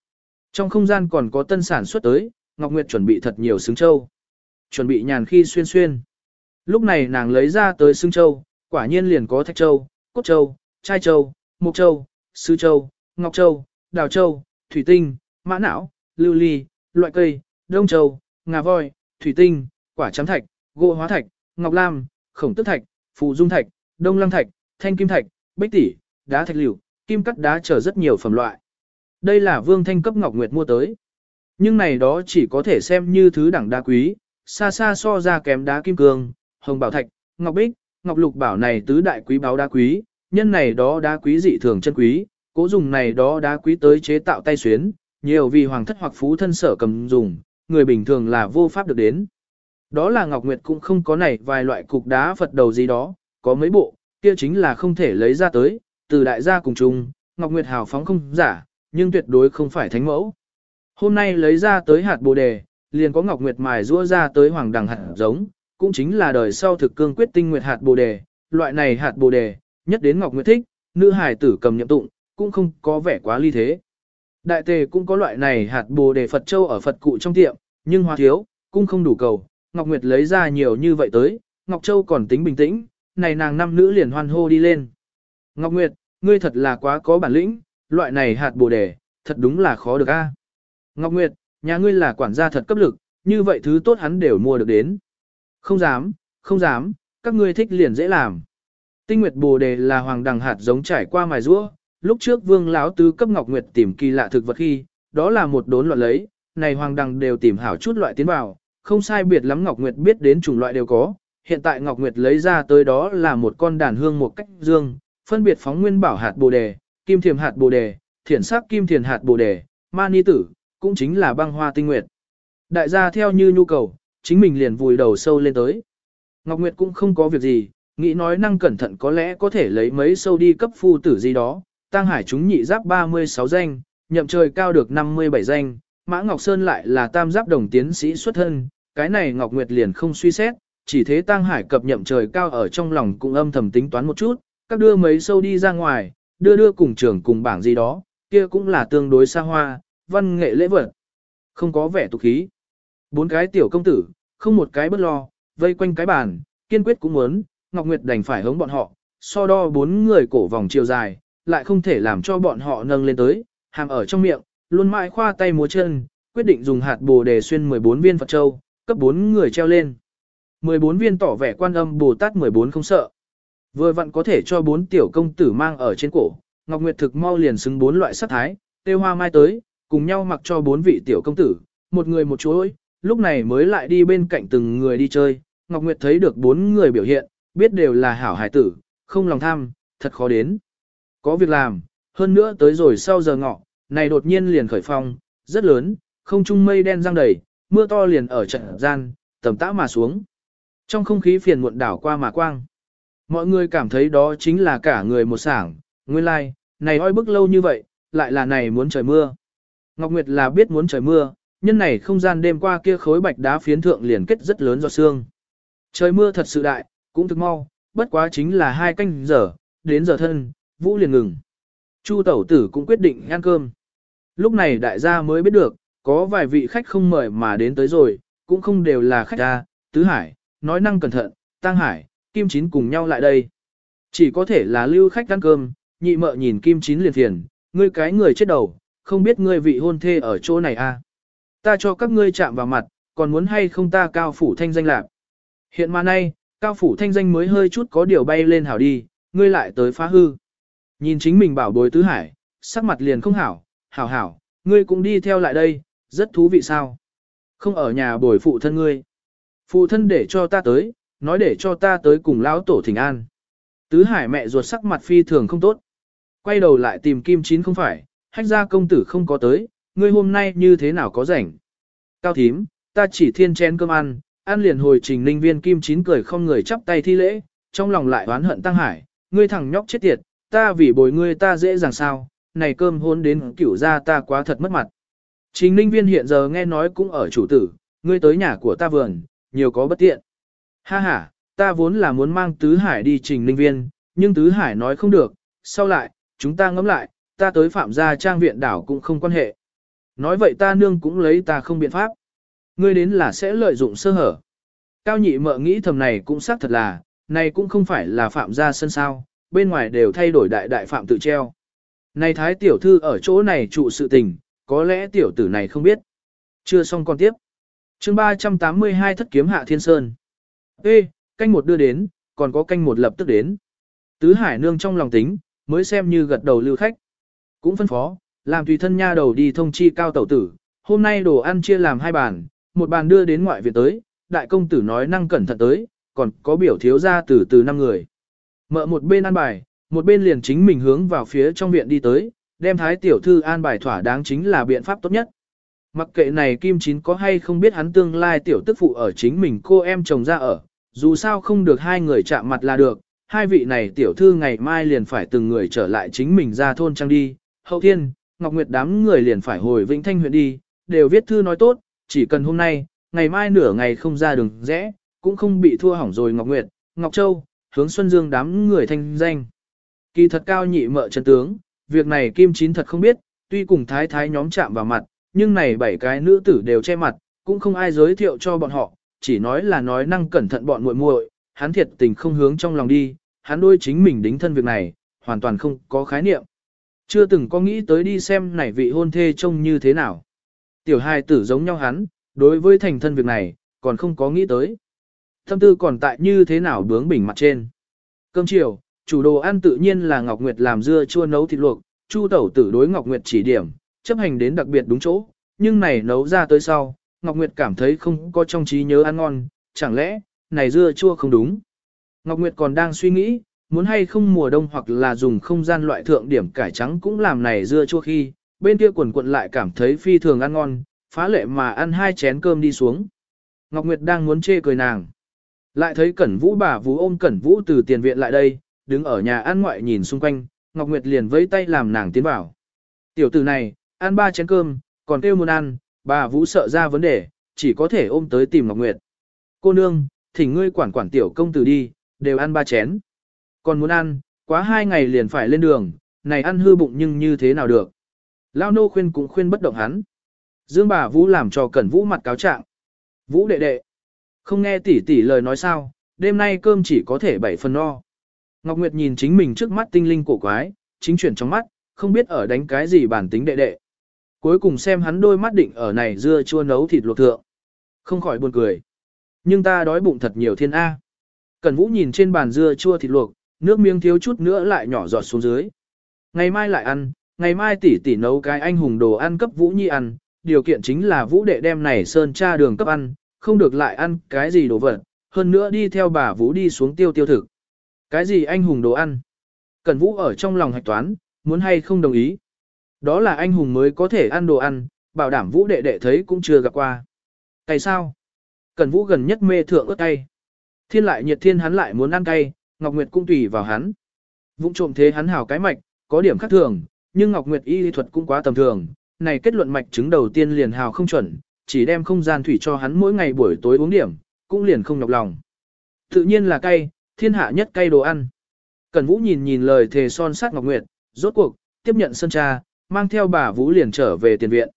Trong không gian còn có tân sản xuất tới, Ngọc Nguyệt chuẩn bị thật nhiều xứng châu. Chuẩn bị nhàn khi xuyên xuyên. Lúc này nàng lấy ra tới xứng châu, quả nhiên liền có thạch châu, cốt châu, trai châu, mục châu, sứ châu, ngọc châu, đào châu, thủy tinh, mã não, lưu ly, loại cây, đông châu, ngà voi, thủy tinh, quả chám thạch, gỗ hóa thạch, ngọc lam, khổng tức thạch, phù dung thạch, đông lăng thạch, thanh kim thạch, bích tỷ, đá thạch liều, kim cắt đá chờ rất nhiều phẩm loại. Đây là vương thanh cấp ngọc nguyệt mua tới. Nhưng này đó chỉ có thể xem như thứ đẳng đá quý, xa xa so ra kém đá kim cương, hồng bảo thạch, ngọc bích, ngọc lục bảo này tứ đại quý báo đá quý, nhân này đó đá quý dị thường chân quý, cố dùng này đó đá quý tới chế tạo tay xuyến, nhiều vì hoàng thất hoặc phú thân sở cầm dùng, người bình thường là vô pháp được đến. Đó là Ngọc Nguyệt cũng không có này vài loại cục đá Phật đầu gì đó, có mấy bộ, kia chính là không thể lấy ra tới, từ đại gia cùng chung, Ngọc Nguyệt hào phóng không giả, nhưng tuyệt đối không phải thánh mẫu. Hôm nay lấy ra tới hạt bồ đề, liền có Ngọc Nguyệt mài rũa ra tới hoàng đằng hạt giống, cũng chính là đời sau thực cương quyết tinh nguyệt hạt bồ đề, loại này hạt bồ đề, nhất đến Ngọc Nguyệt thích, nữ hài tử cầm nhậm tụng, cũng không có vẻ quá ly thế. Đại tề cũng có loại này hạt bồ đề Phật Châu ở Phật cụ trong tiệm, nhưng hoa thiếu, cũng không đủ cầu, Ngọc Nguyệt lấy ra nhiều như vậy tới, Ngọc Châu còn tính bình tĩnh, này nàng năm nữ liền hoan hô đi lên. Ngọc Nguyệt, ngươi thật là quá có bản lĩnh, loại này hạt bồ đề, thật đúng là khó được a. Ngọc Nguyệt, nhà ngươi là quản gia thật cấp lực, như vậy thứ tốt hắn đều mua được đến. Không dám, không dám, các ngươi thích liền dễ làm. Tinh Nguyệt Bồ Đề là hoàng đằng hạt giống trải qua mài rũa, lúc trước Vương lão tứ cấp Ngọc Nguyệt tìm kỳ lạ thực vật khi, đó là một đốn loạn lấy, này hoàng đằng đều tìm hảo chút loại tiến vào, không sai biệt lắm Ngọc Nguyệt biết đến chủng loại đều có, hiện tại Ngọc Nguyệt lấy ra tới đó là một con đàn hương một cách dương, phân biệt phóng nguyên bảo hạt bồ đề, kim thiềm hạt bồ đề, thiển sắc kim thiền hạt bồ đề, ma ni tử, cũng chính là băng hoa tinh nguyệt. Đại gia theo như nhu cầu, chính mình liền vùi đầu sâu lên tới. Ngọc Nguyệt cũng không có việc gì, nghĩ nói năng cẩn thận có lẽ có thể lấy mấy sâu đi cấp phu tử gì đó. Tăng hải chúng nhị giáp 36 danh, nhậm trời cao được 57 danh, Mã Ngọc Sơn lại là tam giáp đồng tiến sĩ xuất thân, cái này Ngọc Nguyệt liền không suy xét, chỉ thế Tăng Hải cập nhậm trời cao ở trong lòng cũng âm thầm tính toán một chút, các đưa mấy sâu đi ra ngoài, đưa đưa cùng trưởng cùng bảng gì đó, kia cũng là tương đối xa hoa, văn nghệ lễ vật. Không có vẻ tục khí. Bốn cái tiểu công tử, không một cái bất lo, vây quanh cái bàn, kiên quyết cũng muốn, Ngọc Nguyệt đành phải hống bọn họ, so đo bốn người cổ vòng chiều dài, lại không thể làm cho bọn họ nâng lên tới, hàm ở trong miệng, luôn mãi khoa tay múa chân, quyết định dùng hạt bồ đề xuyên 14 viên Phật Châu, cấp 4 người treo lên. 14 viên tỏ vẻ quan âm Bồ Tát 14 không sợ. Vừa vặn có thể cho bốn tiểu công tử mang ở trên cổ, Ngọc Nguyệt thực mau liền xứng bốn loại sắc thái, tiêu hoa mai tới, cùng nhau mặc cho bốn vị tiểu công tử, một người một chuỗi, lúc này mới lại đi bên cạnh từng người đi chơi. Ngọc Nguyệt thấy được bốn người biểu hiện, biết đều là hảo hải tử, không lòng tham, thật khó đến. Có việc làm, hơn nữa tới rồi sau giờ ngọ, này đột nhiên liền khởi phong, rất lớn, không trung mây đen răng đầy, mưa to liền ở trận gian, tầm tã mà xuống. Trong không khí phiền muộn đảo qua mà quang. Mọi người cảm thấy đó chính là cả người một sảng, nguyên lai, like, này oi bức lâu như vậy, lại là này muốn trời mưa. Ngọc Nguyệt là biết muốn trời mưa, nhân này không gian đêm qua kia khối bạch đá phiến thượng liền kết rất lớn do sương. Trời mưa thật sự đại, cũng thực mau, bất quá chính là hai canh giờ, đến giờ thân, vũ liền ngừng. Chu tẩu tử cũng quyết định ăn cơm. Lúc này đại gia mới biết được, có vài vị khách không mời mà đến tới rồi, cũng không đều là khách ra, tứ hải, nói năng cẩn thận, tăng hải, kim chín cùng nhau lại đây. Chỉ có thể là lưu khách ăn cơm, nhị mợ nhìn kim chín liền phiền, ngươi cái người chết đầu, không biết ngươi vị hôn thê ở chỗ này à. Ta cho các ngươi chạm vào mặt, còn muốn hay không ta cao phủ thanh danh lạc. Hiện mà nay, cao phủ thanh danh mới hơi chút có điều bay lên hảo đi, ngươi lại tới phá hư. Nhìn chính mình bảo bối tứ hải, sắc mặt liền không hảo, hảo hảo, ngươi cũng đi theo lại đây, rất thú vị sao. Không ở nhà bồi phụ thân ngươi. Phụ thân để cho ta tới, nói để cho ta tới cùng lão tổ thỉnh an. Tứ hải mẹ ruột sắc mặt phi thường không tốt. Quay đầu lại tìm kim chín không phải, hách gia công tử không có tới, ngươi hôm nay như thế nào có rảnh. Cao thím, ta chỉ thiên chén cơm ăn, ăn liền hồi trình ninh viên kim chín cười không người chắp tay thi lễ, trong lòng lại oán hận tăng hải, ngươi thằng nhóc chết tiệt, ta vì bồi ngươi ta dễ dàng sao, này cơm hôn đến cửu gia ta quá thật mất mặt. Trình ninh viên hiện giờ nghe nói cũng ở chủ tử, ngươi tới nhà của ta vườn, nhiều có bất tiện. Ha ha, ta vốn là muốn mang Tứ Hải đi trình ninh viên, nhưng Tứ Hải nói không được, sau lại, chúng ta ngẫm lại, ta tới phạm gia trang viện đảo cũng không quan hệ. Nói vậy ta nương cũng lấy ta không biện pháp. Ngươi đến là sẽ lợi dụng sơ hở. Cao nhị mợ nghĩ thầm này cũng xác thật là, này cũng không phải là phạm gia sân sao, bên ngoài đều thay đổi đại đại phạm tự treo. Này thái tiểu thư ở chỗ này trụ sự tình, có lẽ tiểu tử này không biết. Chưa xong con tiếp. chương 382 thất kiếm hạ thiên sơn. Ê, canh một đưa đến, còn có canh một lập tức đến. Tứ hải nương trong lòng tính, mới xem như gật đầu lưu khách. Cũng phân phó, làm tùy thân nha đầu đi thông chi cao tẩu tử. Hôm nay đồ ăn chia làm hai bàn, một bàn đưa đến ngoại viện tới, đại công tử nói năng cẩn thận tới, còn có biểu thiếu ra từ từ năm người. Mợ một bên ăn bài, một bên liền chính mình hướng vào phía trong viện đi tới, đem thái tiểu thư an bài thỏa đáng chính là biện pháp tốt nhất. Mặc kệ này Kim Chín có hay không biết hắn tương lai tiểu tức phụ ở chính mình cô em chồng ra ở, dù sao không được hai người chạm mặt là được, hai vị này tiểu thư ngày mai liền phải từng người trở lại chính mình ra thôn trang đi, hậu thiên, Ngọc Nguyệt đám người liền phải hồi Vĩnh Thanh huyện đi, đều viết thư nói tốt, chỉ cần hôm nay, ngày mai nửa ngày không ra đường rẽ, cũng không bị thua hỏng rồi Ngọc Nguyệt, Ngọc Châu, hướng Xuân Dương đám người thanh danh. Kỳ thật cao nhị mợ chân tướng, việc này Kim Chín thật không biết, tuy cùng thái thái nhóm chạm vào mặt, nhưng này bảy cái nữ tử đều che mặt, cũng không ai giới thiệu cho bọn họ, chỉ nói là nói năng cẩn thận bọn muội muội, hắn thiệt tình không hướng trong lòng đi, hắn đôi chính mình đính thân việc này, hoàn toàn không có khái niệm. Chưa từng có nghĩ tới đi xem này vị hôn thê trông như thế nào. Tiểu hai tử giống nhau hắn, đối với thành thân việc này, còn không có nghĩ tới. Thâm tư còn tại như thế nào bướng bỉnh mặt trên. Cơm chiều, chủ đồ ăn tự nhiên là Ngọc Nguyệt làm dưa chua nấu thịt luộc, Chu tẩu tử đối Ngọc Nguyệt chỉ điểm, chấp hành đến đặc biệt đúng chỗ, nhưng này nấu ra tới sau, Ngọc Nguyệt cảm thấy không có trong trí nhớ ăn ngon, chẳng lẽ, này dưa chua không đúng. Ngọc Nguyệt còn đang suy nghĩ, muốn hay không mùa đông hoặc là dùng không gian loại thượng điểm cải trắng cũng làm này dưa chua khi, bên kia quần quận lại cảm thấy phi thường ăn ngon, phá lệ mà ăn hai chén cơm đi xuống. Ngọc Nguyệt đang muốn chê cười nàng. Lại thấy Cẩn Vũ bà Vũ ôm Cẩn Vũ từ tiền viện lại đây, đứng ở nhà ăn ngoại nhìn xung quanh, Ngọc Nguyệt liền vẫy tay làm nàng tiến vào. Tiểu tử này, ăn ba chén cơm, còn kêu muốn ăn, bà Vũ sợ ra vấn đề, chỉ có thể ôm tới tìm Ngọc Nguyệt. Cô nương, thỉnh ngươi quản quản tiểu công tử đi, đều ăn ba chén. Còn muốn ăn, quá hai ngày liền phải lên đường, này ăn hư bụng nhưng như thế nào được. Lao nô khuyên cũng khuyên bất động hắn. Dương bà Vũ làm cho Cẩn Vũ mặt cáo trạng. Vũ đệ đệ. Không nghe tỷ tỷ lời nói sao, đêm nay cơm chỉ có thể bảy phần no. Ngọc Nguyệt nhìn chính mình trước mắt tinh linh cổ quái, chính chuyển trong mắt, không biết ở đánh cái gì bản tính đệ đệ. Cuối cùng xem hắn đôi mắt định ở này dưa chua nấu thịt luộc thượng. Không khỏi buồn cười. Nhưng ta đói bụng thật nhiều thiên A. Cẩn Vũ nhìn trên bàn dưa chua thịt luộc, nước miếng thiếu chút nữa lại nhỏ giọt xuống dưới. Ngày mai lại ăn, ngày mai tỷ tỷ nấu cái anh hùng đồ ăn cấp Vũ Nhi ăn, điều kiện chính là Vũ đệ đem này sơn cha đường cấp ăn, không được lại ăn cái gì đồ vật, hơn nữa đi theo bà Vũ đi xuống tiêu tiêu thực. Cái gì anh hùng đồ ăn? Cẩn Vũ ở trong lòng hạch toán, muốn hay không đồng ý. Đó là anh hùng mới có thể ăn đồ ăn, bảo đảm Vũ đệ đệ thấy cũng chưa gặp qua. Cay sao? cần Vũ gần nhất mê thượng ớt cay. Thiên lại nhiệt thiên hắn lại muốn ăn cay, Ngọc Nguyệt cũng tùy vào hắn. Vũng trộm thế hắn hảo cái mạch, có điểm khác thường, nhưng Ngọc Nguyệt y lý thuật cũng quá tầm thường. Này kết luận mạch chứng đầu tiên liền hào không chuẩn, chỉ đem không gian thủy cho hắn mỗi ngày buổi tối uống điểm, cũng liền không nhọc lòng. Tự nhiên là cay, thiên hạ nhất cay đồ ăn. cần Vũ nhìn nhìn lời thề son sát Ngọc Nguyệt, rốt cuộc, tiếp nhận sân trà mang theo bà Vũ liền trở về tiền viện.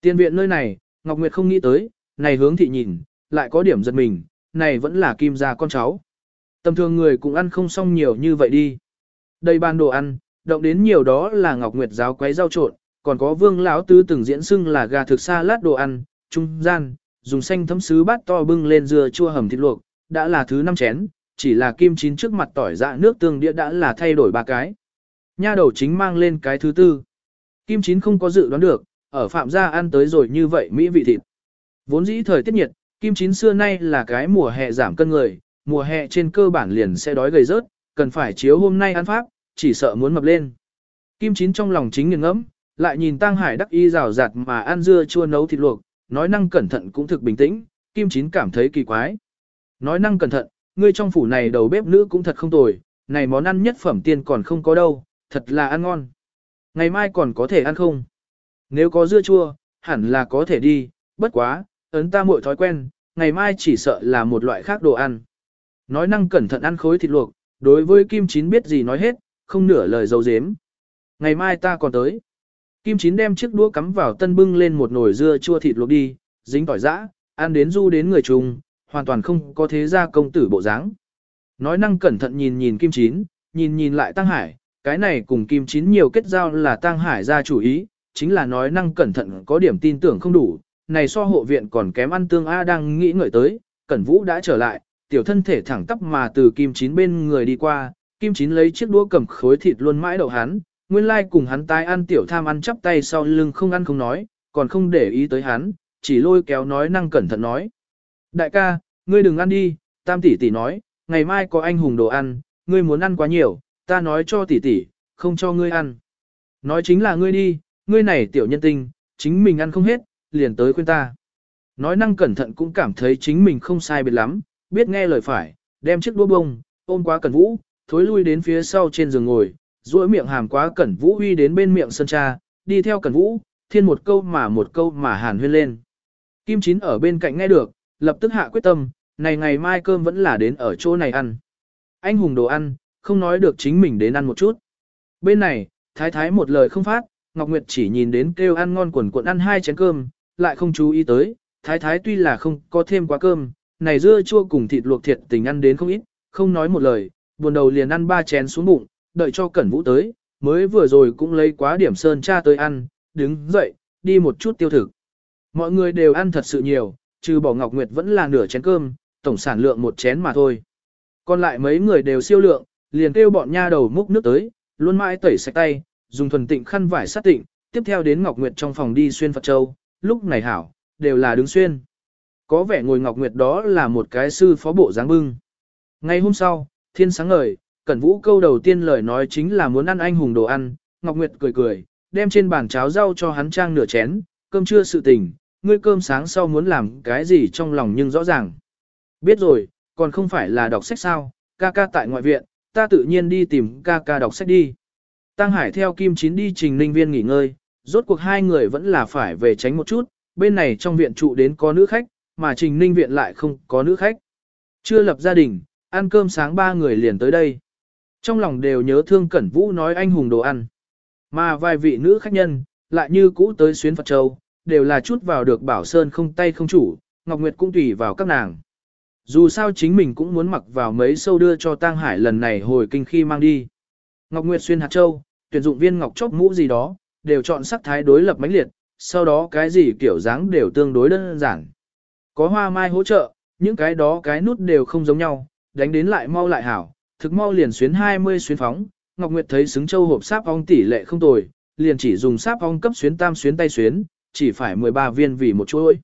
Tiền viện nơi này, Ngọc Nguyệt không nghĩ tới, này hướng thị nhìn, lại có điểm giật mình, này vẫn là kim gia con cháu. Tầm thường người cũng ăn không xong nhiều như vậy đi. Đây ban đồ ăn, động đến nhiều đó là Ngọc Nguyệt giáo quấy rau trộn, còn có vương lão tứ từng diễn xưng là gà thực xa lát đồ ăn, trung gian, dùng xanh thấm sứ bát to bưng lên dưa chua hầm thịt luộc, đã là thứ năm chén, chỉ là kim chín trước mặt tỏi dạ nước tương đĩa đã là thay đổi ba cái. Nha đầu chính mang lên cái thứ tư. Kim chín không có dự đoán được, ở phạm gia ăn tới rồi như vậy mỹ vị thịt. Vốn dĩ thời tiết nhiệt, kim chín xưa nay là cái mùa hè giảm cân người, mùa hè trên cơ bản liền sẽ đói gầy rớt, cần phải chiếu hôm nay ăn pháp, chỉ sợ muốn mập lên. Kim chín trong lòng chính nghiêng ngẫm, lại nhìn Tăng Hải đắc y rào rạt mà ăn dưa chua nấu thịt luộc, nói năng cẩn thận cũng thực bình tĩnh, Kim chín cảm thấy kỳ quái. Nói năng cẩn thận, ngươi trong phủ này đầu bếp nữ cũng thật không tồi, này món ăn nhất phẩm tiên còn không có đâu, thật là ăn ngon. Ngày mai còn có thể ăn không? Nếu có dưa chua, hẳn là có thể đi, bất quá, ấn ta muội thói quen, ngày mai chỉ sợ là một loại khác đồ ăn. Nói năng cẩn thận ăn khối thịt luộc, đối với Kim Chín biết gì nói hết, không nửa lời dấu dếm. Ngày mai ta còn tới. Kim Chín đem chiếc đũa cắm vào tân bưng lên một nồi dưa chua thịt luộc đi, dính tỏi giã, ăn đến du đến người trùng, hoàn toàn không có thế ra công tử bộ dáng. Nói năng cẩn thận nhìn nhìn Kim Chín, nhìn nhìn lại Tăng Hải, cái này cùng Kim Chín nhiều kết giao là Tăng Hải ra chủ ý, chính là nói năng cẩn thận có điểm tin tưởng không đủ, này so hộ viện còn kém ăn tương A đang nghĩ ngợi tới, Cẩn Vũ đã trở lại, tiểu thân thể thẳng tắp mà từ Kim Chín bên người đi qua, Kim Chín lấy chiếc đũa cầm khối thịt luôn mãi đậu hắn, nguyên lai like cùng hắn tái ăn tiểu tham ăn chắp tay sau lưng không ăn không nói, còn không để ý tới hắn, chỉ lôi kéo nói năng cẩn thận nói. Đại ca, ngươi đừng ăn đi, tam tỷ tỷ nói, ngày mai có anh hùng đồ ăn, ngươi muốn ăn quá nhiều, ta nói cho tỷ tỷ, không cho ngươi ăn. Nói chính là ngươi đi, ngươi này tiểu nhân tinh, chính mình ăn không hết, liền tới khuyên ta. Nói năng cẩn thận cũng cảm thấy chính mình không sai biệt lắm, biết nghe lời phải, đem chiếc đũa bông, ôm quá cẩn vũ, thối lui đến phía sau trên giường ngồi, duỗi miệng hàm quá cẩn vũ uy đến bên miệng sơn cha, đi theo cẩn vũ, thiên một câu mà một câu mà hàn huyên lên. Kim Chín ở bên cạnh nghe được, lập tức hạ quyết tâm, này ngày mai cơm vẫn là đến ở chỗ này ăn. Anh hùng đồ ăn, không nói được chính mình đến ăn một chút. Bên này, thái thái một lời không phát, Ngọc Nguyệt chỉ nhìn đến kêu ăn ngon quần cuộn ăn hai chén cơm, lại không chú ý tới, thái thái tuy là không có thêm quá cơm, này dưa chua cùng thịt luộc thiệt tình ăn đến không ít, không nói một lời, buồn đầu liền ăn ba chén xuống bụng, đợi cho Cẩn Vũ tới, mới vừa rồi cũng lấy quá điểm sơn cha tới ăn, đứng dậy, đi một chút tiêu thực. Mọi người đều ăn thật sự nhiều, trừ bỏ Ngọc Nguyệt vẫn là nửa chén cơm, tổng sản lượng một chén mà thôi. Còn lại mấy người đều siêu lượng, liền kêu bọn nha đầu múc nước tới, luôn mãi tẩy sạch tay, dùng thuần tịnh khăn vải sát tịnh, tiếp theo đến Ngọc Nguyệt trong phòng đi xuyên Phật Châu, lúc này hảo, đều là đứng xuyên. Có vẻ ngồi Ngọc Nguyệt đó là một cái sư phó bộ dáng bưng. Ngay hôm sau, thiên sáng ngời, Cẩn Vũ câu đầu tiên lời nói chính là muốn ăn anh hùng đồ ăn, Ngọc Nguyệt cười cười, đem trên bàn cháo rau cho hắn trang nửa chén, cơm trưa sự tình, ngươi cơm sáng sau muốn làm cái gì trong lòng nhưng rõ ràng. Biết rồi, còn không phải là đọc sách sao, ca ca tại ngoại viện, ta tự nhiên đi tìm ca ca đọc sách đi. Tăng Hải theo Kim Chín đi trình ninh viên nghỉ ngơi, rốt cuộc hai người vẫn là phải về tránh một chút, bên này trong viện trụ đến có nữ khách, mà trình ninh viện lại không có nữ khách. Chưa lập gia đình, ăn cơm sáng ba người liền tới đây. Trong lòng đều nhớ thương Cẩn Vũ nói anh hùng đồ ăn. Mà vài vị nữ khách nhân, lại như cũ tới xuyến Phật Châu, đều là chút vào được bảo sơn không tay không chủ, Ngọc Nguyệt cũng tùy vào các nàng. Dù sao chính mình cũng muốn mặc vào mấy sâu đưa cho Tang Hải lần này hồi kinh khi mang đi. Ngọc Nguyệt xuyên hạt châu, tuyển dụng viên ngọc chóp mũ gì đó, đều chọn sắc thái đối lập mãnh liệt, sau đó cái gì kiểu dáng đều tương đối đơn giản. Có hoa mai hỗ trợ, những cái đó cái nút đều không giống nhau, đánh đến lại mau lại hảo, thực mau liền xuyến 20 xuyến phóng, Ngọc Nguyệt thấy xứng châu hộp sáp ong tỷ lệ không tồi, liền chỉ dùng sáp ong cấp xuyến tam xuyến tay xuyến, chỉ phải 13 viên vì một chuỗi.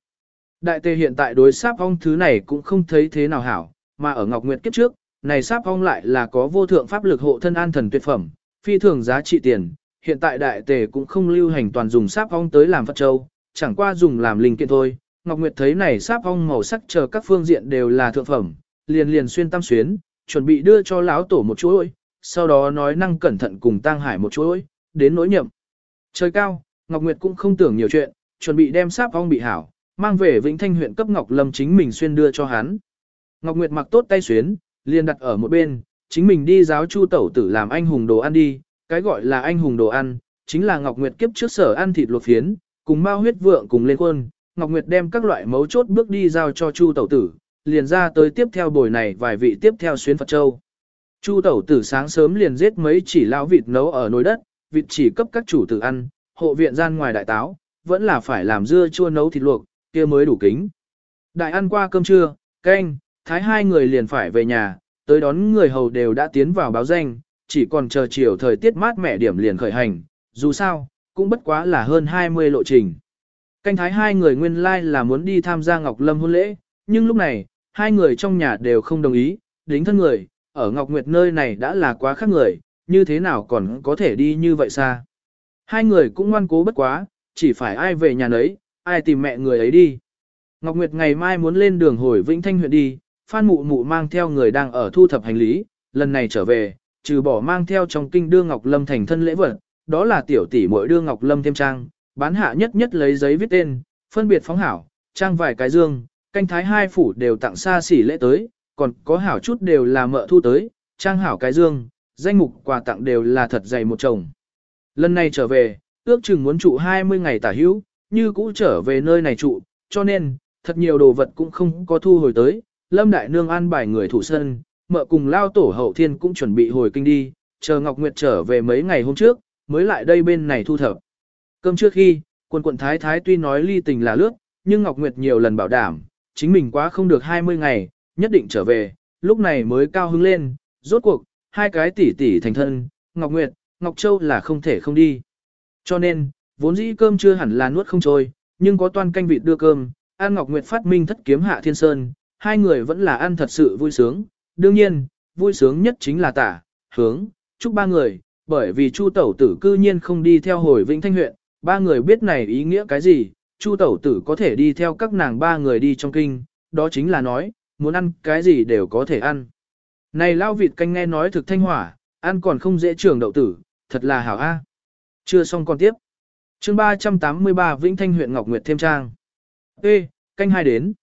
Đại tề hiện tại đối sáp ong thứ này cũng không thấy thế nào hảo, mà ở Ngọc Nguyệt kiếp trước, này sáp ong lại là có vô thượng pháp lực hộ thân an thần tuyệt phẩm, phi thường giá trị tiền. Hiện tại đại tề cũng không lưu hành toàn dùng sáp ong tới làm Phật Châu, chẳng qua dùng làm linh kiện thôi. Ngọc Nguyệt thấy này sáp ong màu sắc chờ các phương diện đều là thượng phẩm, liền liền xuyên tam xuyến, chuẩn bị đưa cho lão tổ một chuỗi, sau đó nói năng cẩn thận cùng Tang Hải một chuỗi, đến nỗi nhậm. Trời cao, Ngọc Nguyệt cũng không tưởng nhiều chuyện, chuẩn bị đem sáp ong bị hảo, mang về Vĩnh Thanh huyện cấp Ngọc Lâm chính mình xuyên đưa cho hắn. Ngọc Nguyệt mặc tốt tay xuyến, liền đặt ở một bên, chính mình đi giáo chu tẩu tử làm anh hùng đồ ăn đi, cái gọi là anh hùng đồ ăn, chính là Ngọc Nguyệt kiếp trước sở ăn thịt luộc phiến, cùng mao huyết vượng cùng lên quân, Ngọc Nguyệt đem các loại mấu chốt bước đi giao cho chu tẩu tử, liền ra tới tiếp theo buổi này vài vị tiếp theo xuyến Phật Châu. Chu tẩu tử sáng sớm liền giết mấy chỉ lão vịt nấu ở nồi đất, vịt chỉ cấp các chủ tử ăn, hộ viện gian ngoài đại táo, vẫn là phải làm dưa chua nấu thịt luộc, kia mới đủ kính. Đại ăn qua cơm trưa, canh, thái hai người liền phải về nhà, tới đón người hầu đều đã tiến vào báo danh, chỉ còn chờ chiều thời tiết mát mẻ điểm liền khởi hành, dù sao, cũng bất quá là hơn 20 lộ trình. Canh thái hai người nguyên lai like là muốn đi tham gia Ngọc Lâm hôn lễ, nhưng lúc này, hai người trong nhà đều không đồng ý, đính thân người, ở Ngọc Nguyệt nơi này đã là quá khác người, như thế nào còn có thể đi như vậy xa. Hai người cũng ngoan cố bất quá, chỉ phải ai về nhà nấy, ai tìm mẹ người ấy đi. Ngọc Nguyệt ngày mai muốn lên đường hồi Vĩnh Thanh huyện đi, Phan Mụ Mụ mang theo người đang ở thu thập hành lý, lần này trở về, trừ bỏ mang theo trong kinh đưa Ngọc Lâm thành thân lễ vật, đó là tiểu tỷ mỗi đưa Ngọc Lâm thêm trang, bán hạ nhất nhất lấy giấy viết tên, phân biệt phóng hảo, trang vài cái dương, canh thái hai phủ đều tặng xa xỉ lễ tới, còn có hảo chút đều là mợ thu tới, trang hảo cái dương, danh mục quà tặng đều là thật dày một chồng. Lần này trở về, ước chừng muốn trụ 20 ngày tả hữu, như cũ trở về nơi này trụ, cho nên, thật nhiều đồ vật cũng không có thu hồi tới, Lâm Đại Nương an bài người thủ sân, mợ cùng lao tổ hậu thiên cũng chuẩn bị hồi kinh đi, chờ Ngọc Nguyệt trở về mấy ngày hôm trước, mới lại đây bên này thu thập. Cơm trước khi, quân quận thái thái tuy nói ly tình là lướt, nhưng Ngọc Nguyệt nhiều lần bảo đảm, chính mình quá không được 20 ngày, nhất định trở về, lúc này mới cao hứng lên, rốt cuộc, hai cái tỷ tỷ thành thân, Ngọc Nguyệt, Ngọc Châu là không thể không đi. Cho nên, vốn dĩ cơm chưa hẳn là nuốt không trôi, nhưng có toan canh vịt đưa cơm, An Ngọc Nguyệt phát minh thất kiếm hạ thiên sơn, hai người vẫn là ăn thật sự vui sướng. Đương nhiên, vui sướng nhất chính là tả, hướng, chúc ba người, bởi vì Chu Tẩu Tử cư nhiên không đi theo hồi Vĩnh Thanh huyện, ba người biết này ý nghĩa cái gì, Chu Tẩu Tử có thể đi theo các nàng ba người đi trong kinh, đó chính là nói, muốn ăn cái gì đều có thể ăn. Này lao vịt canh nghe nói thực thanh hỏa, ăn còn không dễ trường đậu tử, thật là hảo a. Chưa xong còn tiếp chương 383 Vĩnh Thanh huyện Ngọc Nguyệt thêm trang. Ê, canh hai đến.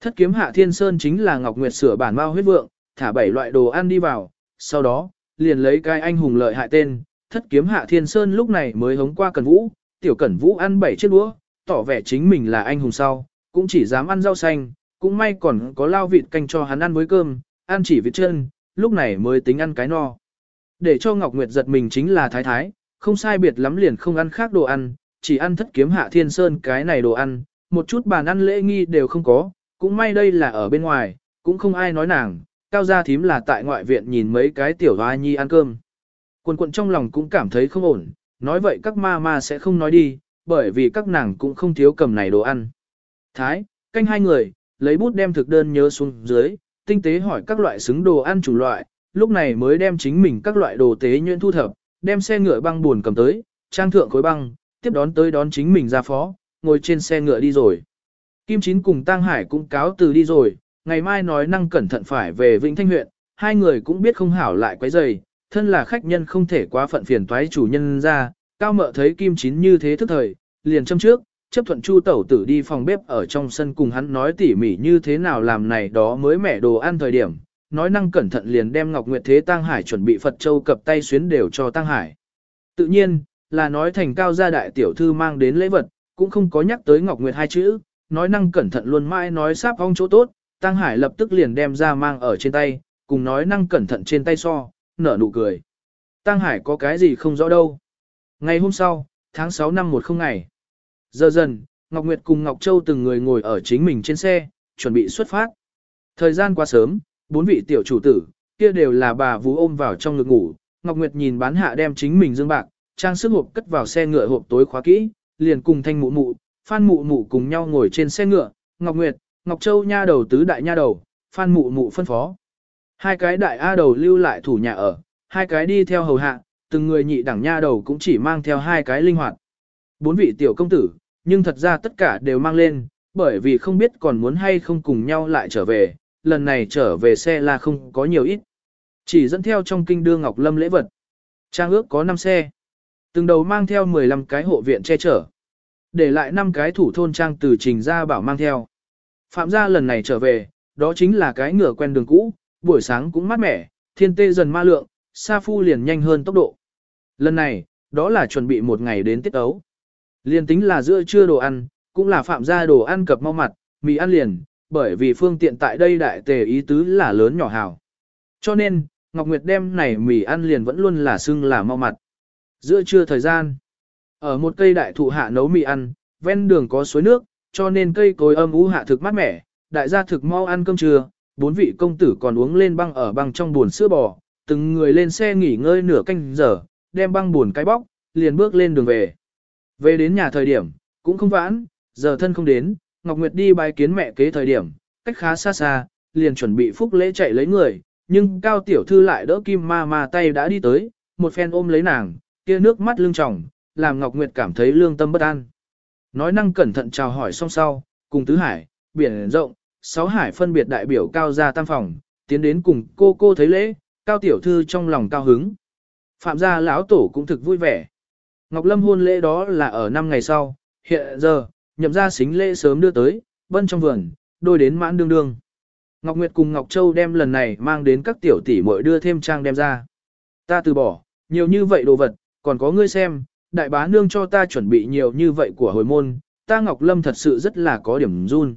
Thất kiếm hạ thiên sơn chính là Ngọc Nguyệt sửa bản mao huyết vượng, thả bảy loại đồ ăn đi vào, sau đó, liền lấy cái anh hùng lợi hại tên, thất kiếm hạ thiên sơn lúc này mới hống qua cẩn vũ, tiểu cẩn vũ ăn bảy chiếc đũa, tỏ vẻ chính mình là anh hùng sau, cũng chỉ dám ăn rau xanh, cũng may còn có lao vịt canh cho hắn ăn với cơm, ăn chỉ vịt chân, lúc này mới tính ăn cái no. Để cho Ngọc Nguyệt giật mình chính là thái thái, không sai biệt lắm liền không ăn khác đồ ăn, chỉ ăn thất kiếm hạ thiên sơn cái này đồ ăn, một chút bàn ăn lễ nghi đều không có, cũng may đây là ở bên ngoài, cũng không ai nói nàng, cao gia thím là tại ngoại viện nhìn mấy cái tiểu hoa nhi ăn cơm. Quần quận trong lòng cũng cảm thấy không ổn, nói vậy các ma ma sẽ không nói đi, bởi vì các nàng cũng không thiếu cầm này đồ ăn. Thái, canh hai người, lấy bút đem thực đơn nhớ xuống dưới, tinh tế hỏi các loại xứng đồ ăn chủ loại, lúc này mới đem chính mình các loại đồ tế nhuyễn thu thập, đem xe ngựa băng buồn cầm tới, trang thượng khối băng, tiếp đón tới đón chính mình ra phó, ngồi trên xe ngựa đi rồi. Kim Chín cùng Tăng Hải cũng cáo từ đi rồi, ngày mai nói năng cẩn thận phải về Vĩnh Thanh huyện, hai người cũng biết không hảo lại quấy rầy, thân là khách nhân không thể quá phận phiền toái chủ nhân ra, cao mợ thấy Kim Chín như thế thức thời, liền châm trước, chấp thuận Chu Tẩu Tử đi phòng bếp ở trong sân cùng hắn nói tỉ mỉ như thế nào làm này đó mới mẻ đồ ăn thời điểm, nói năng cẩn thận liền đem Ngọc Nguyệt Thế Tăng Hải chuẩn bị Phật Châu cập tay xuyến đều cho Tăng Hải. Tự nhiên, là nói thành cao gia đại tiểu thư mang đến lễ vật, cũng không có nhắc tới Ngọc Nguyệt hai chữ, nói năng cẩn thận luôn mãi nói sáp ong chỗ tốt, Tăng Hải lập tức liền đem ra mang ở trên tay, cùng nói năng cẩn thận trên tay so, nở nụ cười. Tăng Hải có cái gì không rõ đâu. Ngày hôm sau, tháng 6 năm một không ngày. Giờ dần, Ngọc Nguyệt cùng Ngọc Châu từng người ngồi ở chính mình trên xe, chuẩn bị xuất phát. Thời gian quá sớm, bốn vị tiểu chủ tử, kia đều là bà vú ôm vào trong ngực ngủ. Ngọc Nguyệt nhìn bán hạ đem chính mình dương bạc, trang sức hộp cất vào xe ngựa hộp tối khóa kỹ, liền cùng thanh mụ mụ, phan mụ mụ cùng nhau ngồi trên xe ngựa. Ngọc Nguyệt, Ngọc Châu nha đầu tứ đại nha đầu, phan mụ mụ phân phó. Hai cái đại A đầu lưu lại thủ nhà ở, hai cái đi theo hầu hạ, từng người nhị đẳng nha đầu cũng chỉ mang theo hai cái linh hoạt. Bốn vị tiểu công tử, nhưng thật ra tất cả đều mang lên, bởi vì không biết còn muốn hay không cùng nhau lại trở về, lần này trở về xe là không có nhiều ít. Chỉ dẫn theo trong kinh đưa Ngọc Lâm lễ vật. Trang ước có 5 xe. Từng đầu mang theo 15 cái hộ viện che chở. Để lại 5 cái thủ thôn trang từ trình ra bảo mang theo. Phạm gia lần này trở về, đó chính là cái ngựa quen đường cũ, buổi sáng cũng mát mẻ, thiên tê dần ma lượng, sa phu liền nhanh hơn tốc độ. Lần này, đó là chuẩn bị một ngày đến tiết ấu. liền tính là giữa trưa đồ ăn, cũng là phạm gia đồ ăn cập mau mặt, mì ăn liền, bởi vì phương tiện tại đây đại tề ý tứ là lớn nhỏ hào. Cho nên, Ngọc Nguyệt đem này mì ăn liền vẫn luôn là xưng là mau mặt. Giữa trưa thời gian, ở một cây đại thụ hạ nấu mì ăn, ven đường có suối nước, cho nên cây cối âm u hạ thực mát mẻ, đại gia thực mau ăn cơm trưa, bốn vị công tử còn uống lên băng ở băng trong buồn sữa bò, từng người lên xe nghỉ ngơi nửa canh giờ, đem băng buồn cái bóc, liền bước lên đường về. Về đến nhà thời điểm, cũng không vãn, giờ thân không đến, Ngọc Nguyệt đi bài kiến mẹ kế thời điểm, cách khá xa xa, liền chuẩn bị phúc lễ chạy lấy người, nhưng cao tiểu thư lại đỡ kim ma ma tay đã đi tới, một phen ôm lấy nàng, kia nước mắt lưng tròng, làm Ngọc Nguyệt cảm thấy lương tâm bất an. Nói năng cẩn thận chào hỏi xong sau, cùng tứ hải, biển rộng, sáu hải phân biệt đại biểu cao gia tam phòng, tiến đến cùng cô cô thấy lễ, cao tiểu thư trong lòng cao hứng. Phạm gia lão tổ cũng thực vui vẻ. Ngọc Lâm hôn lễ đó là ở năm ngày sau, hiện giờ, nhậm ra xính lễ sớm đưa tới, bân trong vườn, đôi đến mãn đương đương. Ngọc Nguyệt cùng Ngọc Châu đem lần này mang đến các tiểu tỷ muội đưa thêm trang đem ra. Ta từ bỏ, nhiều như vậy đồ vật, còn có ngươi xem, đại bá nương cho ta chuẩn bị nhiều như vậy của hồi môn, ta Ngọc Lâm thật sự rất là có điểm run.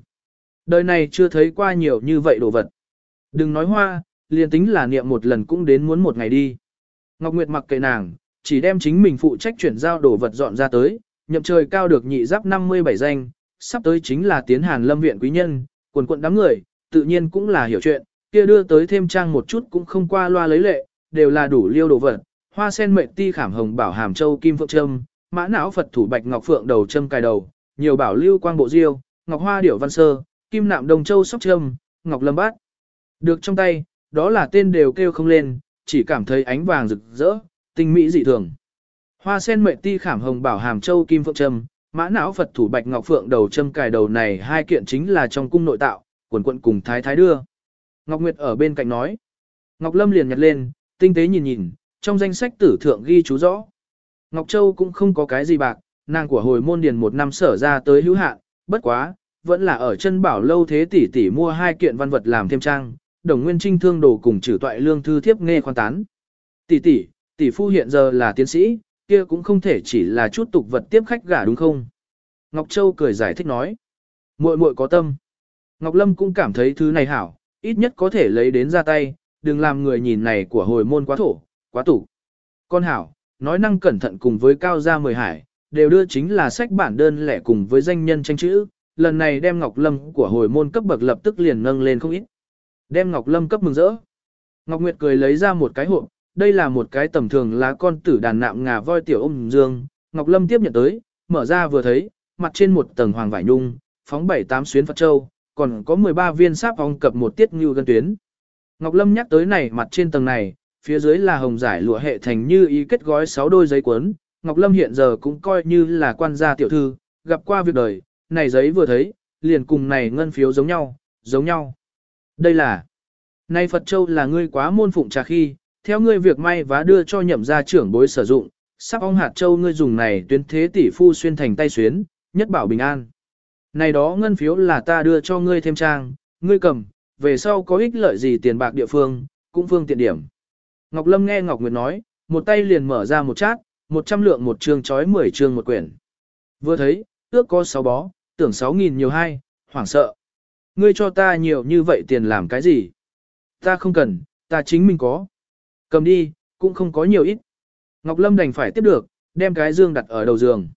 Đời này chưa thấy qua nhiều như vậy đồ vật. Đừng nói hoa, liền tính là niệm một lần cũng đến muốn một ngày đi. Ngọc Nguyệt mặc kệ nàng, chỉ đem chính mình phụ trách chuyển giao đồ vật dọn ra tới, nhậm trời cao được nhị giáp 57 danh, sắp tới chính là tiến hàn lâm viện quý nhân, quần quận đám người, tự nhiên cũng là hiểu chuyện, kia đưa tới thêm trang một chút cũng không qua loa lấy lệ, đều là đủ liêu đồ vật, hoa sen mệnh ti khảm hồng bảo hàm châu kim phượng trâm, mã não Phật thủ bạch ngọc phượng đầu trâm cài đầu, nhiều bảo lưu quang bộ diêu, ngọc hoa điểu văn sơ, kim nạm đồng châu sóc trâm, ngọc lâm bát. Được trong tay, đó là tên đều kêu không lên, chỉ cảm thấy ánh vàng rực rỡ, tinh mỹ dị thường. Hoa sen mệnh ti khảm hồng bảo hàm châu kim phượng trâm, mã não Phật thủ bạch ngọc phượng đầu trâm cài đầu này hai kiện chính là trong cung nội tạo, quần quận cùng thái thái đưa. Ngọc Nguyệt ở bên cạnh nói. Ngọc Lâm liền nhặt lên, tinh tế nhìn nhìn, trong danh sách tử thượng ghi chú rõ. Ngọc Châu cũng không có cái gì bạc, nàng của hồi môn điền một năm sở ra tới hữu hạn, bất quá, vẫn là ở chân bảo lâu thế tỷ tỷ mua hai kiện văn vật làm thêm trang, đồng nguyên trinh thương đồ cùng trừ toại lương thư thiếp nghe khoan tán. Tỷ tỷ, tỷ phu hiện giờ là tiến sĩ, kia cũng không thể chỉ là chút tục vật tiếp khách gả đúng không? Ngọc Châu cười giải thích nói. muội muội có tâm. Ngọc Lâm cũng cảm thấy thứ này hảo, ít nhất có thể lấy đến ra tay, đừng làm người nhìn này của hồi môn quá thổ, quá tủ. Con hảo, nói năng cẩn thận cùng với cao gia mười hải, đều đưa chính là sách bản đơn lẻ cùng với danh nhân tranh chữ, lần này đem Ngọc Lâm của hồi môn cấp bậc lập tức liền nâng lên không ít. Đem Ngọc Lâm cấp mừng rỡ. Ngọc Nguyệt cười lấy ra một cái hộp, đây là một cái tầm thường lá con tử đàn nạm ngà voi tiểu ôm dương, Ngọc Lâm tiếp nhận tới, mở ra vừa thấy, mặt trên một tầng hoàng vải nhung, phóng bảy tám xuyến Phật Châu, còn có 13 viên sáp ong cập một tiết như gân tuyến. Ngọc Lâm nhắc tới này mặt trên tầng này, phía dưới là hồng giải lụa hệ thành như ý kết gói 6 đôi giấy cuốn. Ngọc Lâm hiện giờ cũng coi như là quan gia tiểu thư, gặp qua việc đời, này giấy vừa thấy, liền cùng này ngân phiếu giống nhau, giống nhau. Đây là, này Phật Châu là ngươi quá môn phụng trà khi, theo ngươi việc may vá đưa cho nhậm gia trưởng bối sử dụng, sắp ong hạt châu ngươi dùng này tuyến thế tỷ phu xuyên thành tay xuyến, nhất bảo bình an. Này đó ngân phiếu là ta đưa cho ngươi thêm trang, ngươi cầm, về sau có ích lợi gì tiền bạc địa phương, cũng phương tiện điểm. Ngọc Lâm nghe Ngọc Nguyệt nói, một tay liền mở ra một chát, một trăm lượng một trường chói mười trường một quyển. Vừa thấy, ước có sáu bó, tưởng sáu nghìn nhiều hai, hoảng sợ. Ngươi cho ta nhiều như vậy tiền làm cái gì? Ta không cần, ta chính mình có. Cầm đi, cũng không có nhiều ít. Ngọc Lâm đành phải tiếp được, đem cái dương đặt ở đầu giường.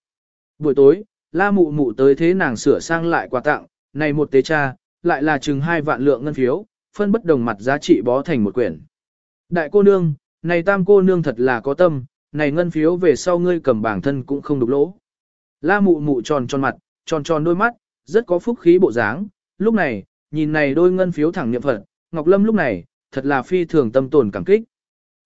Buổi tối, la mụ mụ tới thế nàng sửa sang lại quà tặng, này một tế cha, lại là chừng hai vạn lượng ngân phiếu, phân bất đồng mặt giá trị bó thành một quyển. Đại cô nương, này tam cô nương thật là có tâm, này ngân phiếu về sau ngươi cầm bảng thân cũng không đục lỗ. La mụ mụ tròn tròn mặt, tròn tròn đôi mắt, rất có phúc khí bộ dáng, lúc này, nhìn này đôi ngân phiếu thẳng niệm phật, Ngọc Lâm lúc này, thật là phi thường tâm tồn cảm kích.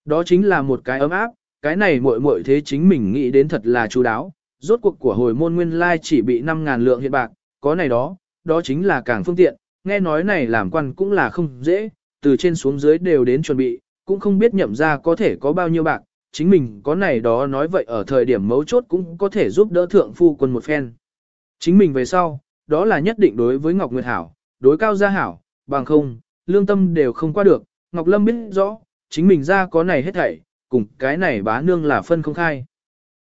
Đó chính là một cái ấm áp, cái này muội muội thế chính mình nghĩ đến thật là chú đáo, rốt cuộc của hồi môn nguyên lai chỉ bị 5.000 lượng hiện bạc, có này đó, đó chính là càng phương tiện, nghe nói này làm quan cũng là không dễ, từ trên xuống dưới đều đến chuẩn bị, cũng không biết nhậm ra có thể có bao nhiêu bạc, chính mình có này đó nói vậy ở thời điểm mấu chốt cũng có thể giúp đỡ thượng phu quân một phen. Chính mình về sau, đó là nhất định đối với Ngọc Nguyệt Hảo, đối cao gia hảo, bằng không, lương tâm đều không qua được, Ngọc Lâm biết rõ, chính mình ra có này hết thảy, cùng cái này bá nương là phân không khai.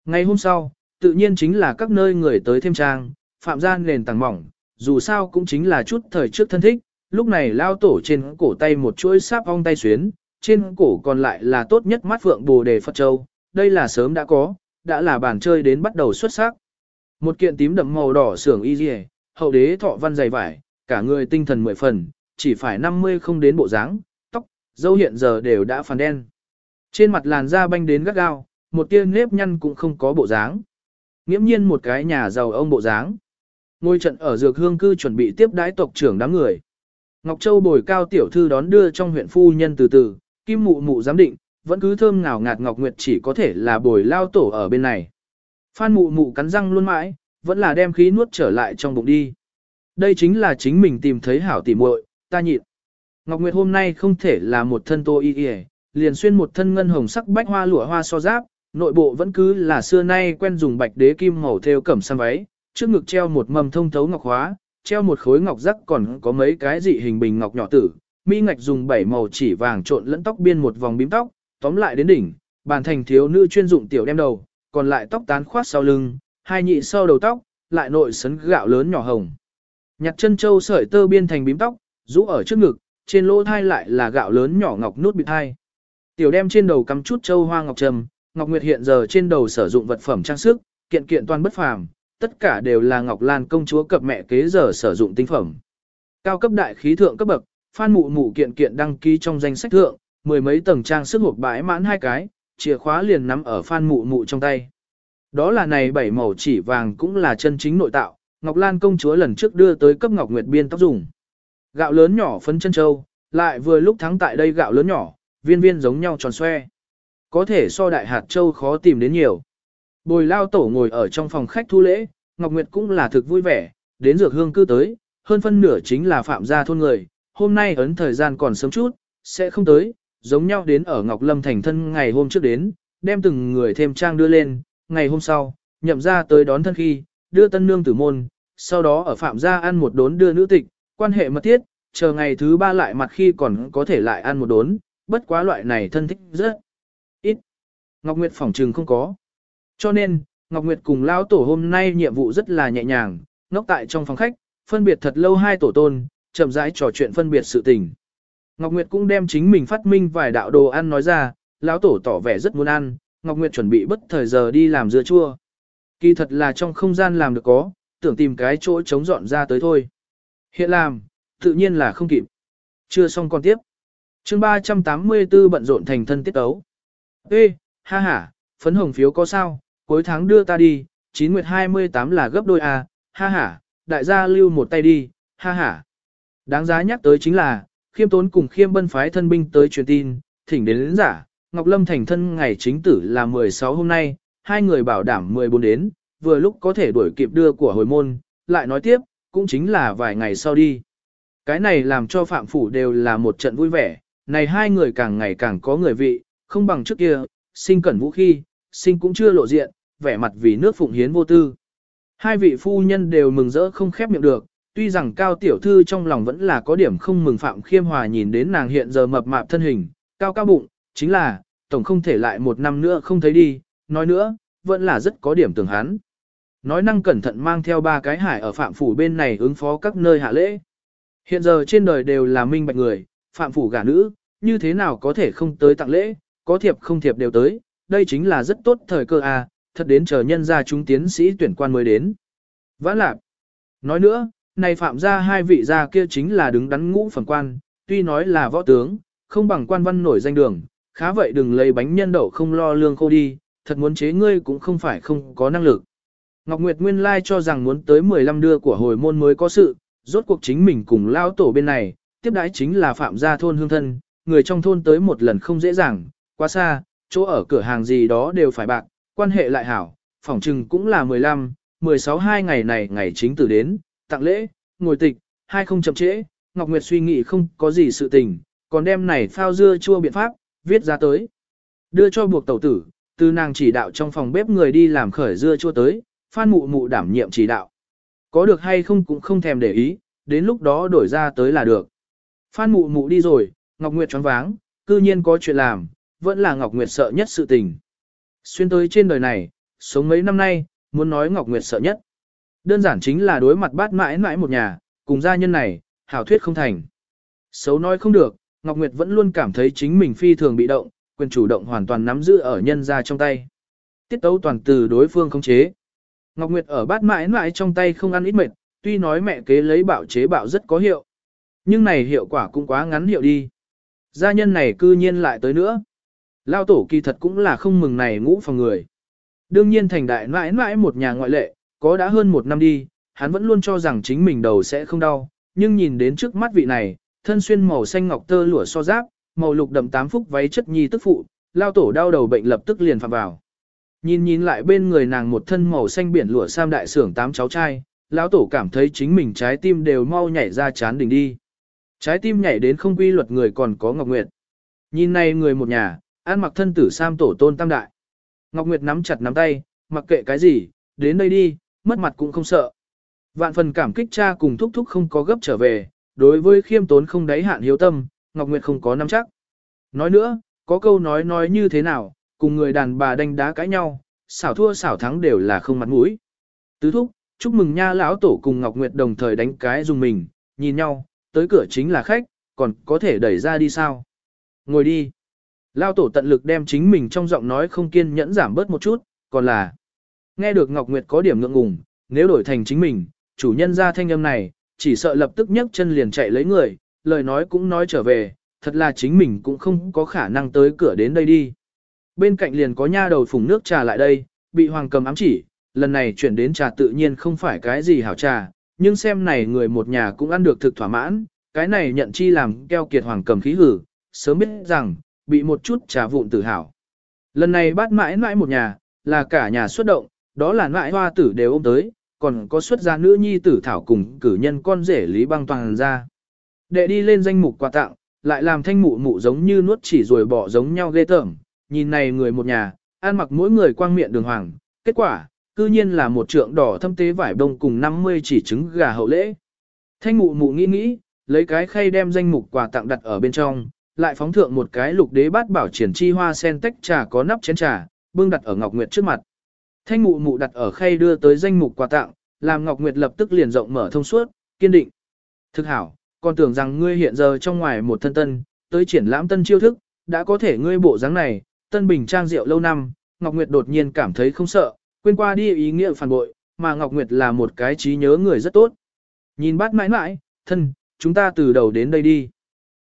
Ngày hôm sau, tự nhiên chính là các nơi người tới thêm trang, phạm gian nền tảng mỏng, dù sao cũng chính là chút thời trước thân thích, lúc này lao tổ trên cổ tay một chuỗi sáp ong tay xuyến, trên cổ còn lại là tốt nhất mắt phượng bồ đề Phật Châu, đây là sớm đã có, đã là bàn chơi đến bắt đầu xuất sắc. Một kiện tím đậm màu đỏ sưởng y dì hậu đế thọ văn dày vải, cả người tinh thần mười phần, chỉ phải 50 không đến bộ dáng, dâu hiện giờ đều đã phản đen. Trên mặt làn da banh đến gắt gao, một tia nếp nhăn cũng không có bộ dáng. Nghiễm nhiên một cái nhà giàu ông bộ dáng. Ngôi trận ở dược hương cư chuẩn bị tiếp đái tộc trưởng đám người. Ngọc Châu bồi cao tiểu thư đón đưa trong huyện phu nhân từ từ, kim mụ mụ giám định, vẫn cứ thơm ngào ngạt Ngọc Nguyệt chỉ có thể là bồi lao tổ ở bên này. Phan mụ mụ cắn răng luôn mãi, vẫn là đem khí nuốt trở lại trong bụng đi. Đây chính là chính mình tìm thấy hảo tỉ muội, ta nhịn. Ngọc Nguyệt hôm nay không thể là một thân tô y y, liền xuyên một thân ngân hồng sắc bách hoa lụa hoa so giáp, nội bộ vẫn cứ là xưa nay quen dùng bạch đế kim màu theo cẩm sam váy, trước ngực treo một mầm thông thấu ngọc hóa, treo một khối ngọc rắc còn có mấy cái dị hình bình ngọc nhỏ tử, mi ngạch dùng bảy màu chỉ vàng trộn lẫn tóc biên một vòng bím tóc, tóm lại đến đỉnh, bàn thành thiếu nữ chuyên dụng tiểu đem đầu, còn lại tóc tán khoát sau lưng, hai nhị sau đầu tóc, lại nội sấn gạo lớn nhỏ hồng. Nhặt chân châu sợi tơ biên thành bím tóc, rũ ở trước ngực, trên lỗ thai lại là gạo lớn nhỏ ngọc nút bịt thai. Tiểu đem trên đầu cắm chút châu hoa ngọc trầm, Ngọc Nguyệt hiện giờ trên đầu sử dụng vật phẩm trang sức, kiện kiện toàn bất phàm, tất cả đều là Ngọc Lan công chúa cập mẹ kế giờ sử dụng tinh phẩm. Cao cấp đại khí thượng cấp bậc, phan mụ mụ kiện kiện đăng ký trong danh sách thượng, mười mấy tầng trang sức hộp bãi mãn hai cái, chìa khóa liền nắm ở phan mụ mụ trong tay. Đó là này bảy màu chỉ vàng cũng là chân chính nội tạo, Ngọc Lan công chúa lần trước đưa tới cấp Ngọc Nguyệt biên tóc dùng. Gạo lớn nhỏ phấn chân châu, lại vừa lúc thắng tại đây gạo lớn nhỏ, viên viên giống nhau tròn xoe. Có thể so đại hạt châu khó tìm đến nhiều. Bồi lao tổ ngồi ở trong phòng khách thu lễ, Ngọc Nguyệt cũng là thực vui vẻ, đến dược hương cư tới, hơn phân nửa chính là phạm gia thôn người, hôm nay ấn thời gian còn sớm chút, sẽ không tới, giống nhau đến ở Ngọc Lâm thành thân ngày hôm trước đến, đem từng người thêm trang đưa lên, ngày hôm sau, nhậm ra tới đón thân khi, đưa tân nương tử môn, sau đó ở phạm gia ăn một đốn đưa nữ tịch, quan hệ mật thiết, chờ ngày thứ ba lại mặt khi còn có thể lại ăn một đốn, bất quá loại này thân thích rất ít. Ngọc Nguyệt phỏng trừng không có. Cho nên, Ngọc Nguyệt cùng lão tổ hôm nay nhiệm vụ rất là nhẹ nhàng, ngốc tại trong phòng khách, phân biệt thật lâu hai tổ tôn, chậm rãi trò chuyện phân biệt sự tình. Ngọc Nguyệt cũng đem chính mình phát minh vài đạo đồ ăn nói ra, lão tổ tỏ vẻ rất muốn ăn, Ngọc Nguyệt chuẩn bị bất thời giờ đi làm dưa chua. Kỳ thật là trong không gian làm được có, tưởng tìm cái chỗ chống dọn ra tới thôi. Hiện làm, tự nhiên là không kịp. Chưa xong còn tiếp. chương 384 bận rộn thành thân tiết ấu. Ê, ha ha, phấn hồng phiếu có sao, cuối tháng đưa ta đi, 9 nguyệt 28 là gấp đôi à? ha ha, đại gia lưu một tay đi, ha ha. Đáng giá nhắc tới chính là, khiêm tốn cùng khiêm bân phái thân binh tới truyền tin, thỉnh đến đến giả, Ngọc Lâm thành thân ngày chính tử là 16 hôm nay, hai người bảo đảm 14 đến, vừa lúc có thể đuổi kịp đưa của hồi môn, lại nói tiếp, cũng chính là vài ngày sau đi. Cái này làm cho Phạm Phủ đều là một trận vui vẻ, này hai người càng ngày càng có người vị, không bằng trước kia, sinh cẩn vũ khi, sinh cũng chưa lộ diện, vẻ mặt vì nước phụng hiến vô tư. Hai vị phu nhân đều mừng rỡ không khép miệng được, tuy rằng cao tiểu thư trong lòng vẫn là có điểm không mừng Phạm Khiêm Hòa nhìn đến nàng hiện giờ mập mạp thân hình, cao cao bụng, chính là, tổng không thể lại một năm nữa không thấy đi, nói nữa, vẫn là rất có điểm tưởng hắn. Nói năng cẩn thận mang theo ba cái hải ở Phạm Phủ bên này ứng phó các nơi hạ lễ. Hiện giờ trên đời đều là minh bạch người, Phạm Phủ gả nữ, như thế nào có thể không tới tặng lễ, có thiệp không thiệp đều tới, đây chính là rất tốt thời cơ à, thật đến chờ nhân ra chúng tiến sĩ tuyển quan mới đến. Vãn lạc. Nói nữa, này phạm gia hai vị gia kia chính là đứng đắn ngũ phần quan, tuy nói là võ tướng, không bằng quan văn nổi danh đường, khá vậy đừng lấy bánh nhân đậu không lo lương khô đi, thật muốn chế ngươi cũng không phải không có năng lực. Ngọc Nguyệt nguyên lai cho rằng muốn tới 15 đưa của hồi môn mới có sự, rốt cuộc chính mình cùng lao tổ bên này, tiếp đãi chính là phạm gia thôn hương thân, người trong thôn tới một lần không dễ dàng, quá xa, chỗ ở cửa hàng gì đó đều phải bạc, quan hệ lại hảo, phỏng trừng cũng là 15, 16 hai ngày này ngày chính tử đến, tặng lễ, ngồi tịch, hai không chậm trễ, Ngọc Nguyệt suy nghĩ không có gì sự tình, còn đem này phao dưa chua biện pháp, viết ra tới. Đưa cho buộc tẩu tử, từ nàng chỉ đạo trong phòng bếp người đi làm khởi dưa chua tới, phan mụ mụ đảm nhiệm chỉ đạo. Có được hay không cũng không thèm để ý, đến lúc đó đổi ra tới là được. Phan mụ mụ đi rồi, Ngọc Nguyệt choáng váng, cư nhiên có chuyện làm, vẫn là Ngọc Nguyệt sợ nhất sự tình. Xuyên tới trên đời này, sống mấy năm nay, muốn nói Ngọc Nguyệt sợ nhất. Đơn giản chính là đối mặt bát mãi mãi một nhà, cùng gia nhân này, hảo thuyết không thành. Xấu nói không được, Ngọc Nguyệt vẫn luôn cảm thấy chính mình phi thường bị động, quyền chủ động hoàn toàn nắm giữ ở nhân gia trong tay. Tiết tấu toàn từ đối phương không chế. Ngọc Nguyệt ở bát mãi mãi trong tay không ăn ít mệt, tuy nói mẹ kế lấy bạo chế bạo rất có hiệu. Nhưng này hiệu quả cũng quá ngắn hiệu đi. Gia nhân này cư nhiên lại tới nữa. Lao tổ kỳ thật cũng là không mừng này ngũ phòng người. Đương nhiên thành đại mãi mãi một nhà ngoại lệ, có đã hơn một năm đi, hắn vẫn luôn cho rằng chính mình đầu sẽ không đau, nhưng nhìn đến trước mắt vị này, thân xuyên màu xanh ngọc tơ lụa so giáp, màu lục đậm tám phúc váy chất nhi tức phụ, lao tổ đau đầu bệnh lập tức liền phạm vào. Nhìn nhìn lại bên người nàng một thân màu xanh biển lụa sam đại sưởng tám cháu trai, lão tổ cảm thấy chính mình trái tim đều mau nhảy ra chán đỉnh đi. Trái tim nhảy đến không quy luật người còn có Ngọc Nguyệt. Nhìn này người một nhà, ăn mặc thân tử sam tổ tôn tam đại. Ngọc Nguyệt nắm chặt nắm tay, mặc kệ cái gì, đến đây đi, mất mặt cũng không sợ. Vạn phần cảm kích cha cùng thúc thúc không có gấp trở về, đối với khiêm tốn không đáy hạn hiếu tâm, Ngọc Nguyệt không có nắm chắc. Nói nữa, có câu nói nói như thế nào, cùng người đàn bà đánh đá cãi nhau, xảo thua xảo thắng đều là không mặt mũi. Tứ thúc, chúc mừng nha lão tổ cùng Ngọc Nguyệt đồng thời đánh cái dùng mình, nhìn nhau, tới cửa chính là khách, còn có thể đẩy ra đi sao. Ngồi đi. Lão tổ tận lực đem chính mình trong giọng nói không kiên nhẫn giảm bớt một chút, còn là nghe được Ngọc Nguyệt có điểm ngượng ngùng, nếu đổi thành chính mình, chủ nhân ra thanh âm này, chỉ sợ lập tức nhấc chân liền chạy lấy người, lời nói cũng nói trở về, thật là chính mình cũng không có khả năng tới cửa đến đây đi. Bên cạnh liền có nha đầu phùng nước trà lại đây, bị hoàng cầm ám chỉ, lần này chuyển đến trà tự nhiên không phải cái gì hảo trà, nhưng xem này người một nhà cũng ăn được thực thỏa mãn, cái này nhận chi làm keo kiệt hoàng cầm khí hử, sớm biết rằng, bị một chút trà vụn tự hào. Lần này bắt mãi mãi một nhà, là cả nhà xuất động, đó là mãi hoa tử đều ôm tới, còn có xuất gia nữ nhi tử thảo cùng cử nhân con rể Lý Băng Toàn ra. Đệ đi lên danh mục quà tặng, lại làm thanh mụ mụ giống như nuốt chỉ rồi bỏ giống nhau ghê tởm, nhìn này người một nhà, ăn mặc mỗi người quang miệng đường hoàng, kết quả, cư nhiên là một trượng đỏ thâm tế vải đông cùng 50 chỉ trứng gà hậu lễ. Thanh mụ mụ nghĩ nghĩ, lấy cái khay đem danh mục quà tặng đặt ở bên trong, lại phóng thượng một cái lục đế bát bảo triển chi hoa sen tách trà có nắp chén trà, bưng đặt ở Ngọc Nguyệt trước mặt. Thanh mụ mụ đặt ở khay đưa tới danh mục quà tặng, làm Ngọc Nguyệt lập tức liền rộng mở thông suốt, kiên định. Thực hảo, còn tưởng rằng ngươi hiện giờ trong ngoài một thân tân, tới triển lãm tân chiêu thức, đã có thể ngươi bộ dáng này, tân bình trang rượu lâu năm, Ngọc Nguyệt đột nhiên cảm thấy không sợ, quên qua đi ý nghĩa phản bội, mà Ngọc Nguyệt là một cái trí nhớ người rất tốt. Nhìn bát mãi mãi, thân, chúng ta từ đầu đến đây đi.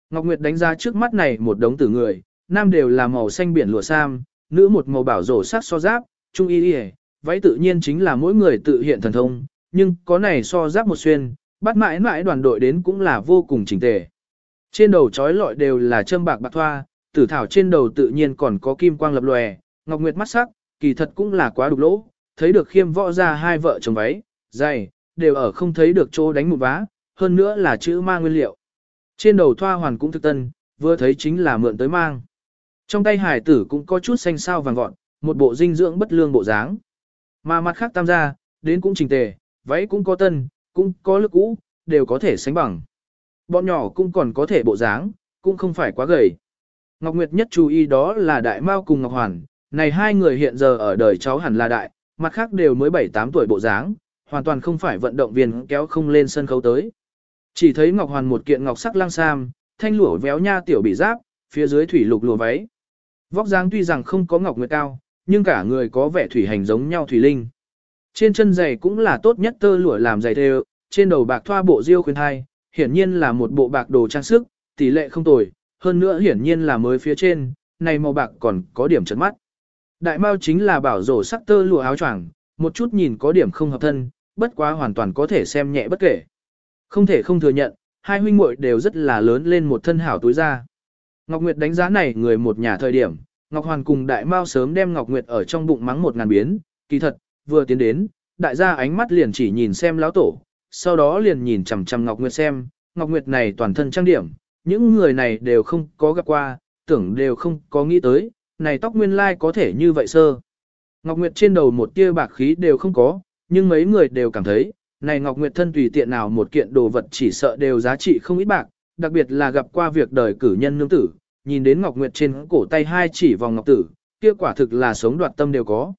Ngọc Nguyệt đánh ra trước mắt này một đống tử người, nam đều là màu xanh biển lụa sam, nữ một màu bảo rổ sắc so giáp, trung y y, váy tự nhiên chính là mỗi người tự hiện thần thông, nhưng có này so giáp một xuyên, bắt mãi mãi đoàn đội đến cũng là vô cùng chỉnh tề. Trên đầu trói lọi đều là châm bạc bạc thoa, tử thảo trên đầu tự nhiên còn có kim quang lập lòe, ngọc nguyệt mắt sắc, kỳ thật cũng là quá đục lỗ, thấy được khiêm võ ra hai vợ chồng váy, dày, đều ở không thấy được chỗ đánh một vá, hơn nữa là chữ ma nguyên liệu. Trên đầu thoa hoàn cũng thực tân, vừa thấy chính là mượn tới mang. Trong tay hải tử cũng có chút xanh sao vàng gọn, một bộ dinh dưỡng bất lương bộ dáng. Mà mặt khác tam gia, đến cũng trình tề, váy cũng có tân, cũng có lực cũ, đều có thể sánh bằng. Bọn nhỏ cũng còn có thể bộ dáng, cũng không phải quá gầy. Ngọc Nguyệt nhất chú ý đó là Đại Mao cùng Ngọc Hoàn, này hai người hiện giờ ở đời cháu hẳn là đại, mặt khác đều mới 7-8 tuổi bộ dáng, hoàn toàn không phải vận động viên kéo không lên sân khấu tới. Chỉ thấy Ngọc Hoàn một kiện ngọc sắc lang sam, thanh lũa véo nha tiểu bị giáp, phía dưới thủy lục lùa váy. Vóc dáng tuy rằng không có Ngọc Nguyệt cao, nhưng cả người có vẻ thủy hành giống nhau thủy linh. Trên chân giày cũng là tốt nhất tơ lụa làm giày thêu, trên đầu bạc thoa bộ diêu khuyên thai, hiển nhiên là một bộ bạc đồ trang sức, tỷ lệ không tồi, hơn nữa hiển nhiên là mới phía trên, này màu bạc còn có điểm chấn mắt. Đại mao chính là bảo rổ sắc tơ lụa áo choàng, một chút nhìn có điểm không hợp thân, bất quá hoàn toàn có thể xem nhẹ bất kể. Không thể không thừa nhận, hai huynh muội đều rất là lớn lên một thân hảo túi ra. Ngọc Nguyệt đánh giá này người một nhà thời điểm, Ngọc Hoàn cùng Đại Mao sớm đem Ngọc Nguyệt ở trong bụng mắng một ngàn biến, kỳ thật, vừa tiến đến, đại gia ánh mắt liền chỉ nhìn xem lão tổ, sau đó liền nhìn chằm chằm Ngọc Nguyệt xem, Ngọc Nguyệt này toàn thân trang điểm, những người này đều không có gặp qua, tưởng đều không có nghĩ tới, này tóc nguyên lai có thể như vậy sơ. Ngọc Nguyệt trên đầu một tia bạc khí đều không có, nhưng mấy người đều cảm thấy, này Ngọc Nguyệt thân tùy tiện nào một kiện đồ vật chỉ sợ đều giá trị không ít bạc, đặc biệt là gặp qua việc đời cử nhân nương tử, nhìn đến Ngọc Nguyệt trên cổ tay hai chỉ vòng ngọc tử, kia quả thực là sống đoạt tâm đều có.